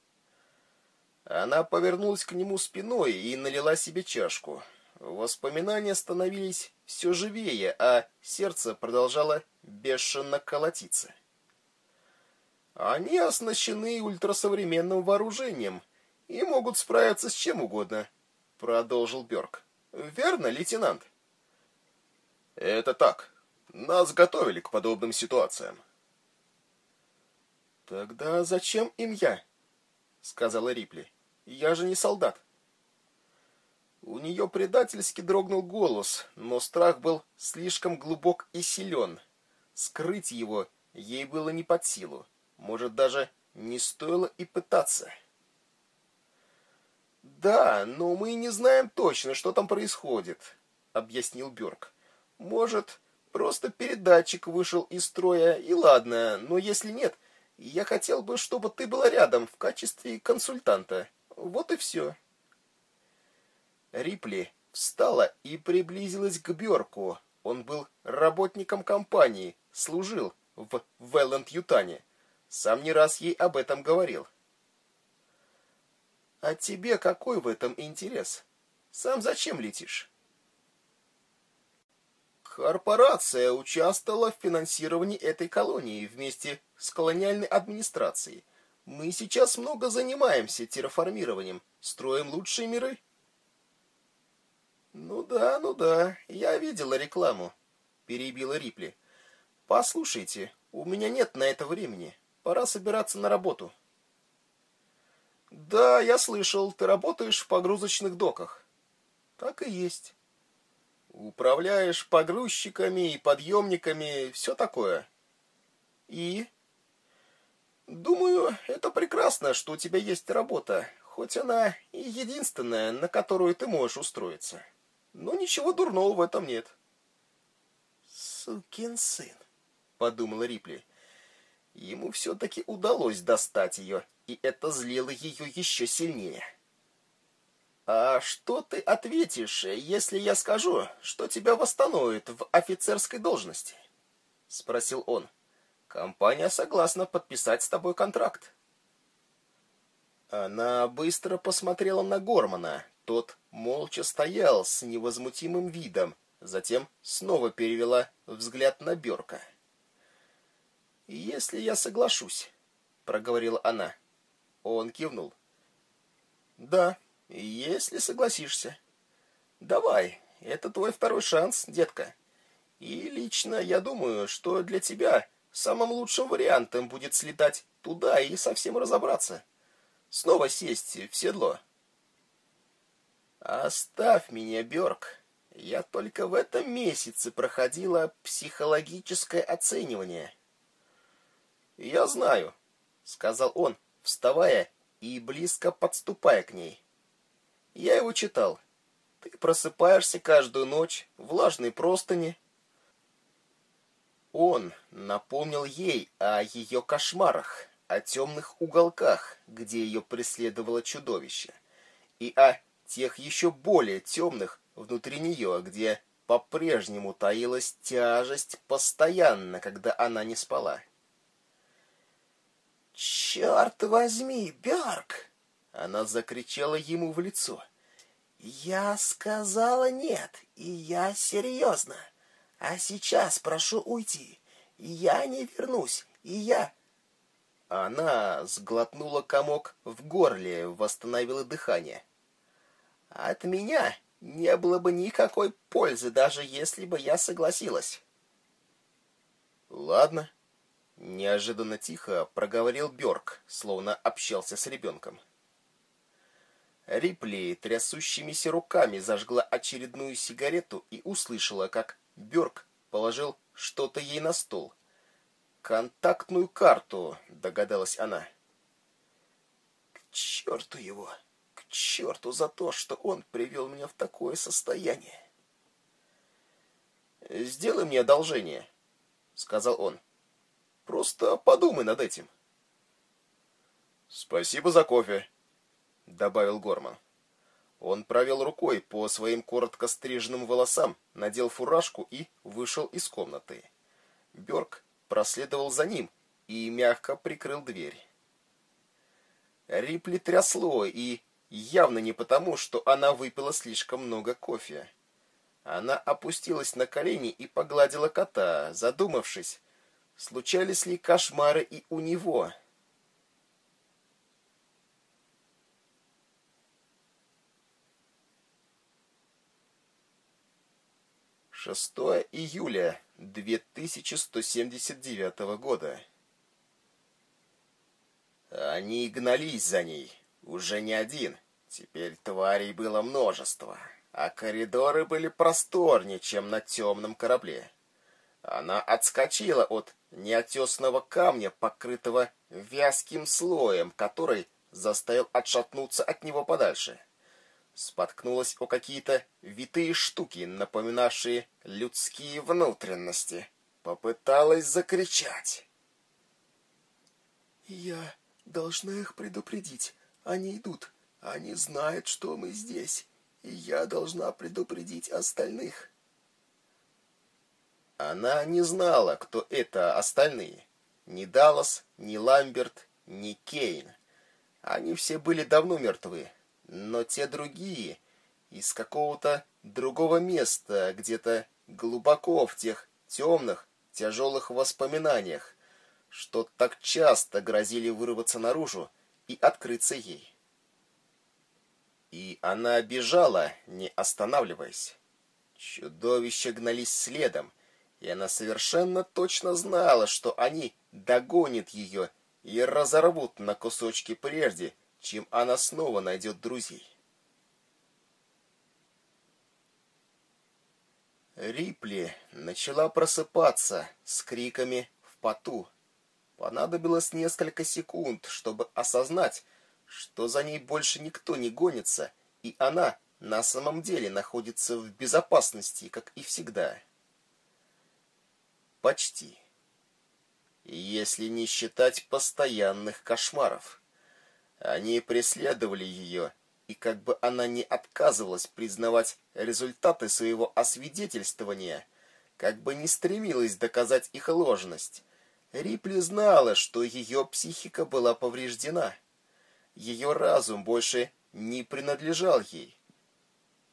Она повернулась к нему спиной и налила себе чашку. Воспоминания становились все живее, а сердце продолжало бешено колотиться. Они оснащены ультрасовременным вооружением и могут справиться с чем угодно — продолжил Бёрк. Верно, лейтенант? Это так. Нас готовили к подобным ситуациям. Тогда зачем им я? сказала Рипли. Я же не солдат. У нее предательски дрогнул голос, но страх был слишком глубок и силен. Скрыть его ей было не под силу. Может, даже не стоило и пытаться. «Да, но мы не знаем точно, что там происходит», — объяснил Бёрк. «Может, просто передатчик вышел из строя, и ладно, но если нет, я хотел бы, чтобы ты была рядом в качестве консультанта. Вот и все». Рипли встала и приблизилась к Бёрку. Он был работником компании, служил в Велланд-Ютане. Сам не раз ей об этом говорил. А тебе какой в этом интерес? Сам зачем летишь? Корпорация участвовала в финансировании этой колонии вместе с колониальной администрацией. Мы сейчас много занимаемся терраформированием, строим лучшие миры. Ну да, ну да, я видела рекламу, перебила Рипли. Послушайте, у меня нет на это времени. Пора собираться на работу. Да, я слышал, ты работаешь в погрузочных доках. Так и есть. Управляешь погрузчиками и подъемниками, все такое. И? Думаю, это прекрасно, что у тебя есть работа, хоть она и единственная, на которую ты можешь устроиться. Но ничего дурного в этом нет. Сукин сын, подумала Рипли. Ему все-таки удалось достать ее, и это злило ее еще сильнее. «А что ты ответишь, если я скажу, что тебя восстановят в офицерской должности?» — спросил он. «Компания согласна подписать с тобой контракт». Она быстро посмотрела на Гормана. Тот молча стоял с невозмутимым видом, затем снова перевела взгляд на Бёрка. «Если я соглашусь», — проговорила она. Он кивнул. «Да, если согласишься. Давай, это твой второй шанс, детка. И лично я думаю, что для тебя самым лучшим вариантом будет слетать туда и совсем разобраться. Снова сесть в седло. Оставь меня, Бёрк. Я только в этом месяце проходила психологическое оценивание. Я знаю, сказал он, вставая и близко подступая к ней. Я его читал. Ты просыпаешься каждую ночь, влажной простыни. Он напомнил ей о ее кошмарах, о темных уголках, где ее преследовало чудовище, и о тех еще более темных внутри нее, где по-прежнему таилась тяжесть постоянно, когда она не спала. «Черт возьми, Бёрк!» Она закричала ему в лицо. «Я сказала нет, и я серьезно. А сейчас прошу уйти. Я не вернусь, и я...» Она сглотнула комок в горле, восстановила дыхание. «От меня не было бы никакой пользы, даже если бы я согласилась». «Ладно», — неожиданно тихо проговорил Бёрк, словно общался с ребенком. Рипли трясущимися руками зажгла очередную сигарету и услышала, как Бёрк положил что-то ей на стол. «Контактную карту», — догадалась она. «К черту его! Черту за то, что он привел меня в такое состояние!» «Сделай мне одолжение», — сказал он. «Просто подумай над этим». «Спасибо за кофе», — добавил Горман. Он провел рукой по своим коротко стриженным волосам, надел фуражку и вышел из комнаты. Бёрк проследовал за ним и мягко прикрыл дверь. Рипли трясло, и явно не потому, что она выпила слишком много кофе. Она опустилась на колени и погладила кота, задумавшись, случались ли кошмары и у него. 6 июля 2179 года. Они гнались за ней, уже не один. Теперь тварей было множество, а коридоры были просторнее, чем на темном корабле. Она отскочила от неотесного камня, покрытого вязким слоем, который заставил отшатнуться от него подальше споткнулась о какие-то витые штуки, напоминавшие людские внутренности. Попыталась закричать. «Я должна их предупредить. Они идут. Они знают, что мы здесь. И я должна предупредить остальных». Она не знала, кто это остальные. Ни Даллас, ни Ламберт, ни Кейн. Они все были давно мертвы, но те другие из какого-то другого места, где-то глубоко в тех темных, тяжелых воспоминаниях, что так часто грозили вырваться наружу и открыться ей. И она бежала, не останавливаясь. Чудовища гнались следом, и она совершенно точно знала, что они догонят ее и разорвут на кусочки прежде, чем она снова найдет друзей. Рипли начала просыпаться с криками в поту. Понадобилось несколько секунд, чтобы осознать, что за ней больше никто не гонится, и она на самом деле находится в безопасности, как и всегда. Почти. Если не считать постоянных кошмаров. Они преследовали ее и как бы она не отказывалась признавать результаты своего освидетельствования, как бы не стремилась доказать их ложность, Рипли знала, что ее психика была повреждена. Ее разум больше не принадлежал ей.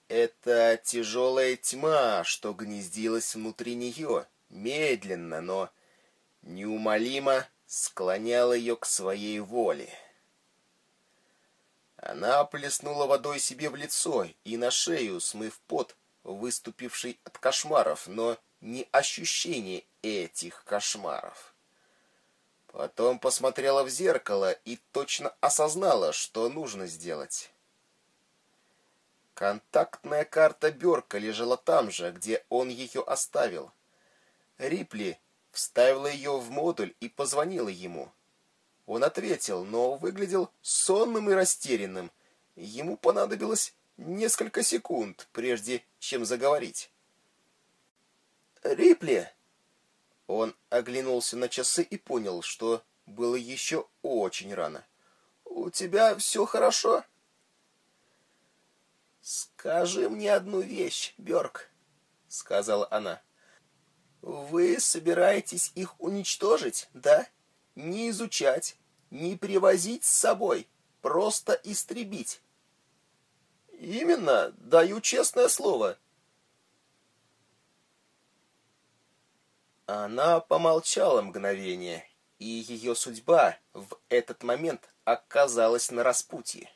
Это тяжелая тьма, что гнездилась внутри нее, медленно, но неумолимо склоняла ее к своей воле. Она плеснула водой себе в лицо и на шею, смыв пот, выступивший от кошмаров, но не ощущение этих кошмаров. Потом посмотрела в зеркало и точно осознала, что нужно сделать. Контактная карта Бёрка лежала там же, где он ее оставил. Рипли вставила ее в модуль и позвонила ему. Он ответил, но выглядел сонным и растерянным. Ему понадобилось несколько секунд, прежде чем заговорить. «Рипли!» Он оглянулся на часы и понял, что было еще очень рано. «У тебя все хорошо?» «Скажи мне одну вещь, Бёрк», — сказала она. «Вы собираетесь их уничтожить, да? Не изучать, не привозить с собой, просто истребить. Именно, даю честное слово. Она помолчала мгновение, и ее судьба в этот момент оказалась на распутье.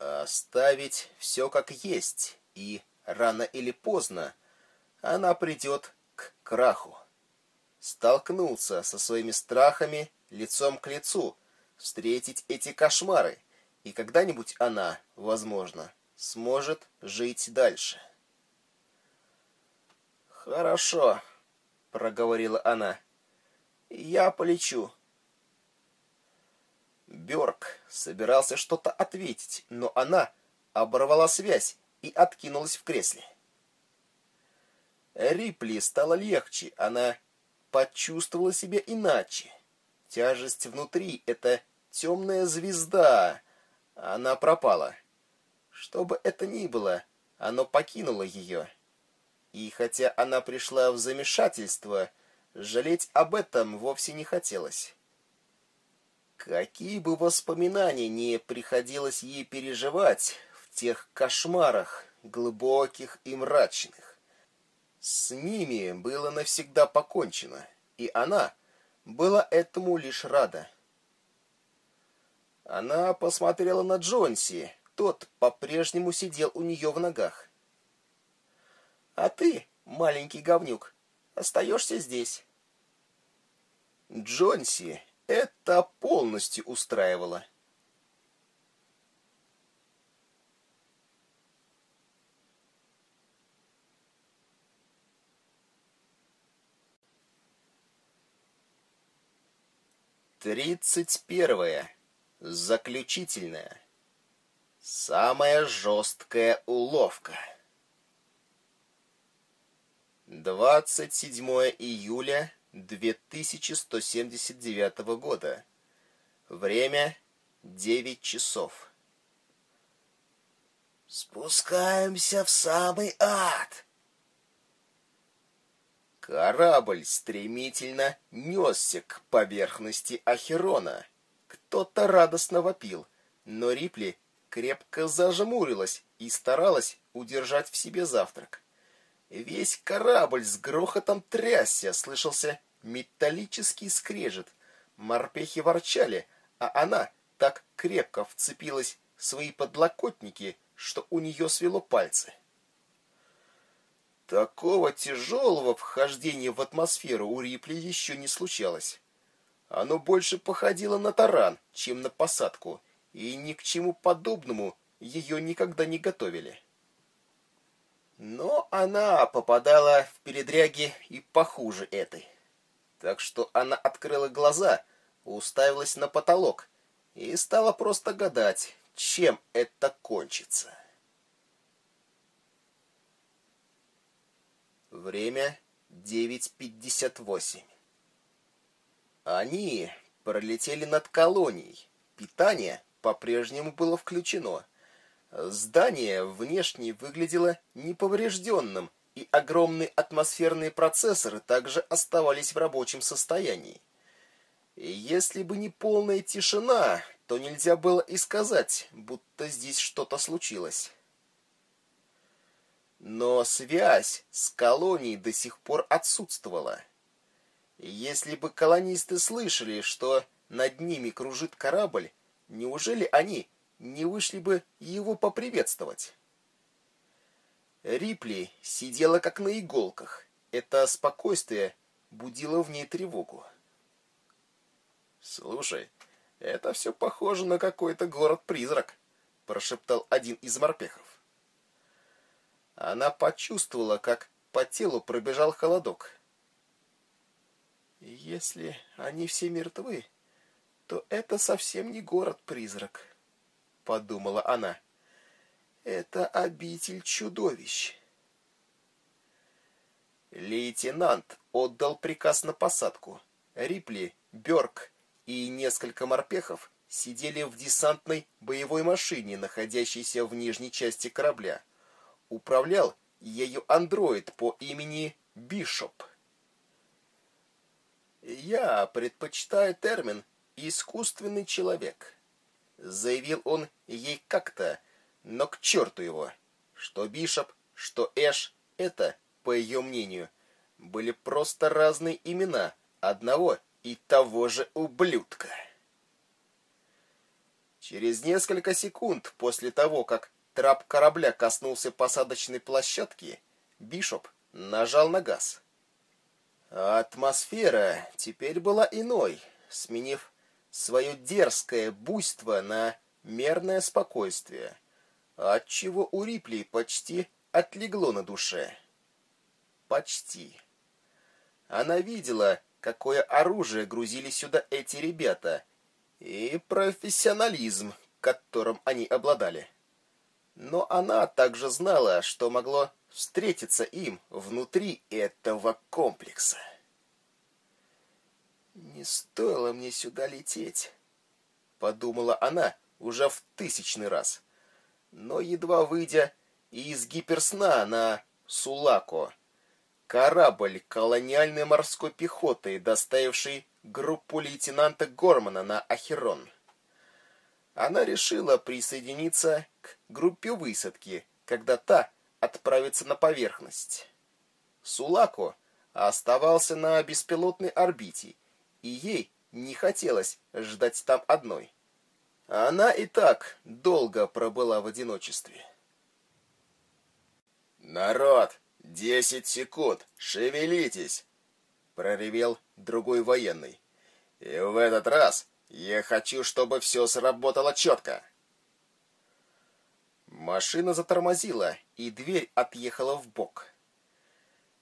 Оставить все как есть, и рано или поздно она придет к краху. Столкнуться со своими страхами лицом к лицу, встретить эти кошмары, и когда-нибудь она, возможно, сможет жить дальше. «Хорошо», — проговорила она. «Я полечу». Бёрк собирался что-то ответить, но она оборвала связь и откинулась в кресле. Рипли стало легче, она почувствовала себя иначе. Тяжесть внутри — это темная звезда. Она пропала. Что бы это ни было, оно покинуло ее. И хотя она пришла в замешательство, жалеть об этом вовсе не хотелось. Какие бы воспоминания не приходилось ей переживать в тех кошмарах, глубоких и мрачных, с ними было навсегда покончено, и она была этому лишь рада. Она посмотрела на Джонси. Тот по-прежнему сидел у нее в ногах. «А ты, маленький говнюк, остаешься здесь». Джонси это полностью устраивало. Тридцать первое. Заключительное. Самая жесткая уловка. 27 июля 2179 года. Время 9 часов. Спускаемся в самый ад. Корабль стремительно несся к поверхности Ахерона. Кто-то радостно вопил, но Рипли крепко зажмурилась и старалась удержать в себе завтрак. Весь корабль с грохотом трясся, слышался металлический скрежет. Морпехи ворчали, а она так крепко вцепилась в свои подлокотники, что у нее свело пальцы. Такого тяжелого вхождения в атмосферу у Рипли еще не случалось. Оно больше походило на таран, чем на посадку, и ни к чему подобному ее никогда не готовили. Но она попадала в передряги и похуже этой. Так что она открыла глаза, уставилась на потолок и стала просто гадать, чем это кончится. Время 9.58. Они пролетели над колонией. Питание по-прежнему было включено. Здание внешне выглядело неповрежденным, и огромные атмосферные процессоры также оставались в рабочем состоянии. Если бы не полная тишина, то нельзя было и сказать, будто здесь что-то случилось. Но связь с колонией до сих пор отсутствовала. Если бы колонисты слышали, что над ними кружит корабль, неужели они не вышли бы его поприветствовать? Рипли сидела как на иголках. Это спокойствие будило в ней тревогу. «Слушай, это все похоже на какой-то город-призрак», — прошептал один из морпехов. Она почувствовала, как по телу пробежал холодок. Если они все мертвы, то это совсем не город-призрак, подумала она. Это обитель чудовищ. Лейтенант отдал приказ на посадку. Рипли, Бёрк и несколько морпехов сидели в десантной боевой машине, находящейся в нижней части корабля. Управлял ею андроид по имени Бишоп. «Я предпочитаю термин «искусственный человек», — заявил он ей как-то, но к черту его. Что Бишоп, что Эш — это, по ее мнению, были просто разные имена одного и того же ублюдка. Через несколько секунд после того, как трап корабля коснулся посадочной площадки, Бишоп нажал на газ. атмосфера теперь была иной, сменив свое дерзкое буйство на мерное спокойствие, отчего у Рипли почти отлегло на душе. Почти. Она видела, какое оружие грузили сюда эти ребята, и профессионализм, которым они обладали. Но она также знала, что могло встретиться им внутри этого комплекса. «Не стоило мне сюда лететь», — подумала она уже в тысячный раз. Но едва выйдя из гиперсна на Сулако, корабль колониальной морской пехоты, доставивший группу лейтенанта Гормана на Ахерон, она решила присоединиться к группе высадки, когда та отправится на поверхность. Сулако оставался на беспилотной орбите, и ей не хотелось ждать там одной. Она и так долго пробыла в одиночестве. «Народ, десять секунд, шевелитесь!» — проревел другой военный. «И в этот раз я хочу, чтобы все сработало четко. Машина затормозила, и дверь отъехала в бок.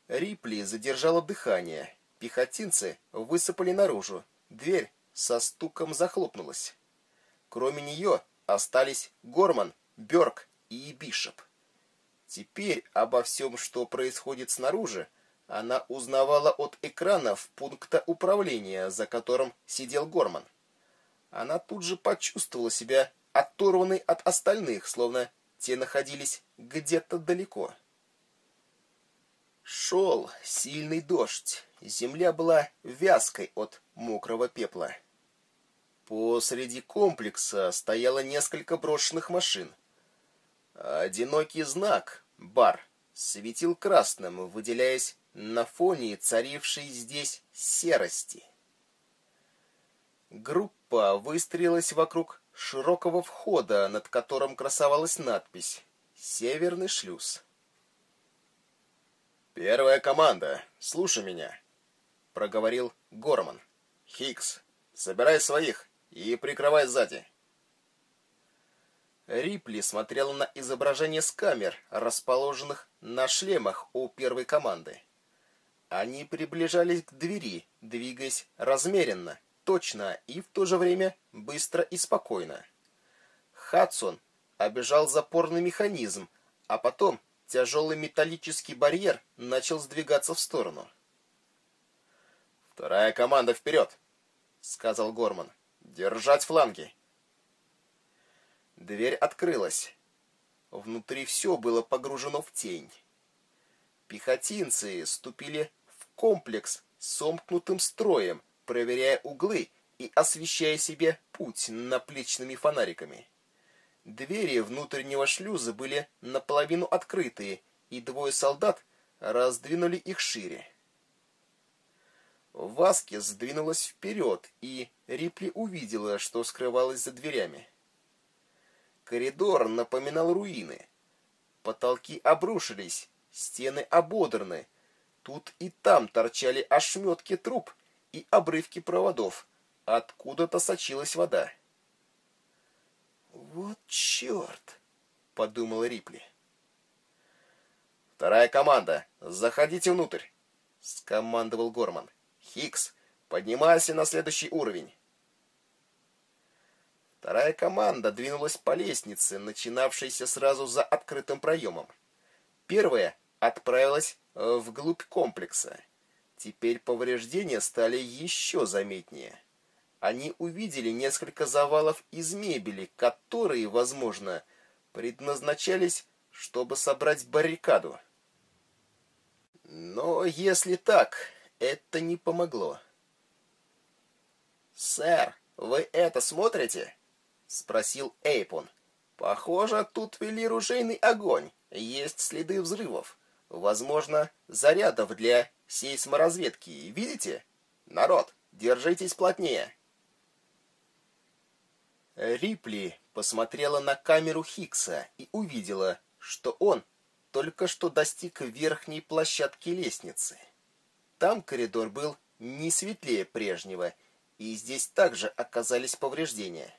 Рипли задержала дыхание. Пехотинцы высыпали наружу. Дверь со стуком захлопнулась. Кроме нее остались Горман, Бёрк и Бишоп. Теперь обо всем, что происходит снаружи, она узнавала от экранов пункта управления, за которым сидел Горман она тут же почувствовала себя оторванной от остальных, словно те находились где-то далеко. Шел сильный дождь, земля была вязкой от мокрого пепла. Посреди комплекса стояло несколько брошенных машин. Одинокий знак, бар, светил красным, выделяясь на фоне царившей здесь серости. Группа выстроилась вокруг широкого входа, над которым красовалась надпись «Северный шлюз». «Первая команда, слушай меня», — проговорил Горман. «Хикс, собирай своих и прикрывай сзади». Рипли смотрела на изображение с камер, расположенных на шлемах у первой команды. Они приближались к двери, двигаясь размеренно, точно и в то же время быстро и спокойно. Хадсон обежал запорный механизм, а потом тяжелый металлический барьер начал сдвигаться в сторону. «Вторая команда вперед!» — сказал Горман. «Держать фланги!» Дверь открылась. Внутри все было погружено в тень. Пехотинцы ступили в комплекс сомкнутым строем, проверяя углы и освещая себе путь наплечными фонариками. Двери внутреннего шлюза были наполовину открытые, и двое солдат раздвинули их шире. Васкес сдвинулась вперед, и Рипли увидела, что скрывалось за дверями. Коридор напоминал руины. Потолки обрушились, стены ободраны. Тут и там торчали ошметки труб и обрывки проводов. Откуда-то сочилась вода. «Вот черт!» — подумал Рипли. «Вторая команда, заходите внутрь!» — скомандовал Горман. «Хикс, поднимайся на следующий уровень!» Вторая команда двинулась по лестнице, начинавшейся сразу за открытым проемом. Первая отправилась э, вглубь комплекса. Теперь повреждения стали еще заметнее. Они увидели несколько завалов из мебели, которые, возможно, предназначались, чтобы собрать баррикаду. Но если так, это не помогло. «Сэр, вы это смотрите?» спросил Эйпон. Похоже, тут вели ружейный огонь. Есть следы взрывов. Возможно, зарядов для сейсморазведки. Видите? Народ, держитесь плотнее. Рипли посмотрела на камеру Хикса и увидела, что он только что достиг верхней площадки лестницы. Там коридор был не светлее прежнего, и здесь также оказались повреждения.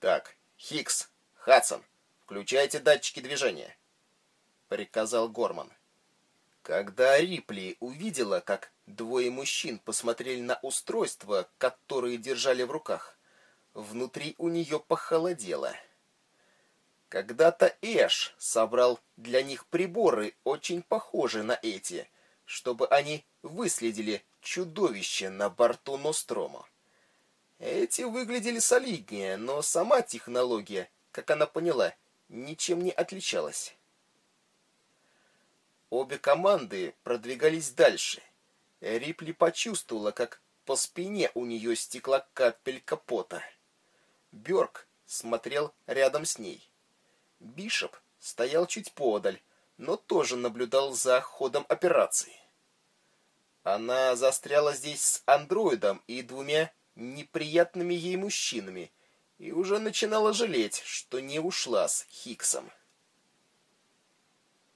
Так, Хикс, Хадсон, включайте датчики движения, приказал Горман. Когда Рипли увидела, как двое мужчин посмотрели на устройства, которые держали в руках, внутри у нее похолодело. Когда-то Эш собрал для них приборы, очень похожие на эти, чтобы они выследили чудовище на борту Нострома. Эти выглядели солиднее, но сама технология, как она поняла, ничем не отличалась. Обе команды продвигались дальше. Рипли почувствовала, как по спине у нее стекла капелька пота. Бёрк смотрел рядом с ней. Бишоп стоял чуть подаль, но тоже наблюдал за ходом операции. Она застряла здесь с андроидом и двумя неприятными ей мужчинами и уже начинала жалеть, что не ушла с Хиксом.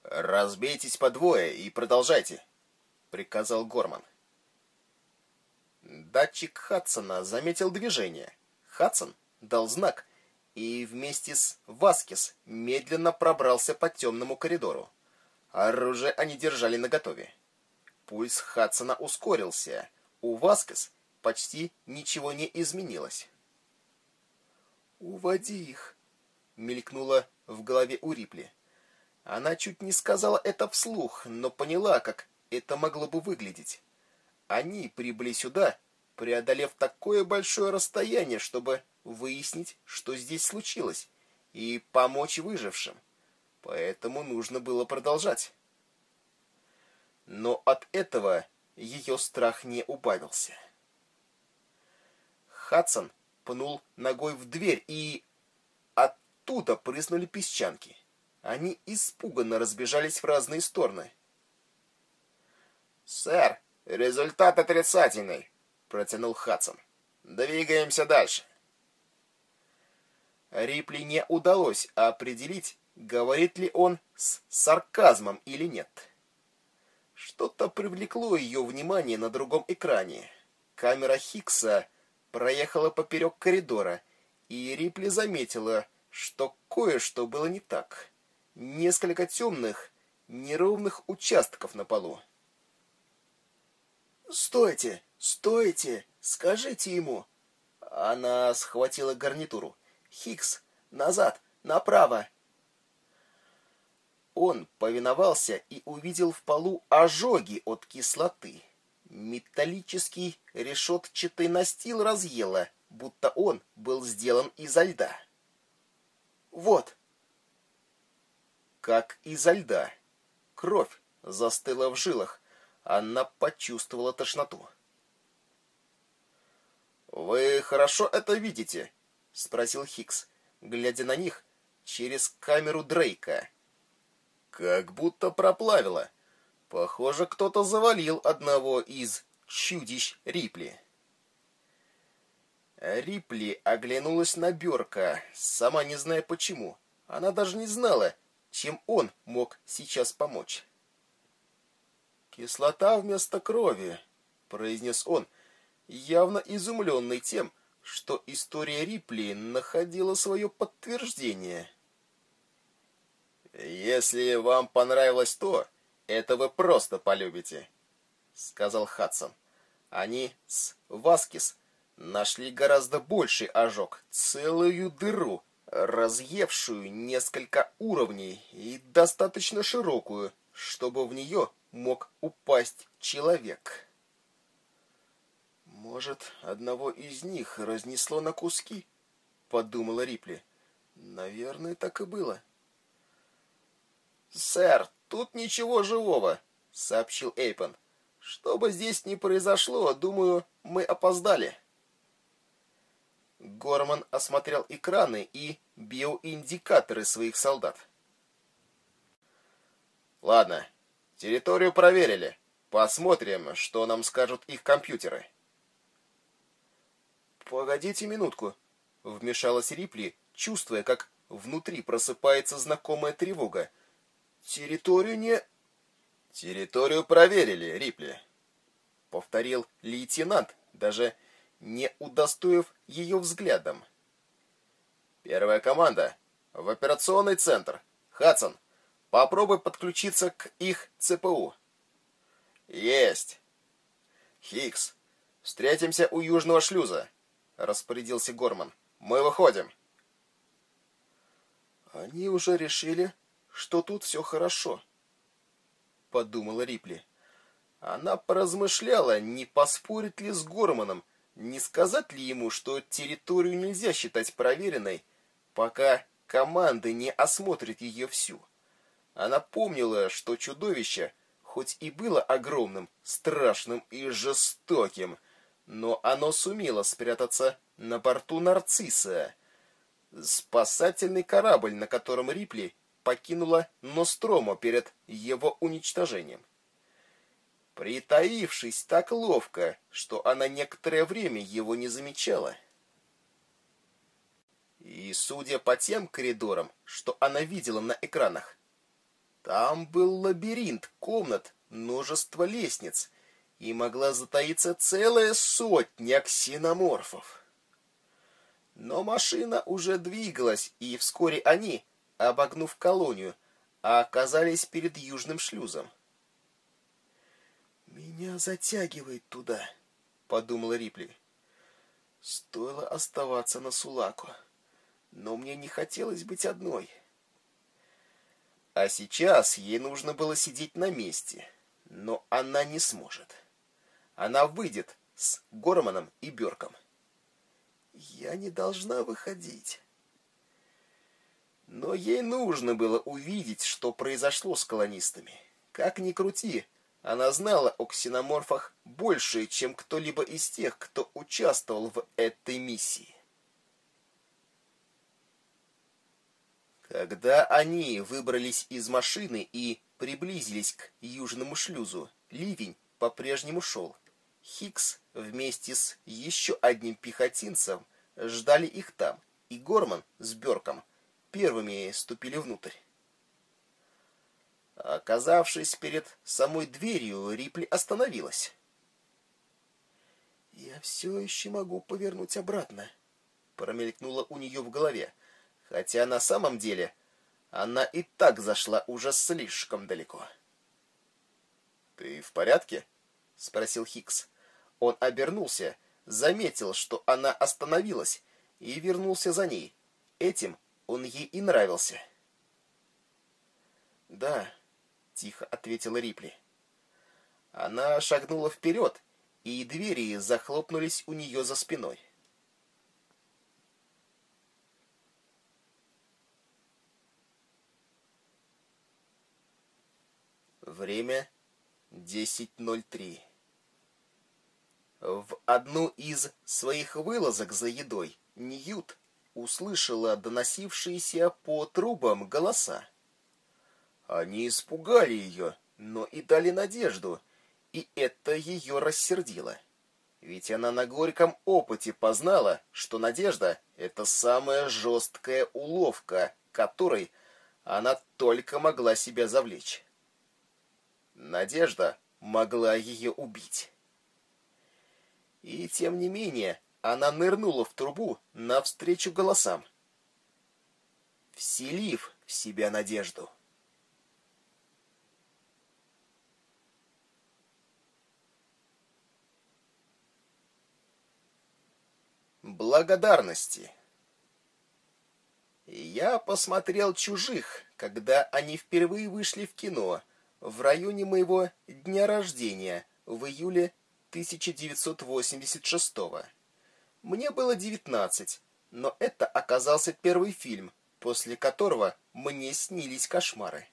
«Разбейтесь по двое и продолжайте», — приказал Горман. Датчик Хадсона заметил движение. Хадсон дал знак и вместе с Васкис медленно пробрался по темному коридору. Оружие они держали наготове. Пульс Хадсона ускорился. У Васкис почти ничего не изменилось. «Уводи их!» — мелькнуло в голове у Рипли. Она чуть не сказала это вслух, но поняла, как это могло бы выглядеть. Они прибыли сюда, преодолев такое большое расстояние, чтобы выяснить, что здесь случилось, и помочь выжившим. Поэтому нужно было продолжать. Но от этого ее страх не убавился. Хадсон пнул ногой в дверь, и оттуда прыснули песчанки. они испуганно разбежались в разные стороны. «Сэр, результат отрицательный», — протянул Хадсон. «Двигаемся дальше». Рипли не удалось определить, говорит ли он с сарказмом или нет. Что-то привлекло ее внимание на другом экране. Камера Хиггса проехала поперек коридора, и Рипли заметила, что кое-что было не так. Несколько темных, неровных участков на полу. «Стойте! Стойте! Скажите ему!» Она схватила гарнитуру. «Хикс! Назад! Направо!» Он повиновался и увидел в полу ожоги от кислоты. Металлический решетчатый настил разъело, будто он был сделан изо льда. «Вот!» Как изо льда. Кровь застыла в жилах. Она почувствовала тошноту. «Вы хорошо это видите?» — спросил Хикс, глядя на них через камеру Дрейка. «Как будто проплавило. Похоже, кто-то завалил одного из чудищ Рипли». Рипли оглянулась на Бёрка, сама не зная почему. Она даже не знала, чем он мог сейчас помочь. «Кислота вместо крови», — произнес он, явно изумленный тем, что история Рипли находила свое подтверждение. «Если вам понравилось то, это вы просто полюбите», — сказал Хадсон. Они с Васкис нашли гораздо больший ожог, целую дыру, разъевшую несколько уровней и достаточно широкую, чтобы в нее мог упасть человек. «Может, одного из них разнесло на куски?» — подумала Рипли. «Наверное, так и было». «Сэр, тут ничего живого», — сообщил Эйпен. «Что бы здесь ни произошло, думаю, мы опоздали». Горман осмотрел экраны и биоиндикаторы своих солдат. «Ладно, территорию проверили. Посмотрим, что нам скажут их компьютеры». «Погодите минутку», — вмешалась Рипли, чувствуя, как внутри просыпается знакомая тревога. «Территорию не...» «Территорию проверили, Рипли», — повторил лейтенант, даже не удостоив ее взглядом. «Первая команда. В операционный центр. Хадсон, попробуй подключиться к их ЦПУ». «Есть!» «Хикс, встретимся у южного шлюза», — распорядился Горман. «Мы выходим». «Они уже решили, что тут все хорошо», — подумала Рипли. Она поразмышляла, не поспорит ли с Горманом, не сказать ли ему, что территорию нельзя считать проверенной, пока команда не осмотрит ее всю? Она помнила, что чудовище, хоть и было огромным, страшным и жестоким, но оно сумело спрятаться на борту Нарцисса. Спасательный корабль, на котором Рипли покинула Ностромо перед его уничтожением притаившись так ловко, что она некоторое время его не замечала. И судя по тем коридорам, что она видела на экранах, там был лабиринт комнат, множество лестниц, и могла затаиться целая сотня ксеноморфов. Но машина уже двигалась, и вскоре они, обогнув колонию, оказались перед южным шлюзом. «Меня затягивает туда», — подумала Рипли. Стоило оставаться на Сулаку, но мне не хотелось быть одной. А сейчас ей нужно было сидеть на месте, но она не сможет. Она выйдет с Горманом и Бёрком. Я не должна выходить. Но ей нужно было увидеть, что произошло с колонистами. Как ни крути, она знала о ксеноморфах больше, чем кто-либо из тех, кто участвовал в этой миссии. Когда они выбрались из машины и приблизились к южному шлюзу, ливень по-прежнему шел. Хикс вместе с еще одним пехотинцем ждали их там, и Горман с Берком первыми ступили внутрь. Оказавшись перед самой дверью, Рипли остановилась. «Я все еще могу повернуть обратно», — промелькнуло у нее в голове, хотя на самом деле она и так зашла уже слишком далеко. «Ты в порядке?» — спросил Хикс. Он обернулся, заметил, что она остановилась, и вернулся за ней. Этим он ей и нравился. «Да», — тихо ответила Рипли. Она шагнула вперед, и двери захлопнулись у нее за спиной. Время 10.03. В одну из своих вылазок за едой Ньют услышала доносившиеся по трубам голоса. Они испугали ее, но и дали надежду, и это ее рассердило. Ведь она на горьком опыте познала, что надежда — это самая жесткая уловка, которой она только могла себя завлечь. Надежда могла ее убить. И тем не менее, она нырнула в трубу навстречу голосам, вселив в себя надежду. Благодарности. Я посмотрел «Чужих», когда они впервые вышли в кино в районе моего дня рождения в июле 1986 -го. Мне было 19, но это оказался первый фильм, после которого мне снились кошмары.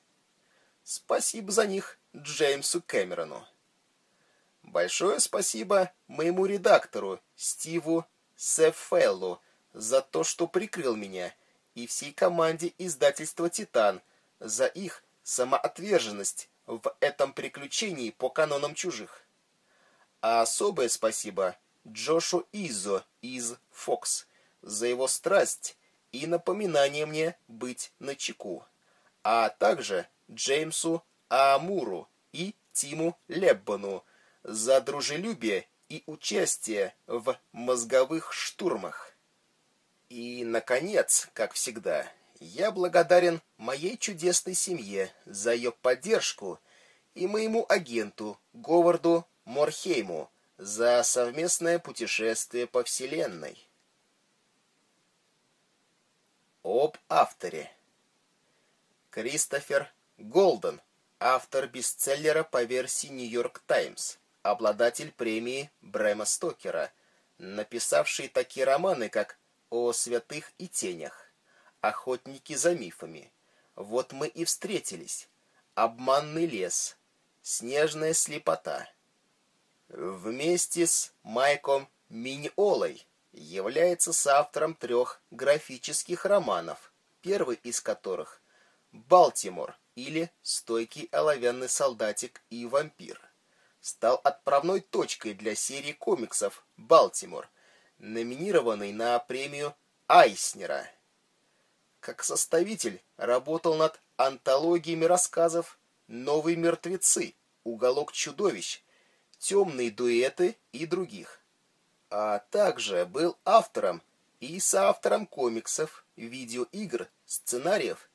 Спасибо за них Джеймсу Кэмерону. Большое спасибо моему редактору Стиву Сефеллу за то, что прикрыл меня, и всей команде издательства «Титан» за их самоотверженность в этом приключении по канонам чужих. А особое спасибо Джошу Изо из Fox за его страсть и напоминание мне быть начеку, а также Джеймсу Амуру и Тиму Леббану за дружелюбие и участие в мозговых штурмах. И, наконец, как всегда, я благодарен моей чудесной семье за ее поддержку и моему агенту Говарду Морхейму за совместное путешествие по Вселенной. Об авторе. Кристофер Голден, автор бестселлера по версии Нью-Йорк Таймс обладатель премии Брэма Стокера, написавший такие романы, как «О святых и тенях», «Охотники за мифами», «Вот мы и встретились», «Обманный лес», «Снежная слепота». Вместе с Майком Миньолой является соавтором трех графических романов, первый из которых «Балтимор» или «Стойкий оловянный солдатик и вампир» стал отправной точкой для серии комиксов «Балтимор», номинированной на премию Айснера. Как составитель работал над антологиями рассказов «Новые мертвецы», «Уголок чудовищ», «Темные дуэты» и других. А также был автором и соавтором комиксов, видеоигр, сценариев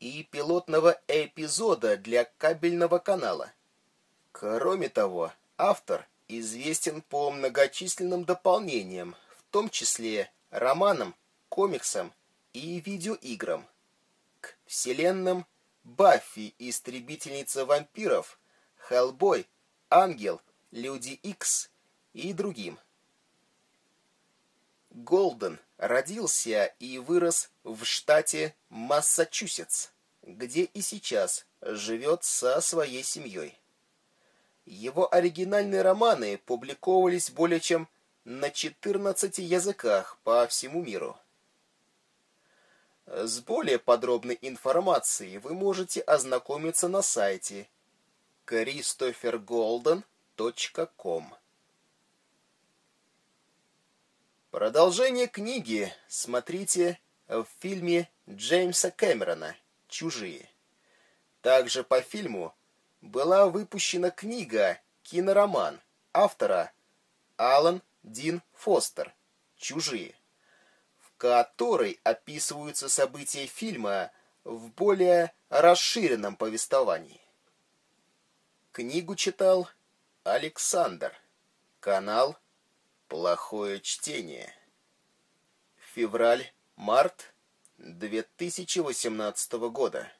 и пилотного эпизода для кабельного канала – Кроме того, автор известен по многочисленным дополнениям, в том числе романам, комиксам и видеоиграм, к вселенным Баффи, Истребительница вампиров, Хеллбой, Ангел, Люди Икс и другим. Голден родился и вырос в штате Массачусетс, где и сейчас живет со своей семьей. Его оригинальные романы публиковались более чем на 14 языках по всему миру. С более подробной информацией вы можете ознакомиться на сайте christophergolden.com. Продолжение книги смотрите в фильме Джеймса Кэмерона «Чужие». Также по фильму была выпущена книга «Кинороман» автора Алан Дин Фостер «Чужие», в которой описываются события фильма в более расширенном повествовании. Книгу читал Александр. Канал «Плохое чтение». Февраль-март 2018 года.